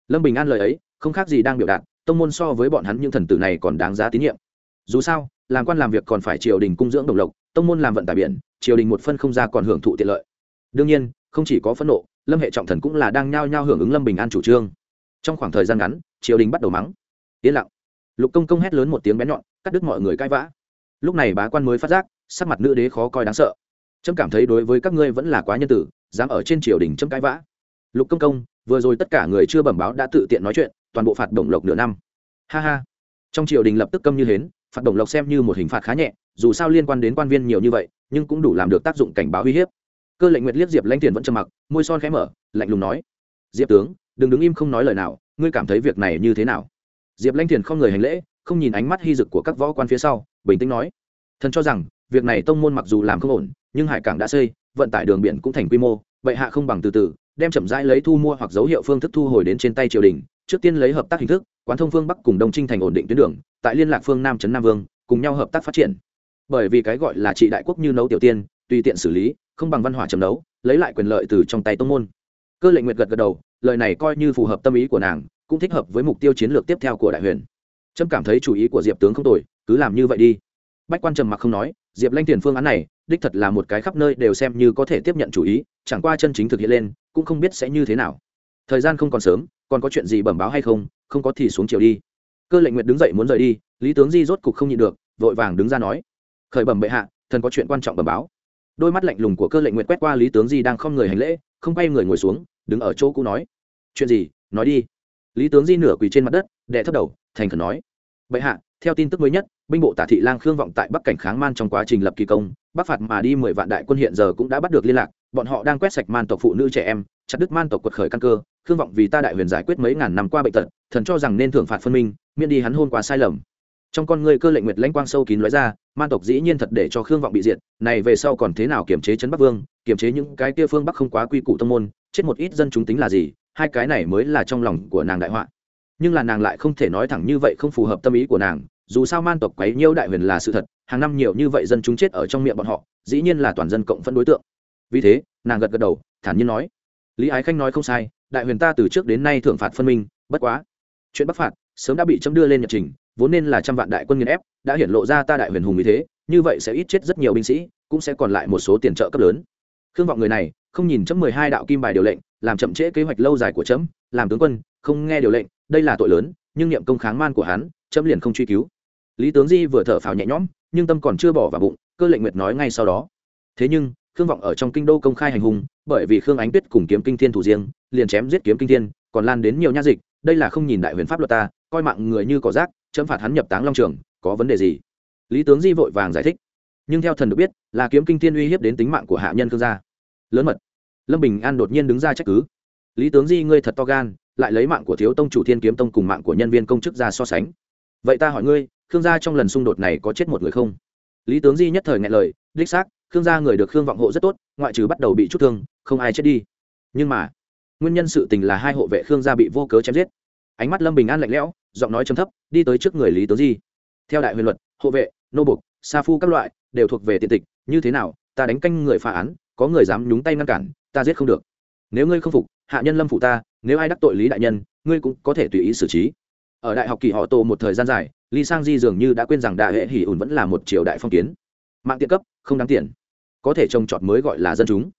Lâm bình an lời ấy, không khác gì đang biểu đạt, tông môn so với bọn hắn những thần tử này còn đáng giá tín nhiệm. Dù sao, làm quan làm việc còn phải triều đình cung dưỡng đồng lộc, tông môn làm vận tải biển, triều đình một phân không ra còn hưởng thụ tiện lợi. Đương nhiên, không chỉ có phẫn nộ, lâm hệ trọng thần cũng là đang nhao nhao hưởng ứng lâm bình an chủ trương. Trong khoảng thời gian ngắn, triều đình bắt đầu mắng. Yên lặng. Lục công công hét lớn một tiếng bén nhọn, cắt đứt mọi người cãi vã. Lúc này bá quan mới phát giác, sắc mặt nữ đế khó coi đáng sợ trâm cảm thấy đối với các ngươi vẫn là quá nhân tử, dám ở trên triều đình châm cãi vã. Lục công công, vừa rồi tất cả người chưa bẩm báo đã tự tiện nói chuyện, toàn bộ phạt đồng lộc nửa năm. Ha ha. Trong triều đình lập tức câm như hến, phạt đồng lộc xem như một hình phạt khá nhẹ, dù sao liên quan đến quan viên nhiều như vậy, nhưng cũng đủ làm được tác dụng cảnh báo uy hiếp. Cơ lệnh nguyệt liếc diệp lanh tiền vẫn trầm mặc, môi son khẽ mở, lạnh lùng nói, diệp tướng, đừng đứng im không nói lời nào, ngươi cảm thấy việc này như thế nào? Diệp lanh tiền không người hành lễ, không nhìn ánh mắt hy dực của các võ quan phía sau, bình tĩnh nói, thần cho rằng, việc này tông môn mặc dù làm không ổn nhưng hải cảng đã xây, vận tải đường biển cũng thành quy mô, vậy hạ không bằng từ từ, đem chậm rãi lấy thu mua hoặc dấu hiệu phương thức thu hồi đến trên tay triều đình, trước tiên lấy hợp tác hình thức, quán thông phương bắc cùng đông trinh thành ổn định tuyến đường, tại liên lạc phương nam trấn nam vương, cùng nhau hợp tác phát triển. Bởi vì cái gọi là trị đại quốc như nấu tiểu tiên, tùy tiện xử lý, không bằng văn hỏa chấm nấu, lấy lại quyền lợi từ trong tay tông môn. Cơ lệnh nguyệt gật gật đầu, lời này coi như phù hợp tâm ý của nàng, cũng thích hợp với mục tiêu chiến lược tiếp theo của đại huyền. Trâm cảm thấy chủ ý của diệp tướng không tồi, cứ làm như vậy đi. Bách quan trầm mặc không nói, diệp lanh tiền phương án này đích thật là một cái khắp nơi đều xem như có thể tiếp nhận chủ ý, chẳng qua chân chính thực hiện lên, cũng không biết sẽ như thế nào. Thời gian không còn sớm, còn có chuyện gì bẩm báo hay không không có thì xuống chiều đi. Cơ lệnh nguyệt đứng dậy muốn rời đi, lý tướng di rốt cục không nhịn được, vội vàng đứng ra nói, khởi bẩm bệ hạ, thần có chuyện quan trọng bẩm báo. Đôi mắt lạnh lùng của cơ lệnh nguyệt quét qua lý tướng di đang không người hành lễ, không bay người ngồi xuống, đứng ở chỗ cũ nói, chuyện gì? Nói đi. Lý tướng di nửa quỳ trên mặt đất đệ thấp đầu, thành khẩn nói, bệ hạ theo tin tức mới nhất, binh bộ tả thị lang khương vọng tại bắc cảnh kháng man trong quá trình lập kỳ công, bắc phạt mà đi mười vạn đại quân hiện giờ cũng đã bắt được liên lạc, bọn họ đang quét sạch man tộc phụ nữ trẻ em, chặt đứt man tộc quật khởi căn cơ, khương vọng vì ta đại huyền giải quyết mấy ngàn năm qua bệnh tật, thần cho rằng nên thưởng phạt phân minh, miễn đi hắn hôn quá sai lầm. Trong con người cơ lệnh nguyệt lãnh quang sâu kín lóe ra, man tộc dĩ nhiên thật để cho khương vọng bị diệt, này về sau còn thế nào kiểm chế trấn bắc vương kiểm chế những cái kia phương bắc không quá quy củ tông môn, chết một ít dân chúng tính là gì, hai cái này mới là trong lòng của nàng đại họa nhưng là nàng lại không thể nói thẳng như vậy không phù hợp tâm ý của nàng, dù sao man tộc quấy nhiêu đại huyền là sự thật, hàng năm nhiều như vậy dân chúng chết ở trong miệng bọn họ, dĩ nhiên là toàn dân cộng phân đối tượng. Vì thế, nàng gật gật đầu, thản nhiên nói, lý ái khanh nói không sai, đại huyền ta từ trước đến nay thưởng phạt phân minh, bất quá, chuyện bắc phạt, sớm đã bị chấm đưa lên nhật trình, vốn nên là trăm vạn đại quân nghiền ép, đã hiển lộ ra ta đại huyền hùng như thế, như vậy sẽ ít chết rất nhiều binh sĩ, cũng sẽ còn lại một số tiền trợ cấp lớn. Khương vọng người này, không nhìn chấm mười hai đạo kim bài điều lệnh, làm chậm trễ kế hoạch lâu dài của chấm, làm tướng quân, không nghe điều lệnh đây là tội lớn, nhưng niệm công kháng man của hắn, chấm liền không truy cứu. Lý tướng di vừa thở phào nhẹ nhõm, nhưng tâm còn chưa bỏ vào bụng, cơ lệnh nguyệt nói ngay sau đó. Thế nhưng, khương vọng ở trong kinh đô công khai hành hung, bởi vì khương ánh tuyết cùng kiếm kinh thiên thủ riêng, liền chém giết kiếm kinh thiên, còn lan đến nhiều nha dịch, đây là không nhìn đại huyền pháp luật ta, coi mạng người như cỏ rác, chấm phạt hắn nhập táng long trường, có vấn đề gì? Lý tướng di vội vàng giải thích. Nhưng theo thần được biết, là kiếm kinh thiên uy hiếp đến tính mạng của hạ nhân khương gia. Lớn mật. Lâm bình an đột nhiên đứng ra trách cứ. Lý tướng di ngươi thật to gan lại lấy mạng của thiếu tông chủ thiên kiếm tông cùng mạng của nhân viên công chức ra so sánh. Vậy ta hỏi ngươi, khương gia trong lần xung đột này có chết một người không? Lý tướng di nhất thời ngại lời, đích xác, khương gia người được khương vọng hộ rất tốt, ngoại trừ bắt đầu bị chút thương, không ai chết đi. Nhưng mà, nguyên nhân sự tình là hai hộ vệ khương gia bị vô cớ chém giết. Ánh mắt lâm bình an lạnh lẽo, giọng nói chấm thấp, đi tới trước người lý tướng di. Theo đại huyền luật, hộ vệ, nô bục sa phu các loại, đều thuộc về tiện tịch, như thế nào, ta đánh canh người phá án, có người dám nhúng tay ngăn cản, ta giết không được. Nếu ngươi không phục hạ nhân lâm phụ ta, nếu ai đắc tội lý đại nhân, ngươi cũng có thể tùy ý xử trí. Ở đại học kỳ họ tổ một thời gian dài, lý sang di dường như đã quên rằng đại hệ hỉ ủn vẫn là một triều đại phong kiến. Mạng tiện cấp, không đáng tiền. Có thể trồng trọt mới gọi là dân chúng.